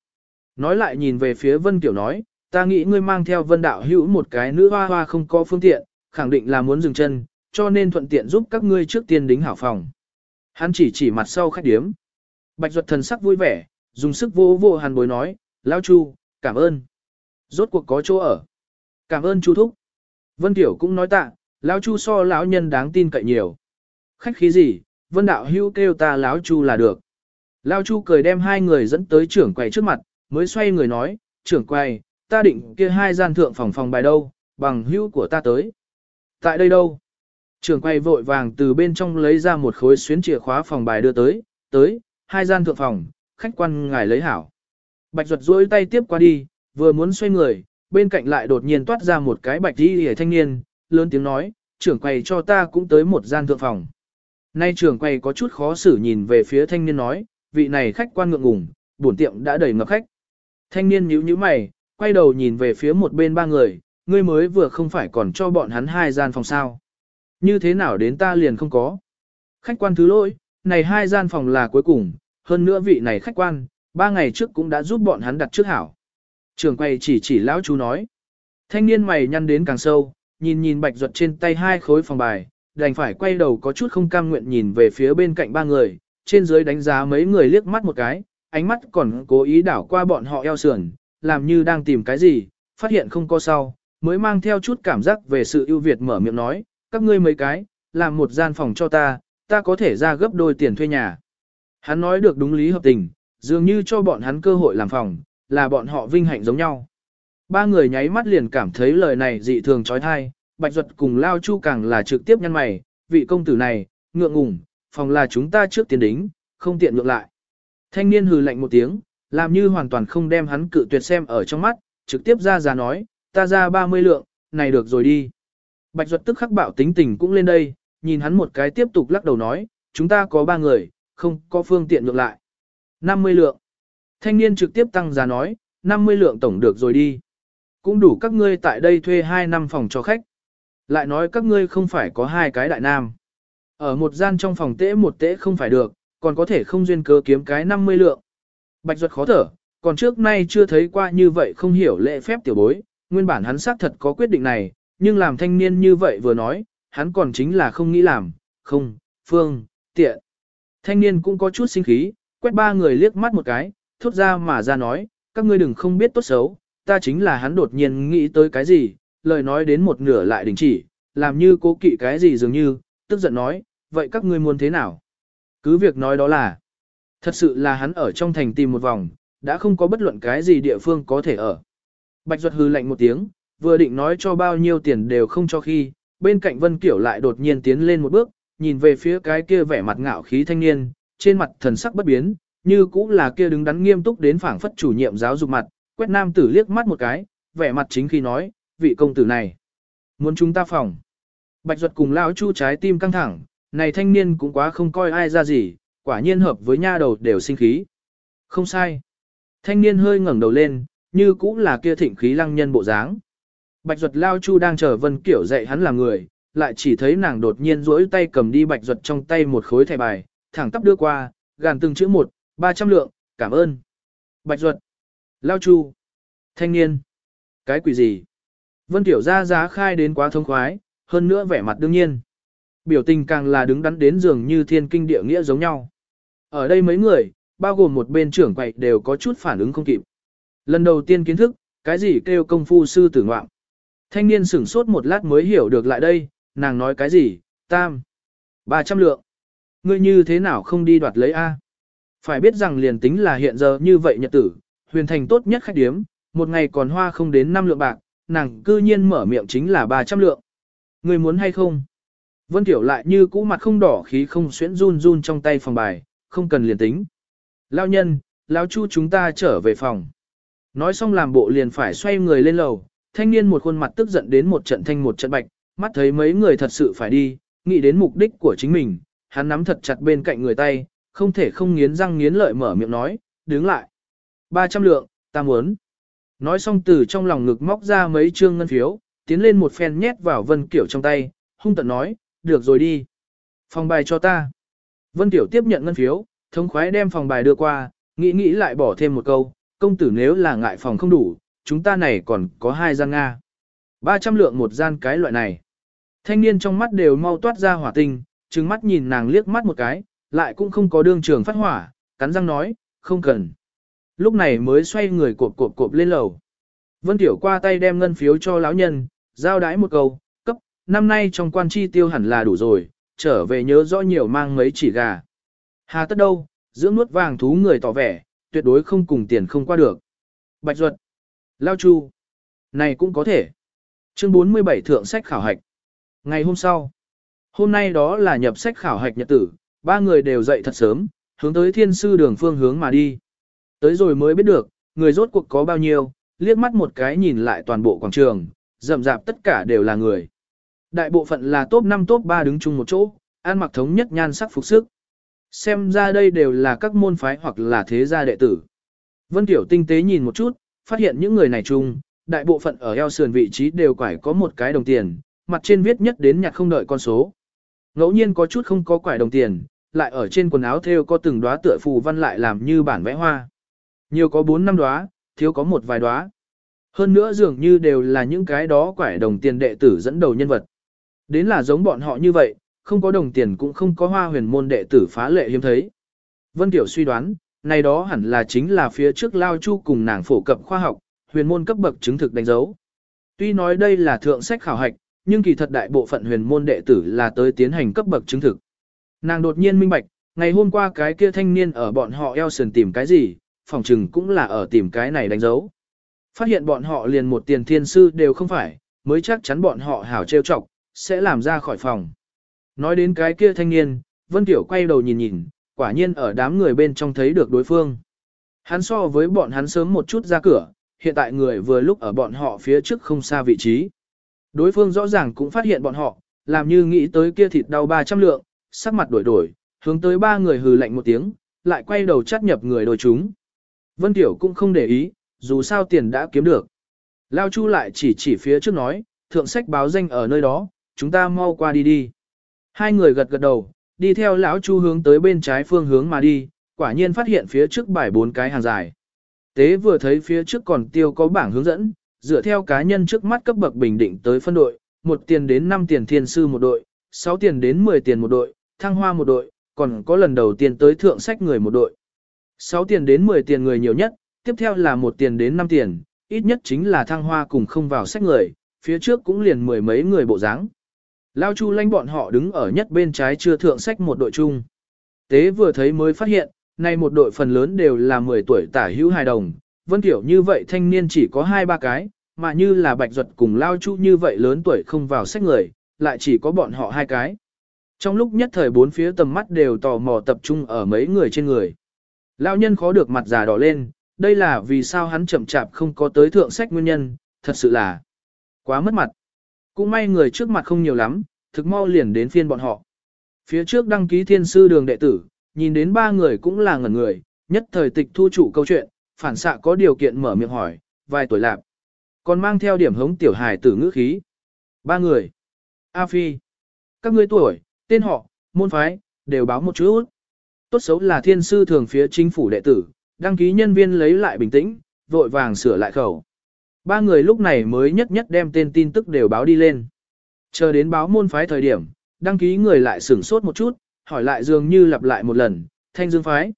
Nói lại nhìn về phía Vân Tiểu nói, ta nghĩ ngươi mang theo Vân Đạo hữu một cái nữ hoa hoa không có phương tiện, khẳng định là muốn dừng chân, cho nên thuận tiện giúp các ngươi trước tiên đính hảo phòng. Hắn chỉ chỉ mặt sau khách điếm. Bạch Duật thần sắc vui vẻ, dùng sức vô vô hàn bối nói, Lão Chu, cảm ơn. Rốt cuộc có chỗ ở. Cảm ơn chú Thúc. Vân Tiểu cũng nói tạ, Lão Chu so lão nhân đáng tin cậy nhiều. Khách khí gì, Vân Đạo hưu kêu ta Lão Chu là được. Lão Chu cười đem hai người dẫn tới trưởng quầy trước mặt, mới xoay người nói, trưởng quầy, ta định kia hai gian thượng phòng phòng bài đâu, bằng hưu của ta tới. Tại đây đâu? Trưởng quầy vội vàng từ bên trong lấy ra một khối xuyến chìa khóa phòng bài đưa tới, tới, hai gian thượng phòng, khách quan ngài lấy hảo. Bạch ruột duỗi tay tiếp qua đi, vừa muốn xoay người, bên cạnh lại đột nhiên toát ra một cái bạch đi hề thanh niên, lớn tiếng nói, trưởng quầy cho ta cũng tới một gian thượng phòng. Nay trưởng quầy có chút khó xử nhìn về phía thanh niên nói, vị này khách quan ngượng ngùng, bổn tiệm đã đầy ngập khách. Thanh niên nhíu nhíu mày, quay đầu nhìn về phía một bên ba người, ngươi mới vừa không phải còn cho bọn hắn hai gian phòng sao. Như thế nào đến ta liền không có. Khách quan thứ lỗi, này hai gian phòng là cuối cùng, hơn nữa vị này khách quan, ba ngày trước cũng đã giúp bọn hắn đặt trước hảo. Trường quay chỉ chỉ lão chú nói. Thanh niên mày nhăn đến càng sâu, nhìn nhìn bạch ruột trên tay hai khối phòng bài, đành phải quay đầu có chút không cam nguyện nhìn về phía bên cạnh ba người, trên dưới đánh giá mấy người liếc mắt một cái, ánh mắt còn cố ý đảo qua bọn họ eo sườn, làm như đang tìm cái gì, phát hiện không có sau, mới mang theo chút cảm giác về sự ưu việt mở miệng nói, các ngươi mấy cái, làm một gian phòng cho ta, ta có thể ra gấp đôi tiền thuê nhà. Hắn nói được đúng lý hợp tình, dường như cho bọn hắn cơ hội làm phòng, là bọn họ vinh hạnh giống nhau. Ba người nháy mắt liền cảm thấy lời này dị thường trói thai, Bạch Duật cùng Lao Chu càng là trực tiếp nhăn mày, vị công tử này, ngượng ngùng, phòng là chúng ta trước tiền đính, không tiện ngược lại. Thanh niên hừ lạnh một tiếng, làm như hoàn toàn không đem hắn cự tuyệt xem ở trong mắt, trực tiếp ra giá nói, ta ra 30 lượng, này được rồi đi. Bạch Duật tức khắc bạo tính tình cũng lên đây, nhìn hắn một cái tiếp tục lắc đầu nói, chúng ta có ba người, không có phương tiện ngược lại. 50 lượng. Thanh niên trực tiếp tăng giá nói, 50 lượng tổng được rồi đi. Cũng đủ các ngươi tại đây thuê 2 năm phòng cho khách. Lại nói các ngươi không phải có hai cái đại nam. Ở một gian trong phòng tễ một tễ không phải được, còn có thể không duyên cớ kiếm cái 50 lượng. Bạch Duật khó thở, còn trước nay chưa thấy qua như vậy không hiểu lễ phép tiểu bối, nguyên bản hắn xác thật có quyết định này, nhưng làm thanh niên như vậy vừa nói, hắn còn chính là không nghĩ làm, không, phương, tiện. Thanh niên cũng có chút sinh khí, quét ba người liếc mắt một cái, thốt ra mà ra nói, các ngươi đừng không biết tốt xấu, ta chính là hắn đột nhiên nghĩ tới cái gì, lời nói đến một nửa lại đình chỉ, làm như cố kỵ cái gì dường như, tức giận nói, vậy các ngươi muốn thế nào? Cứ việc nói đó là, thật sự là hắn ở trong thành tìm một vòng, đã không có bất luận cái gì địa phương có thể ở. Bạch Duật hư lạnh một tiếng, vừa định nói cho bao nhiêu tiền đều không cho khi, bên cạnh Vân Kiểu lại đột nhiên tiến lên một bước, nhìn về phía cái kia vẻ mặt ngạo khí thanh niên, trên mặt thần sắc bất biến, như cũng là kia đứng đắn nghiêm túc đến phảng phất chủ nhiệm giáo dục mặt, quét nam tử liếc mắt một cái, vẻ mặt chính khi nói, vị công tử này, muốn chúng ta phòng. Bạch Duật cùng lão chu trái tim căng thẳng, này thanh niên cũng quá không coi ai ra gì, quả nhiên hợp với nha đầu đều sinh khí. Không sai. Thanh niên hơi ngẩng đầu lên, như cũng là kia thịnh khí lăng nhân bộ dáng. Bạch Duật Lao Chu đang chờ Vân Kiểu dạy hắn là người, lại chỉ thấy nàng đột nhiên duỗi tay cầm đi Bạch Duật trong tay một khối thẻ bài, thẳng tắp đưa qua, gàn từng chữ một, 300 lượng, cảm ơn. Bạch Duật, Lao Chu, Thanh niên, cái quỷ gì? Vân tiểu ra giá khai đến quá thông khoái, hơn nữa vẻ mặt đương nhiên. Biểu tình càng là đứng đắn đến dường như thiên kinh địa nghĩa giống nhau. Ở đây mấy người, bao gồm một bên trưởng quậy đều có chút phản ứng không kịp. Lần đầu tiên kiến thức, cái gì kêu công phu sư tử ngoạm. Thanh niên sửng sốt một lát mới hiểu được lại đây, nàng nói cái gì, tam. 300 lượng. Ngươi như thế nào không đi đoạt lấy A? Phải biết rằng liền tính là hiện giờ như vậy nhật tử, huyền thành tốt nhất khách điếm, một ngày còn hoa không đến 5 lượng bạc, nàng cư nhiên mở miệng chính là 300 lượng. Ngươi muốn hay không? Vân Tiểu lại như cũ mặt không đỏ khí không xuyễn run run trong tay phòng bài, không cần liền tính. Lao nhân, lão chu chúng ta trở về phòng. Nói xong làm bộ liền phải xoay người lên lầu, thanh niên một khuôn mặt tức giận đến một trận thanh một trận bạch, mắt thấy mấy người thật sự phải đi, nghĩ đến mục đích của chính mình, hắn nắm thật chặt bên cạnh người tay, không thể không nghiến răng nghiến lợi mở miệng nói, đứng lại. 300 lượng, ta muốn. Nói xong từ trong lòng ngực móc ra mấy trương ngân phiếu, tiến lên một phen nhét vào Vân Kiểu trong tay, hung tận nói, được rồi đi. Phòng bài cho ta. Vân Kiểu tiếp nhận ngân phiếu, thống khoái đem phòng bài đưa qua, nghĩ nghĩ lại bỏ thêm một câu, công tử nếu là ngại phòng không đủ, chúng ta này còn có hai gian Nga. 300 lượng một gian cái loại này. Thanh niên trong mắt đều mau toát ra hỏa tinh, trừng mắt nhìn nàng liếc mắt một cái, lại cũng không có đương trường phát hỏa, cắn răng nói, không cần. Lúc này mới xoay người cộp cộp cộp lên lầu. Vân Tiểu qua tay đem ngân phiếu cho lão nhân, giao đái một câu, cấp, năm nay trong quan chi tiêu hẳn là đủ rồi, trở về nhớ rõ nhiều mang mấy chỉ gà. Hà tất đâu, dưỡng nuốt vàng thú người tỏ vẻ, tuyệt đối không cùng tiền không qua được. Bạch Duật, Lao Chu, này cũng có thể. Chương 47 Thượng sách khảo hạch. Ngày hôm sau, hôm nay đó là nhập sách khảo hạch nhật tử, ba người đều dậy thật sớm, hướng tới thiên sư đường phương hướng mà đi. Tới rồi mới biết được, người rốt cuộc có bao nhiêu, liếc mắt một cái nhìn lại toàn bộ quảng trường, rậm rạp tất cả đều là người. Đại bộ phận là top 5 top 3 đứng chung một chỗ, ăn mặc thống nhất nhan sắc phục sức. Xem ra đây đều là các môn phái hoặc là thế gia đệ tử. Vân Tiểu tinh tế nhìn một chút, phát hiện những người này chung, đại bộ phận ở eo sườn vị trí đều quải có một cái đồng tiền, mặt trên viết nhất đến nhặt không đợi con số. Ngẫu nhiên có chút không có quải đồng tiền, lại ở trên quần áo thêu có từng đóa tựa phù văn lại làm như bản vẽ hoa. Nhiều có 4 năm đóa, thiếu có một vài đóa. Hơn nữa dường như đều là những cái đó quải đồng tiền đệ tử dẫn đầu nhân vật. Đến là giống bọn họ như vậy, không có đồng tiền cũng không có hoa huyền môn đệ tử phá lệ hiếm thấy. Vân Tiểu suy đoán, này đó hẳn là chính là phía trước Lao Chu cùng nàng phổ cập khoa học, huyền môn cấp bậc chứng thực đánh dấu. Tuy nói đây là thượng sách khảo hạch, nhưng kỳ thật đại bộ phận huyền môn đệ tử là tới tiến hành cấp bậc chứng thực. Nàng đột nhiên minh bạch, ngày hôm qua cái kia thanh niên ở bọn họ eo sườn tìm cái gì, phòng trừng cũng là ở tìm cái này đánh dấu. Phát hiện bọn họ liền một tiền thiên sư đều không phải, mới chắc chắn bọn họ hảo trêu chọc, sẽ làm ra khỏi phòng. Nói đến cái kia thanh niên, Vân Tiểu quay đầu nhìn nhìn, quả nhiên ở đám người bên trong thấy được đối phương. Hắn so với bọn hắn sớm một chút ra cửa, hiện tại người vừa lúc ở bọn họ phía trước không xa vị trí. Đối phương rõ ràng cũng phát hiện bọn họ, làm như nghĩ tới kia thịt đau 300 lượng, sắc mặt đổi đổi, hướng tới ba người hừ lạnh một tiếng, lại quay đầu chắt nhập người đôi chúng. Vân Tiểu cũng không để ý, dù sao tiền đã kiếm được. Lao Chu lại chỉ chỉ phía trước nói, thượng sách báo danh ở nơi đó, chúng ta mau qua đi đi. Hai người gật gật đầu, đi theo lão Chu hướng tới bên trái phương hướng mà đi, quả nhiên phát hiện phía trước bài bốn cái hàng dài. Tế vừa thấy phía trước còn tiêu có bảng hướng dẫn, dựa theo cá nhân trước mắt cấp bậc bình định tới phân đội, một tiền đến 5 tiền thiên sư một đội, 6 tiền đến 10 tiền một đội, thăng hoa một đội, còn có lần đầu tiên tới thượng sách người một đội. 6 tiền đến 10 tiền người nhiều nhất, tiếp theo là một tiền đến 5 tiền, ít nhất chính là thăng hoa cùng không vào sách người, phía trước cũng liền mười mấy người bộ dáng. Lao Chu lanh bọn họ đứng ở nhất bên trái chưa thượng sách một đội chung. Tế vừa thấy mới phát hiện, nay một đội phần lớn đều là 10 tuổi tả hữu hài đồng, vân tiểu như vậy thanh niên chỉ có 2-3 cái, mà như là bạch duật cùng Lao Chu như vậy lớn tuổi không vào sách người, lại chỉ có bọn họ hai cái. Trong lúc nhất thời bốn phía tầm mắt đều tò mò tập trung ở mấy người trên người. Lão nhân khó được mặt già đỏ lên, đây là vì sao hắn chậm chạp không có tới thượng sách nguyên nhân, thật sự là quá mất mặt. Cũng may người trước mặt không nhiều lắm, thực mau liền đến phiên bọn họ. Phía trước đăng ký thiên sư đường đệ tử, nhìn đến ba người cũng là ngẩn người, nhất thời tịch thu chủ câu chuyện, phản xạ có điều kiện mở miệng hỏi, vài tuổi lạp. Còn mang theo điểm hống tiểu hài tử ngữ khí. Ba người. A Phi. Các ngươi tuổi, tên họ, môn phái, đều báo một chút. Tốt xấu là thiên sư thường phía chính phủ đệ tử, đăng ký nhân viên lấy lại bình tĩnh, vội vàng sửa lại khẩu. Ba người lúc này mới nhất nhất đem tên tin tức đều báo đi lên. Chờ đến báo môn phái thời điểm, đăng ký người lại sửng sốt một chút, hỏi lại dường như lặp lại một lần, thanh dương phái.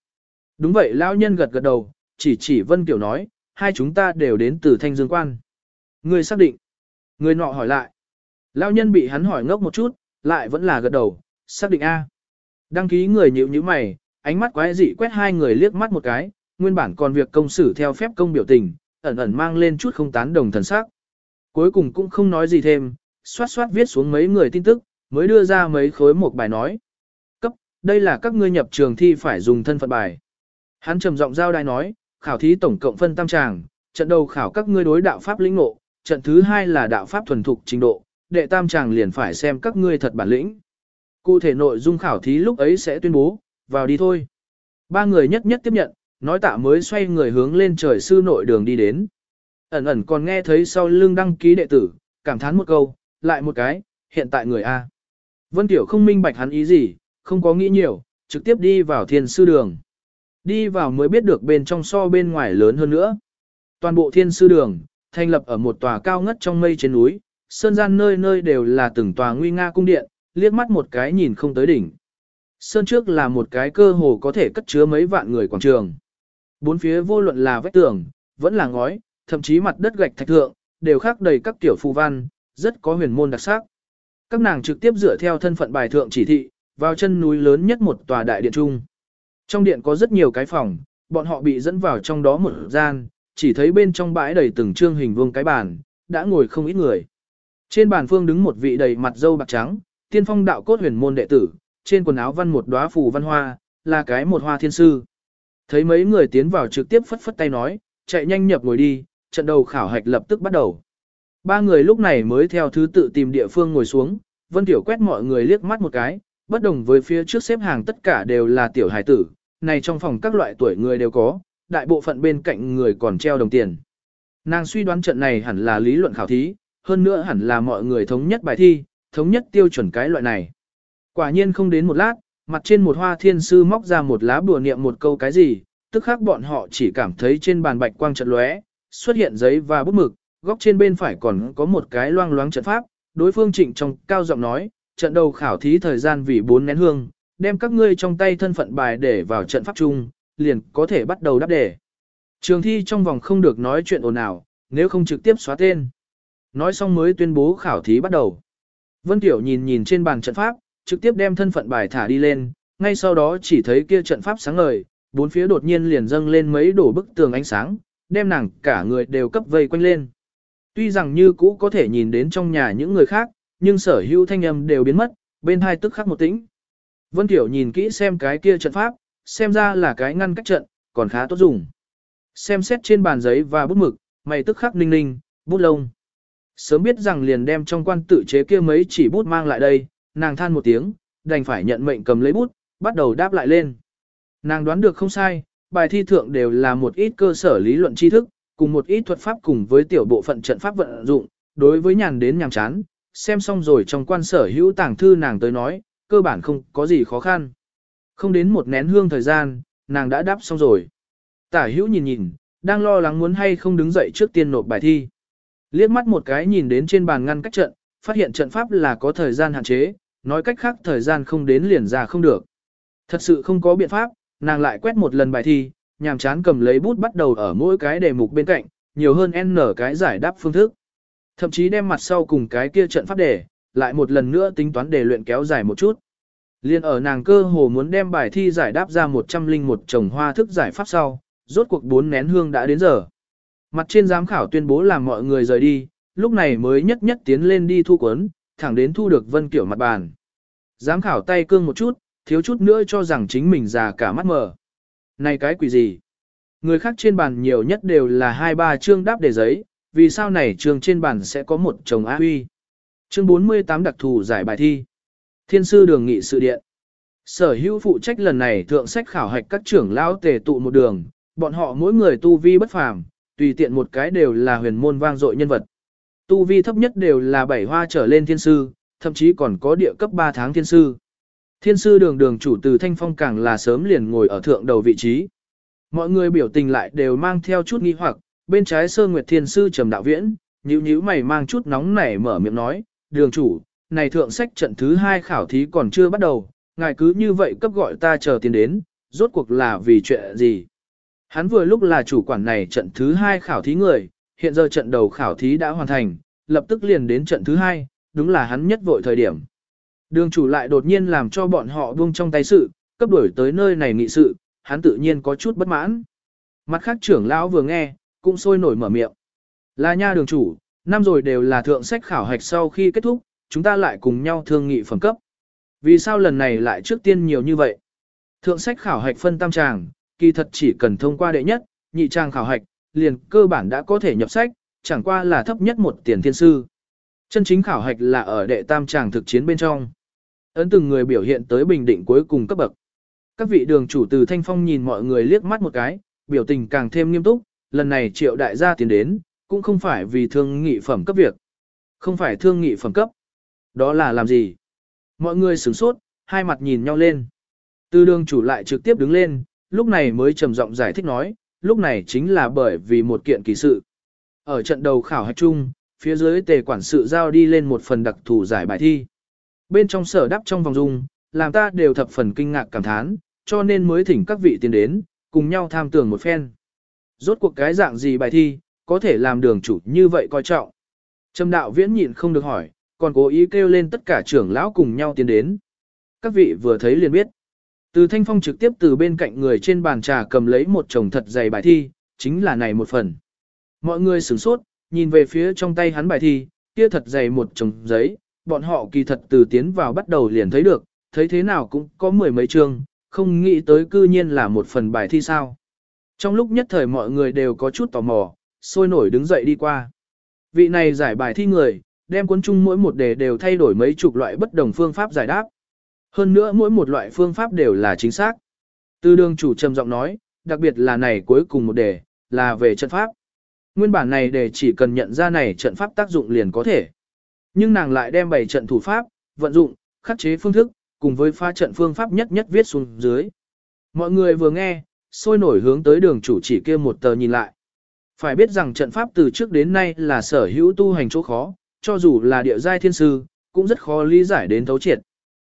Đúng vậy lão nhân gật gật đầu, chỉ chỉ Vân kiều nói, hai chúng ta đều đến từ thanh dương quan. Người xác định. Người nọ hỏi lại. Lão nhân bị hắn hỏi ngốc một chút, lại vẫn là gật đầu, xác định A. Đăng ký người nhịu như mày, ánh mắt quái dị quét hai người liếc mắt một cái, nguyên bản còn việc công xử theo phép công biểu tình, ẩn ẩn mang lên chút không tán đồng thần sắc. Cuối cùng cũng không nói gì thêm, xoát xoát viết xuống mấy người tin tức, mới đưa ra mấy khối một bài nói. Cấp, đây là các ngươi nhập trường thi phải dùng thân phận bài. Hắn trầm giọng giao đai nói, khảo thí tổng cộng phân tam tràng, trận đầu khảo các ngươi đối đạo pháp lĩnh ngộ, trận thứ hai là đạo pháp thuần thục trình độ, đệ tam tràng liền phải xem các ngươi thật bản lĩnh. Cụ thể nội dung khảo thí lúc ấy sẽ tuyên bố, vào đi thôi. Ba người nhất nhất tiếp nhận, nói tạ mới xoay người hướng lên trời sư nội đường đi đến. Ẩn ẩn còn nghe thấy sau lưng đăng ký đệ tử, cảm thán một câu, lại một cái, hiện tại người A. Vân Tiểu không minh bạch hắn ý gì, không có nghĩ nhiều, trực tiếp đi vào thiên sư đường. Đi vào mới biết được bên trong so bên ngoài lớn hơn nữa. Toàn bộ thiên sư đường, thành lập ở một tòa cao ngất trong mây trên núi, sơn gian nơi nơi đều là từng tòa nguy nga cung điện, liếc mắt một cái nhìn không tới đỉnh. Sơn trước là một cái cơ hồ có thể cất chứa mấy vạn người quảng trường. Bốn phía vô luận là vách tường, vẫn là ngói, thậm chí mặt đất gạch thạch thượng, đều khắc đầy các kiểu phù văn, rất có huyền môn đặc sắc. Các nàng trực tiếp dựa theo thân phận bài thượng chỉ thị, vào chân núi lớn nhất một tòa đại điện trung. Trong điện có rất nhiều cái phòng, bọn họ bị dẫn vào trong đó một gian, chỉ thấy bên trong bãi đầy từng trương hình vuông cái bàn, đã ngồi không ít người. Trên bàn phương đứng một vị đầy mặt dâu bạc trắng, tiên phong đạo cốt huyền môn đệ tử, trên quần áo văn một đóa phù văn hoa, là cái một hoa thiên sư. Thấy mấy người tiến vào trực tiếp phất phất tay nói, chạy nhanh nhập ngồi đi, trận đầu khảo hạch lập tức bắt đầu. Ba người lúc này mới theo thứ tự tìm địa phương ngồi xuống, Vân Tiểu quét mọi người liếc mắt một cái, bất đồng với phía trước xếp hàng tất cả đều là tiểu hải tử, này trong phòng các loại tuổi người đều có, đại bộ phận bên cạnh người còn treo đồng tiền. Nàng suy đoán trận này hẳn là lý luận khảo thí, hơn nữa hẳn là mọi người thống nhất bài thi, thống nhất tiêu chuẩn cái loại này. Quả nhiên không đến một lát, mặt trên một hoa thiên sư móc ra một lá bùa niệm một câu cái gì, tức khác bọn họ chỉ cảm thấy trên bàn bạch quang trận lóe, xuất hiện giấy và bút mực, góc trên bên phải còn có một cái loang loáng trận pháp, đối phương trịnh trong cao giọng nói, trận đầu khảo thí thời gian vì bốn nén hương, đem các ngươi trong tay thân phận bài để vào trận pháp chung, liền có thể bắt đầu đáp đề. Trường thi trong vòng không được nói chuyện ồn ào, nếu không trực tiếp xóa tên. Nói xong mới tuyên bố khảo thí bắt đầu. Vân Tiểu nhìn nhìn trên bàn trận pháp, trực tiếp đem thân phận bài thả đi lên, ngay sau đó chỉ thấy kia trận pháp sáng ngời, bốn phía đột nhiên liền dâng lên mấy đổ bức tường ánh sáng, đem nàng cả người đều cấp vây quanh lên. Tuy rằng như cũ có thể nhìn đến trong nhà những người khác, nhưng sở hữu thanh âm đều biến mất, bên hai tức khắc một tĩnh. Vân Tiểu nhìn kỹ xem cái kia trận pháp, xem ra là cái ngăn cách trận, còn khá tốt dùng. Xem xét trên bàn giấy và bút mực, mày tức khắc ninh ninh, bút lông. Sớm biết rằng liền đem trong quan tự chế kia mấy chỉ bút mang lại đây, nàng than một tiếng, đành phải nhận mệnh cầm lấy bút, bắt đầu đáp lại lên. Nàng đoán được không sai, bài thi thượng đều là một ít cơ sở lý luận tri thức, cùng một ít thuật pháp cùng với tiểu bộ phận trận pháp vận dụng, đối với nhàn đến nhàm chán, xem xong rồi trong quan sở hữu tàng thư nàng tới nói, cơ bản không có gì khó khăn. Không đến một nén hương thời gian, nàng đã đáp xong rồi. Tả hữu nhìn nhìn, đang lo lắng muốn hay không đứng dậy trước tiên nộp bài thi. Liếc mắt một cái nhìn đến trên bàn ngăn cách trận, phát hiện trận pháp là có thời gian hạn chế, nói cách khác thời gian không đến liền ra không được. Thật sự không có biện pháp, nàng lại quét một lần bài thi, nhàm chán cầm lấy bút bắt đầu ở mỗi cái đề mục bên cạnh, nhiều hơn n cái giải đáp phương thức. Thậm chí đem mặt sau cùng cái kia trận pháp đề, lại một lần nữa tính toán để luyện kéo dài một chút. Liên ở nàng cơ hồ muốn đem bài thi giải đáp ra 101 trồng hoa thức giải pháp sau, rốt cuộc bốn nén hương đã đến giờ. Mặt trên giám khảo tuyên bố làm mọi người rời đi, lúc này mới nhất nhất tiến lên đi thu cuốn, thẳng đến thu được vân kiểu mặt bàn. Giám khảo tay cương một chút, thiếu chút nữa cho rằng chính mình già cả mắt mờ. Này cái quỷ gì? Người khác trên bàn nhiều nhất đều là hai ba chương đáp đề giấy, vì sao này chương trên bàn sẽ có một chồng A huy? Chương 48 đặc thù giải bài thi. Thiên sư đường nghị sự điện. Sở hữu phụ trách lần này thượng sách khảo hạch các trưởng lão tề tụ một đường, bọn họ mỗi người tu vi bất phàm, tùy tiện một cái đều là huyền môn vang dội nhân vật. Tu vi thấp nhất đều là bảy hoa trở lên thiên sư, thậm chí còn có địa cấp 3 tháng thiên sư. Thiên sư đường đường chủ từ thanh phong càng là sớm liền ngồi ở thượng đầu vị trí. Mọi người biểu tình lại đều mang theo chút nghi hoặc, bên trái sơ nguyệt thiên sư trầm đạo viễn, nhíu nhíu mày mang chút nóng nảy mở miệng nói, đường chủ, này thượng sách trận thứ hai khảo thí còn chưa bắt đầu, ngài cứ như vậy cấp gọi ta chờ tiền đến, rốt cuộc là vì chuyện gì. Hắn vừa lúc là chủ quản này trận thứ hai khảo thí người, hiện giờ trận đầu khảo thí đã hoàn thành, lập tức liền đến trận thứ hai, đúng là hắn nhất vội thời điểm. Đường chủ lại đột nhiên làm cho bọn họ buông trong tay sự, cấp đuổi tới nơi này nghị sự, hắn tự nhiên có chút bất mãn. Mặt khác trưởng lão vừa nghe, cũng sôi nổi mở miệng. Là nha đường chủ, năm rồi đều là thượng sách khảo hạch sau khi kết thúc, chúng ta lại cùng nhau thương nghị phẩm cấp. Vì sao lần này lại trước tiên nhiều như vậy? Thượng sách khảo hạch phân tam tràng, kỳ thật chỉ cần thông qua đệ nhất, nhị tràng khảo hạch, liền cơ bản đã có thể nhập sách, chẳng qua là thấp nhất một tiền thiên sư. Chân chính khảo hạch là ở đệ tam tràng thực chiến bên trong. Ấn từng người biểu hiện tới bình định cuối cùng cấp bậc. Các vị đường chủ từ Thanh Phong nhìn mọi người liếc mắt một cái, biểu tình càng thêm nghiêm túc, lần này triệu đại gia tiến đến, cũng không phải vì thương nghị phẩm cấp việc. Không phải thương nghị phẩm cấp. Đó là làm gì? Mọi người sửng sốt, hai mặt nhìn nhau lên. tư đường chủ lại trực tiếp đứng lên, lúc này mới trầm giọng giải thích nói, lúc này chính là bởi vì một kiện kỳ sự. Ở trận đầu khảo hạch chung, phía dưới tề quản sự giao đi lên một phần đặc thù giải bài thi. Bên trong sở đáp trong vòng dung, làm ta đều thập phần kinh ngạc cảm thán, cho nên mới thỉnh các vị tiến đến, cùng nhau tham tưởng một phen. Rốt cuộc cái dạng gì bài thi, có thể làm đường chủ như vậy coi trọng. Trầm đạo viễn nhịn không được hỏi, còn cố ý kêu lên tất cả trưởng lão cùng nhau tiến đến. Các vị vừa thấy liền biết. Từ thanh phong trực tiếp từ bên cạnh người trên bàn trà cầm lấy một chồng thật dày bài thi, chính là này một phần. Mọi người sửng sốt, nhìn về phía trong tay hắn bài thi, kia thật dày một chồng giấy, bọn họ kỳ thật từ tiến vào bắt đầu liền thấy được, thấy thế nào cũng có mười mấy chương, không nghĩ tới cư nhiên là một phần bài thi sao. Trong lúc nhất thời mọi người đều có chút tò mò, sôi nổi đứng dậy đi qua. Vị này giải bài thi người, đem cuốn chung mỗi một đề đều thay đổi mấy chục loại bất đồng phương pháp giải đáp. Hơn nữa mỗi một loại phương pháp đều là chính xác. Từ đường chủ trầm giọng nói, đặc biệt là này cuối cùng một đề, là về trận pháp. Nguyên bản này đề chỉ cần nhận ra này trận pháp tác dụng liền có thể. Nhưng nàng lại đem bảy trận thủ pháp, vận dụng, khắc chế phương thức, cùng với pha trận phương pháp nhất nhất viết xuống dưới. Mọi người vừa nghe, sôi nổi hướng tới đường chủ chỉ kia một tờ nhìn lại. Phải biết rằng trận pháp từ trước đến nay là sở hữu tu hành chỗ khó, cho dù là địa giai thiên sư, cũng rất khó lý giải đến thấu triệt.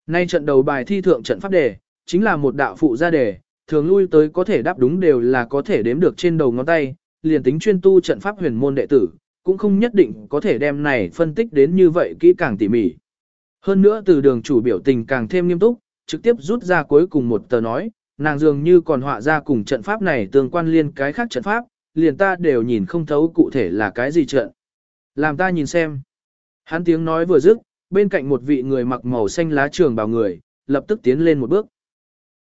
Nay trận đầu bài thi thượng trận pháp đề, chính là một đạo phụ gia đề, thường lui tới có thể đáp đúng đều là có thể đếm được trên đầu ngón tay, liền tính chuyên tu trận pháp huyền môn đệ tử, cũng không nhất định có thể đem này phân tích đến như vậy kỹ càng tỉ mỉ. Hơn nữa từ đường chủ biểu tình càng thêm nghiêm túc, trực tiếp rút ra cuối cùng một tờ nói, nàng dường như còn họa ra cùng trận pháp này tương quan liên cái khác trận pháp, liền ta đều nhìn không thấu cụ thể là cái gì trận. Làm ta nhìn xem. Hắn tiếng nói vừa dứt, bên cạnh một vị người mặc màu xanh lá trường bào người, lập tức tiến lên một bước.